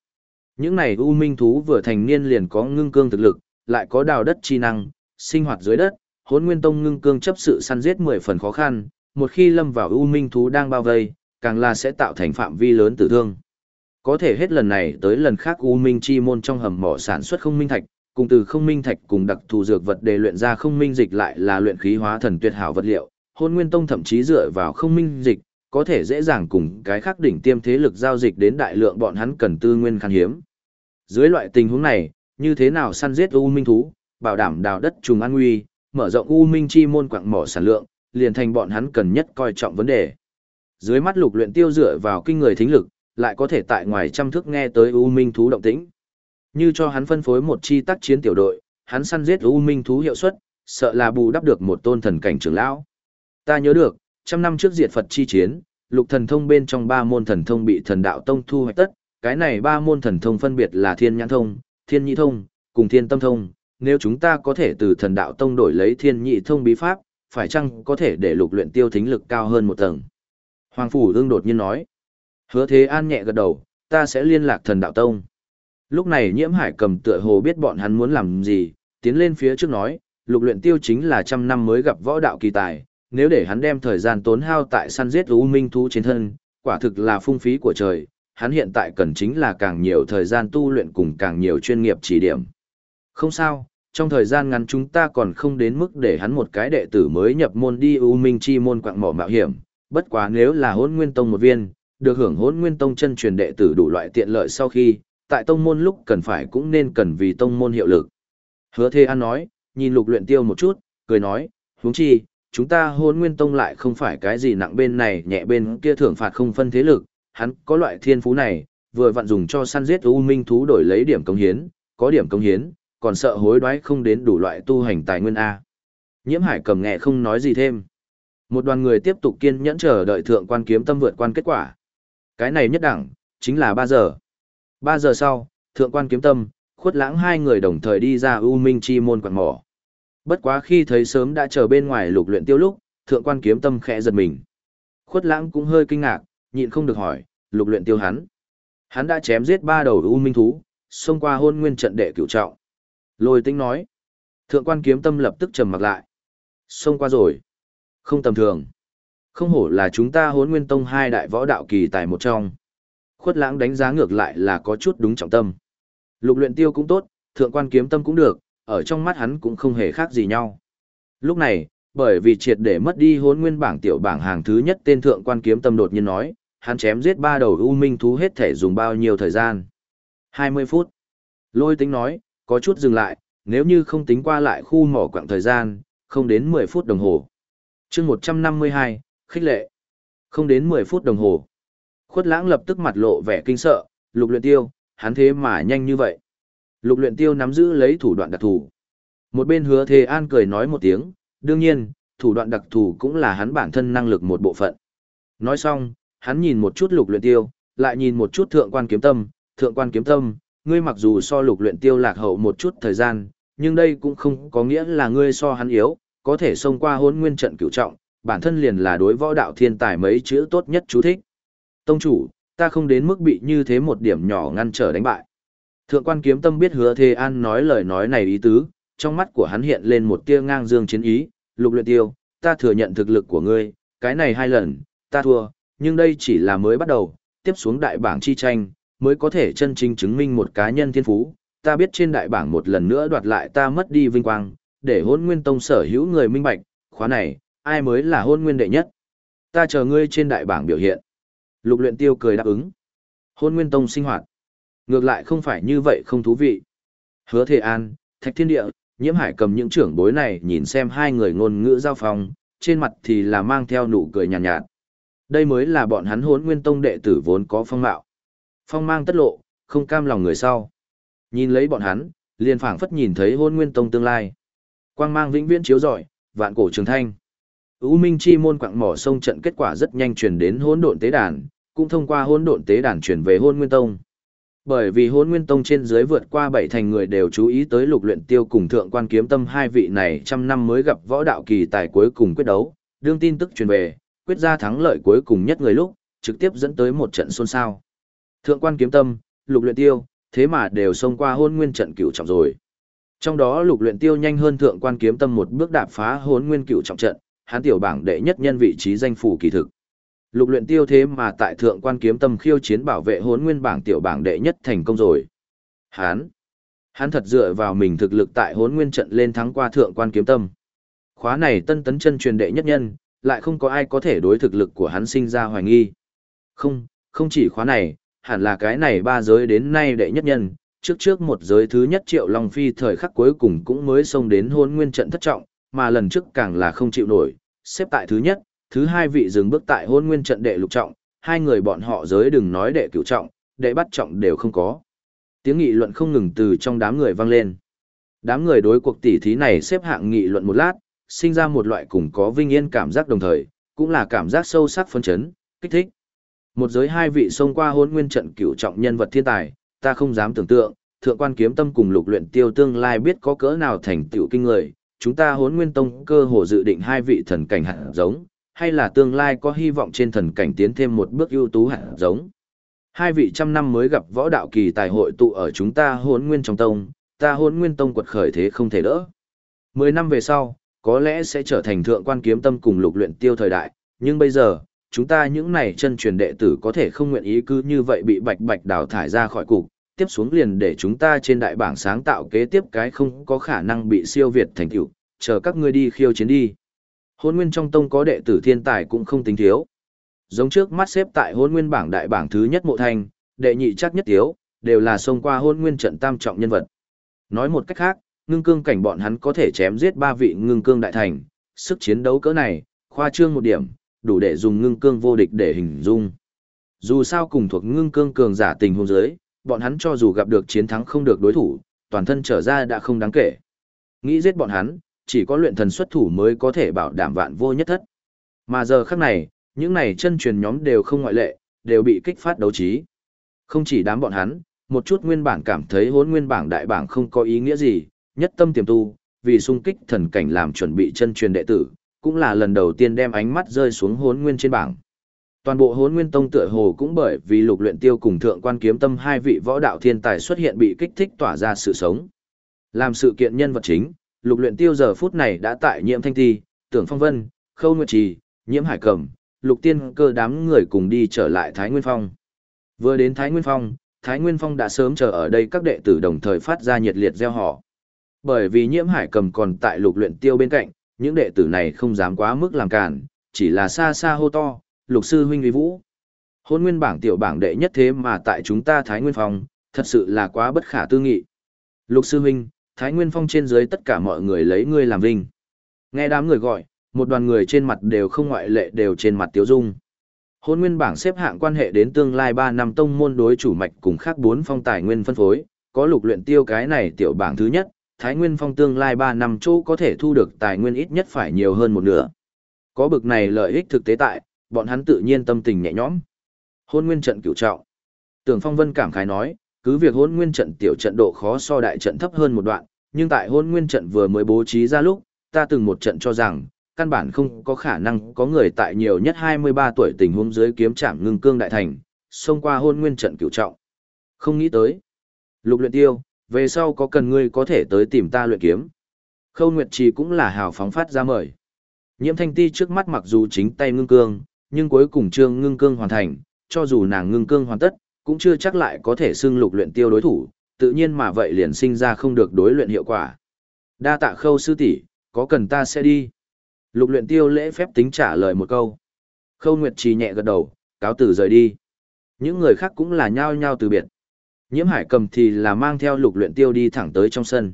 Những này U Minh thú vừa thành niên liền có ngưng cương thực lực, lại có đào đất chi năng, sinh hoạt dưới đất, hôn nguyên tông ngưng cương chấp sự săn giết mười phần khó khăn, một khi lâm vào U Minh thú đang bao vây, càng là sẽ tạo thành phạm vi lớn tử thương. Có thể hết lần này tới lần khác U Minh chi môn trong hầm mỏ sản xuất không minh thạch, cùng từ không minh thạch cùng đặc thù dược vật để luyện ra không minh dịch lại là luyện khí hóa thần tuyệt hảo vật liệu. Hôn Nguyên Tông thậm chí dựa vào không minh dịch, có thể dễ dàng cùng cái khác đỉnh tiêm thế lực giao dịch đến đại lượng bọn hắn cần tư nguyên khan hiếm. Dưới loại tình huống này, như thế nào săn giết U Minh thú, bảo đảm đào đất trùng an nguy, mở rộng U Minh chi môn quặng mỏ sản lượng, liền thành bọn hắn cần nhất coi trọng vấn đề. Dưới mắt lục luyện tiêu dựa vào kinh người thính lực, lại có thể tại ngoài trăm thước nghe tới U Minh thú động tĩnh. Như cho hắn phân phối một chi tác chiến tiểu đội, hắn săn giết U Minh thú hiệu suất, sợ là bù đắp được một tôn thần cảnh trưởng lão. Ta nhớ được, trăm năm trước diệt Phật chi chiến, lục thần thông bên trong ba môn thần thông bị thần đạo tông thu hoạch tất, cái này ba môn thần thông phân biệt là Thiên Nhãn thông, Thiên Nhị thông, cùng Thiên Tâm thông. Nếu chúng ta có thể từ thần đạo tông đổi lấy Thiên Nhị thông bí pháp, phải chăng có thể để lục luyện tiêu thính lực cao hơn một tầng. Hoàng Phủ Ưng đột nhiên nói. Hứa Thế An nhẹ gật đầu, ta sẽ liên lạc thần đạo tông. Lúc này nhiễm hải cầm tựa hồ biết bọn hắn muốn làm gì, tiến lên phía trước nói, lục luyện tiêu chính là trăm năm mới gặp võ đạo kỳ tài, nếu để hắn đem thời gian tốn hao tại săn giết u minh thú trên thân, quả thực là phung phí của trời, hắn hiện tại cần chính là càng nhiều thời gian tu luyện cùng càng nhiều chuyên nghiệp chỉ điểm. Không sao, trong thời gian ngắn chúng ta còn không đến mức để hắn một cái đệ tử mới nhập môn đi u minh chi môn quạng mỏ mạo hiểm, bất quá nếu là hôn nguyên tông một viên, được hưởng hôn nguyên tông chân truyền đệ tử đủ loại tiện lợi sau khi, tại tông môn lúc cần phải cũng nên cần vì tông môn hiệu lực. Hứa Thê An nói, nhìn lục luyện tiêu một chút, cười nói, huống chi, chúng ta hôn nguyên tông lại không phải cái gì nặng bên này nhẹ bên kia thưởng phạt không phân thế lực, hắn có loại thiên phú này, vừa vặn dùng cho săn giết u minh thú đổi lấy điểm công hiến, có điểm công hiến, còn sợ hối đoái không đến đủ loại tu hành tài nguyên A. Nhiễm hải cầm nghe không nói gì thêm. Một đoàn người tiếp tục kiên nhẫn chờ đợi thượng quan kiếm tâm vượt quan kết quả. Cái này nhất đẳng, chính là 3 giờ. Ba giờ sau, thượng quan kiếm tâm, khuất lãng hai người đồng thời đi ra U Minh Chi môn quạt mỏ. Bất quá khi thấy sớm đã chờ bên ngoài lục luyện tiêu lúc, thượng quan kiếm tâm khẽ giật mình. Khuất lãng cũng hơi kinh ngạc, nhịn không được hỏi, lục luyện tiêu hắn. Hắn đã chém giết ba đầu U Minh thú, xông qua hôn nguyên trận đệ cửu trọng. Lôi tinh nói. Thượng quan kiếm tâm lập tức trầm mặt lại. Xông qua rồi. Không tầm thường. Không hổ là chúng ta hốn nguyên tông hai đại võ đạo kỳ tại một trong. Khuất lãng đánh giá ngược lại là có chút đúng trọng tâm. Lục luyện tiêu cũng tốt, thượng quan kiếm tâm cũng được, ở trong mắt hắn cũng không hề khác gì nhau. Lúc này, bởi vì triệt để mất đi hốn nguyên bảng tiểu bảng hàng thứ nhất tên thượng quan kiếm tâm đột nhiên nói, hắn chém giết ba đầu u minh thú hết thể dùng bao nhiêu thời gian. 20 phút. Lôi tính nói, có chút dừng lại, nếu như không tính qua lại khu mỏ quãng thời gian, không đến 10 phút đồng hồ. chương 152, khích lệ. Không đến 10 phút đồng hồ. Khuất lãng lập tức mặt lộ vẻ kinh sợ, lục luyện tiêu, hắn thế mà nhanh như vậy. Lục luyện tiêu nắm giữ lấy thủ đoạn đặc thù. Một bên hứa thề an cười nói một tiếng, đương nhiên, thủ đoạn đặc thù cũng là hắn bản thân năng lực một bộ phận. Nói xong, hắn nhìn một chút lục luyện tiêu, lại nhìn một chút thượng quan kiếm tâm, thượng quan kiếm tâm, ngươi mặc dù so lục luyện tiêu lạc hậu một chút thời gian, nhưng đây cũng không có nghĩa là ngươi so hắn yếu, có thể xông qua hôn nguyên trận cửu trọng, bản thân liền là đối võ đạo thiên tài mấy chữ tốt nhất chú thích. Tông chủ, ta không đến mức bị như thế một điểm nhỏ ngăn trở đánh bại. Thượng quan kiếm tâm biết hứa thề an nói lời nói này ý tứ, trong mắt của hắn hiện lên một tia ngang dương chiến ý, lục luyện tiêu, ta thừa nhận thực lực của ngươi, cái này hai lần, ta thua, nhưng đây chỉ là mới bắt đầu, tiếp xuống đại bảng chi tranh, mới có thể chân chính chứng minh một cá nhân thiên phú, ta biết trên đại bảng một lần nữa đoạt lại ta mất đi vinh quang, để hôn nguyên tông sở hữu người minh bạch, khóa này, ai mới là hôn nguyên đệ nhất. Ta chờ ngươi trên đại bảng biểu hiện. Lục luyện tiêu cười đáp ứng. Hôn nguyên tông sinh hoạt. Ngược lại không phải như vậy không thú vị. Hứa Thề An, Thạch Thiên Địa, Nhiễm Hải cầm những trưởng bối này nhìn xem hai người ngôn ngữ giao phòng, trên mặt thì là mang theo nụ cười nhàn nhạt, nhạt. Đây mới là bọn hắn Hôn nguyên tông đệ tử vốn có phong mạo. Phong mang tất lộ, không cam lòng người sau. Nhìn lấy bọn hắn, liền phảng phất nhìn thấy hôn nguyên tông tương lai. Quang mang vĩnh viễn chiếu rọi, vạn cổ trường thanh. U Minh Chi môn quặng mỏ sông trận kết quả rất nhanh truyền đến hỗn độn tế đàn, cũng thông qua hỗn độn tế đàn truyền về Hôn Nguyên Tông. Bởi vì Hôn Nguyên Tông trên dưới vượt qua bảy thành người đều chú ý tới Lục Luyện Tiêu cùng Thượng Quan Kiếm Tâm hai vị này trăm năm mới gặp võ đạo kỳ tài cuối cùng quyết đấu, đương tin tức truyền về, quyết ra thắng lợi cuối cùng nhất người lúc, trực tiếp dẫn tới một trận xôn xao. Thượng Quan Kiếm Tâm, Lục Luyện Tiêu, thế mà đều xông qua Hôn Nguyên trận cửu trọng rồi. Trong đó Lục Luyện Tiêu nhanh hơn Thượng Quan Kiếm Tâm một bước đạp phá Hôn Nguyên cửu trọng trận, hắn tiểu bảng đệ nhất nhân vị trí danh phủ kỳ thực. Lục luyện tiêu thế mà tại thượng quan kiếm tâm khiêu chiến bảo vệ hốn nguyên bảng tiểu bảng đệ nhất thành công rồi. Hắn, hắn thật dựa vào mình thực lực tại hốn nguyên trận lên thắng qua thượng quan kiếm tâm. Khóa này tân tấn chân truyền đệ nhất nhân, lại không có ai có thể đối thực lực của hắn sinh ra hoài nghi. Không, không chỉ khóa này, hẳn là cái này ba giới đến nay đệ nhất nhân, trước trước một giới thứ nhất triệu long phi thời khắc cuối cùng cũng mới xông đến hôn nguyên trận thất trọng, mà lần trước càng là không chịu nổi, xếp tại thứ nhất, thứ hai vị dừng bước tại hôn nguyên trận đệ lục trọng, hai người bọn họ giới đừng nói đệ cửu trọng, đệ bắt trọng đều không có. Tiếng nghị luận không ngừng từ trong đám người vang lên. Đám người đối cuộc tỷ thí này xếp hạng nghị luận một lát, sinh ra một loại cùng có vinh yên cảm giác đồng thời, cũng là cảm giác sâu sắc phấn chấn, kích thích. Một giới hai vị xông qua hôn nguyên trận cửu trọng nhân vật thiên tài, ta không dám tưởng tượng, thượng quan kiếm tâm cùng lục luyện tiêu tương lai biết có cỡ nào thành tựu kinh người, chúng ta hốn nguyên tông cơ hồ dự định hai vị thần cảnh hạt giống, hay là tương lai có hy vọng trên thần cảnh tiến thêm một bước ưu tú hạt giống. Hai vị trăm năm mới gặp võ đạo kỳ tài hội tụ ở chúng ta hốn nguyên trong tông, ta hốn nguyên tông quật khởi thế không thể đỡ. Mười năm về sau, có lẽ sẽ trở thành thượng quan kiếm tâm cùng lục luyện tiêu thời đại, nhưng bây giờ, chúng ta những này chân truyền đệ tử có thể không nguyện ý cứ như vậy bị bạch bạch đào thải ra khỏi cục, tiếp xuống liền để chúng ta trên đại bảng sáng tạo kế tiếp cái không có khả năng bị siêu việt thành tựu, chờ các ngươi đi khiêu chiến đi. Hôn nguyên trong tông có đệ tử thiên tài cũng không tính thiếu. Giống trước mắt xếp tại hôn nguyên bảng đại bảng thứ nhất mộ thành đệ nhị chắc nhất thiếu, đều là xông qua hôn nguyên trận tam trọng nhân vật. Nói một cách khác, ngưng cương cảnh bọn hắn có thể chém giết ba vị ngưng cương đại thành, sức chiến đấu cỡ này, khoa trương một điểm, đủ để dùng ngưng cương vô địch để hình dung. Dù sao cùng thuộc ngưng cương cường giả tình huống giới bọn hắn cho dù gặp được chiến thắng không được đối thủ, toàn thân trở ra đã không đáng kể. Nghĩ giết bọn hắn, chỉ có luyện thần xuất thủ mới có thể bảo đảm vạn vô nhất thất. Mà giờ khắc này, những này chân truyền nhóm đều không ngoại lệ, đều bị kích phát đấu trí. Không chỉ đám bọn hắn, một chút nguyên bản cảm thấy hốn nguyên bảng đại bảng không có ý nghĩa gì, nhất tâm tiềm tu, vì sung kích thần cảnh làm chuẩn bị chân truyền đệ tử, cũng là lần đầu tiên đem ánh mắt rơi xuống hốn nguyên trên bảng. Toàn bộ hốn nguyên tông tựa hồ cũng bởi vì lục luyện tiêu cùng thượng quan kiếm tâm hai vị võ đạo thiên tài xuất hiện bị kích thích tỏa ra sự sống. Làm sự kiện nhân vật chính, lục luyện tiêu giờ phút này đã tại nhiễm thanh thi, tưởng phong vân, khâu nguyệt trì, nhiễm hải cẩm, lục tiên cơ đám người cùng đi trở lại Thái Nguyên Phong. Vừa đến Thái Nguyên Phong, Thái Nguyên Phong đã sớm chờ ở đây các đệ tử đồng thời phát ra nhiệt liệt gieo họ. Bởi vì nhiễm hải cầm còn tại lục luyện tiêu bên cạnh, những đệ tử này không dám quá mức làm cản, chỉ là xa xa hô to, lục sư huynh uy vũ. Hôn nguyên bảng tiểu bảng đệ nhất thế mà tại chúng ta Thái Nguyên Phong, thật sự là quá bất khả tư nghị. Lục sư huynh, Thái Nguyên Phong trên dưới tất cả mọi người lấy ngươi làm vinh. Nghe đám người gọi, một đoàn người trên mặt đều không ngoại lệ đều trên mặt tiếu dung. Hôn nguyên bảng xếp hạng quan hệ đến tương lai 3 năm tông môn đối chủ mạch cùng khác bốn phong tài nguyên phân phối, có lục luyện tiêu cái này tiểu bảng thứ nhất, Thái Nguyên Phong tương lai 3 năm chỗ có thể thu được tài nguyên ít nhất phải nhiều hơn một nửa. Có bực này lợi ích thực tế tại, bọn hắn tự nhiên tâm tình nhẹ nhõm. Hôn nguyên trận cửu trọng. Tưởng Phong Vân cảm khái nói, cứ việc hôn nguyên trận tiểu trận độ khó so đại trận thấp hơn một đoạn, nhưng tại hôn nguyên trận vừa mới bố trí ra lúc, ta từng một trận cho rằng, căn bản không có khả năng có người tại nhiều nhất 23 tuổi tình huống dưới kiếm trảm ngưng cương đại thành, xông qua hôn nguyên trận cửu trọng. Không nghĩ tới. Lục luyện tiêu, về sau có cần ngươi có thể tới tìm ta luyện kiếm. Khâu Nguyệt Trì cũng là hào phóng phát ra mời. Nhiễm Thanh Ti trước mắt mặc dù chính tay ngưng cương, nhưng cuối cùng trương ngưng cương hoàn thành, cho dù nàng ngưng cương hoàn tất, cũng chưa chắc lại có thể xưng lục luyện tiêu đối thủ, tự nhiên mà vậy liền sinh ra không được đối luyện hiệu quả. Đa tạ khâu sư tỷ, có cần ta sẽ đi. Lục luyện tiêu lễ phép tính trả lời một câu. Khâu Nguyệt Trì nhẹ gật đầu, cáo tử rời đi. Những người khác cũng là nhao nhao từ biệt. Nhiễm hải cầm thì là mang theo lục luyện tiêu đi thẳng tới trong sân.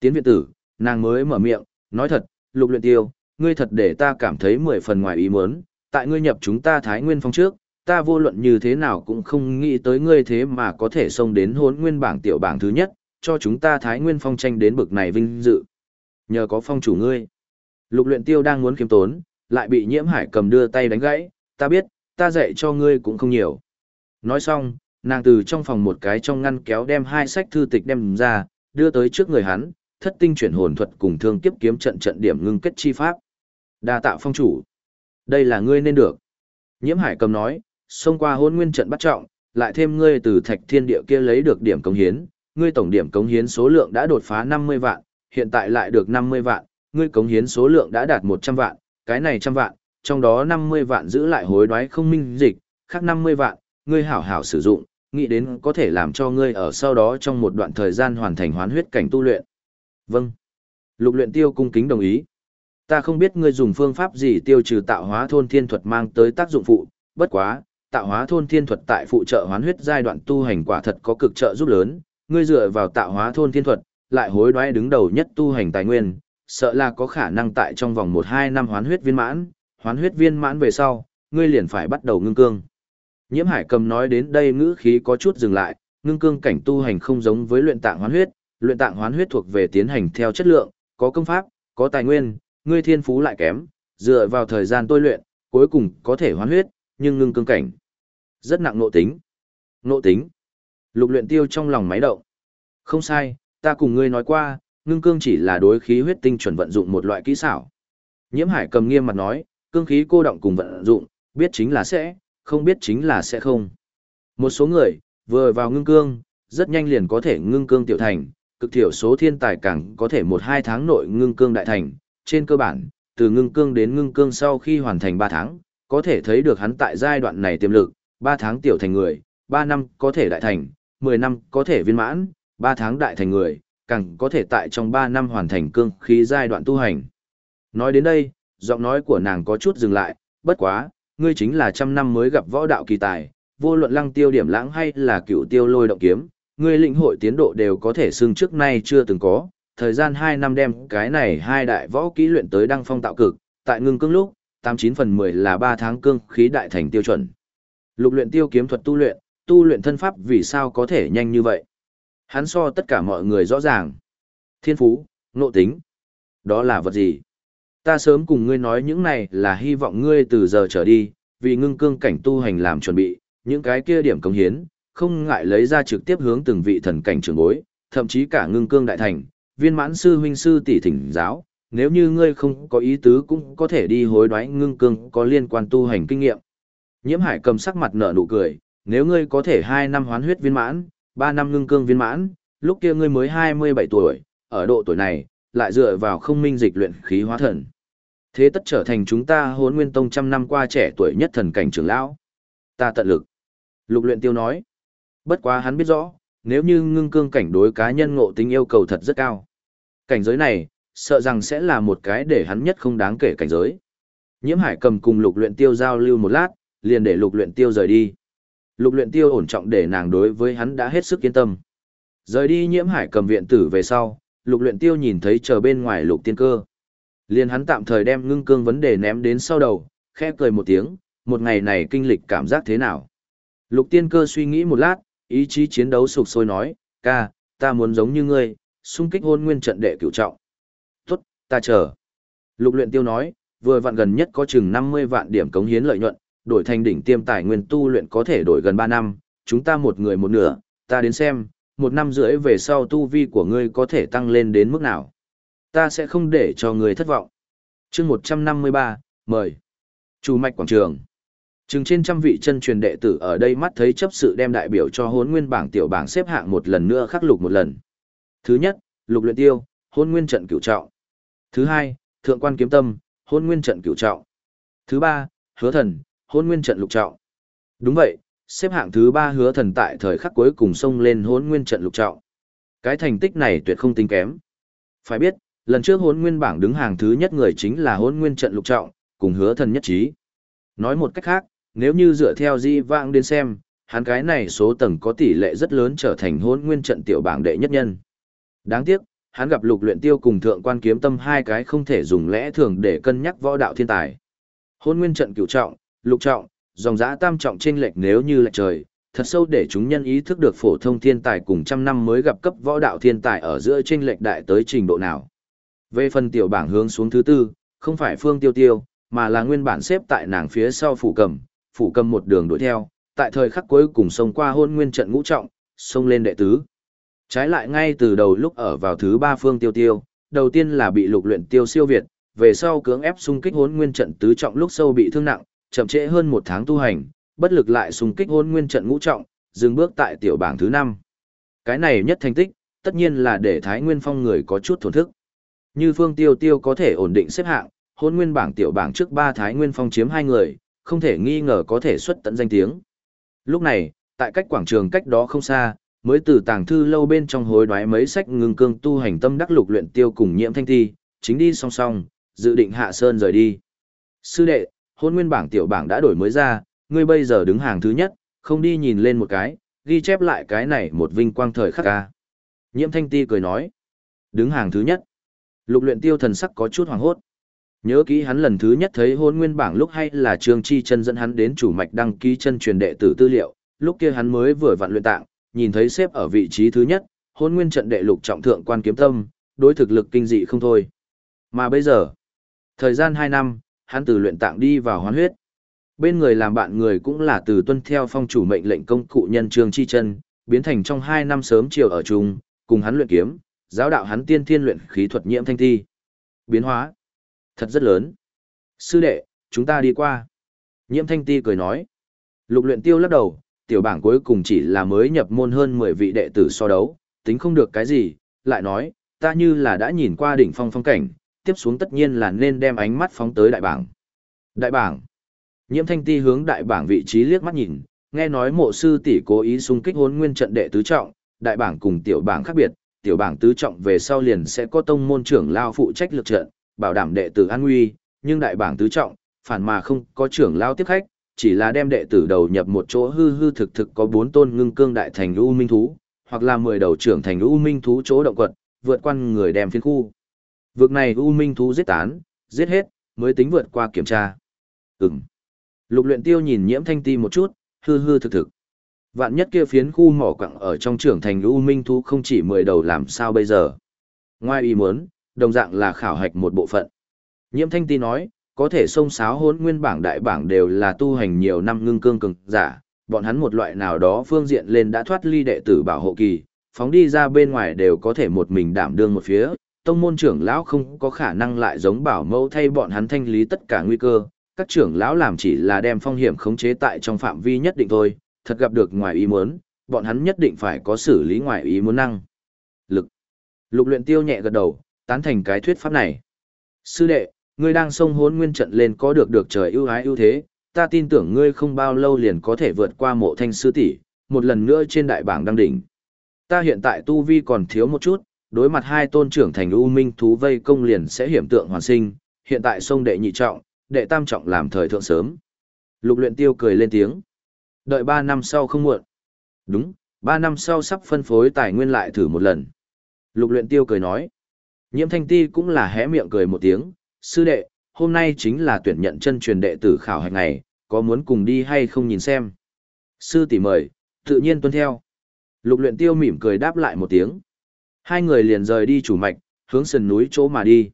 Tiến viện tử, nàng mới mở miệng, nói thật, lục luyện tiêu, ngươi thật để ta cảm thấy mười phần ngoài ý muốn, tại ngươi nhập chúng ta Thái Nguyên Phong trước, ta vô luận như thế nào cũng không nghĩ tới ngươi thế mà có thể xông đến hốn nguyên bảng tiểu bảng thứ nhất, cho chúng ta Thái Nguyên Phong tranh đến bực này vinh dự. Nhờ có phong chủ ngươi. Lục luyện tiêu đang muốn kiếm tốn, lại bị nhiễm hải cầm đưa tay đánh gãy, ta biết, ta dạy cho ngươi cũng không nhiều. Nói xong, nàng từ trong phòng một cái trong ngăn kéo đem hai sách thư tịch đem ra, đưa tới trước người hắn, thất tinh chuyển hồn thuật cùng thương kiếp kiếm trận trận điểm ngưng kết chi pháp. Đa tạ phong chủ. Đây là ngươi nên được. Nhiễm hải cầm nói, xông qua hôn nguyên trận bắt trọng, lại thêm ngươi từ thạch thiên địa kia lấy được điểm cống hiến, ngươi tổng điểm cống hiến số lượng đã đột phá 50 vạn, hiện tại lại được 50 vạn, ngươi cống hiến số lượng đã đạt 100 vạn, cái này trăm vạn, trong đó 50 vạn giữ lại hối đoái không minh dịch, khác 50 vạn, ngươi hảo hảo sử dụng, nghĩ đến có thể làm cho ngươi ở sau đó trong một đoạn thời gian hoàn thành hoán huyết cảnh tu luyện. Vâng. Lục luyện tiêu cung kính đồng ý. Ta không biết ngươi dùng phương pháp gì tiêu trừ tạo hóa thôn thiên thuật mang tới tác dụng phụ, bất quá, tạo hóa thôn thiên thuật tại phụ trợ hoán huyết giai đoạn tu hành quả thật có cực trợ giúp lớn, ngươi dựa vào tạo hóa thôn thiên thuật, lại hối đoái đứng đầu nhất tu hành tài nguyên, sợ là có khả năng tại trong vòng 1-2 năm hoán huyết viên mãn, hoán huyết viên mãn về sau, ngươi liền phải bắt đầu ngưng cương. Nhiễm Hải Cầm nói đến đây ngữ khí có chút dừng lại, ngưng cương cảnh tu hành không giống với luyện tạng hoán huyết, luyện tạng hoán huyết thuộc về tiến hành theo chất lượng, có công pháp, có tài nguyên, ngươi thiên phú lại kém, dựa vào thời gian tôi luyện, cuối cùng có thể hoán huyết, nhưng ngưng cương cảnh rất nặng nộ tính. Nộ tính. Lục luyện tiêu trong lòng máy động. Không sai, ta cùng ngươi nói qua, ngưng cương chỉ là đối khí huyết tinh chuẩn vận dụng một loại kỹ xảo. Nhiễm Hải cầm nghiêm mặt nói, cương khí cô động cùng vận dụng, biết chính là sẽ, không biết chính là sẽ không. Một số người, vừa vào ngưng cương, rất nhanh liền có thể ngưng cương tiểu thành, cực thiểu số thiên tài càng có thể một hai tháng nội ngưng cương đại thành. Trên cơ bản, từ ngưng cương đến ngưng cương sau khi hoàn thành 3 tháng, có thể thấy được hắn tại giai đoạn này tiềm lực, 3 tháng tiểu thành người, 3 năm có thể đại thành, 10 năm có thể viên mãn, 3 tháng đại thành người, càng có thể tại trong 3 năm hoàn thành cương khí giai đoạn tu hành. Nói đến đây, giọng nói của nàng có chút dừng lại, bất quá, ngươi chính là trăm năm mới gặp võ đạo kỳ tài, vô luận lăng tiêu điểm lãng hay là cựu tiêu lôi động kiếm, ngươi lĩnh hội tiến độ đều có thể xưng trước nay chưa từng có, thời gian 2 năm đem cái này hai đại võ kỹ luyện tới đăng phong tạo cực, tại ngưng cương lúc, 89 phần 10 là 3 tháng cương khí đại thành tiêu chuẩn. Lục luyện tiêu kiếm thuật tu luyện, tu luyện thân pháp vì sao có thể nhanh như vậy? Hắn so tất cả mọi người rõ ràng. Thiên phú, nộ tính. Đó là vật gì? Ta sớm cùng ngươi nói những này là hy vọng ngươi từ giờ trở đi, vì ngưng cương cảnh tu hành làm chuẩn bị, những cái kia điểm công hiến, không ngại lấy ra trực tiếp hướng từng vị thần cảnh trưởng bối, thậm chí cả ngưng cương đại thành, viên mãn sư huynh sư tỷ thỉnh giáo, nếu như ngươi không có ý tứ cũng có thể đi hối đoái ngưng cương có liên quan tu hành kinh nghiệm. Nhiễm hải cầm sắc mặt nở nụ cười, nếu ngươi có thể 2 năm hoán huyết viên mãn, 3 năm ngưng cương viên mãn, lúc kia ngươi mới 27 tuổi, ở độ tuổi này, lại dựa vào không minh dịch luyện khí hóa thần. Thế tất trở thành chúng ta hốn nguyên tông trăm năm qua trẻ tuổi nhất thần cảnh trưởng lão. Ta tận lực. Lục luyện tiêu nói. Bất quá hắn biết rõ, nếu như ngưng cương cảnh đối cá nhân ngộ tính yêu cầu thật rất cao. Cảnh giới này, sợ rằng sẽ là một cái để hắn nhất không đáng kể cảnh giới. Nhiễm hải cầm cùng lục luyện tiêu giao lưu một lát, liền để lục luyện tiêu rời đi. Lục luyện tiêu ổn trọng để nàng đối với hắn đã hết sức yên tâm. Rời đi nhiễm hải cầm viện tử về sau, lục luyện tiêu nhìn thấy chờ bên ngoài lục tiên cơ. Liền hắn tạm thời đem ngưng cương vấn đề ném đến sau đầu, khẽ cười một tiếng, một ngày này kinh lịch cảm giác thế nào. Lục tiên cơ suy nghĩ một lát, ý chí chiến đấu sục sôi nói, ca, ta muốn giống như ngươi, xung kích hôn nguyên trận đệ cửu trọng. Tốt, ta chờ. Lục luyện tiêu nói, vừa vặn gần nhất có chừng 50 vạn điểm cống hiến lợi nhuận, đổi thành đỉnh tiêm tài nguyên tu luyện có thể đổi gần 3 năm, chúng ta một người một nửa, ta đến xem, một năm rưỡi về sau tu vi của ngươi có thể tăng lên đến mức nào. Ta sẽ không để cho ngươi thất vọng. chương 153, mời. Chủ mạch quảng trường. Chừng trên trăm vị chân truyền đệ tử ở đây mắt thấy chấp sự đem đại biểu cho hốn nguyên bảng tiểu bảng xếp hạng một lần nữa khắc lục một lần. Thứ nhất, lục luyện tiêu, hôn nguyên trận cửu trọng. Thứ hai, thượng quan kiếm tâm, hôn nguyên trận cửu trọng. Thứ ba, hứa thần, hôn nguyên trận lục trọng. Đúng vậy, xếp hạng thứ ba hứa thần tại thời khắc cuối cùng xông lên hôn nguyên trận lục trọng. Cái thành tích này tuyệt không tính kém. Phải biết, lần trước hôn nguyên bảng đứng hàng thứ nhất người chính là hôn nguyên trận lục trọng, cùng hứa thần nhất trí. Nói một cách khác, nếu như dựa theo di vãng đến xem, hắn cái này số tầng có tỷ lệ rất lớn trở thành hôn nguyên trận tiểu bảng đệ nhất nhân. Đáng tiếc, hắn gặp lục luyện tiêu cùng thượng quan kiếm tâm hai cái không thể dùng lẽ thường để cân nhắc võ đạo thiên tài. Hôn nguyên trận cửu trọng, lục trọng, dòng giã tam trọng trên lệch nếu như lệch trời, thật sâu để chúng nhân ý thức được phổ thông thiên tài cùng trăm năm mới gặp cấp võ đạo thiên tài ở giữa trên lệch đại tới trình độ nào. Về phần tiểu bảng hướng xuống thứ tư, không phải phương tiêu tiêu, mà là nguyên bản xếp tại nàng phía sau phủ cầm, phủ cầm một đường đuổi theo, tại thời khắc cuối cùng xông qua hôn nguyên trận ngũ trọng, xông lên đệ tứ. Trái lại ngay từ đầu lúc ở vào thứ ba phương tiêu tiêu, đầu tiên là bị lục luyện tiêu siêu việt, về sau cưỡng ép xung kích hồn nguyên trận tứ trọng lúc sâu bị thương nặng, chậm trễ hơn một tháng tu hành, bất lực lại xung kích hôn nguyên trận ngũ trọng, dừng bước tại tiểu bảng thứ năm. Cái này nhất thành tích, tất nhiên là để Thái Nguyên Phong người có chút thổn thức. Như Phương Tiêu Tiêu có thể ổn định xếp hạng, hôn nguyên bảng tiểu bảng trước ba Thái Nguyên Phong chiếm hai người, không thể nghi ngờ có thể xuất tận danh tiếng. Lúc này, tại cách quảng trường cách đó không xa, mới từ tàng thư lâu bên trong hối đoái mấy sách ngưng cương tu hành tâm đắc lục luyện tiêu cùng nhiễm thanh thi, chính đi song song, dự định hạ sơn rời đi. Sư đệ, hôn nguyên bảng tiểu bảng đã đổi mới ra, ngươi bây giờ đứng hàng thứ nhất, không đi nhìn lên một cái, ghi chép lại cái này một vinh quang thời khắc ca. Nhiễm thanh ti cười nói, đứng hàng thứ nhất. Lục luyện tiêu thần sắc có chút hoàng hốt. Nhớ kỹ hắn lần thứ nhất thấy hôn nguyên bảng lúc hay là Trương Chi chân dẫn hắn đến chủ mạch đăng ký chân truyền đệ tử tư liệu, lúc kia hắn mới vừa vặn luyện tạng, nhìn thấy xếp ở vị trí thứ nhất, hôn nguyên trận đệ lục trọng thượng quan kiếm tâm, đối thực lực kinh dị không thôi. Mà bây giờ, thời gian 2 năm, hắn từ luyện tạng đi vào hoán huyết. Bên người làm bạn người cũng là từ tuân theo phong chủ mệnh lệnh công cụ nhân Trương Chi chân, biến thành trong 2 năm sớm chiều ở chung, cùng hắn luyện kiếm, giáo đạo hắn tiên thiên luyện khí thuật nhiễm thanh thi Biến hóa. Thật rất lớn. Sư đệ, chúng ta đi qua. Nhiễm thanh ti cười nói. Lục luyện tiêu lắc đầu, tiểu bảng cuối cùng chỉ là mới nhập môn hơn 10 vị đệ tử so đấu, tính không được cái gì, lại nói, ta như là đã nhìn qua đỉnh phong phong cảnh, tiếp xuống tất nhiên là nên đem ánh mắt phóng tới đại bảng. Đại bảng. Nhiễm thanh ti hướng đại bảng vị trí liếc mắt nhìn, nghe nói mộ sư tỷ cố ý xung kích hôn nguyên trận đệ tứ trọng, đại bảng cùng tiểu bảng khác biệt, tiểu bảng tứ trọng về sau liền sẽ có tông môn trưởng lao phụ trách lực trận, bảo đảm đệ tử an nguy, nhưng đại bảng tứ trọng, phản mà không có trưởng lao tiếp khách, chỉ là đem đệ tử đầu nhập một chỗ hư hư thực thực có bốn tôn ngưng cương đại thành u minh thú, hoặc là mười đầu trưởng thành u minh thú chỗ động quật, vượt qua người đem phiến khu. Vực này u minh thú giết tán, giết hết, mới tính vượt qua kiểm tra. Ừm. Lục luyện tiêu nhìn nhiễm thanh ti một chút, hư hư thực thực. Vạn nhất kia phiến khu mỏ quặng ở trong trưởng thành u minh thú không chỉ mười đầu làm sao bây giờ. Ngoài ý muốn, đồng dạng là khảo hạch một bộ phận. Nhiễm thanh ti nói, có thể xông sáo hỗn nguyên bảng đại bảng đều là tu hành nhiều năm ngưng cương cường giả, bọn hắn một loại nào đó phương diện lên đã thoát ly đệ tử bảo hộ kỳ, phóng đi ra bên ngoài đều có thể một mình đảm đương một phía, tông môn trưởng lão không có khả năng lại giống bảo mẫu thay bọn hắn thanh lý tất cả nguy cơ, các trưởng lão làm chỉ là đem phong hiểm khống chế tại trong phạm vi nhất định thôi, thật gặp được ngoài ý muốn, bọn hắn nhất định phải có xử lý ngoài ý muốn năng. Lực. Lục luyện tiêu nhẹ gật đầu, tán thành cái thuyết pháp này. Sư đệ, ngươi đang sông hốn nguyên trận lên có được được trời ưu ái ưu thế, ta tin tưởng ngươi không bao lâu liền có thể vượt qua mộ thanh sư tỷ, một lần nữa trên đại bảng đăng đỉnh. Ta hiện tại tu vi còn thiếu một chút, đối mặt hai tôn trưởng thành u minh thú vây công liền sẽ hiểm tượng hoàn sinh, hiện tại sông đệ nhị trọng, đệ tam trọng làm thời thượng sớm. Lục luyện tiêu cười lên tiếng. Đợi ba năm sau không muộn. Đúng, ba năm sau sắp phân phối tài nguyên lại thử một lần. Lục luyện tiêu cười nói. Nhiễm thanh ti cũng là hé miệng cười một tiếng. Sư đệ, hôm nay chính là tuyển nhận chân truyền đệ tử khảo hạch ngày, có muốn cùng đi hay không nhìn xem. Sư tỷ mời, tự nhiên tuân theo. Lục luyện tiêu mỉm cười đáp lại một tiếng. Hai người liền rời đi chủ mạch, hướng sườn núi chỗ mà đi.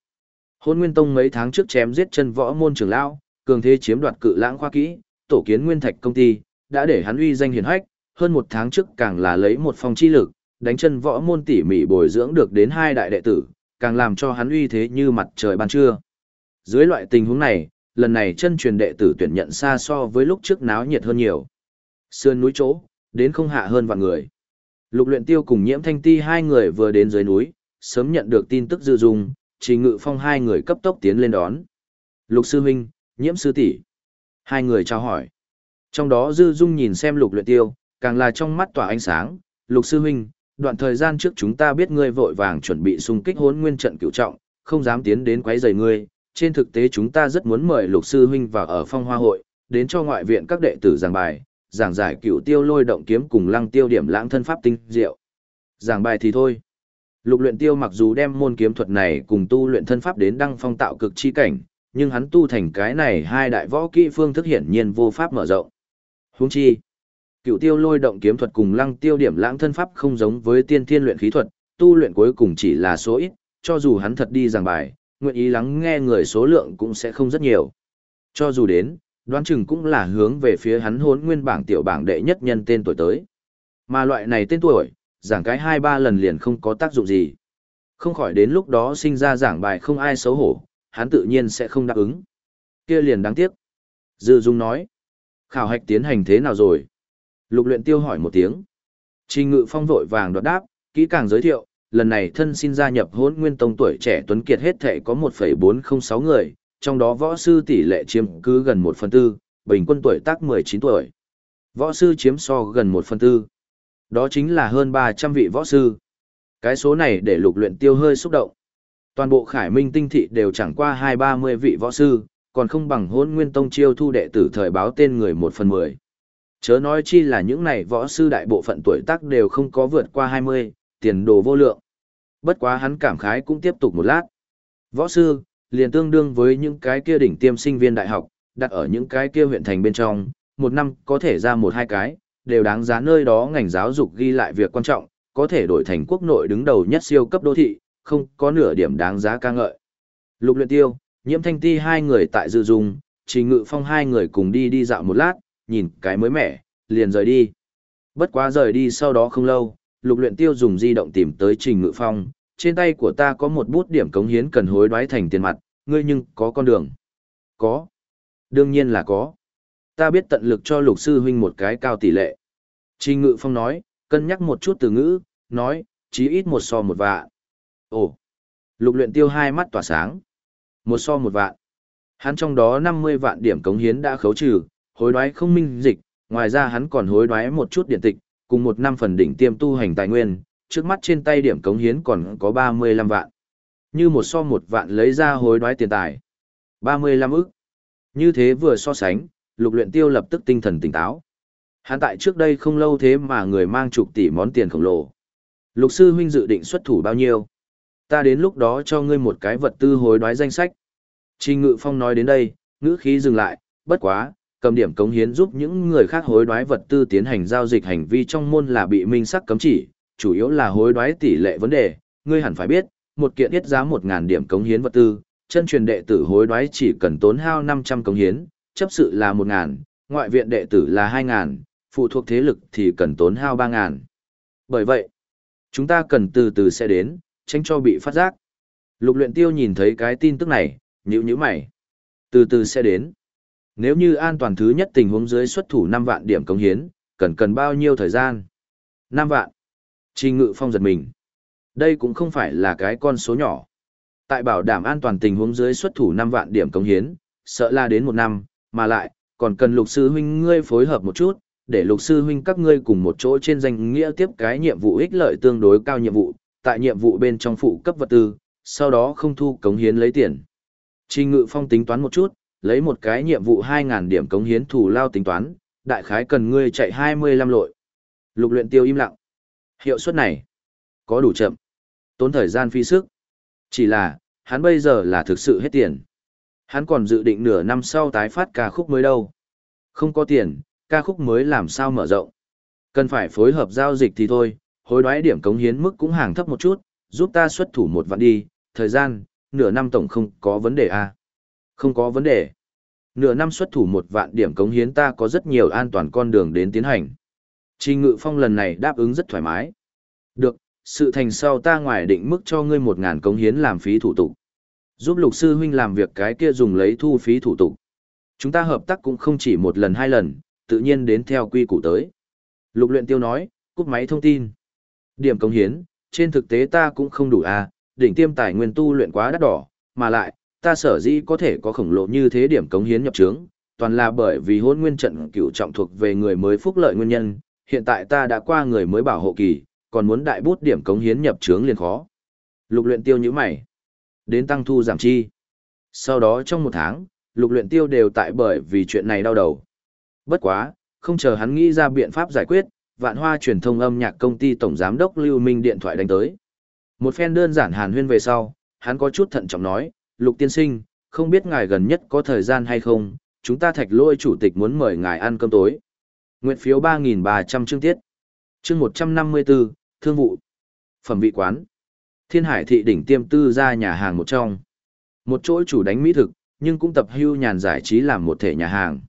Hôn Nguyên Tông mấy tháng trước chém giết chân võ môn trưởng lão, cường thế chiếm đoạt cự lãng khoa kỹ, tổ kiến nguyên thạch công ty, đã để hắn uy danh hiển hách, hơn một tháng trước càng là lấy một phong chi lực, đánh chân võ môn tỉ mỉ bồi dưỡng được đến hai đại đệ tử, càng làm cho hắn uy thế như mặt trời ban trưa. Dưới loại tình huống này, lần này chân truyền đệ tử tuyển nhận xa so với lúc trước náo nhiệt hơn nhiều. Sườn núi chỗ, đến không hạ hơn vạn người. Lục luyện tiêu cùng nhiễm thanh ti hai người vừa đến dưới núi, sớm nhận được tin tức dư dung, chỉ ngự phong hai người cấp tốc tiến lên đón. Lục sư huynh, nhiễm sư tỷ Hai người chào hỏi. Trong đó dư dung nhìn xem lục luyện tiêu, càng là trong mắt tỏa ánh sáng. Lục sư huynh, đoạn thời gian trước chúng ta biết ngươi vội vàng chuẩn bị xung kích hốn nguyên trận cửu trọng, không dám tiến đến quấy rầy ngươi. Trên thực tế chúng ta rất muốn mời lục sư huynh vào ở phong hoa hội, đến cho ngoại viện các đệ tử giảng bài, giảng giải cựu tiêu lôi động kiếm cùng lăng tiêu điểm lãng thân pháp tinh diệu. Giảng bài thì thôi. Lục luyện tiêu mặc dù đem môn kiếm thuật này cùng tu luyện thân pháp đến đăng phong tạo cực chi cảnh, nhưng hắn tu thành cái này hai đại võ kỹ phương thức hiển nhiên vô pháp mở rộng. Huống chi, cựu tiêu lôi động kiếm thuật cùng lăng tiêu điểm lãng thân pháp không giống với tiên thiên luyện khí thuật, tu luyện cuối cùng chỉ là số ít, cho dù hắn thật đi giảng bài, nguyện ý lắng nghe người số lượng cũng sẽ không rất nhiều. Cho dù đến, đoán chừng cũng là hướng về phía hắn hốn nguyên bảng tiểu bảng đệ nhất nhân tên tuổi tới. Mà loại này tên tuổi, giảng cái hai ba lần liền không có tác dụng gì. Không khỏi đến lúc đó sinh ra giảng bài không ai xấu hổ, hắn tự nhiên sẽ không đáp ứng. Kia liền đáng tiếc. Dư Dung nói, khảo hạch tiến hành thế nào rồi? Lục luyện tiêu hỏi một tiếng. Trình ngự phong vội vàng đoạt đáp, kỹ càng giới thiệu, lần này thân xin gia nhập hỗn nguyên tông tuổi trẻ tuấn kiệt hết thể có 1,406 người, trong đó võ sư tỷ lệ chiếm cứ gần 1 phần tư, bình quân tuổi tác 19 tuổi. Võ sư chiếm so gần 1 phần tư. Đó chính là hơn 300 vị võ sư. Cái số này để lục luyện tiêu hơi xúc động. Toàn bộ khải minh tinh thị đều chẳng qua 2-30 vị võ sư, còn không bằng hỗn nguyên tông chiêu thu đệ tử thời báo tên người 1 phần 10. Chớ nói chi là những này võ sư đại bộ phận tuổi tác đều không có vượt qua 20, tiền đồ vô lượng. Bất quá hắn cảm khái cũng tiếp tục một lát. Võ sư, liền tương đương với những cái kia đỉnh tiêm sinh viên đại học, đặt ở những cái kia huyện thành bên trong, một năm có thể ra một hai cái, đều đáng giá nơi đó ngành giáo dục ghi lại việc quan trọng, có thể đổi thành quốc nội đứng đầu nhất siêu cấp đô thị, không có nửa điểm đáng giá ca ngợi. Lục luyện tiêu, nhiễm thanh ti hai người tại dự dùng, trình ngự phong hai người cùng đi đi dạo một lát, nhìn cái mới mẻ, liền rời đi. Bất quá rời đi sau đó không lâu, lục luyện tiêu dùng di động tìm tới trình ngự phong, trên tay của ta có một bút điểm cống hiến cần hối đoái thành tiền mặt, ngươi nhưng có con đường. Có. Đương nhiên là có. Ta biết tận lực cho lục sư huynh một cái cao tỷ lệ. Trình Ngự Phong nói, cân nhắc một chút từ ngữ, nói, chí ít một so một vạn. Ồ. Lục luyện tiêu hai mắt tỏa sáng. Một so một vạn. Hắn trong đó 50 vạn điểm cống hiến đã khấu trừ, hối đoái không minh dịch, ngoài ra hắn còn hối đoái một chút điện tịch, cùng một năm phần đỉnh tiêm tu hành tài nguyên, trước mắt trên tay điểm cống hiến còn có 35 vạn. Như một so một vạn lấy ra hối đoái tiền tài. 35 ức. Như thế vừa so sánh, lục luyện tiêu lập tức tinh thần tỉnh táo. Hắn tại trước đây không lâu thế mà người mang chục tỷ món tiền khổng lồ. Lục sư huynh dự định xuất thủ bao nhiêu? Ta đến lúc đó cho ngươi một cái vật tư hối đoái danh sách. Trình Ngự Phong nói đến đây, ngữ khí dừng lại, bất quá, cầm điểm cống hiến giúp những người khác hối đoái vật tư tiến hành giao dịch hành vi trong môn là bị minh sắc cấm chỉ, chủ yếu là hối đoái tỷ lệ vấn đề, ngươi hẳn phải biết, một kiện ít giá 1000 điểm cống hiến vật tư, chân truyền đệ tử hối đoái chỉ cần tốn hao 500 cống hiến, chấp sự là 1000, ngoại viện đệ tử là 2000, phụ thuộc thế lực thì cần tốn hao 3000. Bởi vậy, chúng ta cần từ từ sẽ đến, tránh cho bị phát giác. Lục luyện tiêu nhìn thấy cái tin tức này, nhíu nhíu mày. Từ từ sẽ đến. Nếu như an toàn thứ nhất tình huống dưới xuất thủ 5 vạn điểm cống hiến, cần cần bao nhiêu thời gian? 5 vạn. Trình ngự phong giật mình. Đây cũng không phải là cái con số nhỏ. Tại bảo đảm an toàn tình huống dưới xuất thủ 5 vạn điểm cống hiến, sợ là đến một năm, mà lại, còn cần lục sư huynh ngươi phối hợp một chút, để lục sư huynh các ngươi cùng một chỗ trên danh nghĩa tiếp cái nhiệm vụ ích lợi tương đối cao nhiệm vụ, tại nhiệm vụ bên trong phụ cấp vật tư, sau đó không thu cống hiến lấy tiền. Trình Ngự Phong tính toán một chút, lấy một cái nhiệm vụ 2.000 điểm cống hiến thủ lao tính toán, đại khái cần ngươi chạy 25 lội. Lục luyện tiêu im lặng. Hiệu suất này, có đủ chậm. Tốn thời gian phi sức. Chỉ là, hắn bây giờ là thực sự hết tiền. Hắn còn dự định nửa năm sau tái phát ca khúc mới đâu. Không có tiền, ca khúc mới làm sao mở rộng. Cần phải phối hợp giao dịch thì thôi, hối đoái điểm cống hiến mức cũng hàng thấp một chút, giúp ta xuất thủ một vạn đi, thời gian, nửa năm tổng không có vấn đề à. Không có vấn đề. Nửa năm xuất thủ một vạn điểm cống hiến ta có rất nhiều an toàn con đường đến tiến hành. Trình Ngự Phong lần này đáp ứng rất thoải mái. Được, sự thành sau ta ngoài định mức cho ngươi một ngàn cống hiến làm phí thủ tục. Giúp lục sư huynh làm việc cái kia dùng lấy thu phí thủ tục. Chúng ta hợp tác cũng không chỉ một lần hai lần, tự nhiên đến theo quy củ tới. Lục luyện tiêu nói, cúp máy thông tin. Điểm cống hiến, trên thực tế ta cũng không đủ à, đỉnh tiêm tài nguyên tu luyện quá đắt đỏ, mà lại, ta sở dĩ có thể có khổng lồ như thế điểm cống hiến nhập trướng, toàn là bởi vì hôn nguyên trận cửu trọng thuộc về người mới phúc lợi nguyên nhân, hiện tại ta đã qua người mới bảo hộ kỳ, còn muốn đại bút điểm cống hiến nhập trướng liền khó. Lục luyện tiêu như mày. Đến tăng thu giảm chi. Sau đó trong một tháng, lục luyện tiêu đều tại bởi vì chuyện này đau đầu. Bất quá, không chờ hắn nghĩ ra biện pháp giải quyết, vạn hoa truyền thông âm nhạc công ty tổng giám đốc Lưu Minh điện thoại đánh tới. Một phen đơn giản hàn huyên về sau, hắn có chút thận trọng nói, Lục tiên sinh, không biết ngài gần nhất có thời gian hay không, chúng ta thạch lôi chủ tịch muốn mời ngài ăn cơm tối. Nguyện phiếu 3.300 chương tiết. Chương 154, Thương vụ. Phẩm vị quán. Thiên hải thị đỉnh tiêm tư ra nhà hàng một trong. Một chỗ chủ đánh mỹ thực, nhưng cũng tập hưu nhàn giải trí làm một thể nhà hàng.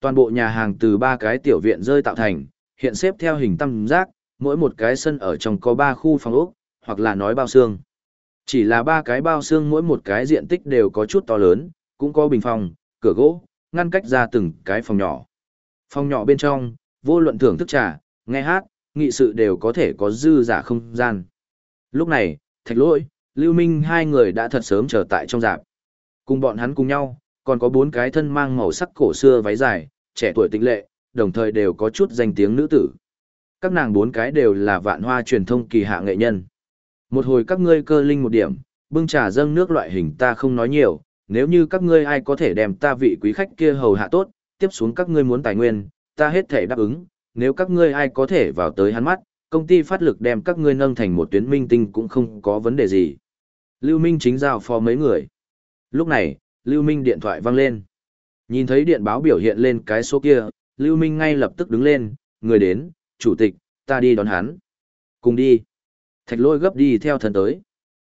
Toàn bộ nhà hàng từ ba cái tiểu viện rơi tạo thành, hiện xếp theo hình tam giác, mỗi một cái sân ở trong có ba khu phòng ốc, hoặc là nói bao xương. Chỉ là ba cái bao xương mỗi một cái diện tích đều có chút to lớn, cũng có bình phòng, cửa gỗ, ngăn cách ra từng cái phòng nhỏ. Phòng nhỏ bên trong, vô luận thưởng thức trà, nghe hát, nghị sự đều có thể có dư giả không gian. Lúc này, Thạch Lỗi, Lưu Minh hai người đã thật sớm trở tại trong dạp. Cùng bọn hắn cùng nhau, còn có bốn cái thân mang màu sắc cổ xưa váy dài, trẻ tuổi tĩnh lệ, đồng thời đều có chút danh tiếng nữ tử. Các nàng bốn cái đều là vạn hoa truyền thông kỳ hạ nghệ nhân. Một hồi các ngươi cơ linh một điểm, bưng trà dâng nước loại hình ta không nói nhiều, nếu như các ngươi ai có thể đem ta vị quý khách kia hầu hạ tốt, tiếp xuống các ngươi muốn tài nguyên, ta hết thể đáp ứng, nếu các ngươi ai có thể vào tới hắn mắt, công ty phát lực đem các ngươi nâng thành một tuyến minh tinh cũng không có vấn đề gì. Lưu Minh chính giao phó mấy người. Lúc này, Lưu Minh điện thoại vang lên. Nhìn thấy điện báo biểu hiện lên cái số kia, Lưu Minh ngay lập tức đứng lên, người đến, chủ tịch, ta đi đón hắn. Cùng đi. Thạch lôi gấp đi theo thần tới.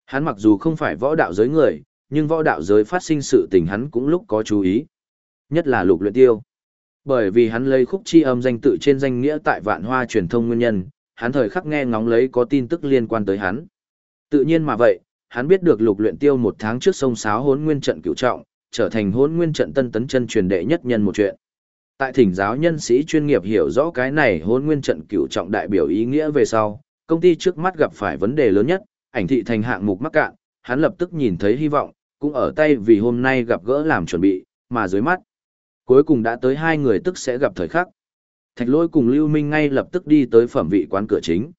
Hắn mặc dù không phải võ đạo giới người, nhưng võ đạo giới phát sinh sự tình hắn cũng lúc có chú ý. Nhất là lục luyện tiêu. Bởi vì hắn lấy khúc chi âm danh tự trên danh nghĩa tại vạn hoa truyền thông nguyên nhân, hắn thời khắc nghe ngóng lấy có tin tức liên quan tới hắn. Tự nhiên mà vậy, hắn biết được lục luyện tiêu một tháng trước sông sáo hốn nguyên trận cửu trọng, trở thành hốn nguyên trận tân tấn chân truyền đệ nhất nhân một chuyện. Tại thỉnh giáo nhân sĩ chuyên nghiệp hiểu rõ cái này hốn nguyên trận cửu trọng đại biểu ý nghĩa về sau, công ty trước mắt gặp phải vấn đề lớn nhất, ảnh thị thành hạng mục mắc cạn, hắn lập tức nhìn thấy hy vọng, cũng ở tay vì hôm nay gặp gỡ làm chuẩn bị, mà dưới mắt. Cuối cùng đã tới hai người tức sẽ gặp thời khắc. Thạch lôi cùng Lưu Minh ngay lập tức đi tới phẩm vị quán cửa chính.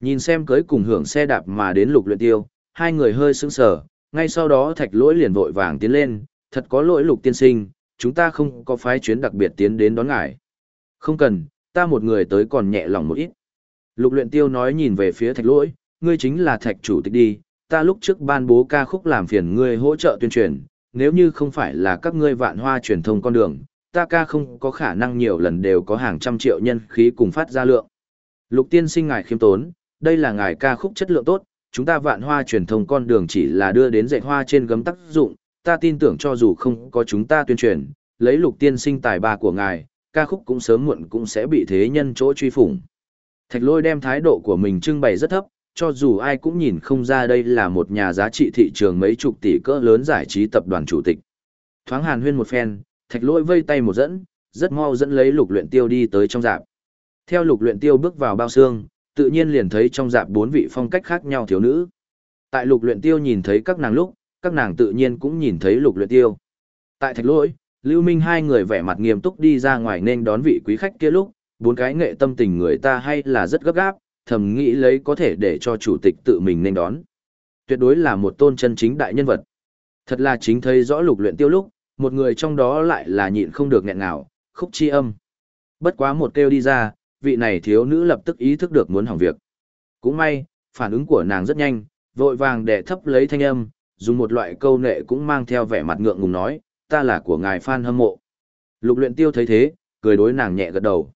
Nhìn xem cưới cùng hưởng xe đạp mà đến lục luyện tiêu, hai người hơi sững sờ, ngay sau đó thạch lỗi liền vội vàng tiến lên, thật có lỗi lục tiên sinh, chúng ta không có phái chuyến đặc biệt tiến đến đón ngài. Không cần, ta một người tới còn nhẹ lòng một ít. Lục luyện tiêu nói nhìn về phía thạch lỗi, ngươi chính là thạch chủ tịch đi, ta lúc trước ban bố ca khúc làm phiền ngươi hỗ trợ tuyên truyền, nếu như không phải là các ngươi vạn hoa truyền thông con đường, ta ca không có khả năng nhiều lần đều có hàng trăm triệu nhân khí cùng phát ra lượng. Lục tiên sinh ngài khiêm tốn, đây là ngài ca khúc chất lượng tốt, chúng ta vạn hoa truyền thông con đường chỉ là đưa đến dạy hoa trên gấm tác dụng, ta tin tưởng cho dù không có chúng ta tuyên truyền, lấy lục tiên sinh tài ba của ngài, ca khúc cũng sớm muộn cũng sẽ bị thế nhân chỗ truy phủng. Thạch lôi đem thái độ của mình trưng bày rất thấp, cho dù ai cũng nhìn không ra đây là một nhà giá trị thị trường mấy chục tỷ cỡ lớn giải trí tập đoàn chủ tịch. Thoáng hàn huyên một phen, thạch lôi vây tay một dẫn, rất mau dẫn lấy lục luyện tiêu đi tới trong dạp. Theo lục luyện tiêu bước vào bao xương, tự nhiên liền thấy trong dạp bốn vị phong cách khác nhau thiếu nữ. Tại lục luyện tiêu nhìn thấy các nàng lúc, các nàng tự nhiên cũng nhìn thấy lục luyện tiêu. Tại thạch lỗi, Lưu Minh hai người vẻ mặt nghiêm túc đi ra ngoài nên đón vị quý khách kia lúc, bốn cái nghệ tâm tình người ta hay là rất gấp gáp, thầm nghĩ lấy có thể để cho chủ tịch tự mình nên đón. Tuyệt đối là một tôn chân chính đại nhân vật. Thật là chính thấy rõ lục luyện tiêu lúc, một người trong đó lại là nhịn không được nghẹn ngào, khúc chi âm. Bất quá một kêu đi ra, vị này thiếu nữ lập tức ý thức được muốn hỏng việc. Cũng may, phản ứng của nàng rất nhanh, vội vàng để thấp lấy thanh âm, dùng một loại câu nệ cũng mang theo vẻ mặt ngượng ngùng nói, ta là của ngài fan hâm mộ. Lục luyện tiêu thấy thế, cười đối nàng nhẹ gật đầu.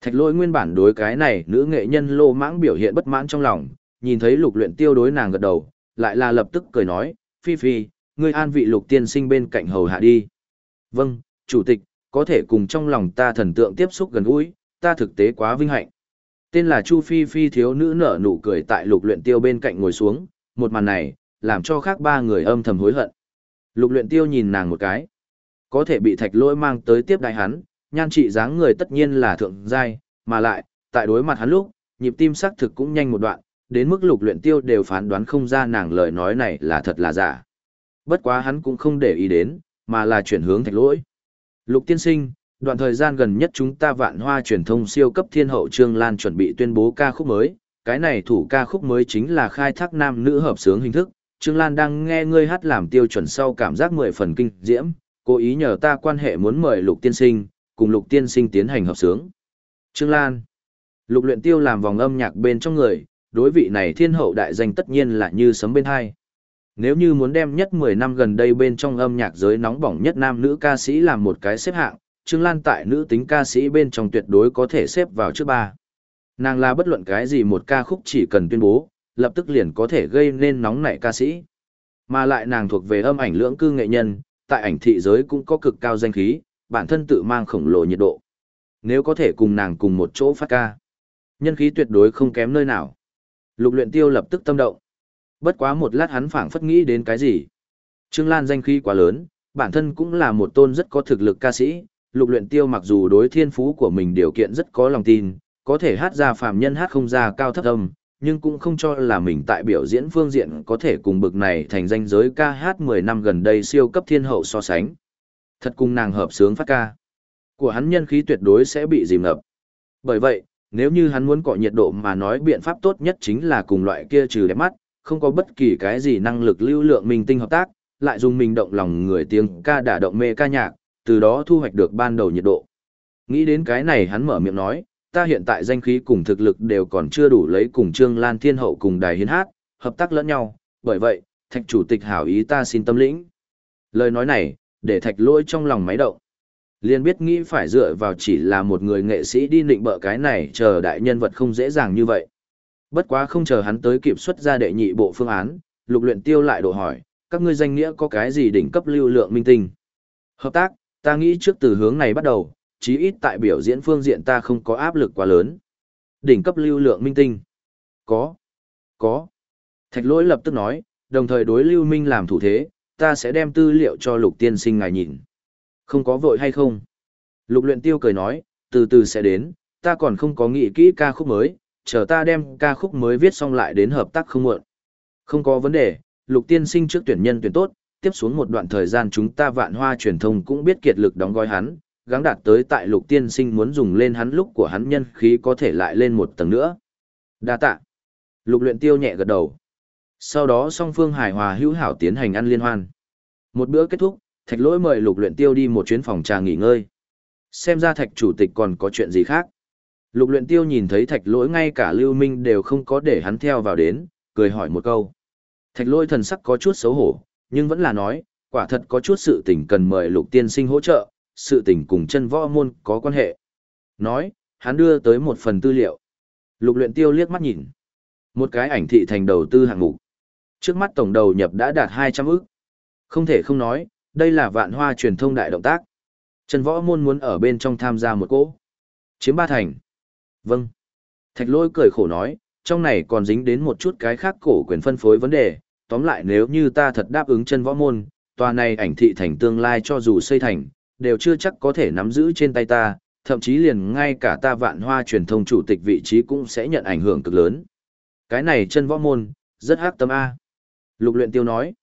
Thạch lôi nguyên bản đối cái này nữ nghệ nhân lô mãng biểu hiện bất mãn trong lòng, nhìn thấy lục luyện tiêu đối nàng gật đầu, lại là lập tức cười nói, phi phi, ngươi an vị lục tiên sinh bên cạnh hầu hạ đi. Vâng, chủ tịch, có thể cùng trong lòng ta thần tượng tiếp xúc gần gũi, ta thực tế quá vinh hạnh. Tên là Chu Phi Phi thiếu nữ nở nụ cười tại lục luyện tiêu bên cạnh ngồi xuống, một màn này, làm cho khác ba người âm thầm hối hận. Lục luyện tiêu nhìn nàng một cái. Có thể bị thạch lỗi mang tới tiếp đại hắn, nhan trị dáng người tất nhiên là thượng giai, mà lại, tại đối mặt hắn lúc, nhịp tim sắc thực cũng nhanh một đoạn, đến mức lục luyện tiêu đều phán đoán không ra nàng lời nói này là thật là giả. Bất quá hắn cũng không để ý đến, mà là chuyển hướng thạch lỗi. Lục tiên sinh, đoạn thời gian gần nhất chúng ta vạn hoa truyền thông siêu cấp thiên hậu Trương Lan chuẩn bị tuyên bố ca khúc mới, cái này thủ ca khúc mới chính là khai thác nam nữ hợp sướng hình thức. Trương Lan đang nghe ngươi hát làm tiêu chuẩn sau cảm giác mười phần kinh diễm, cố ý nhờ ta quan hệ muốn mời Lục Tiên Sinh, cùng Lục Tiên Sinh tiến hành hợp sướng. Trương Lan Lục luyện tiêu làm vòng âm nhạc bên trong người, đối vị này thiên hậu đại danh tất nhiên là như sấm bên hai. Nếu như muốn đem nhất 10 năm gần đây bên trong âm nhạc giới nóng bỏng nhất nam nữ ca sĩ làm một cái xếp hạng, Trương Lan tại nữ tính ca sĩ bên trong tuyệt đối có thể xếp vào trước ba. Nàng là bất luận cái gì một ca khúc chỉ cần tuyên bố, lập tức liền có thể gây nên nóng nảy ca sĩ. Mà lại nàng thuộc về âm ảnh lưỡng cư nghệ nhân, tại ảnh thị giới cũng có cực cao danh khí, bản thân tự mang khổng lồ nhiệt độ. Nếu có thể cùng nàng cùng một chỗ phát ca, nhân khí tuyệt đối không kém nơi nào. Lục luyện tiêu lập tức tâm động. Bất quá một lát hắn phảng phất nghĩ đến cái gì. Trương Lan danh khí quá lớn, bản thân cũng là một tôn rất có thực lực ca sĩ, lục luyện tiêu mặc dù đối thiên phú của mình điều kiện rất có lòng tin, có thể hát ra phàm nhân hát không ra cao thấp âm, nhưng cũng không cho là mình tại biểu diễn phương diện có thể cùng bực này thành danh giới ca hát 10 năm gần đây siêu cấp thiên hậu so sánh. Thật cùng nàng hợp sướng phát ca. Của hắn nhân khí tuyệt đối sẽ bị dìm ngập. Bởi vậy, nếu như hắn muốn cọ nhiệt độ mà nói biện pháp tốt nhất chính là cùng loại kia trừ đẹp mắt, không có bất kỳ cái gì năng lực lưu lượng minh tinh hợp tác, lại dùng mình động lòng người tiếng ca đả động mê ca nhạc, từ đó thu hoạch được ban đầu nhiệt độ. Nghĩ đến cái này hắn mở miệng nói, ta hiện tại danh khí cùng thực lực đều còn chưa đủ lấy cùng Trương Lan Thiên Hậu cùng đài hiến hát, hợp tác lẫn nhau, bởi vậy, thạch chủ tịch hảo ý ta xin tâm lĩnh. Lời nói này, để thạch lôi trong lòng máy động. Liên biết nghĩ phải dựa vào chỉ là một người nghệ sĩ đi nịnh bợ cái này chờ đại nhân vật không dễ dàng như vậy. Bất quá không chờ hắn tới kịp xuất ra đệ nhị bộ phương án, lục luyện tiêu lại độ hỏi, các ngươi danh nghĩa có cái gì đỉnh cấp lưu lượng minh tinh. Hợp tác, ta nghĩ trước từ hướng này bắt đầu, chí ít tại biểu diễn phương diện ta không có áp lực quá lớn. Đỉnh cấp lưu lượng minh tinh. Có. Có. Thạch lỗi lập tức nói, đồng thời đối Lưu Minh làm thủ thế, ta sẽ đem tư liệu cho lục tiên sinh ngài nhìn. Không có vội hay không? Lục luyện tiêu cười nói, từ từ sẽ đến, ta còn không có nghĩ kỹ ca khúc mới, chờ ta đem ca khúc mới viết xong lại đến hợp tác không muộn. Không có vấn đề, lục tiên sinh trước tuyển nhân tuyển tốt, tiếp xuống một đoạn thời gian chúng ta vạn hoa truyền thông cũng biết kiệt lực đóng gói hắn, gắng đạt tới tại lục tiên sinh muốn dùng lên hắn lúc của hắn nhân khí có thể lại lên một tầng nữa. Đa tạ. Lục luyện tiêu nhẹ gật đầu. Sau đó song phương hài hòa hữu hảo tiến hành ăn liên hoan. Một bữa kết thúc, thạch lỗi mời lục luyện tiêu đi một chuyến phòng trà nghỉ ngơi. Xem ra thạch chủ tịch còn có chuyện gì khác. Lục luyện tiêu nhìn thấy thạch lỗi ngay cả lưu minh đều không có để hắn theo vào đến, cười hỏi một câu. Thạch lỗi thần sắc có chút xấu hổ, nhưng vẫn là nói, quả thật có chút sự tình cần mời lục tiên sinh hỗ trợ, sự tình cùng chân võ môn có quan hệ. Nói, hắn đưa tới một phần tư liệu. Lục luyện tiêu liếc mắt nhìn. Một cái ảnh thị thành đầu tư hạng mục. Trước mắt tổng đầu nhập đã đạt 200 ức. Không thể không nói, đây là vạn hoa truyền thông đại động tác. Trần Võ Môn muốn ở bên trong tham gia một cỗ. Chiếm ba thành. Vâng. Thạch lôi cười khổ nói, trong này còn dính đến một chút cái khác cổ quyền phân phối vấn đề. Tóm lại nếu như ta thật đáp ứng chân võ môn, tòa này ảnh thị thành tương lai cho dù xây thành, đều chưa chắc có thể nắm giữ trên tay ta, thậm chí liền ngay cả ta vạn hoa truyền thông chủ tịch vị trí cũng sẽ nhận ảnh hưởng cực lớn. Cái này chân võ môn, rất hắc tâm A. Lục luyện tiêu nói,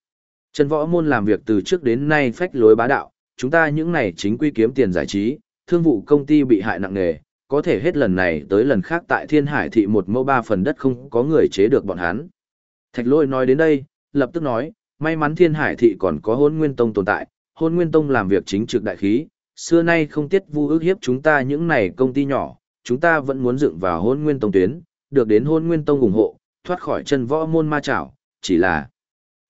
Trần võ môn làm việc từ trước đến nay phách lối bá đạo, chúng ta những này chính quy kiếm tiền giải trí, thương vụ công ty bị hại nặng nề, có thể hết lần này tới lần khác tại thiên hải thị một mẫu ba phần đất không có người chế được bọn hắn. Thạch lôi nói đến đây, lập tức nói, may mắn thiên hải thị còn có hôn nguyên tông tồn tại, hôn nguyên tông làm việc chính trực đại khí, xưa nay không tiết vu ước hiếp chúng ta những này công ty nhỏ, chúng ta vẫn muốn dựng vào hôn nguyên tông tuyến, được đến hôn nguyên tông ủng hộ, thoát khỏi chân võ môn ma chảo, chỉ là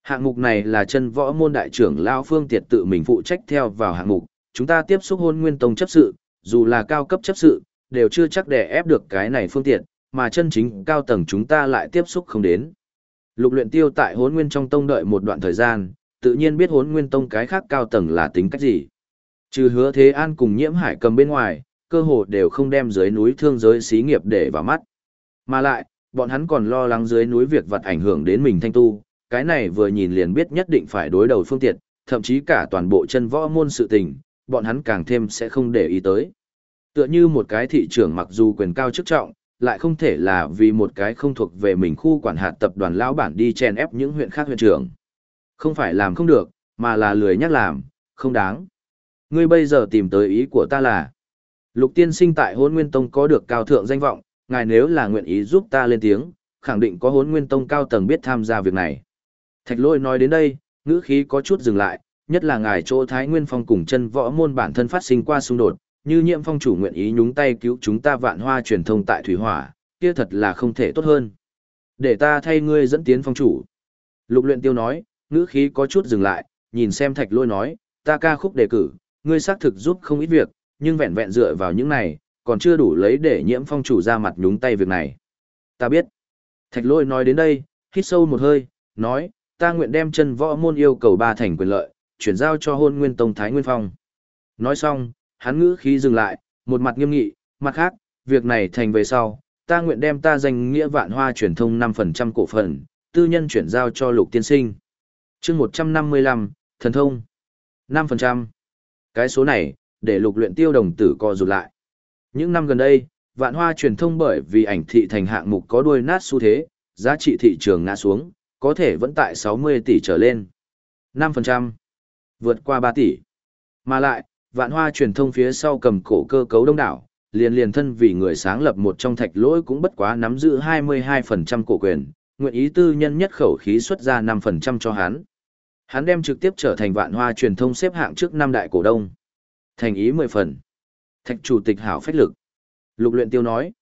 hạng mục này là chân võ môn đại trưởng Lao Phương Tiệt tự mình phụ trách theo vào hạng mục, chúng ta tiếp xúc hôn nguyên tông chấp sự, dù là cao cấp chấp sự, đều chưa chắc để ép được cái này phương tiện, mà chân chính cao tầng chúng ta lại tiếp xúc không đến. Lục luyện tiêu tại hôn nguyên trong tông đợi một đoạn thời gian, tự nhiên biết hốn nguyên tông cái khác cao tầng là tính cách gì. Trừ hứa thế an cùng nhiễm hải cầm bên ngoài, cơ hồ đều không đem dưới núi thương giới xí nghiệp để vào mắt. Mà lại, bọn hắn còn lo lắng dưới núi việc vật ảnh hưởng đến mình thanh tu, cái này vừa nhìn liền biết nhất định phải đối đầu phương tiện, thậm chí cả toàn bộ chân võ môn sự tình, bọn hắn càng thêm sẽ không để ý tới. Tựa như một cái thị trưởng mặc dù quyền cao chức trọng, lại không thể là vì một cái không thuộc về mình khu quản hạt tập đoàn lão bản đi chen ép những huyện khác huyện trưởng. Không phải làm không được, mà là lười nhắc làm, không đáng. Ngươi bây giờ tìm tới ý của ta là, lục tiên sinh tại hôn nguyên tông có được cao thượng danh vọng, ngài nếu là nguyện ý giúp ta lên tiếng, khẳng định có hôn nguyên tông cao tầng biết tham gia việc này. Thạch lôi nói đến đây, ngữ khí có chút dừng lại, nhất là ngài chỗ Thái Nguyên Phong cùng chân võ môn bản thân phát sinh qua xung đột, như nhiệm phong chủ nguyện ý nhúng tay cứu chúng ta vạn hoa truyền thông tại Thủy Hỏa, kia thật là không thể tốt hơn. Để ta thay ngươi dẫn tiến phong chủ. Lục luyện tiêu nói, ngữ khí có chút dừng lại, nhìn xem thạch lôi nói, ta ca khúc đề cử, ngươi xác thực giúp không ít việc, nhưng vẹn vẹn dựa vào những này, còn chưa đủ lấy để nhiễm phong chủ ra mặt nhúng tay việc này. Ta biết. Thạch lôi nói đến đây, hít sâu một hơi, nói, ta nguyện đem chân võ môn yêu cầu ba thành quyền lợi, chuyển giao cho hôn nguyên tông Thái Nguyên Phong. Nói xong, hắn ngữ khí dừng lại, một mặt nghiêm nghị, mặt khác, việc này thành về sau, ta nguyện đem ta danh nghĩa vạn hoa truyền thông 5% cổ phần, tư nhân chuyển giao cho lục tiên sinh. chương 155, thần thông. 5%. Cái số này, để lục luyện tiêu đồng tử co rụt lại. Những năm gần đây, vạn hoa truyền thông bởi vì ảnh thị thành hạng mục có đuôi nát xu thế, giá trị thị trường ngã xuống, có thể vẫn tại 60 tỷ trở lên. 5%. Vượt qua 3 tỷ. Mà lại, vạn hoa truyền thông phía sau cầm cổ cơ cấu đông đảo, liền liền thân vì người sáng lập một trong thạch lỗi cũng bất quá nắm giữ 22% cổ quyền, nguyện ý tư nhân nhất khẩu khí xuất ra 5% cho hắn. Hắn đem trực tiếp trở thành vạn hoa truyền thông xếp hạng trước năm đại cổ đông. Thành ý 10 phần. Thạch chủ tịch hảo phách lực. Lục luyện tiêu nói.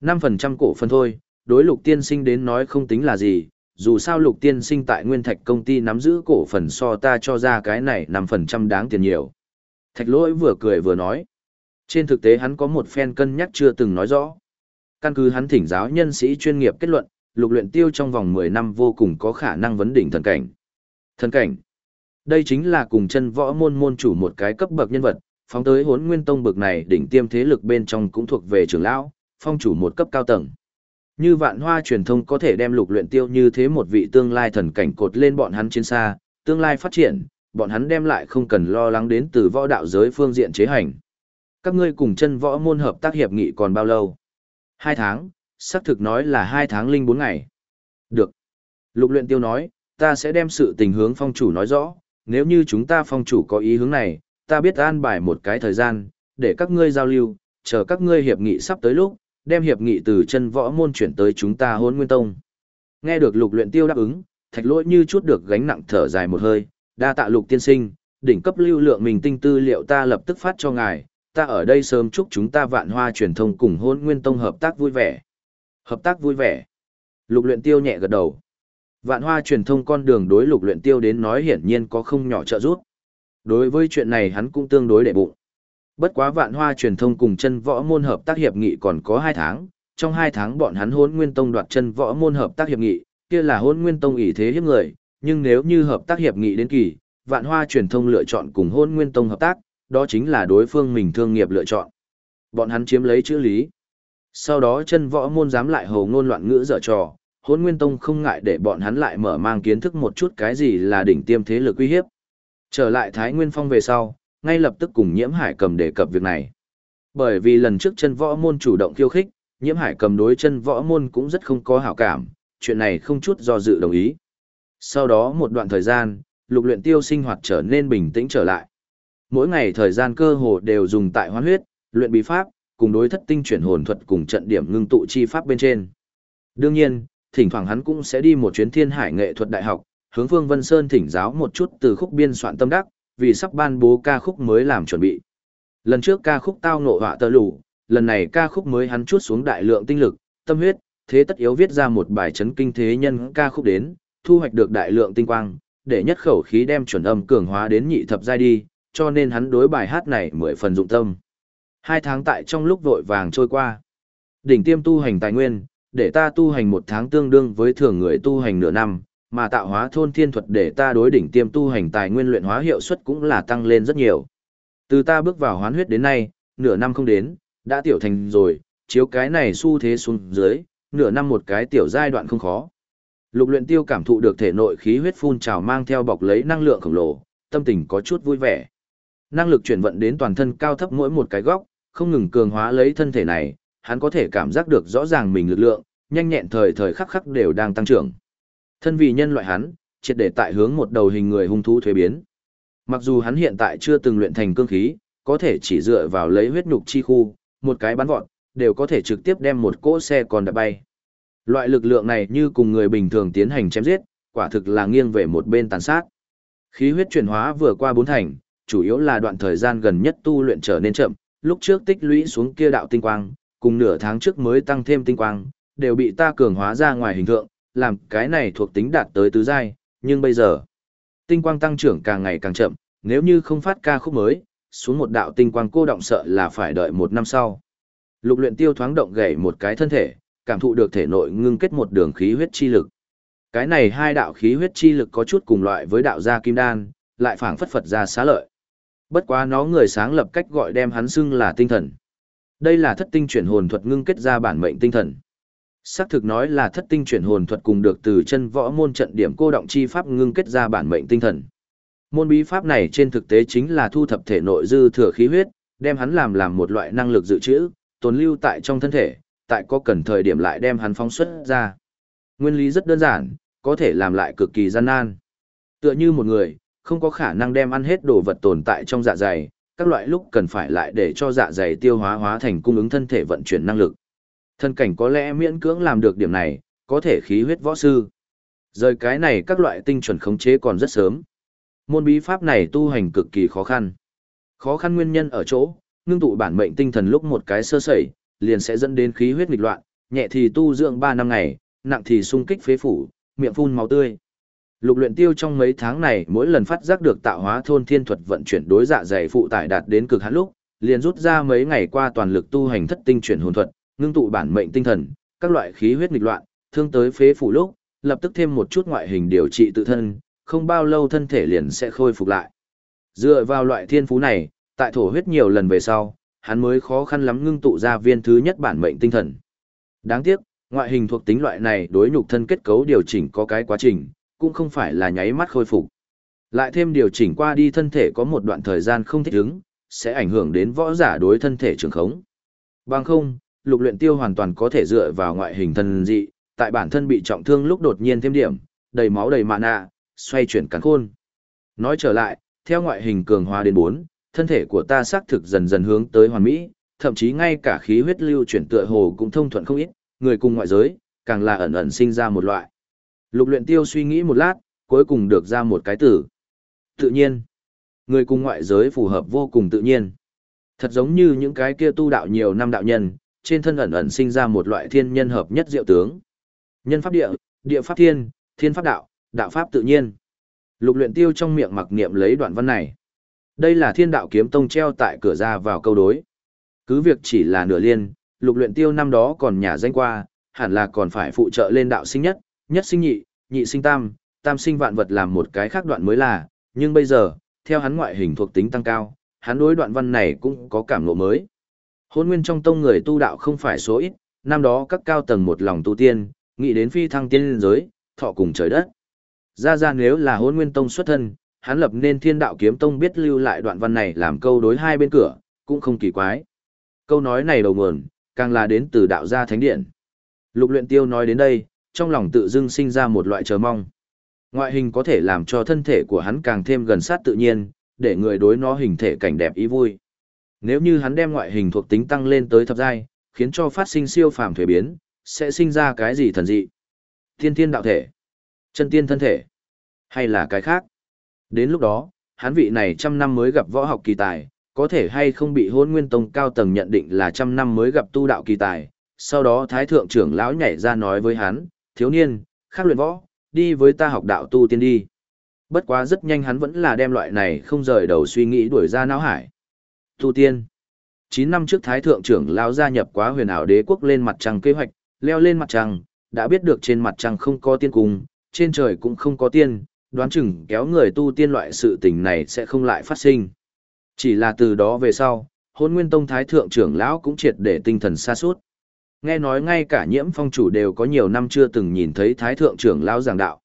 5% cổ phần thôi, đối lục tiên sinh đến nói không tính là gì, dù sao lục tiên sinh tại nguyên thạch công ty nắm giữ cổ phần so ta cho ra cái này năm phần trăm đáng tiền nhiều. Thạch lỗi vừa cười vừa nói. Trên thực tế hắn có một phen cân nhắc chưa từng nói rõ. Căn cứ hắn thỉnh giáo nhân sĩ chuyên nghiệp kết luận, lục luyện tiêu trong vòng 10 năm vô cùng có khả năng vấn đỉnh thần cảnh. Thần cảnh. Đây chính là cùng chân võ môn môn chủ một cái cấp bậc nhân vật, phóng tới hốn nguyên tông bậc này đỉnh tiêm thế lực bên trong cũng thuộc về trưởng lão, phong chủ một cấp cao tầng. Như vạn hoa truyền thông có thể đem lục luyện tiêu như thế một vị tương lai thần cảnh cột lên bọn hắn chiến xa, tương lai phát triển, bọn hắn đem lại không cần lo lắng đến từ võ đạo giới phương diện chế hành. Các ngươi cùng chân võ môn hợp tác hiệp nghị còn bao lâu? Hai tháng, xác thực nói là hai tháng linh bốn ngày. Được. Lục luyện tiêu nói, ta sẽ đem sự tình hướng phong chủ nói rõ, nếu như chúng ta phong chủ có ý hướng này, ta biết an bài một cái thời gian, để các ngươi giao lưu, chờ các ngươi hiệp nghị sắp tới lúc, đem hiệp nghị từ chân võ môn chuyển tới chúng ta hôn nguyên tông. Nghe được lục luyện tiêu đáp ứng, thạch lỗi như chút được gánh nặng thở dài một hơi, đa tạ lục tiên sinh, đỉnh cấp lưu lượng mình tinh tư liệu ta lập tức phát cho ngài, ta ở đây sớm chúc chúng ta vạn hoa truyền thông cùng hôn nguyên tông hợp tác vui vẻ. Hợp tác vui vẻ. Lục luyện tiêu nhẹ gật đầu. Vạn hoa truyền thông con đường đối lục luyện tiêu đến nói hiển nhiên có không nhỏ trợ giúp. Đối với chuyện này hắn cũng tương đối để bụng. Bất quá vạn hoa truyền thông cùng chân võ môn hợp tác hiệp nghị còn có 2 tháng, trong 2 tháng bọn hắn hôn nguyên tông đoạt chân võ môn hợp tác hiệp nghị, kia là hôn nguyên tông ý thế hiếp người, nhưng nếu như hợp tác hiệp nghị đến kỳ, vạn hoa truyền thông lựa chọn cùng hôn nguyên tông hợp tác, đó chính là đối phương mình thương nghiệp lựa chọn. Bọn hắn chiếm lấy chữ lý. Sau đó chân võ môn dám lại hồ ngôn loạn ngữ dở trò, hôn nguyên tông không ngại để bọn hắn lại mở mang kiến thức một chút cái gì là đỉnh tiêm thế lực uy hiếp. Trở lại Thái Nguyên Phong về sau, ngay lập tức cùng nhiễm hải cầm đề cập việc này. Bởi vì lần trước chân võ môn chủ động khiêu khích, nhiễm hải cầm đối chân võ môn cũng rất không có hảo cảm, chuyện này không chút do dự đồng ý. Sau đó một đoạn thời gian, lục luyện tiêu sinh hoạt trở nên bình tĩnh trở lại. Mỗi ngày thời gian cơ hồ đều dùng tại hoán huyết, luyện bí pháp, cùng đối thất tinh chuyển hồn thuật cùng trận điểm ngưng tụ chi pháp bên trên. Đương nhiên, thỉnh thoảng hắn cũng sẽ đi một chuyến thiên hải nghệ thuật đại học, hướng Phương Vân Sơn thỉnh giáo một chút từ khúc biên soạn tâm đắc, vì sắp ban bố ca khúc mới làm chuẩn bị. Lần trước ca khúc tao ngộ họa tơ lù, lần này ca khúc mới hắn chút xuống đại lượng tinh lực, tâm huyết, thế tất yếu viết ra một bài chấn kinh thế nhân ca khúc đến, thu hoạch được đại lượng tinh quang, để nhất khẩu khí đem chuẩn âm cường hóa đến nhị thập giai đi, cho nên hắn đối bài hát này mười phần dụng tâm. Hai tháng tại trong lúc vội vàng trôi qua. Đỉnh tiêm tu hành tài nguyên, để ta tu hành một tháng tương đương với thường người tu hành nửa năm, mà tạo hóa thôn thiên thuật để ta đối đỉnh tiêm tu hành tài nguyên luyện hóa hiệu suất cũng là tăng lên rất nhiều. Từ ta bước vào hoán huyết đến nay, nửa năm không đến, đã tiểu thành rồi, chiếu cái này xu thế xuống dưới, nửa năm một cái tiểu giai đoạn không khó. Lục luyện tiêu cảm thụ được thể nội khí huyết phun trào mang theo bọc lấy năng lượng khổng lồ, tâm tình có chút vui vẻ. Năng lực chuyển vận đến toàn thân cao thấp mỗi một cái góc, không ngừng cường hóa lấy thân thể này, hắn có thể cảm giác được rõ ràng mình lực lượng, nhanh nhẹn thời thời khắc khắc đều đang tăng trưởng. Thân vì nhân loại hắn, triệt để tại hướng một đầu hình người hung thú thuế biến. Mặc dù hắn hiện tại chưa từng luyện thành cương khí, có thể chỉ dựa vào lấy huyết nhục chi khu, một cái bắn vọt, đều có thể trực tiếp đem một cỗ xe còn đã bay. Loại lực lượng này như cùng người bình thường tiến hành chém giết, quả thực là nghiêng về một bên tàn sát. Khí huyết chuyển hóa vừa qua bốn thành, chủ yếu là đoạn thời gian gần nhất tu luyện trở nên chậm, lúc trước tích lũy xuống kia đạo tinh quang, cùng nửa tháng trước mới tăng thêm tinh quang, đều bị ta cường hóa ra ngoài hình tượng, làm cái này thuộc tính đạt tới tứ giai, nhưng bây giờ, tinh quang tăng trưởng càng ngày càng chậm, nếu như không phát ca khúc mới, xuống một đạo tinh quang cô động sợ là phải đợi một năm sau. Lục luyện tiêu thoáng động gảy một cái thân thể, cảm thụ được thể nội ngưng kết một đường khí huyết chi lực. Cái này hai đạo khí huyết chi lực có chút cùng loại với đạo gia kim đan, lại phảng phất phật ra xá lợi. Bất quá nó người sáng lập cách gọi đem hắn xưng là tinh thần. Đây là thất tinh chuyển hồn thuật ngưng kết ra bản mệnh tinh thần. Xác thực nói là thất tinh chuyển hồn thuật cùng được từ chân võ môn trận điểm cô động chi pháp ngưng kết ra bản mệnh tinh thần. Môn bí pháp này trên thực tế chính là thu thập thể nội dư thừa khí huyết, đem hắn làm làm một loại năng lực dự trữ, tồn lưu tại trong thân thể, tại có cần thời điểm lại đem hắn phóng xuất ra. Nguyên lý rất đơn giản, có thể làm lại cực kỳ gian nan. Tựa như một người, không có khả năng đem ăn hết đồ vật tồn tại trong dạ dày, các loại lúc cần phải lại để cho dạ dày tiêu hóa hóa thành cung ứng thân thể vận chuyển năng lực. Thân cảnh có lẽ miễn cưỡng làm được điểm này, có thể khí huyết võ sư. Rời cái này các loại tinh chuẩn khống chế còn rất sớm. Môn bí pháp này tu hành cực kỳ khó khăn. Khó khăn nguyên nhân ở chỗ, ngưng tụ bản mệnh tinh thần lúc một cái sơ sẩy, liền sẽ dẫn đến khí huyết nghịch loạn, nhẹ thì tu dưỡng 3 năm ngày, nặng thì sung kích phế phủ, miệng phun máu tươi. Lục luyện tiêu trong mấy tháng này mỗi lần phát giác được tạo hóa thôn thiên thuật vận chuyển đối dạ dày phụ tải đạt đến cực hạn lúc, liền rút ra mấy ngày qua toàn lực tu hành thất tinh chuyển hồn thuật, ngưng tụ bản mệnh tinh thần, các loại khí huyết nghịch loạn, thương tới phế phủ lúc, lập tức thêm một chút ngoại hình điều trị tự thân, không bao lâu thân thể liền sẽ khôi phục lại. Dựa vào loại thiên phú này, tại thổ huyết nhiều lần về sau, hắn mới khó khăn lắm ngưng tụ ra viên thứ nhất bản mệnh tinh thần. Đáng tiếc, Ngoại hình thuộc tính loại này đối nhục thân kết cấu điều chỉnh có cái quá trình, cũng không phải là nháy mắt khôi phục. Lại thêm điều chỉnh qua đi thân thể có một đoạn thời gian không thích ứng, sẽ ảnh hưởng đến võ giả đối thân thể trường khống. Bằng không, lục luyện tiêu hoàn toàn có thể dựa vào ngoại hình thần dị, tại bản thân bị trọng thương lúc đột nhiên thêm điểm, đầy máu đầy mạ nạ, xoay chuyển cắn khôn. Nói trở lại, theo ngoại hình cường hóa đến 4, thân thể của ta xác thực dần dần hướng tới hoàn mỹ, thậm chí ngay cả khí huyết lưu chuyển tựa hồ cũng thông thuận không ít, người cùng ngoại giới, càng là ẩn ẩn sinh ra một loại. Lục luyện tiêu suy nghĩ một lát, cuối cùng được ra một cái từ. Tự nhiên. Người cùng ngoại giới phù hợp vô cùng tự nhiên. Thật giống như những cái kia tu đạo nhiều năm đạo nhân, trên thân ẩn ẩn sinh ra một loại thiên nhân hợp nhất diệu tướng. Nhân pháp địa, địa pháp thiên, thiên pháp đạo, đạo pháp tự nhiên. Lục luyện tiêu trong miệng mặc niệm lấy đoạn văn này. Đây là thiên đạo kiếm tông treo tại cửa ra vào câu đối. Cứ việc chỉ là nửa liên, lục luyện tiêu năm đó còn nhà danh qua, hẳn là còn phải phụ trợ lên đạo sinh nhất, nhất sinh nhị, nhị sinh tam, tam sinh vạn vật làm một cái khác đoạn mới là, nhưng bây giờ, theo hắn ngoại hình thuộc tính tăng cao, hắn đối đoạn văn này cũng có cảm ngộ mới. Hôn nguyên trong tông người tu đạo không phải số ít, năm đó các cao tầng một lòng tu tiên, nghĩ đến phi thăng tiên giới, thọ cùng trời đất. Ra ra nếu là hôn nguyên tông xuất thân, hắn lập nên thiên đạo kiếm tông biết lưu lại đoạn văn này làm câu đối hai bên cửa, cũng không kỳ quái. Câu nói này đầu nguồn, càng là đến từ đạo gia thánh điện. Lục luyện tiêu nói đến đây, trong lòng tự dưng sinh ra một loại chờ mong. Ngoại hình có thể làm cho thân thể của hắn càng thêm gần sát tự nhiên, để người đối nó hình thể cảnh đẹp ý vui. Nếu như hắn đem ngoại hình thuộc tính tăng lên tới thập giai, khiến cho phát sinh siêu phàm thuế biến, sẽ sinh ra cái gì thần dị? Thiên thiên đạo thể, chân tiên thân thể, hay là cái khác? Đến lúc đó, hắn vị này trăm năm mới gặp võ học kỳ tài, có thể hay không bị hôn nguyên tông cao tầng nhận định là trăm năm mới gặp tu đạo kỳ tài. Sau đó thái thượng trưởng lão nhảy ra nói với hắn, thiếu niên, khác luyện võ, đi với ta học đạo tu tiên đi. Bất quá rất nhanh hắn vẫn là đem loại này không rời đầu suy nghĩ đuổi ra não hải. Tu tiên. 9 năm trước thái thượng trưởng lão gia nhập quá huyền ảo đế quốc lên mặt trăng kế hoạch, leo lên mặt trăng, đã biết được trên mặt trăng không có tiên cung, trên trời cũng không có tiên, đoán chừng kéo người tu tiên loại sự tình này sẽ không lại phát sinh. Chỉ là từ đó về sau, hôn nguyên tông thái thượng trưởng lão cũng triệt để tinh thần xa suốt. Nghe nói ngay cả nhiễm phong chủ đều có nhiều năm chưa từng nhìn thấy thái thượng trưởng lão giảng đạo.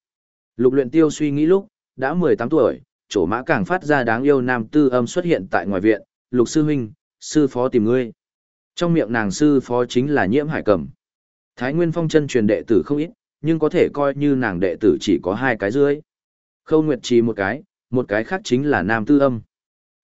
Lục luyện tiêu suy nghĩ lúc, đã 18 tuổi, chỗ mã càng phát ra đáng yêu nam tư âm xuất hiện tại ngoài viện, lục sư huynh, sư phó tìm ngươi. Trong miệng nàng sư phó chính là nhiễm hải cẩm. Thái Nguyên Phong chân truyền đệ tử không ít, nhưng có thể coi như nàng đệ tử chỉ có hai cái dưới. Khâu Nguyệt Trì một cái, một cái khác chính là nam tư âm.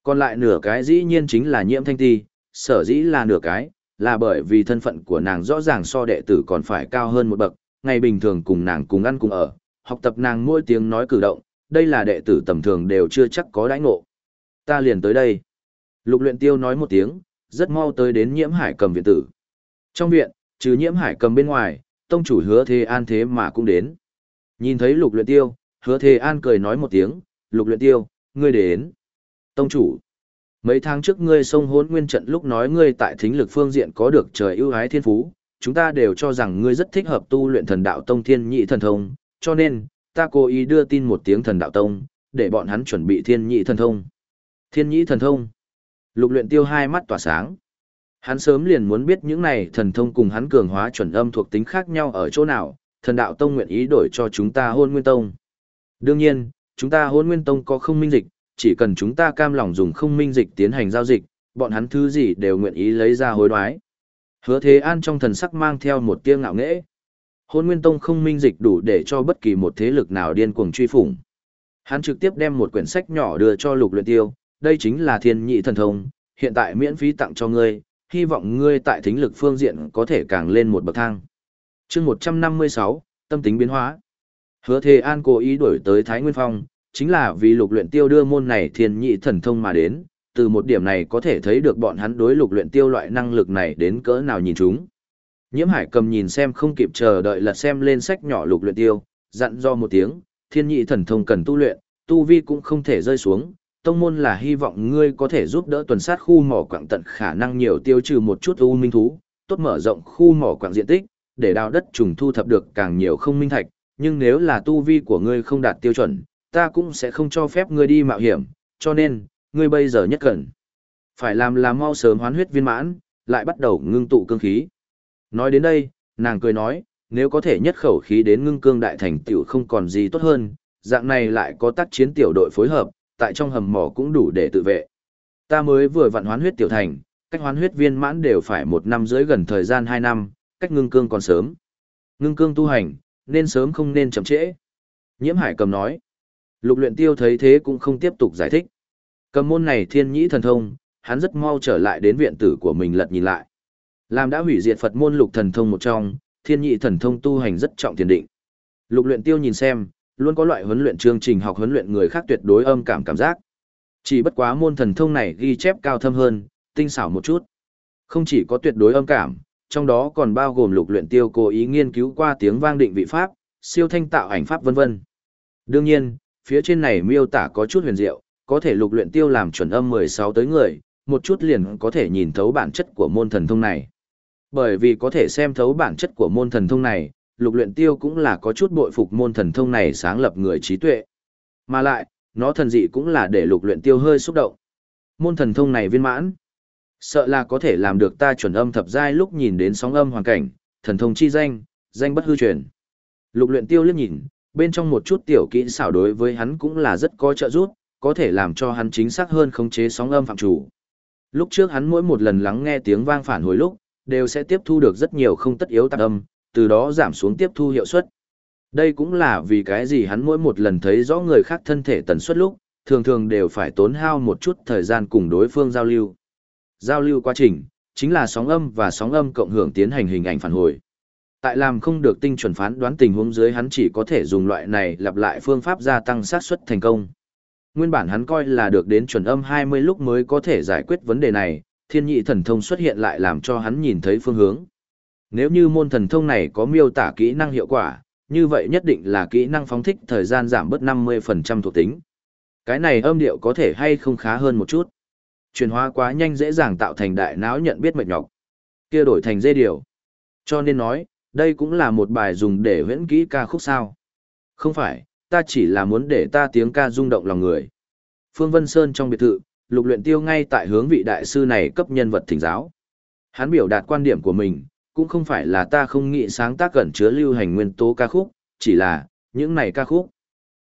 Còn lại nửa cái dĩ nhiên chính là nhiễm thanh ti, sở dĩ là nửa cái, là bởi vì thân phận của nàng rõ ràng so đệ tử còn phải cao hơn một bậc, ngày bình thường cùng nàng cùng ăn cùng ở, học tập nàng mỗi tiếng nói cử động, đây là đệ tử tầm thường đều chưa chắc có đãi ngộ. Ta liền tới đây. Lục luyện tiêu nói một tiếng, rất mau tới đến nhiễm hải cầm viện tử. Trong viện, trừ nhiễm hải cầm bên ngoài, tông chủ hứa thế an thế mà cũng đến. Nhìn thấy lục luyện tiêu, hứa thế an cười nói một tiếng, lục luyện tiêu, ngươi đến. Tông chủ, mấy tháng trước ngươi sông hốn nguyên trận lúc nói ngươi tại thính lực phương diện có được trời ưu ái thiên phú, chúng ta đều cho rằng ngươi rất thích hợp tu luyện thần đạo tông thiên nhị thần thông, cho nên, ta cố ý đưa tin một tiếng thần đạo tông, để bọn hắn chuẩn bị thiên nhị thần thông. Thiên nhị thần thông. Lục luyện tiêu hai mắt tỏa sáng. Hắn sớm liền muốn biết những này thần thông cùng hắn cường hóa chuẩn âm thuộc tính khác nhau ở chỗ nào, thần đạo tông nguyện ý đổi cho chúng ta hôn nguyên tông. Đương nhiên, chúng ta hôn nguyên tông có không minh dịch, chỉ cần chúng ta cam lòng dùng không minh dịch tiến hành giao dịch, bọn hắn thứ gì đều nguyện ý lấy ra hối đoái. Hứa Thế An trong thần sắc mang theo một tia ngạo nghễ. Hôn Nguyên Tông không minh dịch đủ để cho bất kỳ một thế lực nào điên cuồng truy phủng. Hắn trực tiếp đem một quyển sách nhỏ đưa cho Lục Luyện Tiêu, đây chính là Thiên Nhị Thần Thông, hiện tại miễn phí tặng cho ngươi, hy vọng ngươi tại thính lực phương diện có thể càng lên một bậc thang. Chương 156, tâm tính biến hóa. Hứa Thề An cố ý đổi tới Thái Nguyên Phong, chính là vì lục luyện tiêu đưa môn này thiên nhị thần thông mà đến, từ một điểm này có thể thấy được bọn hắn đối lục luyện tiêu loại năng lực này đến cỡ nào nhìn chúng. Nhiễm Hải cầm nhìn xem không kịp chờ đợi lật xem lên sách nhỏ lục luyện tiêu, dặn do một tiếng, thiên nhị thần thông cần tu luyện, tu vi cũng không thể rơi xuống, tông môn là hy vọng ngươi có thể giúp đỡ tuần sát khu mỏ quặng tận khả năng nhiều tiêu trừ một chút u minh thú, tốt mở rộng khu mỏ quặng diện tích, để đào đất trùng thu thập được càng nhiều không minh thạch, nhưng nếu là tu vi của ngươi không đạt tiêu chuẩn, ta cũng sẽ không cho phép ngươi đi mạo hiểm, cho nên, ngươi bây giờ nhất cần. Phải làm là mau sớm hoán huyết viên mãn, lại bắt đầu ngưng tụ cương khí. Nói đến đây, nàng cười nói, nếu có thể nhất khẩu khí đến ngưng cương đại thành tiểu không còn gì tốt hơn, dạng này lại có tác chiến tiểu đội phối hợp, tại trong hầm mỏ cũng đủ để tự vệ. Ta mới vừa vận hoán huyết tiểu thành, cách hoán huyết viên mãn đều phải một năm dưới gần thời gian hai năm, cách ngưng cương còn sớm. Ngưng cương tu hành, nên sớm không nên chậm trễ. Nhiễm hải cầm nói. Lục luyện tiêu thấy thế cũng không tiếp tục giải thích. Cầm môn này thiên nhĩ thần thông, hắn rất mau trở lại đến viện tử của mình lật nhìn lại. Làm đã hủy diệt Phật môn lục thần thông một trong, thiên nhị thần thông tu hành rất trọng tiền định. Lục luyện tiêu nhìn xem, luôn có loại huấn luyện chương trình học huấn luyện người khác tuyệt đối âm cảm cảm giác. Chỉ bất quá môn thần thông này ghi chép cao thâm hơn, tinh xảo một chút. Không chỉ có tuyệt đối âm cảm, trong đó còn bao gồm lục luyện tiêu cố ý nghiên cứu qua tiếng vang định vị pháp, siêu thanh tạo ảnh pháp vân vân. Đương nhiên, phía trên này miêu tả có chút huyền diệu, có thể lục luyện tiêu làm chuẩn âm 16 tới người, một chút liền có thể nhìn thấu bản chất của môn thần thông này. Bởi vì có thể xem thấu bản chất của môn thần thông này, lục luyện tiêu cũng là có chút bội phục môn thần thông này sáng lập người trí tuệ. Mà lại, nó thần dị cũng là để lục luyện tiêu hơi xúc động. Môn thần thông này viên mãn. Sợ là có thể làm được ta chuẩn âm thập giai lúc nhìn đến sóng âm hoàn cảnh, thần thông chi danh, danh bất hư truyền. Lục luyện tiêu liếc nhìn, bên trong một chút tiểu kỹ xảo đối với hắn cũng là rất có trợ giúp, có thể làm cho hắn chính xác hơn khống chế sóng âm phạm chủ. Lúc trước hắn mỗi một lần lắng nghe tiếng vang phản hồi lúc, đều sẽ tiếp thu được rất nhiều không tất yếu tạp âm, từ đó giảm xuống tiếp thu hiệu suất. Đây cũng là vì cái gì hắn mỗi một lần thấy rõ người khác thân thể tần suất lúc, thường thường đều phải tốn hao một chút thời gian cùng đối phương giao lưu. Giao lưu quá trình, chính là sóng âm và sóng âm cộng hưởng tiến hành hình ảnh phản hồi. Tại làm không được tinh chuẩn phán đoán tình huống dưới hắn chỉ có thể dùng loại này lặp lại phương pháp gia tăng xác suất thành công. Nguyên bản hắn coi là được đến chuẩn âm 20 lúc mới có thể giải quyết vấn đề này, thiên nhị thần thông xuất hiện lại làm cho hắn nhìn thấy phương hướng. Nếu như môn thần thông này có miêu tả kỹ năng hiệu quả, như vậy nhất định là kỹ năng phóng thích thời gian giảm bớt 50% thuộc tính. Cái này âm điệu có thể hay không khá hơn một chút. Chuyển hóa quá nhanh dễ dàng tạo thành đại não nhận biết mệt nhọc. kia đổi thành dê điều. Cho nên nói, đây cũng là một bài dùng để huyễn kỹ ca khúc sao. Không phải, ta chỉ là muốn để ta tiếng ca rung động lòng người. Phương Vân Sơn trong biệt thự, lục luyện tiêu ngay tại hướng vị đại sư này cấp nhân vật thỉnh giáo. Hắn biểu đạt quan điểm của mình, cũng không phải là ta không nghĩ sáng tác gần chứa lưu hành nguyên tố ca khúc, chỉ là, những này ca khúc.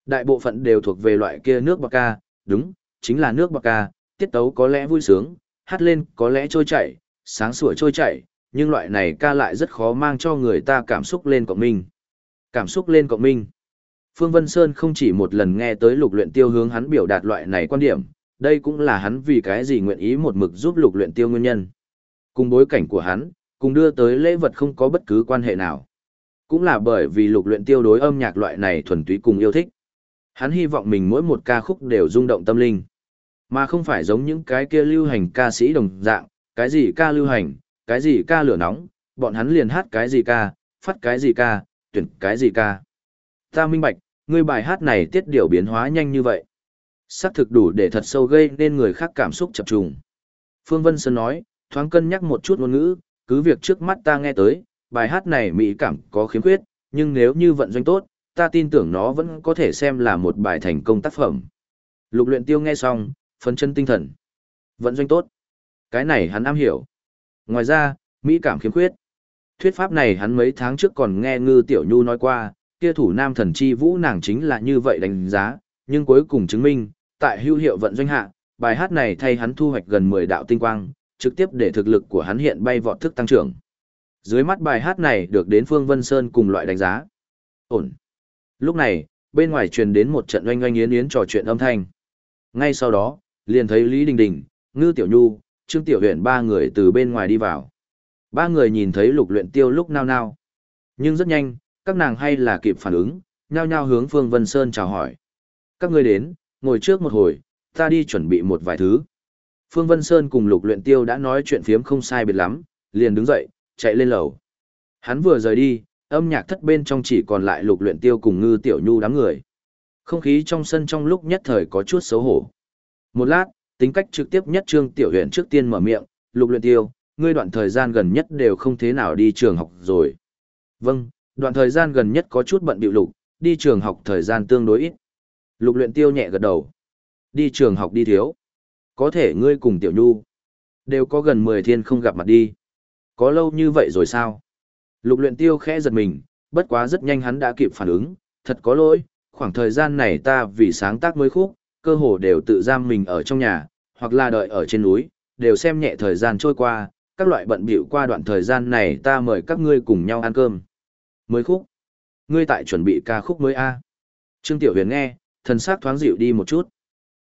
Đại bộ phận đều thuộc về loại kia nước bạc ca, đúng, chính là nước bạc ca, tiết tấu có lẽ vui sướng, hát lên có lẽ trôi chảy, sáng sủa trôi chảy, nhưng loại này ca lại rất khó mang cho người ta cảm xúc lên cộng minh. Cảm xúc lên cộng minh. Phương Vân Sơn không chỉ một lần nghe tới lục luyện tiêu hướng hắn biểu đạt loại này quan điểm, đây cũng là hắn vì cái gì nguyện ý một mực giúp lục luyện tiêu nguyên nhân. Cùng bối cảnh của hắn, cùng đưa tới lễ vật không có bất cứ quan hệ nào. Cũng là bởi vì lục luyện tiêu đối âm nhạc loại này thuần túy cùng yêu thích. Hắn hy vọng mình mỗi một ca khúc đều rung động tâm linh. Mà không phải giống những cái kia lưu hành ca sĩ đồng dạng, cái gì ca lưu hành, cái gì ca lửa nóng, bọn hắn liền hát cái gì ca, phát cái gì ca, tuyển cái gì ca. Ta minh bạch, ngươi bài hát này tiết điều biến hóa nhanh như vậy. Sắc thực đủ để thật sâu gây nên người khác cảm xúc chập trùng. Phương Vân Sơn nói, thoáng cân nhắc một chút ngôn ngữ, cứ việc trước mắt ta nghe tới, bài hát này mỹ cảm có khiếm khuyết, nhưng nếu như vận doanh tốt, ta tin tưởng nó vẫn có thể xem là một bài thành công tác phẩm. Lục luyện tiêu nghe xong, phấn chân tinh thần. Vận doanh tốt. Cái này hắn am hiểu. Ngoài ra, mỹ cảm khiếm khuyết. Thuyết pháp này hắn mấy tháng trước còn nghe Ngư Tiểu Nhu nói qua, kia thủ nam thần chi vũ nàng chính là như vậy đánh giá, nhưng cuối cùng chứng minh, tại hưu hiệu vận doanh hạ, bài hát này thay hắn thu hoạch gần 10 đạo tinh quang, trực tiếp để thực lực của hắn hiện bay vọt thức tăng trưởng. Dưới mắt bài hát này được đến Phương Vân Sơn cùng loại đánh giá. Ổn. Lúc này, bên ngoài truyền đến một trận oanh oanh yến yến trò chuyện âm thanh. Ngay sau đó, liền thấy Lý Đình Đình, Ngư Tiểu Nhu, Trương Tiểu Huyền ba người từ bên ngoài đi vào. Ba người nhìn thấy lục luyện tiêu lúc nao nao. Nhưng rất nhanh, các nàng hay là kịp phản ứng, nhao nhao hướng Phương Vân Sơn chào hỏi. Các ngươi đến, ngồi trước một hồi, ta đi chuẩn bị một vài thứ. Phương Vân Sơn cùng lục luyện tiêu đã nói chuyện phiếm không sai biệt lắm, liền đứng dậy, chạy lên lầu. Hắn vừa rời đi, âm nhạc thất bên trong chỉ còn lại lục luyện tiêu cùng ngư tiểu nhu đám người. Không khí trong sân trong lúc nhất thời có chút xấu hổ. Một lát, tính cách trực tiếp nhất trương tiểu Huyền trước tiên mở miệng, lục luyện tiêu, ngươi đoạn thời gian gần nhất đều không thế nào đi trường học rồi. Vâng, đoạn thời gian gần nhất có chút bận bịu lục, đi trường học thời gian tương đối ít. Lục luyện tiêu nhẹ gật đầu. Đi trường học đi thiếu. Có thể ngươi cùng tiểu nhu. Đều có gần 10 thiên không gặp mặt đi. Có lâu như vậy rồi sao? Lục luyện tiêu khẽ giật mình, bất quá rất nhanh hắn đã kịp phản ứng, thật có lỗi, khoảng thời gian này ta vì sáng tác mới khúc, cơ hồ đều tự giam mình ở trong nhà, hoặc là đợi ở trên núi, đều xem nhẹ thời gian trôi qua, các loại bận bịu qua đoạn thời gian này ta mời các ngươi cùng nhau ăn cơm. Mới khúc. Ngươi tại chuẩn bị ca khúc mới a? Trương Tiểu Huyền nghe, thần sắc thoáng dịu đi một chút.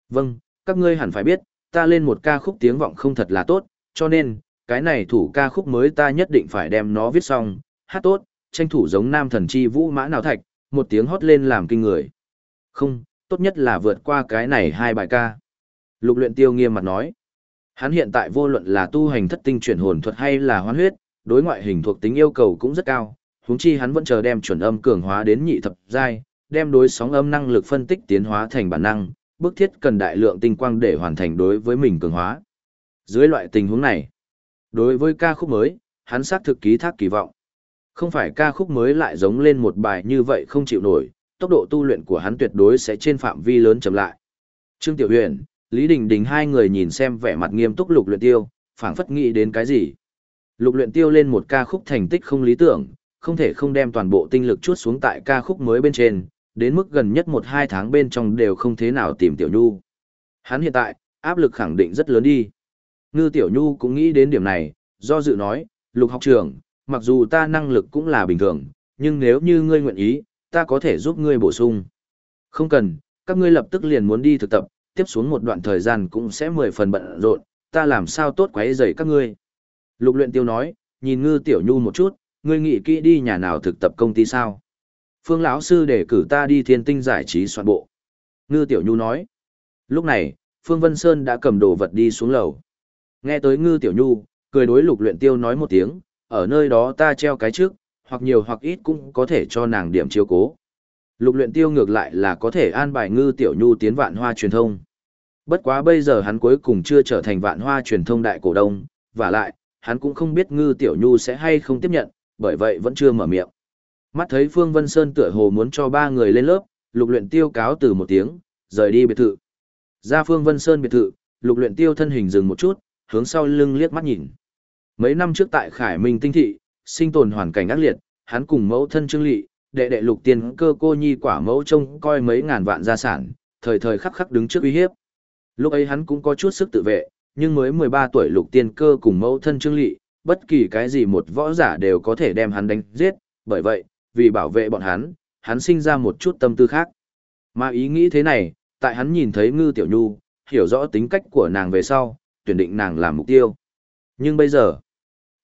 Vâng, các ngươi hẳn phải biết, ta lên một ca khúc tiếng vọng không thật là tốt, cho nên, cái này thủ ca khúc mới ta nhất định phải đem nó viết xong, hát tốt, tranh thủ giống nam thần chi vũ mã nào thạch, một tiếng hót lên làm kinh người. Không, tốt nhất là vượt qua cái này hai bài ca. Lục luyện tiêu nghiêm mặt nói. Hắn hiện tại vô luận là tu hành thất tinh chuyển hồn thuật hay là hoán huyết, đối ngoại hình thuộc tính yêu cầu cũng rất cao, huống chi hắn vẫn chờ đem chuẩn âm cường hóa đến nhị thập giai, đem đối sóng âm năng lực phân tích tiến hóa thành bản năng, bức thiết cần đại lượng tinh quang để hoàn thành đối với mình cường hóa. Dưới loại tình huống này, đối với ca khúc mới, hắn xác thực ký thác kỳ vọng. Không phải ca khúc mới lại giống lên một bài như vậy không chịu nổi, tốc độ tu luyện của hắn tuyệt đối sẽ trên phạm vi lớn chậm lại. Trương Tiểu Huyền, Lý Đình Đình hai người nhìn xem vẻ mặt nghiêm túc lục luyện tiêu, phảng phất nghĩ đến cái gì. Lục luyện tiêu lên một ca khúc thành tích không lý tưởng, không thể không đem toàn bộ tinh lực chuốt xuống tại ca khúc mới bên trên, đến mức gần nhất một hai tháng bên trong đều không thế nào tìm Tiểu Nhu. Hắn hiện tại, áp lực khẳng định rất lớn đi. Ngư Tiểu Nhu cũng nghĩ đến điểm này, do dự nói, lục học trưởng, mặc dù ta năng lực cũng là bình thường, nhưng nếu như ngươi nguyện ý, ta có thể giúp ngươi bổ sung. Không cần, các ngươi lập tức liền muốn đi thực tập, tiếp xuống một đoạn thời gian cũng sẽ mười phần bận rộn, ta làm sao tốt quấy rầy các ngươi. Lục luyện tiêu nói, nhìn ngư tiểu nhu một chút, ngươi nghĩ kỹ đi nhà nào thực tập công ty sao? Phương lão sư để cử ta đi thiên tinh giải trí soạn bộ. Ngư tiểu nhu nói. Lúc này, Phương Vân Sơn đã cầm đồ vật đi xuống lầu. Nghe tới ngư tiểu nhu, cười đối lục luyện tiêu nói một tiếng, ở nơi đó ta treo cái trước, hoặc nhiều hoặc ít cũng có thể cho nàng điểm chiếu cố. Lục luyện tiêu ngược lại là có thể an bài ngư tiểu nhu tiến vạn hoa truyền thông. Bất quá bây giờ hắn cuối cùng chưa trở thành vạn hoa truyền thông đại cổ đông, và lại, hắn cũng không biết ngư tiểu nhu sẽ hay không tiếp nhận, bởi vậy vẫn chưa mở miệng. Mắt thấy Phương Vân Sơn tựa hồ muốn cho ba người lên lớp, lục luyện tiêu cáo từ một tiếng, rời đi biệt thự. Ra Phương Vân Sơn biệt thự, lục luyện tiêu thân hình dừng một chút, hướng sau lưng liếc mắt nhìn. Mấy năm trước tại Khải Minh Tinh Thị, sinh tồn hoàn cảnh ác liệt, hắn cùng mẫu thân Trương Lị, đệ đệ lục tiên cơ cô nhi quả mẫu trông coi mấy ngàn vạn gia sản, thời thời khắc khắc đứng trước uy hiếp. Lúc ấy hắn cũng có chút sức tự vệ, nhưng mới 13 tuổi lục tiên cơ cùng mẫu thân Trương Lị, bất kỳ cái gì một võ giả đều có thể đem hắn đánh giết, bởi vậy, vì bảo vệ bọn hắn, hắn sinh ra một chút tâm tư khác. Mà ý nghĩ thế này, tại hắn nhìn thấy Ngư Tiểu Nhu, hiểu rõ tính cách của nàng về sau, tuyển định nàng làm mục tiêu. Nhưng bây giờ,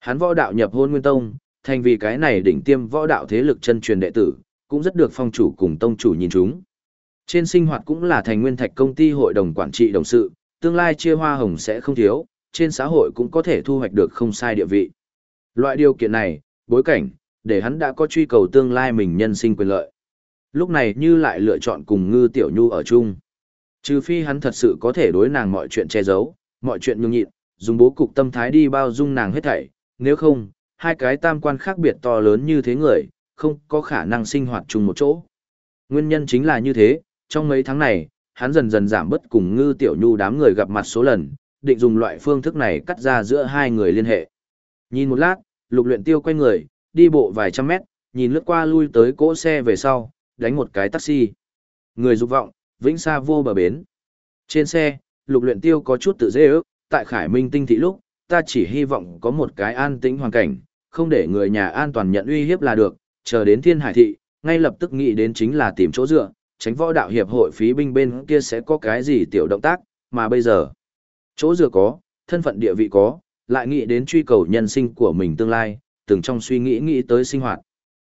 hắn võ đạo nhập hôn nguyên tông, thành vì cái này đỉnh tiêm võ đạo thế lực chân truyền đệ tử, cũng rất được phong chủ cùng tông chủ nhìn chúng. Trên sinh hoạt cũng là thành nguyên thạch công ty hội đồng quản trị đồng sự, tương lai chia hoa hồng sẽ không thiếu, trên xã hội cũng có thể thu hoạch được không sai địa vị. Loại điều kiện này, bối cảnh, để hắn đã có truy cầu tương lai mình nhân sinh quyền lợi. Lúc này như lại lựa chọn cùng ngư tiểu nhu ở chung. Trừ phi hắn thật sự có thể đối nàng mọi chuyện che giấu, mọi chuyện nhường nhịn, dùng bố cục tâm thái đi bao dung nàng hết thảy, nếu không, hai cái tam quan khác biệt to lớn như thế người, không có khả năng sinh hoạt chung một chỗ. Nguyên nhân chính là như thế, trong mấy tháng này, hắn dần dần giảm bớt cùng ngư tiểu nhu đám người gặp mặt số lần, định dùng loại phương thức này cắt ra giữa hai người liên hệ. Nhìn một lát, lục luyện tiêu quay người, đi bộ vài trăm mét, nhìn lướt qua lui tới cỗ xe về sau, đánh một cái taxi. Người dục vọng, vĩnh xa vô bờ bến. Trên xe, lục luyện tiêu có chút tự dễ ước, tại Khải Minh tinh thị lúc, ta chỉ hy vọng có một cái an tĩnh hoàn cảnh, không để người nhà an toàn nhận uy hiếp là được, chờ đến thiên hải thị, ngay lập tức nghĩ đến chính là tìm chỗ dựa, tránh võ đạo hiệp hội phí binh bên kia sẽ có cái gì tiểu động tác, mà bây giờ, chỗ dựa có, thân phận địa vị có, lại nghĩ đến truy cầu nhân sinh của mình tương lai, từng trong suy nghĩ nghĩ tới sinh hoạt.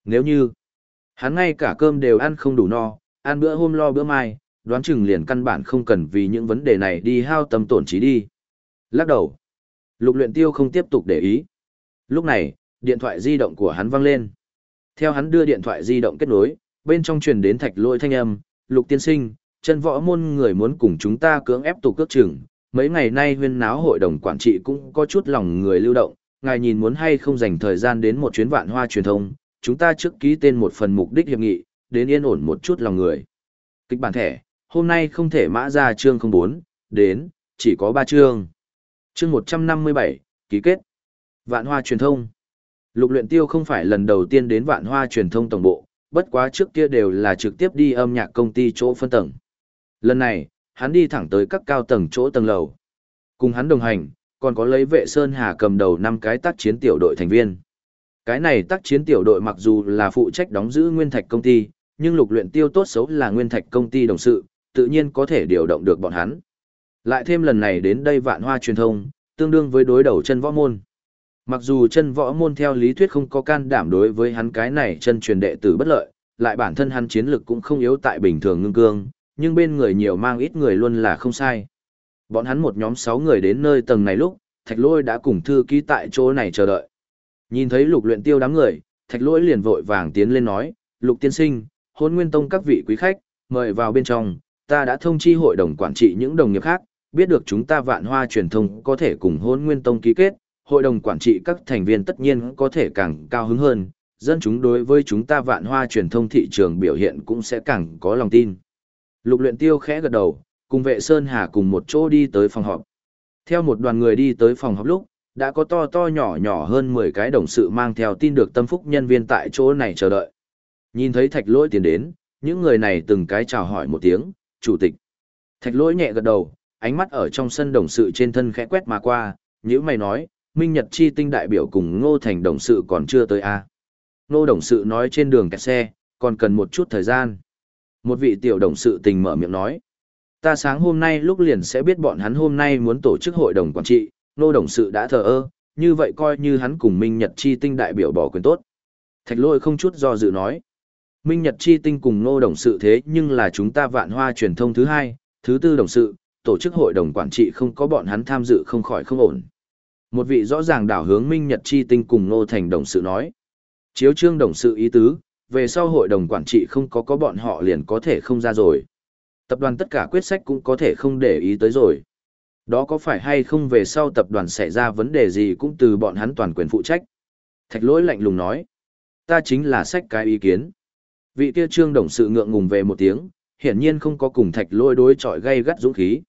Nếu như, hắn ngay cả cơm đều ăn không đủ no, ăn bữa hôm lo bữa mai, đoán chừng liền căn bản không cần vì những vấn đề này đi hao tâm tổn trí đi. Lắc đầu, lục luyện tiêu không tiếp tục để ý. Lúc này, điện thoại di động của hắn vang lên. Theo hắn đưa điện thoại di động kết nối, bên trong truyền đến thạch lôi thanh âm, lục tiên sinh, chân võ môn người muốn cùng chúng ta cưỡng ép tục cước chừng. Mấy ngày nay huyên náo hội đồng quản trị cũng có chút lòng người lưu động, ngài nhìn muốn hay không dành thời gian đến một chuyến vạn hoa truyền thông, chúng ta trước ký tên một phần mục đích hiệp nghị, đến yên ổn một chút lòng người. Kịch bản thẻ, hôm nay không thể mã ra chương 04, đến, chỉ có 3 chương. Chương 157, ký kết. Vạn hoa truyền thông. Lục luyện tiêu không phải lần đầu tiên đến vạn hoa truyền thông tổng bộ, bất quá trước kia đều là trực tiếp đi âm nhạc công ty chỗ phân tầng. Lần này, hắn đi thẳng tới các cao tầng chỗ tầng lầu. Cùng hắn đồng hành, còn có lấy vệ Sơn Hà cầm đầu năm cái tác chiến tiểu đội thành viên. Cái này tác chiến tiểu đội mặc dù là phụ trách đóng giữ nguyên thạch công ty, nhưng lục luyện tiêu tốt xấu là nguyên thạch công ty đồng sự, tự nhiên có thể điều động được bọn hắn. Lại thêm lần này đến đây vạn hoa truyền thông, tương đương với đối đầu chân võ môn. Mặc dù chân võ môn theo lý thuyết không có can đảm đối với hắn cái này chân truyền đệ tử bất lợi, lại bản thân hắn chiến lực cũng không yếu tại bình thường ngưng cương, nhưng bên người nhiều mang ít người luôn là không sai. Bọn hắn một nhóm 6 người đến nơi tầng này lúc, thạch Lỗi đã cùng thư ký tại chỗ này chờ đợi. Nhìn thấy lục luyện tiêu đám người, thạch Lỗi liền vội vàng tiến lên nói, lục tiên sinh, hôn nguyên tông các vị quý khách, mời vào bên trong, ta đã thông chi hội đồng quản trị những đồng nghiệp khác, biết được chúng ta vạn hoa truyền thông có thể cùng hôn nguyên tông ký kết, hội đồng quản trị các thành viên tất nhiên có thể càng cao hứng hơn, dân chúng đối với chúng ta vạn hoa truyền thông thị trường biểu hiện cũng sẽ càng có lòng tin. Lục luyện tiêu khẽ gật đầu, cùng vệ Sơn Hà cùng một chỗ đi tới phòng họp. Theo một đoàn người đi tới phòng họp lúc, đã có to to nhỏ nhỏ hơn 10 cái đồng sự mang theo tin được tâm phúc nhân viên tại chỗ này chờ đợi. Nhìn thấy thạch lỗi tiến đến, những người này từng cái chào hỏi một tiếng, chủ tịch. Thạch lỗi nhẹ gật đầu, ánh mắt ở trong sân đồng sự trên thân khẽ quét mà qua, nhữ mày nói, Minh Nhật Chi tinh đại biểu cùng Ngô Thành đồng sự còn chưa tới a à? Ngô đồng sự nói trên đường kẹt xe, còn cần một chút thời gian. Một vị tiểu đồng sự tình mở miệng nói, ta sáng hôm nay lúc liền sẽ biết bọn hắn hôm nay muốn tổ chức hội đồng quản trị, nô đồng sự đã thờ ơ, như vậy coi như hắn cùng Minh Nhật Chi tinh đại biểu bỏ quyền tốt. Thạch lôi không chút do dự nói, Minh Nhật Chi tinh cùng nô đồng sự thế nhưng là chúng ta vạn hoa truyền thông thứ hai, thứ tư đồng sự, tổ chức hội đồng quản trị không có bọn hắn tham dự không khỏi không ổn. Một vị rõ ràng đảo hướng Minh Nhật Chi Tinh cùng nô Thành đồng sự nói. Chiếu trương đồng sự ý tứ, về sau hội đồng quản trị không có có bọn họ liền có thể không ra rồi. Tập đoàn tất cả quyết sách cũng có thể không để ý tới rồi. Đó có phải hay không về sau tập đoàn xảy ra vấn đề gì cũng từ bọn hắn toàn quyền phụ trách. Thạch lỗi lạnh lùng nói. Ta chính là sách cái ý kiến. Vị kia trương đồng sự ngượng ngùng về một tiếng, hiển nhiên không có cùng thạch lỗi đối chọi gây gắt dũng khí.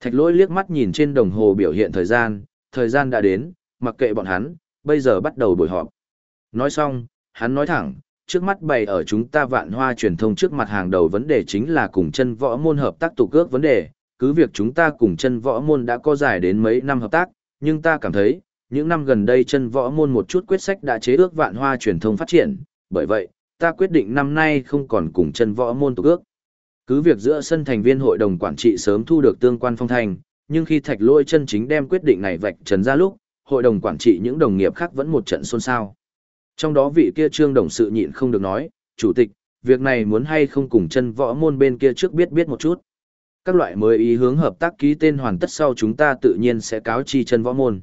Thạch lỗi liếc mắt nhìn trên đồng hồ biểu hiện thời gian, thời gian đã đến, mặc kệ bọn hắn, bây giờ bắt đầu buổi họp. Nói xong, hắn nói thẳng, trước mắt bày ở chúng ta vạn hoa truyền thông trước mặt hàng đầu vấn đề chính là cùng chân võ môn hợp tác tụ cước vấn đề, cứ việc chúng ta cùng chân võ môn đã có dài đến mấy năm hợp tác, nhưng ta cảm thấy, những năm gần đây chân võ môn một chút quyết sách đã chế ước vạn hoa truyền thông phát triển, bởi vậy, ta quyết định năm nay không còn cùng chân võ môn tụ cước. Cứ việc giữa sân thành viên hội đồng quản trị sớm thu được tương quan phong thành, nhưng khi thạch lôi chân chính đem quyết định này vạch trần ra lúc, hội đồng quản trị những đồng nghiệp khác vẫn một trận xôn xao. Trong đó vị kia trương đồng sự nhịn không được nói, chủ tịch, việc này muốn hay không cùng chân võ môn bên kia trước biết biết một chút. Các loại mới ý hướng hợp tác ký tên hoàn tất sau chúng ta tự nhiên sẽ cáo chi chân võ môn.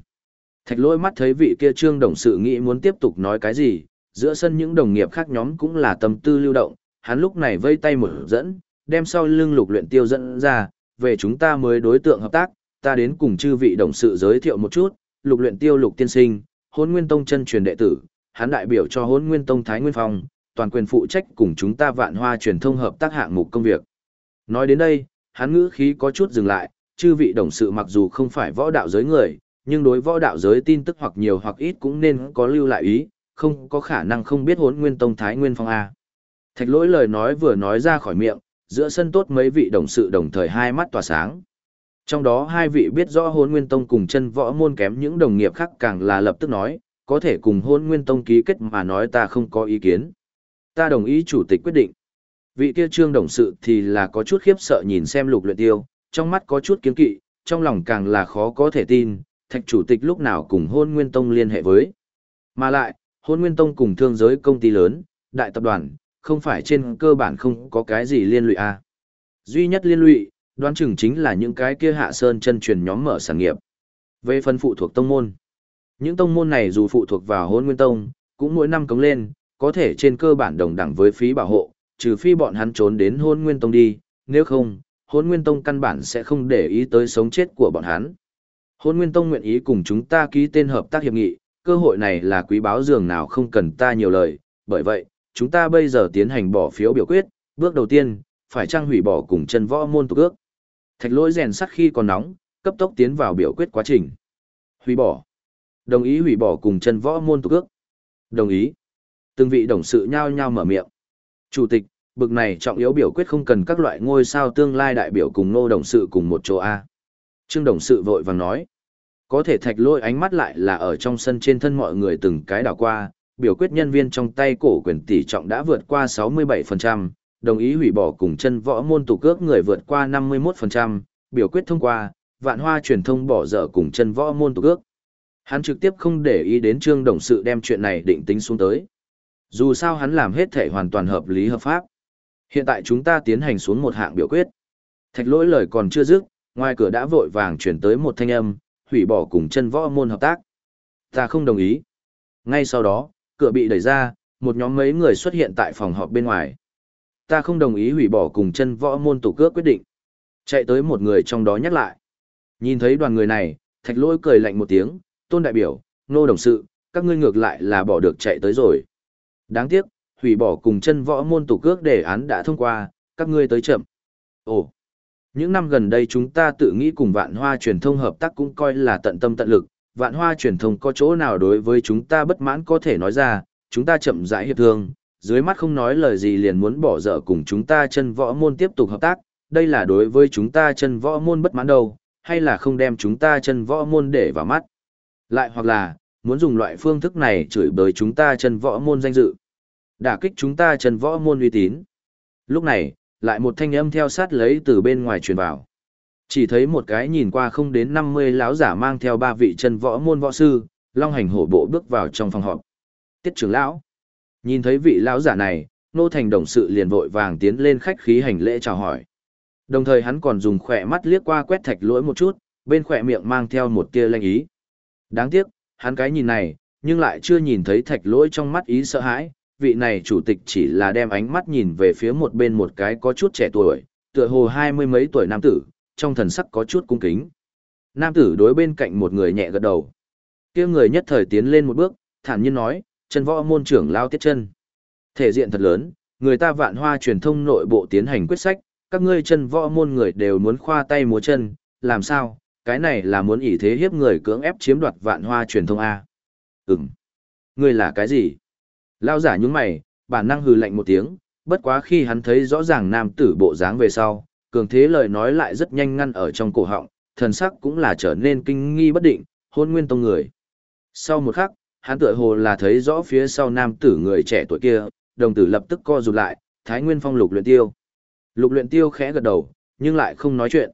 Thạch lôi mắt thấy vị kia trương đồng sự nghĩ muốn tiếp tục nói cái gì, giữa sân những đồng nghiệp khác nhóm cũng là tâm tư lưu động, hắn lúc này vây tay mở dẫn, đem sau lưng lục luyện tiêu dẫn ra, về chúng ta mới đối tượng hợp tác, ta đến cùng chư vị đồng sự giới thiệu một chút, lục luyện tiêu lục tiên sinh, hôn nguyên tông chân truyền đệ tử, hắn đại biểu cho hôn nguyên tông Thái Nguyên Phong, toàn quyền phụ trách cùng chúng ta vạn hoa truyền thông hợp tác hạng mục công việc. Nói đến đây, hắn ngữ khí có chút dừng lại, chư vị đồng sự mặc dù không phải võ đạo giới người, nhưng đối võ đạo giới tin tức hoặc nhiều hoặc ít cũng nên có lưu lại ý, không có khả năng không biết hốn nguyên tông Thái Nguyên Phong A. Thạch lỗi lời nói vừa nói ra khỏi miệng, giữa sân tốt mấy vị đồng sự đồng thời hai mắt tỏa sáng. Trong đó hai vị biết rõ hôn nguyên tông cùng chân võ môn kém những đồng nghiệp khác càng là lập tức nói, có thể cùng hôn nguyên tông ký kết mà nói ta không có ý kiến. Ta đồng ý chủ tịch quyết định. Vị kia trương đồng sự thì là có chút khiếp sợ nhìn xem lục luyện tiêu, trong mắt có chút kiến kỵ, trong lòng càng là khó có thể tin, thạch chủ tịch lúc nào cùng hôn nguyên tông liên hệ với. Mà lại, hôn nguyên tông cùng thương giới công ty lớn, đại tập đoàn, không phải trên cơ bản không có cái gì liên lụy à. Duy nhất liên lụy, đoán chừng chính là những cái kia hạ sơn chân truyền nhóm mở sản nghiệp. Về phần phụ thuộc tông môn. Những tông môn này dù phụ thuộc vào hôn nguyên tông, cũng mỗi năm cống lên, có thể trên cơ bản đồng đẳng với phí bảo hộ, trừ phi bọn hắn trốn đến hôn nguyên tông đi, nếu không, hôn nguyên tông căn bản sẽ không để ý tới sống chết của bọn hắn. Hôn nguyên tông nguyện ý cùng chúng ta ký tên hợp tác hiệp nghị, cơ hội này là quý báo dường nào không cần ta nhiều lời, bởi vậy, chúng ta bây giờ tiến hành bỏ phiếu biểu quyết, bước đầu tiên, phải trang hủy bỏ cùng chân võ môn tục ước. Thạch lỗi rèn sắt khi còn nóng, cấp tốc tiến vào biểu quyết quá trình. Hủy bỏ. Đồng ý hủy bỏ cùng chân võ môn tục ước. Đồng ý. Từng vị đồng sự nhao nhao mở miệng. Chủ tịch, bực này trọng yếu biểu quyết không cần các loại ngôi sao tương lai đại biểu cùng nô đồng sự cùng một chỗ A. Trương đồng sự vội vàng nói. Có thể thạch lôi ánh mắt lại là ở trong sân trên thân mọi người từng cái đảo qua, biểu quyết nhân viên trong tay cổ quyền tỷ trọng đã vượt qua 67%, đồng ý hủy bỏ cùng chân võ môn tụ cước người vượt qua 51%, biểu quyết thông qua, vạn hoa truyền thông bỏ dở cùng chân võ môn tụ cước. Hắn trực tiếp không để ý đến trương đồng sự đem chuyện này định tính xuống tới. Dù sao hắn làm hết thể hoàn toàn hợp lý hợp pháp. Hiện tại chúng ta tiến hành xuống một hạng biểu quyết. Thạch lỗi lời còn chưa dứt, ngoài cửa đã vội vàng chuyển tới một thanh âm, hủy bỏ cùng chân võ môn hợp tác. Ta không đồng ý. Ngay sau đó, cửa bị đẩy ra, một nhóm mấy người xuất hiện tại phòng họp bên ngoài. Ta không đồng ý hủy bỏ cùng chân võ môn tổ cước quyết định. Chạy tới một người trong đó nhắc lại. Nhìn thấy đoàn người này, thạch lỗi cười lạnh một tiếng, tôn đại biểu, nô đồng sự, các ngươi ngược lại là bỏ được chạy tới rồi. Đáng tiếc, hủy bỏ cùng chân võ môn tổ cước đề án đã thông qua, các ngươi tới chậm. Ồ, những năm gần đây chúng ta tự nghĩ cùng vạn hoa truyền thông hợp tác cũng coi là tận tâm tận lực, vạn hoa truyền thông có chỗ nào đối với chúng ta bất mãn có thể nói ra, chúng ta chậm rãi hiệp thương, dưới mắt không nói lời gì liền muốn bỏ dở cùng chúng ta chân võ môn tiếp tục hợp tác, đây là đối với chúng ta chân võ môn bất mãn đâu, hay là không đem chúng ta chân võ môn để vào mắt. Lại hoặc là, muốn dùng loại phương thức này chửi bới chúng ta chân võ môn danh dự. Đả kích chúng ta chân võ môn uy tín. Lúc này, lại một thanh âm theo sát lấy từ bên ngoài truyền vào. Chỉ thấy một cái nhìn qua không đến 50 lão giả mang theo ba vị chân võ môn võ sư, long hành hổ bộ bước vào trong phòng họp. Tiết trưởng lão. Nhìn thấy vị lão giả này, nô thành đồng sự liền vội vàng tiến lên khách khí hành lễ chào hỏi. Đồng thời hắn còn dùng khỏe mắt liếc qua quét thạch lỗi một chút, bên khỏe miệng mang theo một tia lanh ý. Đáng tiếc, hắn cái nhìn này, nhưng lại chưa nhìn thấy thạch lỗi trong mắt ý sợ hãi, vị này chủ tịch chỉ là đem ánh mắt nhìn về phía một bên một cái có chút trẻ tuổi, tựa hồ hai mươi mấy tuổi nam tử, trong thần sắc có chút cung kính. Nam tử đối bên cạnh một người nhẹ gật đầu. kia người nhất thời tiến lên một bước, thản nhiên nói, chân võ môn trưởng lao tiết chân. Thể diện thật lớn, người ta vạn hoa truyền thông nội bộ tiến hành quyết sách, các ngươi chân võ môn người đều muốn khoa tay múa chân, làm sao, cái này là muốn ỷ thế hiếp người cưỡng ép chiếm đoạt vạn hoa truyền thông A. Ừm. Ngươi là cái gì? Lao giả nhúng mày, bản năng hừ lạnh một tiếng, bất quá khi hắn thấy rõ ràng nam tử bộ dáng về sau, cường thế lời nói lại rất nhanh ngăn ở trong cổ họng, thần sắc cũng là trở nên kinh nghi bất định, hôn nguyên tông người. Sau một khắc, hắn tựa hồ là thấy rõ phía sau nam tử người trẻ tuổi kia, đồng tử lập tức co rụt lại, thái nguyên phong lục luyện tiêu. Lục luyện tiêu khẽ gật đầu, nhưng lại không nói chuyện.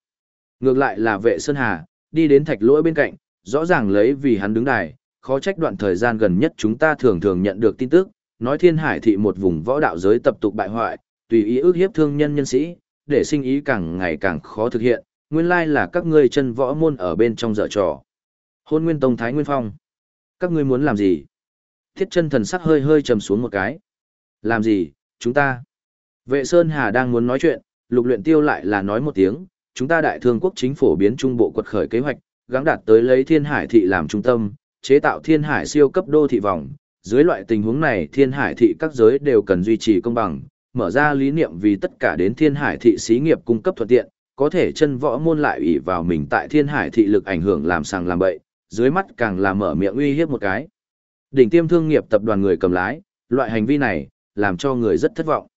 Ngược lại là vệ Sơn Hà, đi đến thạch lỗi bên cạnh, rõ ràng lấy vì hắn đứng đài, khó trách đoạn thời gian gần nhất chúng ta thường thường nhận được tin tức, nói thiên hải thị một vùng võ đạo giới tập tục bại hoại, tùy ý ước hiếp thương nhân nhân sĩ, để sinh ý càng ngày càng khó thực hiện, nguyên lai là các ngươi chân võ môn ở bên trong dở trò. Hôn Nguyên Tông Thái Nguyên Phong. Các ngươi muốn làm gì? Thiết chân thần sắc hơi hơi trầm xuống một cái. Làm gì, chúng ta? Vệ Sơn Hà đang muốn nói chuyện, lục luyện tiêu lại là nói một tiếng, chúng ta đại thương quốc chính phổ biến trung bộ quật khởi kế hoạch, gắng đạt tới lấy thiên hải thị làm trung tâm, chế tạo thiên hải siêu cấp đô thị vòng. Dưới loại tình huống này thiên hải thị các giới đều cần duy trì công bằng, mở ra lý niệm vì tất cả đến thiên hải thị xí nghiệp cung cấp thuận tiện, có thể chân võ môn lại ủy vào mình tại thiên hải thị lực ảnh hưởng làm sàng làm bậy, dưới mắt càng là mở miệng uy hiếp một cái. Đỉnh tiêm thương nghiệp tập đoàn người cầm lái, loại hành vi này, làm cho người rất thất vọng.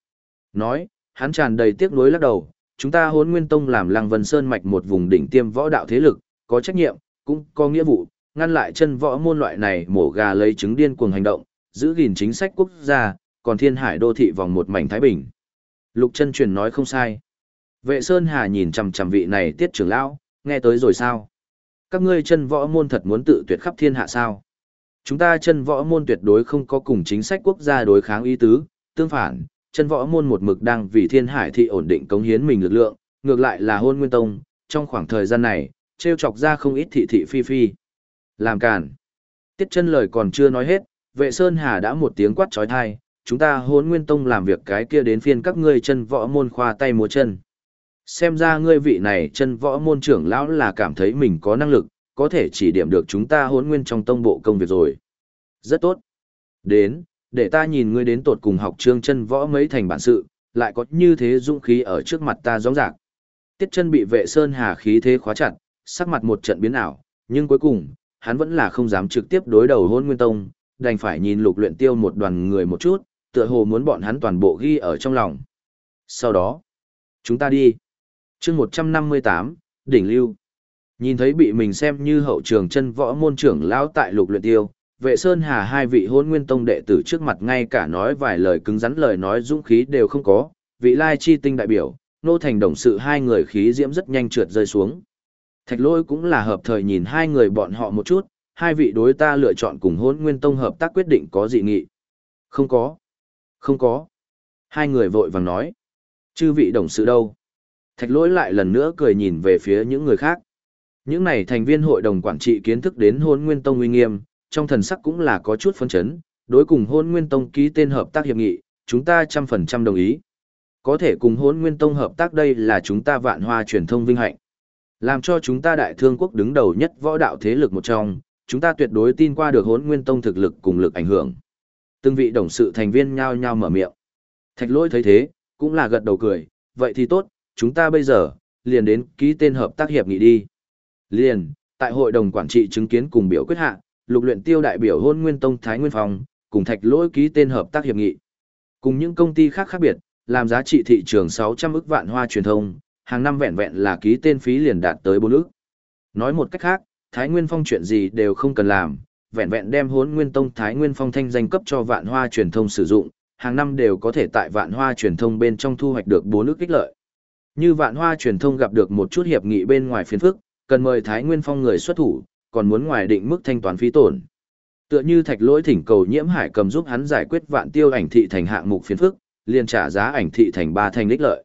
Nói, hắn tràn đầy tiếc nuối lắc đầu, chúng ta hôn nguyên tông làm lăng vân sơn mạch một vùng đỉnh tiêm võ đạo thế lực, có trách nhiệm, cũng có nghĩa vụ, ngăn lại chân võ môn loại này mổ gà lấy trứng điên cuồng hành động, giữ gìn chính sách quốc gia, còn thiên hải đô thị vòng một mảnh thái bình. Lục chân truyền nói không sai. Vệ Sơn Hà nhìn chằm chằm vị này tiết trưởng lão, nghe tới rồi sao? Các ngươi chân võ môn thật muốn tự tuyệt khắp thiên hạ sao? Chúng ta chân võ môn tuyệt đối không có cùng chính sách quốc gia đối kháng ý tứ, tương phản, chân võ môn một mực đang vì thiên hải thị ổn định cống hiến mình lực lượng, ngược lại là hôn nguyên tông, trong khoảng thời gian này, treo chọc ra không ít thị thị phi phi. Làm cản. Tiết chân lời còn chưa nói hết, vệ Sơn Hà đã một tiếng quát trói thai, chúng ta hôn nguyên tông làm việc cái kia đến phiên các ngươi chân võ môn khoa tay múa chân. Xem ra ngươi vị này chân võ môn trưởng lão là cảm thấy mình có năng lực, có thể chỉ điểm được chúng ta hôn nguyên trong tông bộ công việc rồi. Rất tốt. Đến, để ta nhìn ngươi đến tột cùng học trương chân võ mấy thành bản sự, lại có như thế dũng khí ở trước mặt ta rõ rạc. Tiết chân bị vệ sơn hà khí thế khóa chặt, sắc mặt một trận biến ảo, nhưng cuối cùng, hắn vẫn là không dám trực tiếp đối đầu hôn nguyên tông, đành phải nhìn lục luyện tiêu một đoàn người một chút, tựa hồ muốn bọn hắn toàn bộ ghi ở trong lòng. Sau đó, chúng ta đi. Chương 158, đỉnh lưu. Nhìn thấy bị mình xem như hậu trường chân võ môn trưởng lão tại lục luyện tiêu, vệ sơn hà hai vị hôn nguyên tông đệ tử trước mặt ngay cả nói vài lời cứng rắn lời nói dũng khí đều không có, vị lai chi tinh đại biểu, nô thành đồng sự hai người khí diễm rất nhanh trượt rơi xuống. Thạch lôi cũng là hợp thời nhìn hai người bọn họ một chút, hai vị đối ta lựa chọn cùng hôn nguyên tông hợp tác quyết định có dị nghị. Không có. Không có. Hai người vội vàng nói. Chư vị đồng sự đâu? Thạch lỗi lại lần nữa cười nhìn về phía những người khác. Những này thành viên hội đồng quản trị kiến thức đến hôn nguyên tông uy nghiêm, trong thần sắc cũng là có chút phân chấn, đối cùng hôn nguyên tông ký tên hợp tác hiệp nghị, chúng ta trăm phần trăm đồng ý. Có thể cùng hôn nguyên tông hợp tác đây là chúng ta vạn hoa truyền thông vinh hạnh. Làm cho chúng ta đại thương quốc đứng đầu nhất võ đạo thế lực một trong, chúng ta tuyệt đối tin qua được hôn nguyên tông thực lực cùng lực ảnh hưởng. Từng vị đồng sự thành viên nhao nhao mở miệng. Thạch lỗi thấy thế, cũng là gật đầu cười, vậy thì tốt, chúng ta bây giờ, liền đến ký tên hợp tác hiệp nghị đi. Liền, tại hội đồng quản trị chứng kiến cùng biểu quyết hạ, lục luyện tiêu đại biểu hôn nguyên tông Thái Nguyên Phong, cùng thạch lỗi ký tên hợp tác hiệp nghị. Cùng những công ty khác khác biệt, làm giá trị thị trường 600 ức vạn hoa truyền thông, hàng năm vẹn vẹn là ký tên phí liền đạt tới 4 ức. Nói một cách khác, Thái Nguyên Phong chuyện gì đều không cần làm, vẹn vẹn đem hốn nguyên tông Thái Nguyên Phong thanh danh cấp cho vạn hoa truyền thông sử dụng, hàng năm đều có thể tại vạn hoa truyền thông bên trong thu hoạch được 4 ức kích lợi. Như vạn hoa truyền thông gặp được một chút hiệp nghị bên ngoài phiền phức, cần mời Thái Nguyên Phong người xuất thủ, còn muốn ngoài định mức thanh toán phí tổn. Tựa như thạch lỗi thỉnh cầu nhiễm hải cầm giúp hắn giải quyết vạn tiêu ảnh thị thành hạng mục phiền phức, liền trả giá ảnh thị thành ba thành đích lợi.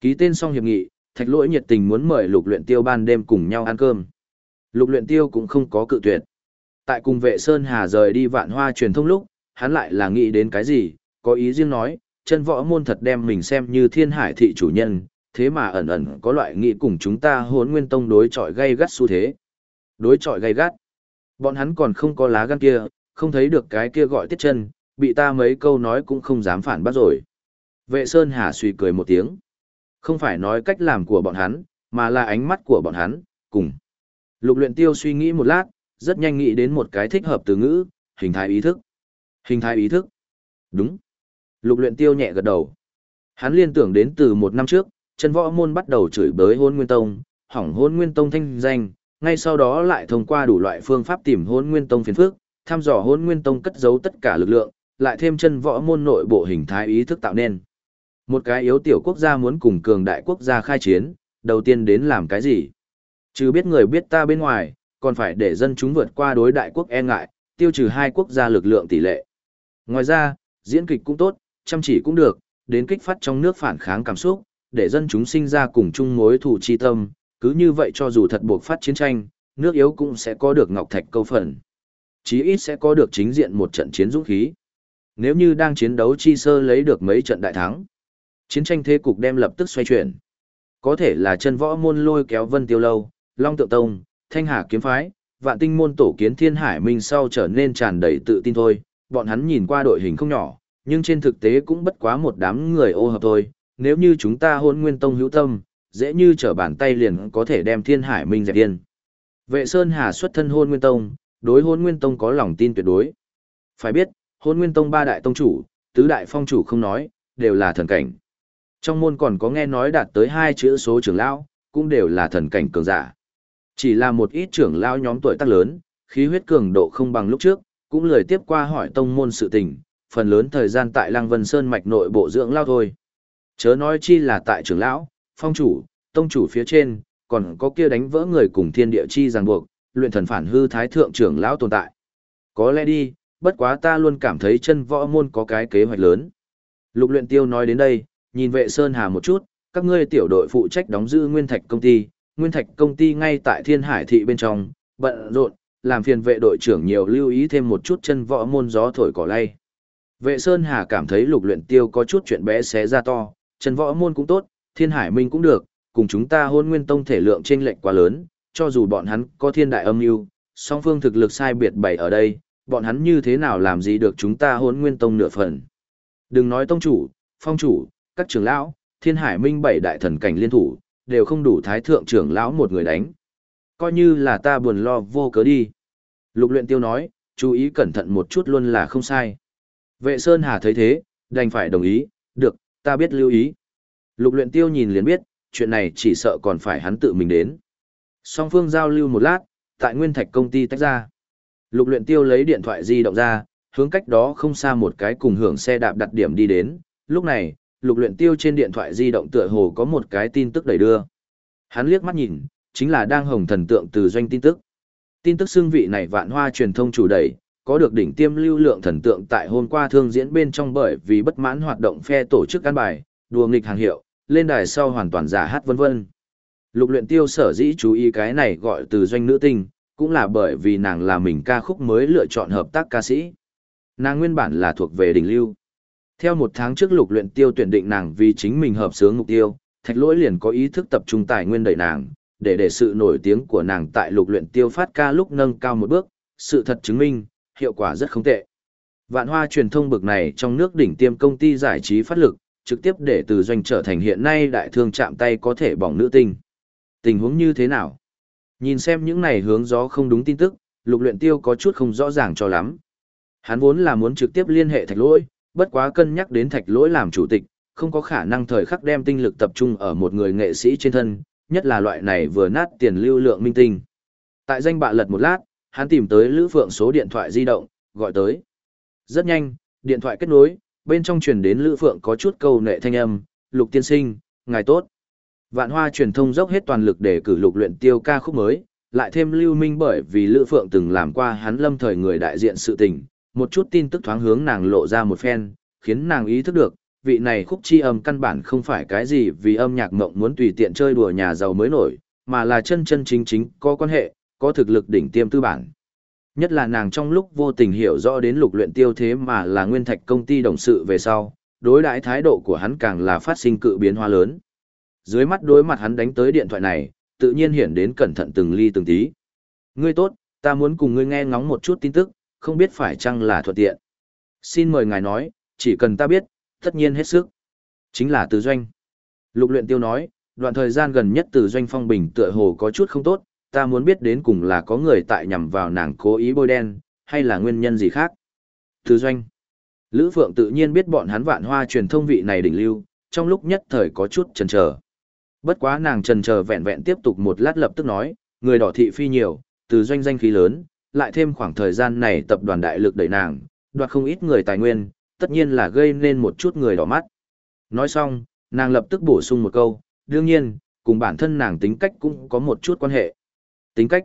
Ký tên xong hiệp nghị, thạch lỗi nhiệt tình muốn mời lục luyện tiêu ban đêm cùng nhau ăn cơm. Lục luyện tiêu cũng không có cự tuyệt. Tại cùng vệ Sơn Hà rời đi vạn hoa truyền thông lúc, hắn lại là nghĩ đến cái gì, có ý riêng nói, chân võ môn thật đem mình xem như thiên hải thị chủ nhân, thế mà ẩn ẩn có loại nghĩ cùng chúng ta hốn nguyên tông đối chọi gây gắt xu thế. Đối chọi gay gắt. Bọn hắn còn không có lá gan kia, không thấy được cái kia gọi tiết chân, bị ta mấy câu nói cũng không dám phản bác rồi. Vệ Sơn Hà suy cười một tiếng. Không phải nói cách làm của bọn hắn, mà là ánh mắt của bọn hắn, cùng. Lục luyện tiêu suy nghĩ một lát, rất nhanh nghĩ đến một cái thích hợp từ ngữ, hình thái ý thức. Hình thái ý thức. Đúng. Lục luyện tiêu nhẹ gật đầu. Hắn liên tưởng đến từ một năm trước, chân võ môn bắt đầu chửi bới hôn nguyên tông, hỏng hôn nguyên tông thanh danh, ngay sau đó lại thông qua đủ loại phương pháp tìm hôn nguyên tông phiền phức, thăm dò hôn nguyên tông cất giấu tất cả lực lượng, lại thêm chân võ môn nội bộ hình thái ý thức tạo nên. Một cái yếu tiểu quốc gia muốn cùng cường đại quốc gia khai chiến, đầu tiên đến làm cái gì? Chứ biết người biết ta bên ngoài, còn phải để dân chúng vượt qua đối đại quốc e ngại, tiêu trừ hai quốc gia lực lượng tỷ lệ. Ngoài ra, diễn kịch cũng tốt, chăm chỉ cũng được, đến kích phát trong nước phản kháng cảm xúc, để dân chúng sinh ra cùng chung mối thù chi tâm, cứ như vậy cho dù thật buộc phát chiến tranh, nước yếu cũng sẽ có được ngọc thạch câu phần. Chí ít sẽ có được chính diện một trận chiến dũng khí. Nếu như đang chiến đấu chi sơ lấy được mấy trận đại thắng, chiến tranh thế cục đem lập tức xoay chuyển. Có thể là chân võ môn lôi kéo Vân Tiêu Lâu, Long Tượng Tông, Thanh Hà Kiếm Phái, Vạn Tinh môn tổ kiến Thiên Hải Minh sau trở nên tràn đầy tự tin thôi, bọn hắn nhìn qua đội hình không nhỏ, nhưng trên thực tế cũng bất quá một đám người ô hợp thôi, nếu như chúng ta hôn nguyên tông hữu tâm, dễ như trở bàn tay liền có thể đem Thiên Hải Minh dẹp điên. Vệ Sơn Hà xuất thân hôn nguyên tông, đối hôn nguyên tông có lòng tin tuyệt đối. Phải biết, hôn nguyên tông ba đại tông chủ, tứ đại phong chủ không nói, đều là thần cảnh. Trong môn còn có nghe nói đạt tới hai chữ số trưởng lão, cũng đều là thần cảnh cường giả. Chỉ là một ít trưởng lão nhóm tuổi tác lớn, khí huyết cường độ không bằng lúc trước, cũng lười tiếp qua hỏi tông môn sự tình, phần lớn thời gian tại Lăng Vân Sơn mạch nội bộ dưỡng lao thôi. Chớ nói chi là tại trưởng lão, phong chủ, tông chủ phía trên, còn có kia đánh vỡ người cùng thiên địa chi ràng buộc, luyện thần phản hư thái thượng trưởng lão tồn tại. Có lẽ đi, bất quá ta luôn cảm thấy chân võ môn có cái kế hoạch lớn. Lục luyện tiêu nói đến đây, nhìn vệ Sơn Hà một chút, các ngươi tiểu đội phụ trách đóng giữ Nguyên Thạch công ty, Nguyên Thạch công ty ngay tại Thiên Hải thị bên trong, bận rộn, làm phiền vệ đội trưởng nhiều lưu ý thêm một chút chân võ môn gió thổi cỏ lay. Vệ Sơn Hà cảm thấy lục luyện tiêu có chút chuyện bé xé ra to, chân võ môn cũng tốt, Thiên Hải Minh cũng được, cùng chúng ta hôn nguyên tông thể lượng trên lệnh quá lớn, cho dù bọn hắn có thiên đại âm mưu, song phương thực lực sai biệt bày ở đây, bọn hắn như thế nào làm gì được chúng ta hôn nguyên tông nửa phần. Đừng nói tông chủ, phong chủ, các trưởng lão, thiên hải minh bảy đại thần cảnh liên thủ, đều không đủ thái thượng trưởng lão một người đánh. Coi như là ta buồn lo vô cớ đi. Lục luyện tiêu nói, chú ý cẩn thận một chút luôn là không sai. Vệ Sơn Hà thấy thế, đành phải đồng ý, được, ta biết lưu ý. Lục luyện tiêu nhìn liền biết, chuyện này chỉ sợ còn phải hắn tự mình đến. Song phương giao lưu một lát, tại Nguyên Thạch công ty tách ra. Lục luyện tiêu lấy điện thoại di động ra, hướng cách đó không xa một cái cùng hưởng xe đạp đặt điểm đi đến. Lúc này, lục luyện tiêu trên điện thoại di động tựa hồ có một cái tin tức đẩy đưa. Hắn liếc mắt nhìn, chính là đang hồng thần tượng từ doanh tin tức. Tin tức xương vị này vạn hoa truyền thông chủ đẩy, có được đỉnh tiêm lưu lượng thần tượng tại hôm qua thương diễn bên trong bởi vì bất mãn hoạt động phe tổ chức căn bài, đùa nghịch hàng hiệu, lên đài sau hoàn toàn giả hát vân vân. Lục luyện tiêu sở dĩ chú ý cái này gọi từ doanh nữ tinh, cũng là bởi vì nàng là mình ca khúc mới lựa chọn hợp tác ca sĩ. Nàng nguyên bản là thuộc về đỉnh lưu. Theo một tháng trước lục luyện tiêu tuyển định nàng vì chính mình hợp sướng mục tiêu, thạch lỗi liền có ý thức tập trung tài nguyên đẩy nàng, để để sự nổi tiếng của nàng tại lục luyện tiêu phát ca lúc nâng cao một bước, sự thật chứng minh, hiệu quả rất không tệ. Vạn hoa truyền thông bực này trong nước đỉnh tiêm công ty giải trí phát lực, trực tiếp để từ doanh trở thành hiện nay đại thương chạm tay có thể bỏng nữ tinh. Tình huống như thế nào? Nhìn xem những này hướng gió không đúng tin tức, lục luyện tiêu có chút không rõ ràng cho lắm. Hắn vốn là muốn trực tiếp liên hệ thạch lỗi, bất quá cân nhắc đến thạch lỗi làm chủ tịch, không có khả năng thời khắc đem tinh lực tập trung ở một người nghệ sĩ trên thân, nhất là loại này vừa nát tiền lưu lượng minh tinh. Tại danh bạ lật một lát, hắn tìm tới Lữ Phượng số điện thoại di động, gọi tới. Rất nhanh, điện thoại kết nối, bên trong truyền đến Lữ Phượng có chút câu nệ thanh âm, Lục tiên sinh, ngài tốt. Vạn Hoa truyền thông dốc hết toàn lực để cử lục luyện tiêu ca khúc mới, lại thêm lưu minh bởi vì Lữ Phượng từng làm qua hắn lâm thời người đại diện sự tình, một chút tin tức thoáng hướng nàng lộ ra một phen, khiến nàng ý thức được, vị này khúc chi âm căn bản không phải cái gì vì âm nhạc mộng muốn tùy tiện chơi đùa nhà giàu mới nổi, mà là chân chân chính chính có quan hệ, có thực lực đỉnh tiêm tư bản. Nhất là nàng trong lúc vô tình hiểu rõ đến lục luyện tiêu thế mà là nguyên thạch công ty đồng sự về sau, đối đãi thái độ của hắn càng là phát sinh cự biến hóa lớn. Dưới mắt đối mặt hắn đánh tới điện thoại này, tự nhiên hiển đến cẩn thận từng ly từng tí. Ngươi tốt, ta muốn cùng ngươi nghe ngóng một chút tin tức, không biết phải chăng là thuận tiện. Xin mời ngài nói, chỉ cần ta biết, tất nhiên hết sức. Chính là từ doanh. Lục luyện tiêu nói, đoạn thời gian gần nhất từ doanh phong bình tựa hồ có chút không tốt, ta muốn biết đến cùng là có người tại nhằm vào nàng cố ý bôi đen, hay là nguyên nhân gì khác. Từ doanh. Lữ Phượng tự nhiên biết bọn hắn vạn hoa truyền thông vị này đỉnh lưu, trong lúc nhất thời có chút chần chờ. Bất quá nàng trần chờ vẹn vẹn tiếp tục một lát lập tức nói, người đỏ thị phi nhiều, từ doanh danh khí lớn, lại thêm khoảng thời gian này tập đoàn đại lực đẩy nàng, đoạt không ít người tài nguyên, tất nhiên là gây nên một chút người đỏ mắt. Nói xong, nàng lập tức bổ sung một câu, đương nhiên, cùng bản thân nàng tính cách cũng có một chút quan hệ. Tính cách.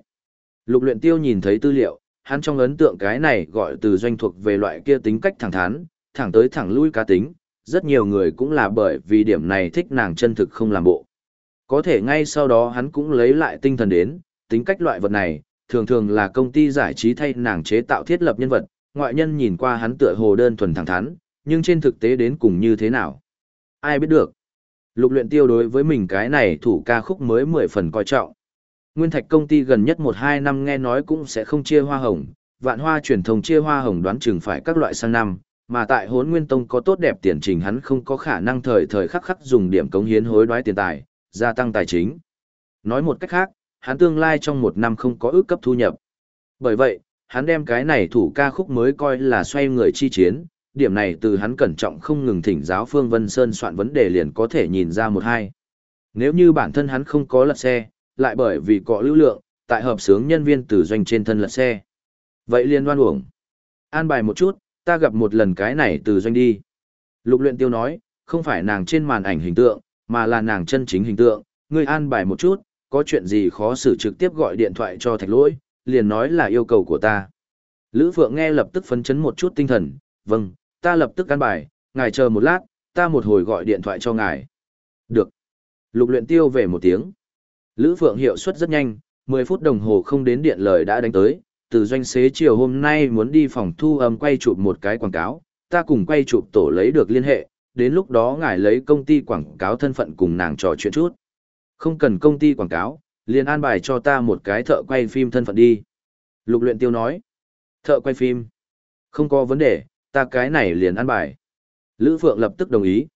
Lục luyện tiêu nhìn thấy tư liệu, hắn trong ấn tượng cái này gọi từ doanh thuộc về loại kia tính cách thẳng thắn, thẳng tới thẳng lui cá tính, rất nhiều người cũng là bởi vì điểm này thích nàng chân thực không làm bộ. Có thể ngay sau đó hắn cũng lấy lại tinh thần đến, tính cách loại vật này, thường thường là công ty giải trí thay nàng chế tạo thiết lập nhân vật, ngoại nhân nhìn qua hắn tựa hồ đơn thuần thẳng thắn, nhưng trên thực tế đến cùng như thế nào? Ai biết được? Lục luyện tiêu đối với mình cái này thủ ca khúc mới mười phần coi trọng. Nguyên thạch công ty gần nhất một hai năm nghe nói cũng sẽ không chia hoa hồng, vạn hoa truyền thông chia hoa hồng đoán chừng phải các loại sang năm, mà tại hốn nguyên tông có tốt đẹp tiền trình hắn không có khả năng thời thời khắc khắc dùng điểm cống hiến hối đoái tiền tài, gia tăng tài chính. Nói một cách khác, hắn tương lai trong một năm không có ước cấp thu nhập. Bởi vậy, hắn đem cái này thủ ca khúc mới coi là xoay người chi chiến, điểm này từ hắn cẩn trọng không ngừng thỉnh giáo Phương Vân Sơn soạn vấn đề liền có thể nhìn ra một hai. Nếu như bản thân hắn không có lật xe, lại bởi vì cọ lưu lượng, tại hợp sướng nhân viên từ doanh trên thân lật xe. Vậy liên đoan uổng. An bài một chút, ta gặp một lần cái này từ doanh đi. Lục luyện tiêu nói, không phải nàng trên màn ảnh hình tượng, mà là nàng chân chính hình tượng, ngươi an bài một chút, có chuyện gì khó xử trực tiếp gọi điện thoại cho thạch lỗi, liền nói là yêu cầu của ta. Lữ Phượng nghe lập tức phấn chấn một chút tinh thần, vâng, ta lập tức an bài, ngài chờ một lát, ta một hồi gọi điện thoại cho ngài. Được. Lục luyện tiêu về một tiếng. Lữ Phượng hiệu suất rất nhanh, 10 phút đồng hồ không đến điện lời đã đánh tới, từ doanh xế chiều hôm nay muốn đi phòng thu âm quay chụp một cái quảng cáo, ta cùng quay chụp tổ lấy được liên hệ, đến lúc đó ngài lấy công ty quảng cáo thân phận cùng nàng trò chuyện chút. Không cần công ty quảng cáo, liền an bài cho ta một cái thợ quay phim thân phận đi. Lục luyện tiêu nói. Thợ quay phim. Không có vấn đề, ta cái này liền an bài. Lữ Phượng lập tức đồng ý.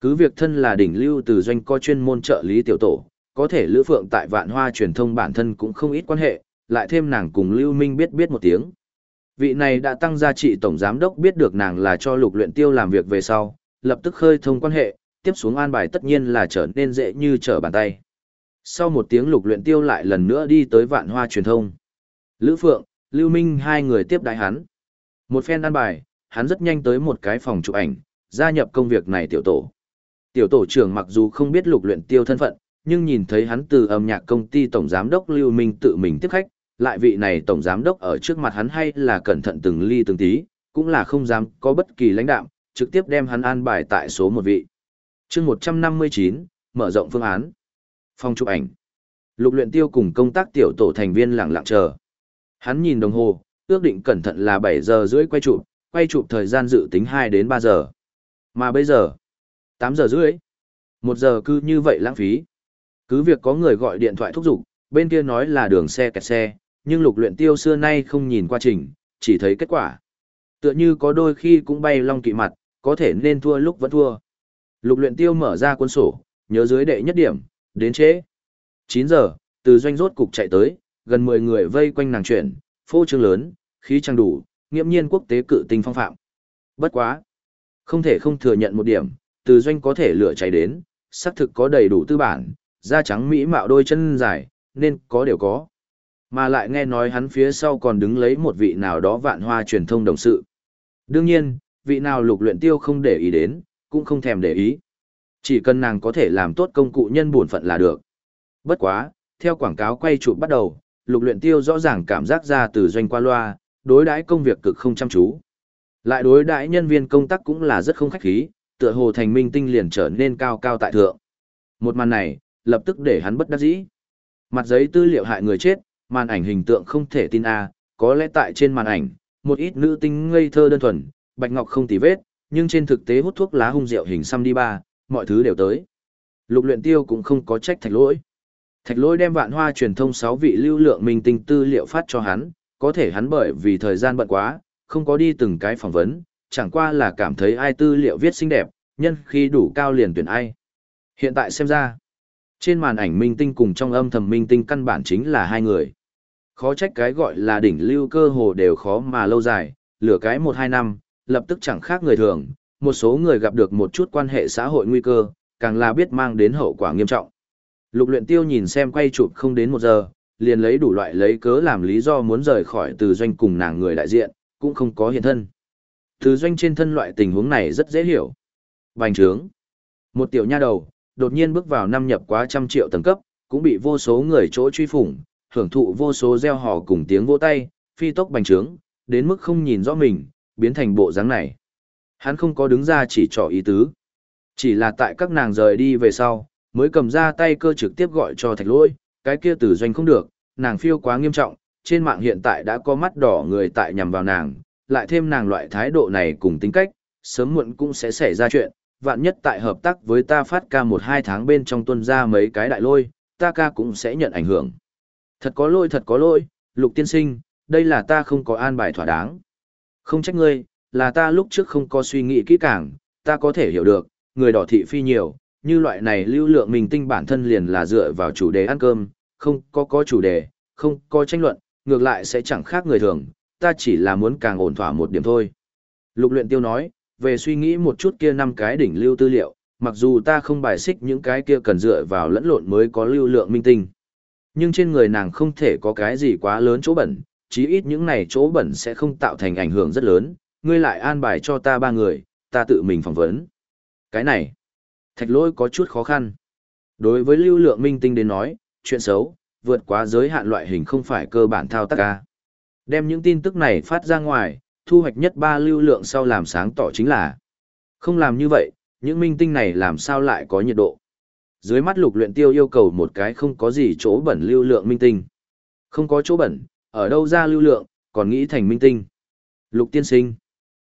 Cứ việc thân là đỉnh lưu từ doanh co chuyên môn trợ lý tiểu tổ, có thể Lữ Phượng tại vạn hoa truyền thông bản thân cũng không ít quan hệ, lại thêm nàng cùng Lưu Minh biết biết một tiếng. Vị này đã tăng gia trị tổng giám đốc biết được nàng là cho lục luyện tiêu làm việc về sau, lập tức khơi thông quan hệ, tiếp xuống an bài tất nhiên là trở nên dễ như trở bàn tay. Sau một tiếng lục luyện tiêu lại lần nữa đi tới vạn hoa truyền thông. Lữ Phượng, Lưu Minh hai người tiếp đại hắn. Một phen an bài, hắn rất nhanh tới một cái phòng chụp ảnh, gia nhập công việc này tiểu tổ. Tiểu tổ trưởng mặc dù không biết lục luyện tiêu thân phận, nhưng nhìn thấy hắn từ âm nhạc công ty tổng giám đốc Lưu Minh tự mình tiếp khách, lại vị này tổng giám đốc ở trước mặt hắn hay là cẩn thận từng ly từng tí, cũng là không dám có bất kỳ lãnh đạm, trực tiếp đem hắn an bài tại số một vị. Chương 159, mở rộng phương án. Phòng chụp ảnh. Lục luyện tiêu cùng công tác tiểu tổ thành viên lặng lặng chờ. Hắn nhìn đồng hồ, ước định cẩn thận là 7 giờ rưỡi quay chụp, quay chụp thời gian dự tính 2 đến 3 giờ. Mà bây giờ, 8 giờ rưỡi. Một giờ cứ như vậy lãng phí. Cứ việc có người gọi điện thoại thúc giục, bên kia nói là đường xe kẹt xe, nhưng lục luyện tiêu xưa nay không nhìn qua trình, chỉ thấy kết quả. Tựa như có đôi khi cũng bay long kỵ mặt, có thể nên thua lúc vẫn thua. Lục luyện tiêu mở ra cuốn sổ, nhớ dưới đệ nhất điểm, đến trễ. 9 giờ, từ doanh rốt cục chạy tới, gần 10 người vây quanh nàng chuyển, phô trương lớn, khí trang đủ, nghiêm nhiên quốc tế cự tinh phong phạm. Bất quá. Không thể không thừa nhận một điểm, từ doanh có thể lửa cháy đến, xác thực có đầy đủ tư bản, da trắng mỹ mạo đôi chân dài, nên có đều có. Mà lại nghe nói hắn phía sau còn đứng lấy một vị nào đó vạn hoa truyền thông đồng sự. Đương nhiên, vị nào lục luyện tiêu không để ý đến, cũng không thèm để ý. Chỉ cần nàng có thể làm tốt công cụ nhân buồn phận là được. Bất quá, theo quảng cáo quay chụp bắt đầu, lục luyện tiêu rõ ràng cảm giác ra từ doanh qua loa, đối đãi công việc cực không chăm chú. Lại đối đãi nhân viên công tác cũng là rất không khách khí, tựa hồ thành minh tinh liền trở nên cao cao tại thượng. Một màn này, lập tức để hắn bất đắc dĩ. Mặt giấy tư liệu hại người chết, màn ảnh hình tượng không thể tin a, có lẽ tại trên màn ảnh, một ít nữ tinh ngây thơ đơn thuần, bạch ngọc không tì vết, nhưng trên thực tế hút thuốc lá hung rượu hình xăm đi ba, mọi thứ đều tới. Lục luyện tiêu cũng không có trách thạch lỗi. Thạch lỗi đem vạn hoa truyền thông 6 vị lưu lượng minh tinh tư liệu phát cho hắn, có thể hắn bởi vì thời gian bận quá, không có đi từng cái phỏng vấn, chẳng qua là cảm thấy ai tư liệu viết xinh đẹp, nhân khi đủ cao liền tuyển ai. Hiện tại xem ra, trên màn ảnh minh tinh cùng trong âm thầm minh tinh căn bản chính là hai người. Khó trách cái gọi là đỉnh lưu cơ hồ đều khó mà lâu dài, lửa cái 1-2 năm, lập tức chẳng khác người thường, một số người gặp được một chút quan hệ xã hội nguy cơ, càng là biết mang đến hậu quả nghiêm trọng. Lục luyện tiêu nhìn xem quay chụp không đến một giờ, liền lấy đủ loại lấy cớ làm lý do muốn rời khỏi từ doanh cùng nàng người đại diện, cũng không có hiện thân. Từ doanh trên thân loại tình huống này rất dễ hiểu. Bành trướng. Một tiểu nha đầu, đột nhiên bước vào năm nhập quá trăm triệu tầng cấp, cũng bị vô số người chỗ truy phủng, hưởng thụ vô số gieo hò cùng tiếng vỗ tay, phi tốc bành trướng, đến mức không nhìn rõ mình, biến thành bộ dáng này. Hắn không có đứng ra chỉ trỏ ý tứ. Chỉ là tại các nàng rời đi về sau, mới cầm ra tay cơ trực tiếp gọi cho thạch lỗi, cái kia tử doanh không được, nàng phiêu quá nghiêm trọng, trên mạng hiện tại đã có mắt đỏ người tại nhằm vào nàng, lại thêm nàng loại thái độ này cùng tính cách, sớm muộn cũng sẽ xảy ra chuyện, vạn nhất tại hợp tác với ta phát ca một hai tháng bên trong tuân ra mấy cái đại lôi, ta ca cũng sẽ nhận ảnh hưởng. Thật có lỗi thật có lỗi, lục tiên sinh, đây là ta không có an bài thỏa đáng. Không trách ngươi, là ta lúc trước không có suy nghĩ kỹ càng, ta có thể hiểu được, người đỏ thị phi nhiều, như loại này lưu lượng mình tinh bản thân liền là dựa vào chủ đề ăn cơm, không có có chủ đề, không có tranh luận, ngược lại sẽ chẳng khác người thường, ta chỉ là muốn càng ổn thỏa một điểm thôi. Lục luyện tiêu nói, về suy nghĩ một chút kia năm cái đỉnh lưu tư liệu, mặc dù ta không bài xích những cái kia cần dựa vào lẫn lộn mới có lưu lượng minh tinh. Nhưng trên người nàng không thể có cái gì quá lớn chỗ bẩn, chí ít những này chỗ bẩn sẽ không tạo thành ảnh hưởng rất lớn, ngươi lại an bài cho ta ba người, ta tự mình phỏng vấn. Cái này, thạch lỗi có chút khó khăn. Đối với lưu lượng minh tinh đến nói, chuyện xấu, vượt quá giới hạn loại hình không phải cơ bản thao tác ca. Đem những tin tức này phát ra ngoài, thu hoạch nhất ba lưu lượng sau làm sáng tỏ chính là không làm như vậy, những minh tinh này làm sao lại có nhiệt độ. Dưới mắt lục luyện tiêu yêu cầu một cái không có gì chỗ bẩn lưu lượng minh tinh. Không có chỗ bẩn, ở đâu ra lưu lượng, còn nghĩ thành minh tinh. Lục tiên sinh.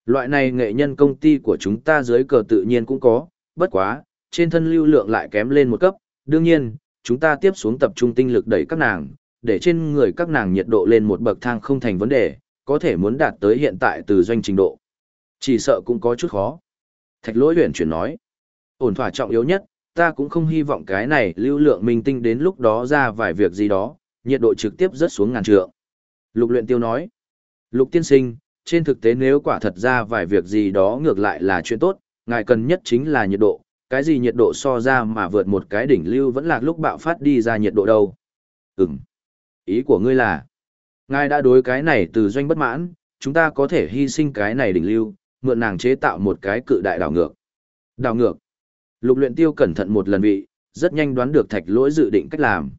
Loại này nghệ nhân công ty của chúng ta dưới cờ tự nhiên cũng có, bất quá, trên thân lưu lượng lại kém lên một cấp. Đương nhiên, chúng ta tiếp xuống tập trung tinh lực đẩy các nàng, để trên người các nàng nhiệt độ lên một bậc thang không thành vấn đề, có thể muốn đạt tới hiện tại từ doanh trình độ. Chỉ sợ cũng có chút khó. Thạch lỗi huyền chuyển nói. Ổn thỏa trọng yếu nhất, ta cũng không hy vọng cái này lưu lượng minh tinh đến lúc đó ra vài việc gì đó, nhiệt độ trực tiếp rớt xuống ngàn trượng. Lục luyện tiêu nói. Lục tiên sinh, trên thực tế nếu quả thật ra vài việc gì đó ngược lại là chuyện tốt, ngài cần nhất chính là nhiệt độ, cái gì nhiệt độ so ra mà vượt một cái đỉnh lưu vẫn là lúc bạo phát đi ra nhiệt độ đâu. Ừm. Ý của ngươi là, ngài đã đối cái này từ doanh bất mãn, chúng ta có thể hy sinh cái này đỉnh lưu, mượn nàng chế tạo một cái cự đại đảo ngược. Đảo ngược. Lục luyện tiêu cẩn thận một lần vị, rất nhanh đoán được thạch lỗi dự định cách làm.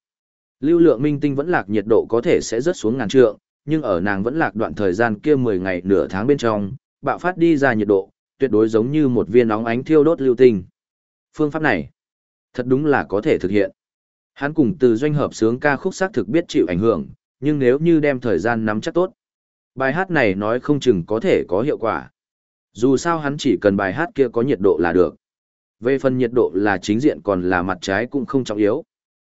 Lưu lượng minh tinh vẫn lạc nhiệt độ có thể sẽ rớt xuống ngàn trượng, nhưng ở nàng vẫn lạc đoạn thời gian kia 10 ngày nửa tháng bên trong, bạo phát đi ra nhiệt độ, tuyệt đối giống như một viên nóng ánh thiêu đốt lưu tinh. Phương pháp này, thật đúng là có thể thực hiện. Hắn cùng từ doanh hợp sướng ca khúc xác thực biết chịu ảnh hưởng, nhưng nếu như đem thời gian nắm chắc tốt. Bài hát này nói không chừng có thể có hiệu quả. Dù sao hắn chỉ cần bài hát kia có nhiệt độ là được. Về phần nhiệt độ là chính diện còn là mặt trái cũng không trọng yếu.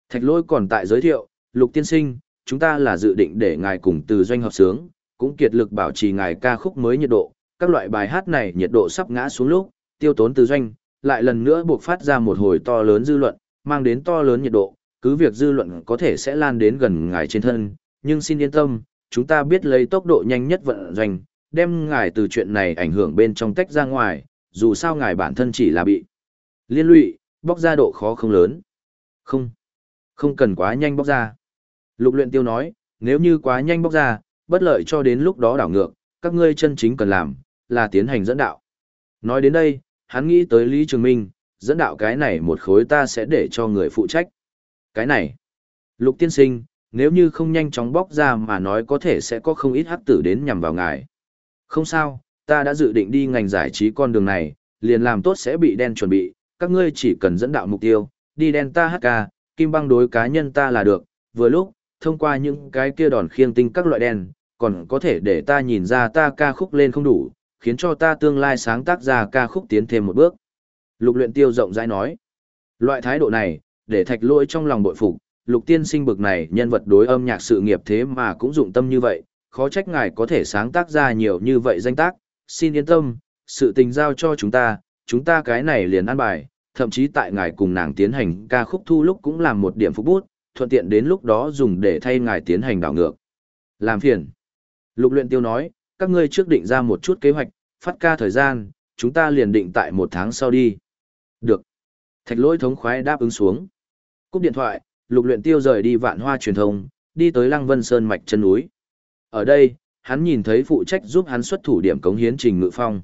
Thạch lôi còn tại giới thiệu, lục tiên sinh, chúng ta là dự định để ngài cùng từ doanh hợp sướng, cũng kiệt lực bảo trì ngài ca khúc mới nhiệt độ. Các loại bài hát này nhiệt độ sắp ngã xuống lúc, tiêu tốn từ doanh, lại lần nữa buộc phát ra một hồi to lớn dư luận, mang đến to lớn nhiệt độ, cứ việc dư luận có thể sẽ lan đến gần ngài trên thân, nhưng xin yên tâm, chúng ta biết lấy tốc độ nhanh nhất vận doanh, đem ngài từ chuyện này ảnh hưởng bên trong tách ra ngoài, dù sao ngài bản thân chỉ là bị liên lụy, bóc ra độ khó không lớn. Không, không cần quá nhanh bóc ra. Lục luyện tiêu nói, nếu như quá nhanh bóc ra, bất lợi cho đến lúc đó đảo ngược, các ngươi chân chính cần làm, là tiến hành dẫn đạo. Nói đến đây, hắn nghĩ tới Lý Trường Minh, dẫn đạo cái này một khối ta sẽ để cho người phụ trách. Cái này, lục tiên sinh, nếu như không nhanh chóng bóc ra mà nói có thể sẽ có không ít hắc tử đến nhằm vào ngài. Không sao, ta đã dự định đi ngành giải trí con đường này, liền làm tốt sẽ bị đen chuẩn bị, các ngươi chỉ cần dẫn đạo mục tiêu, đi đen ta HK, kim băng đối cá nhân ta là được, vừa lúc, thông qua những cái kia đòn khiêng tinh các loại đen, còn có thể để ta nhìn ra ta ca khúc lên không đủ, khiến cho ta tương lai sáng tác ra ca khúc tiến thêm một bước. Lục luyện tiêu rộng rãi nói, loại thái độ này, để thạch lỗi trong lòng bội phục, lục tiên sinh bực này nhân vật đối âm nhạc sự nghiệp thế mà cũng dụng tâm như vậy, khó trách ngài có thể sáng tác ra nhiều như vậy danh tác, xin yên tâm, sự tình giao cho chúng ta, chúng ta cái này liền ăn bài, thậm chí tại ngài cùng nàng tiến hành ca khúc thu lúc cũng làm một điểm phục bút, thuận tiện đến lúc đó dùng để thay ngài tiến hành đảo ngược. Làm phiền. Lục luyện tiêu nói, các ngươi trước định ra một chút kế hoạch, phát ca thời gian, chúng ta liền định tại một tháng sau đi. Được. Thạch lỗi thống khoái đáp ứng xuống. Cúp điện thoại, lục luyện tiêu rời đi vạn hoa truyền thông, đi tới Lăng Vân Sơn mạch chân núi. Ở đây, hắn nhìn thấy phụ trách giúp hắn xuất thủ điểm cống hiến trình ngự phong.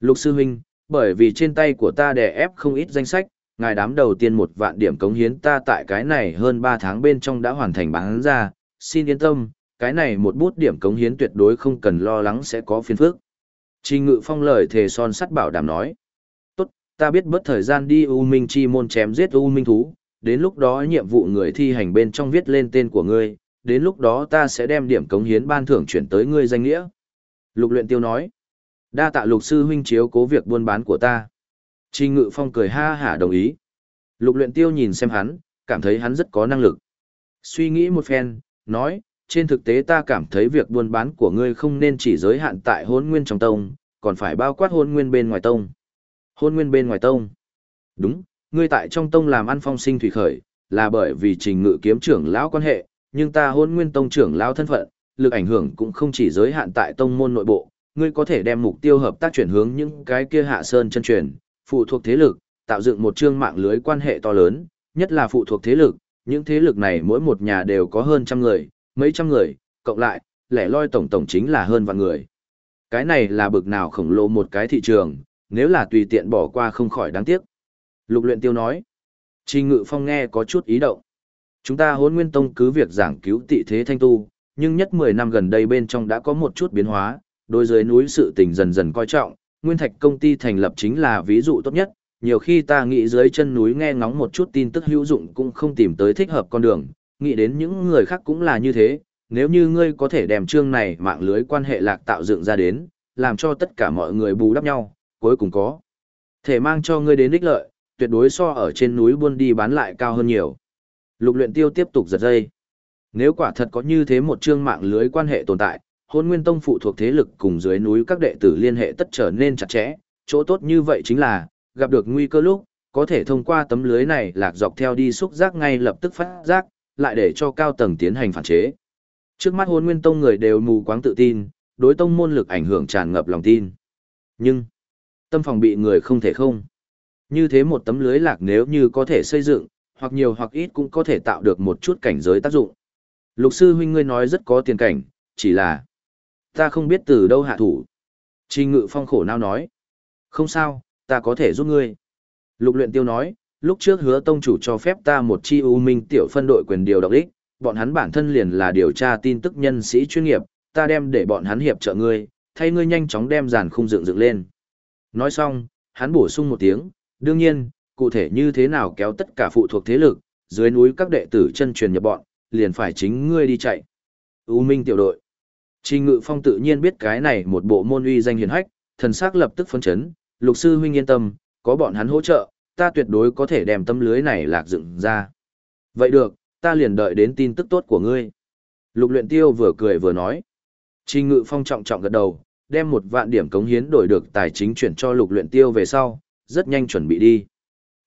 Lục sư huynh, bởi vì trên tay của ta đè ép không ít danh sách, ngài đám đầu tiên một vạn điểm cống hiến ta tại cái này hơn 3 tháng bên trong đã hoàn thành bán ra, xin yên tâm, cái này một bút điểm cống hiến tuyệt đối không cần lo lắng sẽ có phiền phức. Trình ngự phong lời thề son sắt bảo đảm nói. Tốt, ta biết bớt thời gian đi U Minh Chi môn chém giết U Minh Thú, đến lúc đó nhiệm vụ người thi hành bên trong viết lên tên của ngươi, đến lúc đó ta sẽ đem điểm cống hiến ban thưởng chuyển tới ngươi danh nghĩa. Lục luyện tiêu nói. Đa tạ lục sư huynh chiếu cố việc buôn bán của ta. Trình ngự phong cười ha hả đồng ý. Lục luyện tiêu nhìn xem hắn, cảm thấy hắn rất có năng lực. Suy nghĩ một phen, nói, trên thực tế ta cảm thấy việc buôn bán của ngươi không nên chỉ giới hạn tại hôn nguyên trong tông, còn phải bao quát hôn nguyên bên ngoài tông. Hôn nguyên bên ngoài tông. Đúng, ngươi tại trong tông làm ăn phong sinh thủy khởi, là bởi vì trình ngự kiếm trưởng lão quan hệ, nhưng ta hôn nguyên tông trưởng lão thân phận, lực ảnh hưởng cũng không chỉ giới hạn tại tông môn nội bộ, ngươi có thể đem mục tiêu hợp tác chuyển hướng những cái kia hạ sơn chân truyền, phụ thuộc thế lực, tạo dựng một chương mạng lưới quan hệ to lớn, nhất là phụ thuộc thế lực, những thế lực này mỗi một nhà đều có hơn trăm người, mấy trăm người, cộng lại, lẻ loi tổng tổng chính là hơn vạn người. Cái này là bực nào khổng lồ một cái thị trường, nếu là tùy tiện bỏ qua không khỏi đáng tiếc. Lục luyện tiêu nói. Trình ngự phong nghe có chút ý động. Chúng ta hốn nguyên tông cứ việc giảng cứu tị thế thanh tu, nhưng nhất 10 năm gần đây bên trong đã có một chút biến hóa, đôi dưới núi sự tình dần dần coi trọng, nguyên thạch công ty thành lập chính là ví dụ tốt nhất, nhiều khi ta nghĩ dưới chân núi nghe ngóng một chút tin tức hữu dụng cũng không tìm tới thích hợp con đường, nghĩ đến những người khác cũng là như thế, nếu như ngươi có thể đem chương này mạng lưới quan hệ lạc tạo dựng ra đến, làm cho tất cả mọi người bù đắp nhau, cuối cùng có thể mang cho ngươi đến ích lợi, tuyệt đối so ở trên núi buôn đi bán lại cao hơn nhiều. Lục luyện tiêu tiếp tục giật dây. Nếu quả thật có như thế một chương mạng lưới quan hệ tồn tại, hôn nguyên tông phụ thuộc thế lực cùng dưới núi các đệ tử liên hệ tất trở nên chặt chẽ, chỗ tốt như vậy chính là, gặp được nguy cơ lúc, có thể thông qua tấm lưới này lạc dọc theo đi xúc giác ngay lập tức phát giác, lại để cho cao tầng tiến hành phản chế. Trước mắt hôn nguyên tông người đều mù quáng tự tin, đối tông môn lực ảnh hưởng tràn ngập lòng tin. Nhưng, tâm phòng bị người không thể không. Như thế một tấm lưới lạc nếu như có thể xây dựng, hoặc nhiều hoặc ít cũng có thể tạo được một chút cảnh giới tác dụng. Lục sư huynh ngươi nói rất có tiền cảnh, chỉ là ta không biết từ đâu hạ thủ. Trình ngự phong khổ nao nói. Không sao, ta có thể giúp ngươi. Lục luyện tiêu nói, lúc trước hứa tông chủ cho phép ta một chi u minh tiểu phân đội quyền điều độc đích, bọn hắn bản thân liền là điều tra tin tức nhân sĩ chuyên nghiệp, ta đem để bọn hắn hiệp trợ ngươi, thay ngươi nhanh chóng đem giàn khung dựng dựng lên. Nói xong, hắn bổ sung một tiếng, đương nhiên, cụ thể như thế nào kéo tất cả phụ thuộc thế lực, dưới núi các đệ tử chân truyền nhập bọn, liền phải chính ngươi đi chạy. U Minh tiểu đội. Trình Ngự Phong tự nhiên biết cái này một bộ môn uy danh hiển hách, thần sắc lập tức phấn chấn, lục sư huynh yên tâm, có bọn hắn hỗ trợ, ta tuyệt đối có thể đem tâm lưới này lạc dựng ra. Vậy được, ta liền đợi đến tin tức tốt của ngươi. Lục luyện tiêu vừa cười vừa nói. Trình Ngự Phong trọng trọng gật đầu, đem một vạn điểm cống hiến đổi được tài chính chuyển cho lục luyện tiêu về sau, rất nhanh chuẩn bị đi.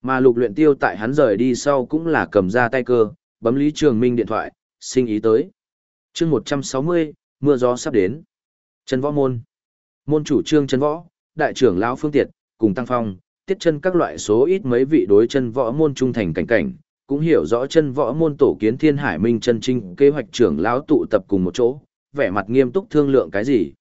Mà lục luyện tiêu tại hắn rời đi sau cũng là cầm ra tay cơ, bấm Lý Trường Minh điện thoại, sinh ý tới. Chương 160, mưa gió sắp đến. Trần Võ Môn. Môn chủ trương Trần Võ, đại trưởng lão Phương Tiệt, cùng Tăng Phong, tiết chân các loại số ít mấy vị đối chân võ môn trung thành cảnh cảnh, cũng hiểu rõ chân võ môn tổ kiến Thiên Hải Minh chân trinh kế hoạch trưởng lão tụ tập cùng một chỗ, vẻ mặt nghiêm túc thương lượng cái gì.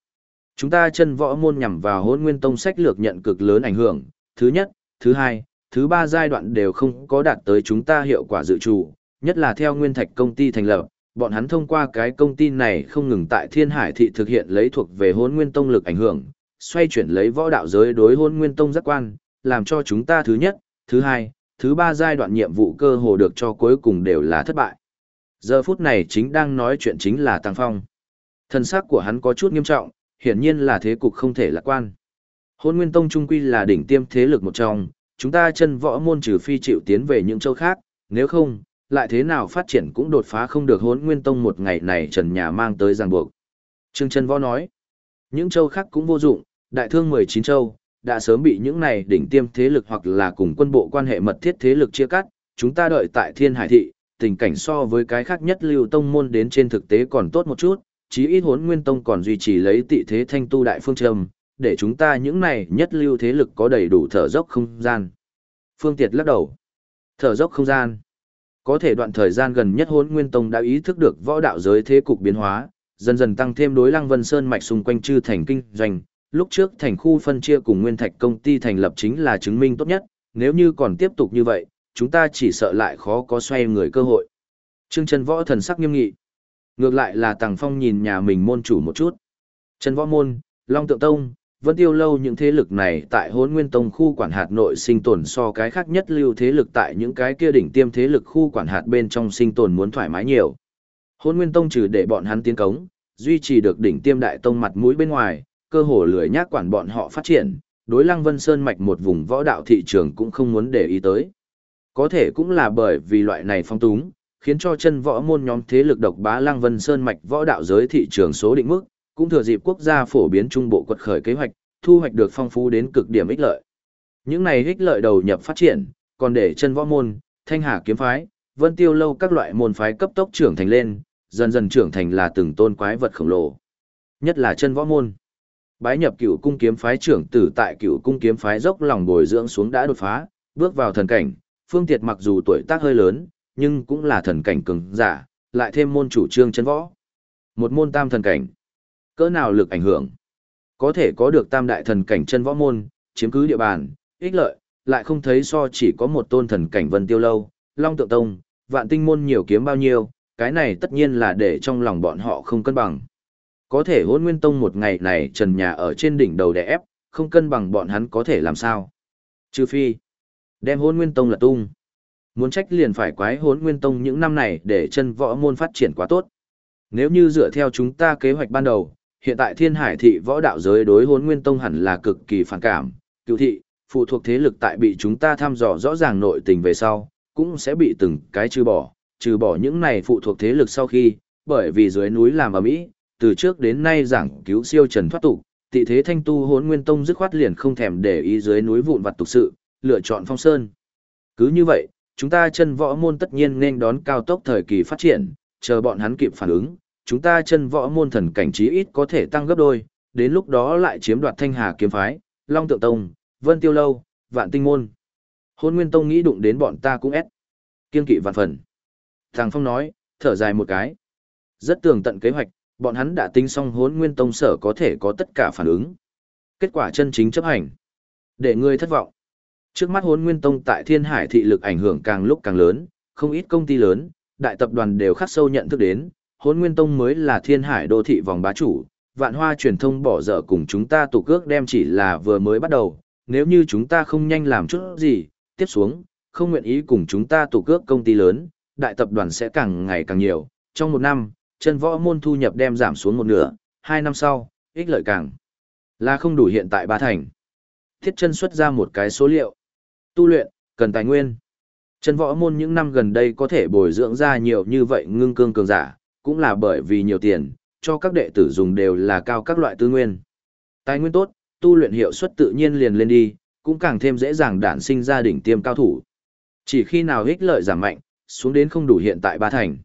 Chúng ta chân võ môn nhằm vào hôn nguyên tông sách lược nhận cực lớn ảnh hưởng, thứ nhất, thứ hai, thứ ba giai đoạn đều không có đạt tới chúng ta hiệu quả dự trù, nhất là theo nguyên thạch công ty thành lập, bọn hắn thông qua cái công ty này không ngừng tại thiên hải thị thực hiện lấy thuộc về hôn nguyên tông lực ảnh hưởng, xoay chuyển lấy võ đạo giới đối hôn nguyên tông giác quan, làm cho chúng ta thứ nhất, thứ hai, thứ ba giai đoạn nhiệm vụ cơ hồ được cho cuối cùng đều là thất bại. Giờ phút này chính đang nói chuyện chính là Tăng Phong. Thân xác của hắn có chút nghiêm trọng, hiển nhiên là thế cục không thể lạc quan. Hôn Nguyên Tông trung quy là đỉnh tiêm thế lực một trong, chúng ta chân võ môn trừ phi chịu tiến về những châu khác, nếu không, lại thế nào phát triển cũng đột phá không được Hôn nguyên tông một ngày này trần nhà mang tới ràng buộc. Trương Trần Võ nói, những châu khác cũng vô dụng, đại thương 19 châu, đã sớm bị những này đỉnh tiêm thế lực hoặc là cùng quân bộ quan hệ mật thiết thế lực chia cắt, chúng ta đợi tại Thiên Hải Thị, tình cảnh so với cái khác nhất lưu tông môn đến trên thực tế còn tốt một chút, chí ít hốn nguyên tông còn duy trì lấy tị thế thanh tu đại phương trầm, để chúng ta những này nhất lưu thế lực có đầy đủ thở dốc không gian. Phương Tiệt lắc đầu. Thở dốc không gian. Có thể đoạn thời gian gần nhất hốn nguyên tông đã ý thức được võ đạo giới thế cục biến hóa, dần dần tăng thêm đối lăng vân sơn mạch xung quanh chư thành kinh doanh. Lúc trước thành khu phân chia cùng nguyên thạch công ty thành lập chính là chứng minh tốt nhất, nếu như còn tiếp tục như vậy, chúng ta chỉ sợ lại khó có xoay người cơ hội. Trương Trần Võ thần sắc nghiêm nghị. Ngược lại là Tàng Phong nhìn nhà mình môn chủ một chút. Trần Võ Môn, Long Tượng Tông, Vân Tiêu Lâu những thế lực này tại hốn nguyên tông khu quản hạt nội sinh tồn so cái khác nhất lưu thế lực tại những cái kia đỉnh tiêm thế lực khu quản hạt bên trong sinh tồn muốn thoải mái nhiều. Hôn nguyên tông trừ để bọn hắn tiến cống, duy trì được đỉnh tiêm đại tông mặt mũi bên ngoài, cơ hồ lười nhác quản bọn họ phát triển, đối lăng vân sơn mạch một vùng võ đạo thị trường cũng không muốn để ý tới. Có thể cũng là bởi vì loại này phong túng, khiến cho chân võ môn nhóm thế lực độc bá lăng vân sơn mạch võ đạo giới thị trường số định mức, cũng thừa dịp quốc gia phổ biến trung bộ quật khởi kế hoạch, thu hoạch được phong phú đến cực điểm ích lợi. Những này ích lợi đầu nhập phát triển, còn để chân võ môn, thanh hà kiếm phái, vân tiêu lâu các loại môn phái cấp tốc trưởng thành lên, dần dần trưởng thành là từng tôn quái vật khổng lồ. Nhất là chân võ môn. Bái nhập cửu cung kiếm phái trưởng tử tại cửu cung kiếm phái dốc lòng bồi dưỡng xuống đã đột phá, bước vào thần cảnh, phương tiệt mặc dù tuổi tác hơi lớn, nhưng cũng là thần cảnh cường giả, lại thêm môn chủ trương chân võ. Một môn tam thần cảnh. Cỡ nào lực ảnh hưởng? Có thể có được tam đại thần cảnh chân võ môn, chiếm cứ địa bàn, ích lợi, lại không thấy so chỉ có một tôn thần cảnh vân tiêu lâu, long tượng tông, vạn tinh môn nhiều kiếm bao nhiêu, cái này tất nhiên là để trong lòng bọn họ không cân bằng. Có thể hôn nguyên tông một ngày này trần nhà ở trên đỉnh đầu đè ép, không cân bằng bọn hắn có thể làm sao. Trừ phi, đem hôn nguyên tông là tung. Muốn trách liền phải quái hôn nguyên tông những năm này để chân võ môn phát triển quá tốt. Nếu như dựa theo chúng ta kế hoạch ban đầu, hiện tại thiên hải thị võ đạo giới đối hốn nguyên tông hẳn là cực kỳ phản cảm, cựu thị, phụ thuộc thế lực tại bị chúng ta thăm dò rõ ràng nội tình về sau, cũng sẽ bị từng cái trừ bỏ, trừ bỏ những này phụ thuộc thế lực sau khi, bởi vì dưới núi làm ở Mỹ, từ trước đến nay giảng cứu siêu trần thoát tục, tị thế thanh tu hốn nguyên tông dứt khoát liền không thèm để ý dưới núi vụn vặt tục sự, lựa chọn phong sơn. Cứ như vậy, chúng ta chân võ môn tất nhiên nên đón cao tốc thời kỳ phát triển, chờ bọn hắn kịp phản ứng, chúng ta chân võ môn thần cảnh trí ít có thể tăng gấp đôi, đến lúc đó lại chiếm đoạt thanh hà kiếm phái, long tượng tông, vân tiêu lâu, vạn tinh môn. Hôn nguyên tông nghĩ đụng đến bọn ta cũng ép. Kiên kỵ vạn phần. Thằng Phong nói, thở dài một cái. Rất tường tận kế hoạch, bọn hắn đã tính xong hốn nguyên tông sở có thể có tất cả phản ứng. Kết quả chân chính chấp hành. Để ngươi thất vọng. Trước mắt hốn nguyên tông tại thiên hải thị lực ảnh hưởng càng lúc càng lớn, không ít công ty lớn, đại tập đoàn đều khắc sâu nhận thức đến, Hôn nguyên tông mới là thiên hải đô thị vòng bá chủ, vạn hoa truyền thông bỏ dở cùng chúng ta tụ cước đem chỉ là vừa mới bắt đầu, nếu như chúng ta không nhanh làm chút gì, tiếp xuống, không nguyện ý cùng chúng ta tụ cước công ty lớn, đại tập đoàn sẽ càng ngày càng nhiều, trong một năm, chân võ môn thu nhập đem giảm xuống một nửa, hai năm sau, ích lợi càng là không đủ hiện tại ba thành. Thiết chân xuất ra một cái số liệu. Tu luyện, cần tài nguyên. Chân võ môn những năm gần đây có thể bồi dưỡng ra nhiều như vậy ngưng cương cường giả, cũng là bởi vì nhiều tiền, cho các đệ tử dùng đều là cao các loại tư nguyên. Tài nguyên tốt, tu luyện hiệu suất tự nhiên liền lên đi, cũng càng thêm dễ dàng đản sinh gia đỉnh tiêm cao thủ. Chỉ khi nào ích lợi giảm mạnh, xuống đến không đủ hiện tại ba thành.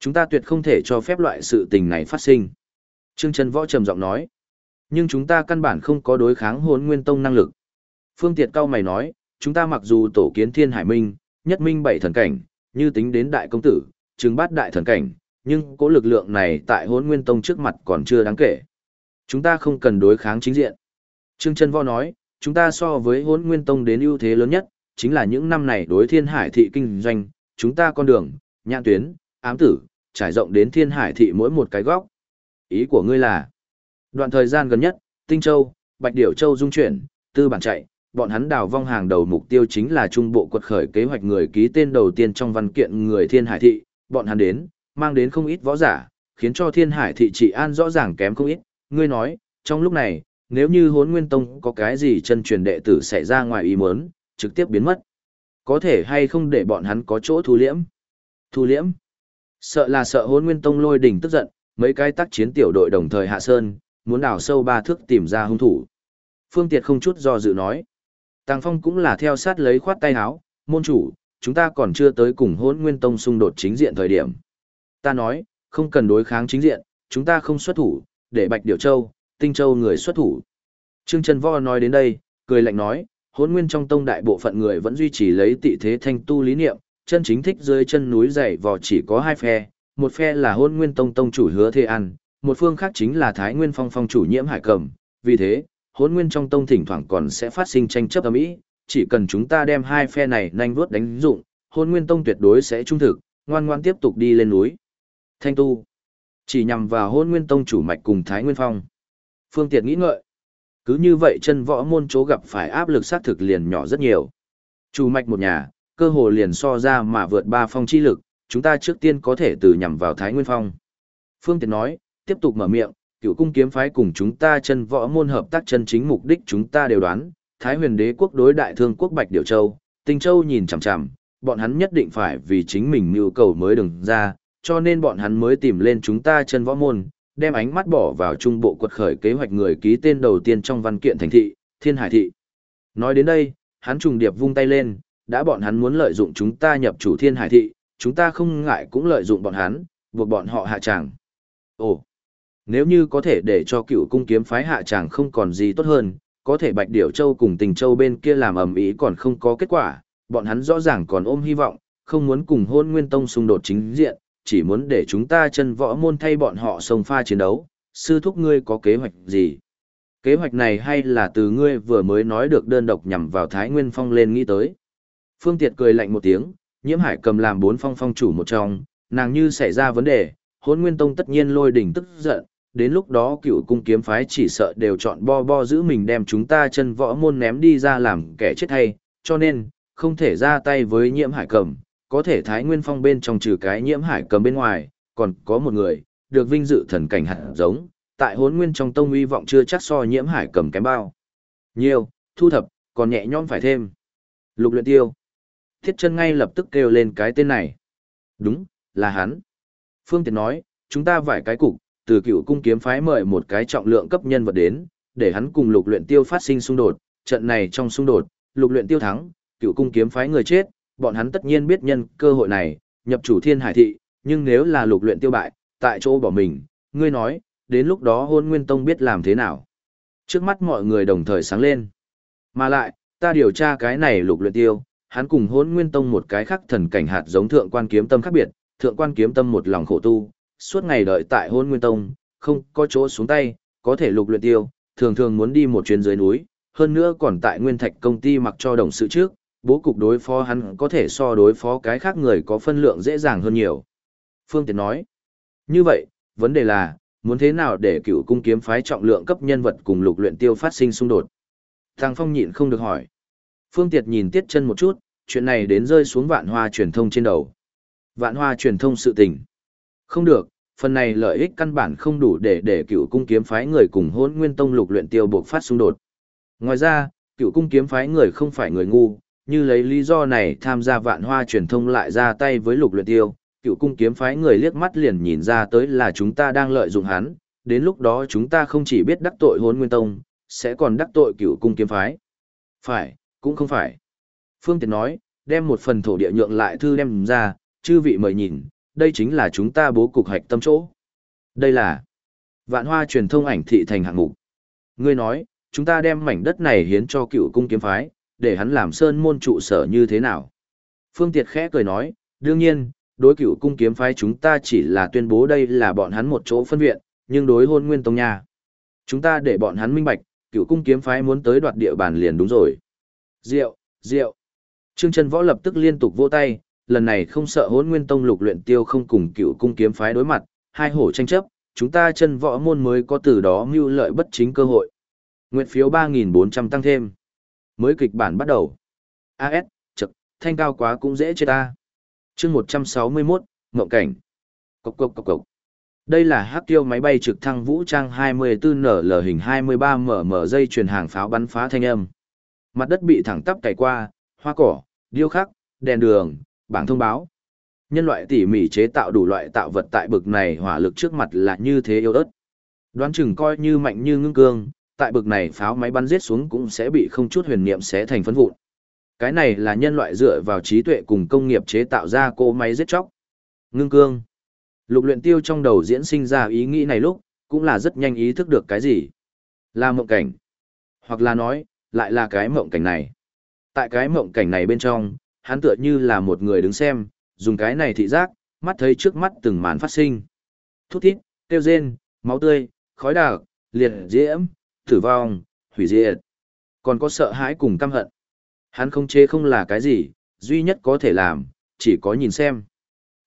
Chúng ta tuyệt không thể cho phép loại sự tình này phát sinh. Trương Trần Võ trầm giọng nói. Nhưng chúng ta căn bản không có đối kháng hồn nguyên tông năng lực. Phương Tiệt cao mày nói, chúng ta mặc dù tổ kiến thiên hải minh, nhất minh bảy thần cảnh, như tính đến đại công tử, chứng bát đại thần cảnh, nhưng cố lực lượng này tại hồn nguyên tông trước mặt còn chưa đáng kể. Chúng ta không cần đối kháng chính diện. Trương Trân Võ nói, chúng ta so với hồn nguyên tông đến ưu thế lớn nhất, chính là những năm này đối thiên hải thị kinh doanh, chúng ta con đường, nhãn tuyến, ám tử, trải rộng đến thiên hải thị mỗi một cái góc. Ý của ngươi là, đoạn thời gian gần nhất, Tinh Châu, Bạch Điểu Châu dung chuyển, tư bản chạy, bọn hắn đào vong hàng đầu mục tiêu chính là trung bộ quật khởi kế hoạch người ký tên đầu tiên trong văn kiện người thiên hải thị, bọn hắn đến, mang đến không ít võ giả, khiến cho thiên hải thị trị an rõ ràng kém không ít. Ngươi nói, trong lúc này, nếu như hốn nguyên tông có cái gì chân truyền đệ tử xảy ra ngoài ý muốn, trực tiếp biến mất. Có thể hay không để bọn hắn có chỗ thu liễm? Thu liễm? Sợ là sợ hốn nguyên tông lôi đỉnh tức giận, mấy cái tác chiến tiểu đội đồng thời hạ sơn, muốn đào sâu ba thước tìm ra hung thủ. Phương Tiệt không chút do dự nói. Tàng Phong cũng là theo sát lấy khoát tay áo, môn chủ, chúng ta còn chưa tới cùng hốn nguyên tông xung đột chính diện thời điểm. Ta nói, không cần đối kháng chính diện, chúng ta không xuất thủ, để Bạch Điểu Châu, Tinh Châu người xuất thủ. Trương Trần Võ nói đến đây, cười lạnh nói, hốn nguyên trong tông đại bộ phận người vẫn duy trì lấy tị thế thanh tu lý niệm, chân chính thích dưới chân núi dày vò chỉ có hai phe, một phe là hôn nguyên tông tông chủ hứa thê ăn, một phương khác chính là thái nguyên phong phong chủ nhiễm hải cầm, vì thế, hôn nguyên trong tông thỉnh thoảng còn sẽ phát sinh tranh chấp âm ý, chỉ cần chúng ta đem hai phe này nhanh vuốt đánh dụng, hôn nguyên tông tuyệt đối sẽ trung thực, ngoan ngoan tiếp tục đi lên núi. Thanh tu, chỉ nhằm vào hôn nguyên tông chủ mạch cùng thái nguyên phong. Phương Tiệt nghĩ ngợi, cứ như vậy chân võ môn chỗ gặp phải áp lực sát thực liền nhỏ rất nhiều. Chủ mạch một nhà, cơ hồ liền so ra mà vượt ba phong chi lực, chúng ta trước tiên có thể từ nhằm vào Thái Nguyên Phong. Phương Tiện nói, tiếp tục mở miệng, cựu cung kiếm phái cùng chúng ta chân võ môn hợp tác chân chính mục đích chúng ta đều đoán, Thái huyền đế quốc đối đại thương quốc Bạch Điểu Châu, Tinh Châu nhìn chằm chằm, bọn hắn nhất định phải vì chính mình nhu cầu mới đừng ra, cho nên bọn hắn mới tìm lên chúng ta chân võ môn, đem ánh mắt bỏ vào trung bộ quật khởi kế hoạch người ký tên đầu tiên trong văn kiện thành thị, Thiên Hải Thị. Nói đến đây, hắn trùng điệp vung tay lên, đã bọn hắn muốn lợi dụng chúng ta nhập chủ thiên hải thị, chúng ta không ngại cũng lợi dụng bọn hắn, buộc bọn họ hạ tràng. Ồ, nếu như có thể để cho cựu cung kiếm phái hạ tràng không còn gì tốt hơn, có thể Bạch Điểu Châu cùng Tình Châu bên kia làm ầm ĩ còn không có kết quả, bọn hắn rõ ràng còn ôm hy vọng, không muốn cùng hôn nguyên tông xung đột chính diện, chỉ muốn để chúng ta chân võ môn thay bọn họ sông pha chiến đấu. Sư thúc ngươi có kế hoạch gì? Kế hoạch này hay là từ ngươi vừa mới nói được đơn độc nhằm vào Thái Nguyên Phong lên nghĩ tới? Phương Tiệt cười lạnh một tiếng, nhiễm hải cầm làm bốn phong phong chủ một trong, nàng như xảy ra vấn đề, hôn nguyên tông tất nhiên lôi đỉnh tức giận, đến lúc đó cựu cung kiếm phái chỉ sợ đều chọn bo bo giữ mình đem chúng ta chân võ môn ném đi ra làm kẻ chết hay, cho nên, không thể ra tay với nhiễm hải cầm, có thể thái nguyên phong bên trong trừ cái nhiễm hải cầm bên ngoài, còn có một người, được vinh dự thần cảnh hạt giống, tại hốn nguyên trong tông uy vọng chưa chắc so nhiễm hải cầm kém bao. Nhiều, thu thập, còn nhẹ nhõm phải thêm. Lục luyện tiêu thiết chân ngay lập tức kêu lên cái tên này. Đúng, là hắn. Phương Tiện nói, chúng ta vải cái cục, từ cựu cung kiếm phái mời một cái trọng lượng cấp nhân vật đến, để hắn cùng lục luyện tiêu phát sinh xung đột, trận này trong xung đột, lục luyện tiêu thắng, cựu cung kiếm phái người chết, bọn hắn tất nhiên biết nhân cơ hội này, nhập chủ thiên hải thị, nhưng nếu là lục luyện tiêu bại, tại chỗ bỏ mình, ngươi nói, đến lúc đó hôn nguyên tông biết làm thế nào. Trước mắt mọi người đồng thời sáng lên. Mà lại, ta điều tra cái này lục luyện tiêu, hắn cùng hôn nguyên tông một cái khác thần cảnh hạt giống thượng quan kiếm tâm khác biệt, thượng quan kiếm tâm một lòng khổ tu, suốt ngày đợi tại hôn nguyên tông, không có chỗ xuống tay, có thể lục luyện tiêu, thường thường muốn đi một chuyến dưới núi, hơn nữa còn tại nguyên thạch công ty mặc cho đồng sự trước, bố cục đối phó hắn có thể so đối phó cái khác người có phân lượng dễ dàng hơn nhiều. Phương Tiện nói, như vậy, vấn đề là, muốn thế nào để cựu cung kiếm phái trọng lượng cấp nhân vật cùng lục luyện tiêu phát sinh xung đột? Thằng Phong nhịn không được hỏi. Phương Tiệt nhìn Tiết chân một chút, chuyện này đến rơi xuống vạn hoa truyền thông trên đầu. Vạn hoa truyền thông sự tình. Không được, phần này lợi ích căn bản không đủ để để cựu cung kiếm phái người cùng hôn nguyên tông lục luyện tiêu buộc phát xung đột. Ngoài ra, cựu cung kiếm phái người không phải người ngu, như lấy lý do này tham gia vạn hoa truyền thông lại ra tay với lục luyện tiêu, cựu cung kiếm phái người liếc mắt liền nhìn ra tới là chúng ta đang lợi dụng hắn, đến lúc đó chúng ta không chỉ biết đắc tội hốn nguyên tông, sẽ còn đắc tội cựu cung kiếm phái. Phải, cũng không phải. Phương Tiện nói, đem một phần thổ địa nhượng lại thư đem ra, chư vị mời nhìn, đây chính là chúng ta bố cục hạch tâm chỗ. Đây là vạn hoa truyền thông ảnh thị thành hạng mục. Ngươi nói, chúng ta đem mảnh đất này hiến cho cựu cung kiếm phái, để hắn làm sơn môn trụ sở như thế nào. Phương Tiệt khẽ cười nói, đương nhiên, đối cựu cung kiếm phái chúng ta chỉ là tuyên bố đây là bọn hắn một chỗ phân viện, nhưng đối hôn nguyên tông nha. Chúng ta để bọn hắn minh bạch, cựu cung kiếm phái muốn tới đoạt địa bàn liền đúng rồi. Diệu, diệu. Trương Trần Võ lập tức liên tục vỗ tay, lần này không sợ hôn nguyên tông lục luyện tiêu không cùng cựu cung kiếm phái đối mặt, hai hổ tranh chấp, chúng ta chân võ môn mới có từ đó mưu lợi bất chính cơ hội. Nguyện phiếu 3.400 tăng thêm. Mới kịch bản bắt đầu. AS, chậc, thanh cao quá cũng dễ chết ta. chương 161, Ngộng Cảnh. Cục cục cục cục. Đây là hắc tiêu máy bay trực thăng vũ trang 24NL hình 23mm dây truyền hàng pháo bắn phá thanh âm. Mặt đất bị thẳng tắp cày qua, hoa cỏ, điêu khắc, đèn đường, bảng thông báo. Nhân loại tỉ mỉ chế tạo đủ loại tạo vật tại bực này hỏa lực trước mặt là như thế yếu ớt. Đoán chừng coi như mạnh như ngưng cương, tại bực này pháo máy bắn giết xuống cũng sẽ bị không chút huyền niệm xé thành phấn vụn. Cái này là nhân loại dựa vào trí tuệ cùng công nghiệp chế tạo ra cô máy giết chóc. Ngưng cương. Lục luyện tiêu trong đầu diễn sinh ra ý nghĩ này lúc, cũng là rất nhanh ý thức được cái gì. Là mộng cảnh. Hoặc là nói, lại là cái mộng cảnh này. Tại cái mộng cảnh này bên trong, hắn tựa như là một người đứng xem, dùng cái này thị giác, mắt thấy trước mắt từng màn phát sinh. Thút thít, tiêu rên, máu tươi, khói đặc, liệt diễm, tử vong, hủy diệt. Còn có sợ hãi cùng căm hận. Hắn không chế không là cái gì, duy nhất có thể làm, chỉ có nhìn xem.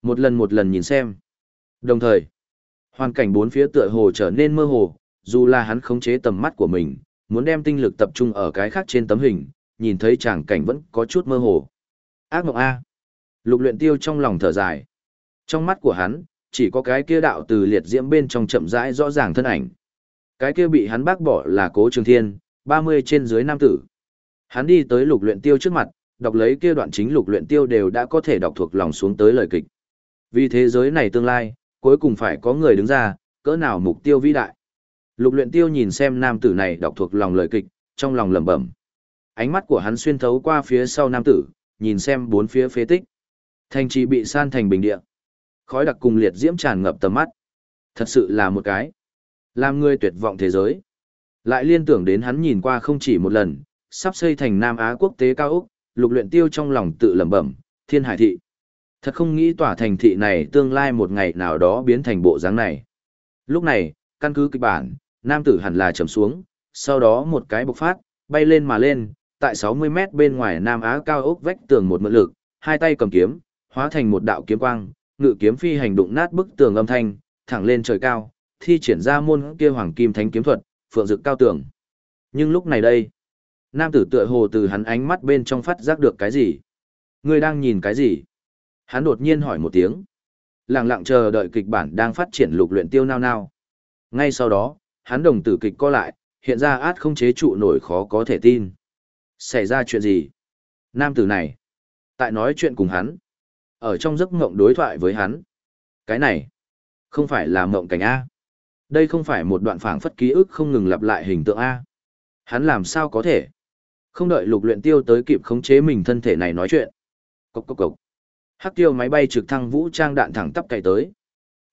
Một lần một lần nhìn xem. Đồng thời, hoàn cảnh bốn phía tựa hồ trở nên mơ hồ, dù là hắn khống chế tầm mắt của mình, muốn đem tinh lực tập trung ở cái khác trên tấm hình, nhìn thấy tràng cảnh vẫn có chút mơ hồ. Ác mộng A. Lục luyện tiêu trong lòng thở dài. Trong mắt của hắn, chỉ có cái kia đạo từ liệt diễm bên trong chậm rãi rõ ràng thân ảnh. Cái kia bị hắn bác bỏ là cố trường thiên, 30 trên dưới nam tử. Hắn đi tới lục luyện tiêu trước mặt, đọc lấy kia đoạn chính lục luyện tiêu đều đã có thể đọc thuộc lòng xuống tới lời kịch. Vì thế giới này tương lai, cuối cùng phải có người đứng ra, cỡ nào mục tiêu vĩ đại. Lục luyện tiêu nhìn xem nam tử này đọc thuộc lòng lời kịch, trong lòng lẩm bẩm. Ánh mắt của hắn xuyên thấu qua phía sau nam tử, nhìn xem bốn phía phế tích. Thành trì bị san thành bình địa. Khói đặc cùng liệt diễm tràn ngập tầm mắt. Thật sự là một cái. Làm người tuyệt vọng thế giới. Lại liên tưởng đến hắn nhìn qua không chỉ một lần, sắp xây thành Nam Á quốc tế cao Úc, lục luyện tiêu trong lòng tự lẩm bẩm, thiên hải thị. Thật không nghĩ tỏa thành thị này tương lai một ngày nào đó biến thành bộ dáng này. Lúc này, căn cứ kịch bản, nam tử hẳn là trầm xuống, sau đó một cái bộc phát, bay lên mà lên, tại 60 mét bên ngoài Nam Á cao ốc vách tường một mượn lực, hai tay cầm kiếm, hóa thành một đạo kiếm quang, ngự kiếm phi hành đụng nát bức tường âm thanh, thẳng lên trời cao, thi triển ra môn kia hoàng kim thánh kiếm thuật, phượng dực cao tường. Nhưng lúc này đây, nam tử tựa hồ từ hắn ánh mắt bên trong phát giác được cái gì? Ngươi đang nhìn cái gì? Hắn đột nhiên hỏi một tiếng. Lặng lặng chờ đợi kịch bản đang phát triển lục luyện tiêu nao nao. Ngay sau đó, hắn đồng tử kịch co lại, hiện ra át không chế trụ nổi khó có thể tin. Xảy ra chuyện gì? Nam tử này, tại nói chuyện cùng hắn, ở trong giấc mộng đối thoại với hắn. Cái này, không phải là mộng cảnh A. Đây không phải một đoạn phảng phất ký ức không ngừng lặp lại hình tượng A. Hắn làm sao có thể? Không đợi lục luyện tiêu tới kịp khống chế mình thân thể này nói chuyện. Cốc cốc cốc. Hắc tiêu máy bay trực thăng vũ trang đạn thẳng tắp cày tới.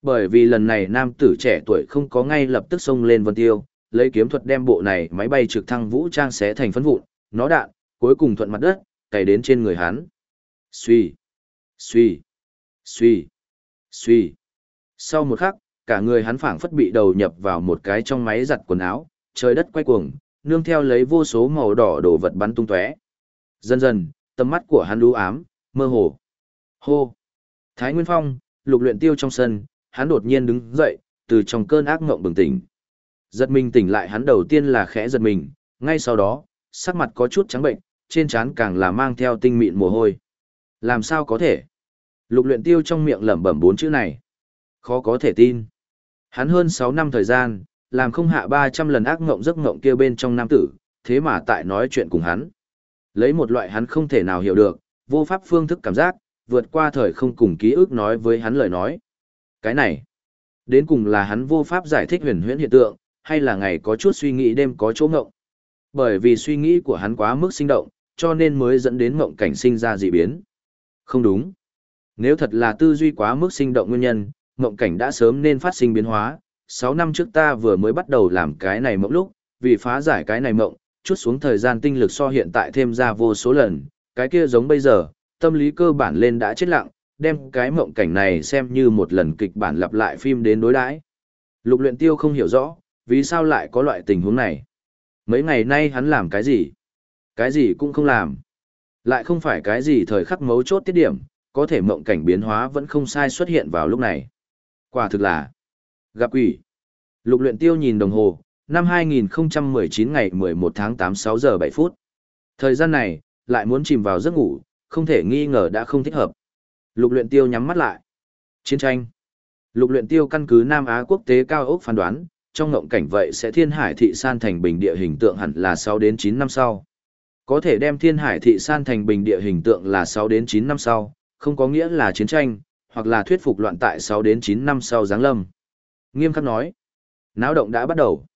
Bởi vì lần này nam tử trẻ tuổi không có ngay lập tức xông lên Vân Tiêu, lấy kiếm thuật đem bộ này máy bay trực thăng vũ trang xé thành phấn vụn, nó đạn, cuối cùng thuận mặt đất, cày đến trên người hắn. Suy, suy, suy, suy. Sau một khắc, cả người hắn phảng phất bị đầu nhập vào một cái trong máy giặt quần áo, trời đất quay cuồng, nương theo lấy vô số màu đỏ đồ vật bắn tung tóe. Dần dần, tầm mắt của hắn u ám, mơ hồ. Hô. Thái Nguyên Phong, lục luyện tiêu trong sân, hắn đột nhiên đứng dậy, từ trong cơn ác mộng bừng tỉnh. Giật mình tỉnh lại hắn đầu tiên là khẽ giật mình, ngay sau đó, sắc mặt có chút trắng bệnh, trên trán càng là mang theo tinh mịn mồ hôi. Làm sao có thể? Lục luyện tiêu trong miệng lẩm bẩm bốn chữ này. Khó có thể tin. Hắn hơn 6 năm thời gian, làm không hạ 300 lần ác ngộng giấc ngộng kia bên trong nam tử, thế mà tại nói chuyện cùng hắn. Lấy một loại hắn không thể nào hiểu được, vô pháp phương thức cảm giác, vượt qua thời không cùng ký ức nói với hắn lời nói. Cái này, đến cùng là hắn vô pháp giải thích huyền huyễn hiện tượng, hay là ngày có chút suy nghĩ đêm có chỗ ngộng. Bởi vì suy nghĩ của hắn quá mức sinh động, cho nên mới dẫn đến ngộng cảnh sinh ra dị biến. Không đúng. Nếu thật là tư duy quá mức sinh động nguyên nhân, Mộng cảnh đã sớm nên phát sinh biến hóa. 6 năm trước ta vừa mới bắt đầu làm cái này mộng lúc, vì phá giải cái này mộng, chút xuống thời gian tinh lực so hiện tại thêm ra vô số lần, cái kia giống bây giờ, tâm lý cơ bản lên đã chết lặng, đem cái mộng cảnh này xem như một lần kịch bản lặp lại phim đến đối đãi. Lục luyện tiêu không hiểu rõ, vì sao lại có loại tình huống này. Mấy ngày nay hắn làm cái gì? Cái gì cũng không làm. Lại không phải cái gì thời khắc mấu chốt tiết điểm, có thể mộng cảnh biến hóa vẫn không sai xuất hiện vào lúc này. Quả thực là gặp quỷ. Lục luyện tiêu nhìn đồng hồ, năm 2019 ngày 11 tháng 8 6 giờ 7 phút. Thời gian này, lại muốn chìm vào giấc ngủ, không thể nghi ngờ đã không thích hợp. Lục luyện tiêu nhắm mắt lại. Chiến tranh. Lục luyện tiêu căn cứ Nam Á quốc tế cao ốc phán đoán, trong ngộng cảnh vậy sẽ thiên hải thị san thành bình địa hình tượng hẳn là 6 đến 9 năm sau. Có thể đem thiên hải thị san thành bình địa hình tượng là 6 đến 9 năm sau, không có nghĩa là chiến tranh, hoặc là thuyết phục loạn tại 6 đến 9 năm sau giáng lâm. Nghiêm khắc nói, náo động đã bắt đầu.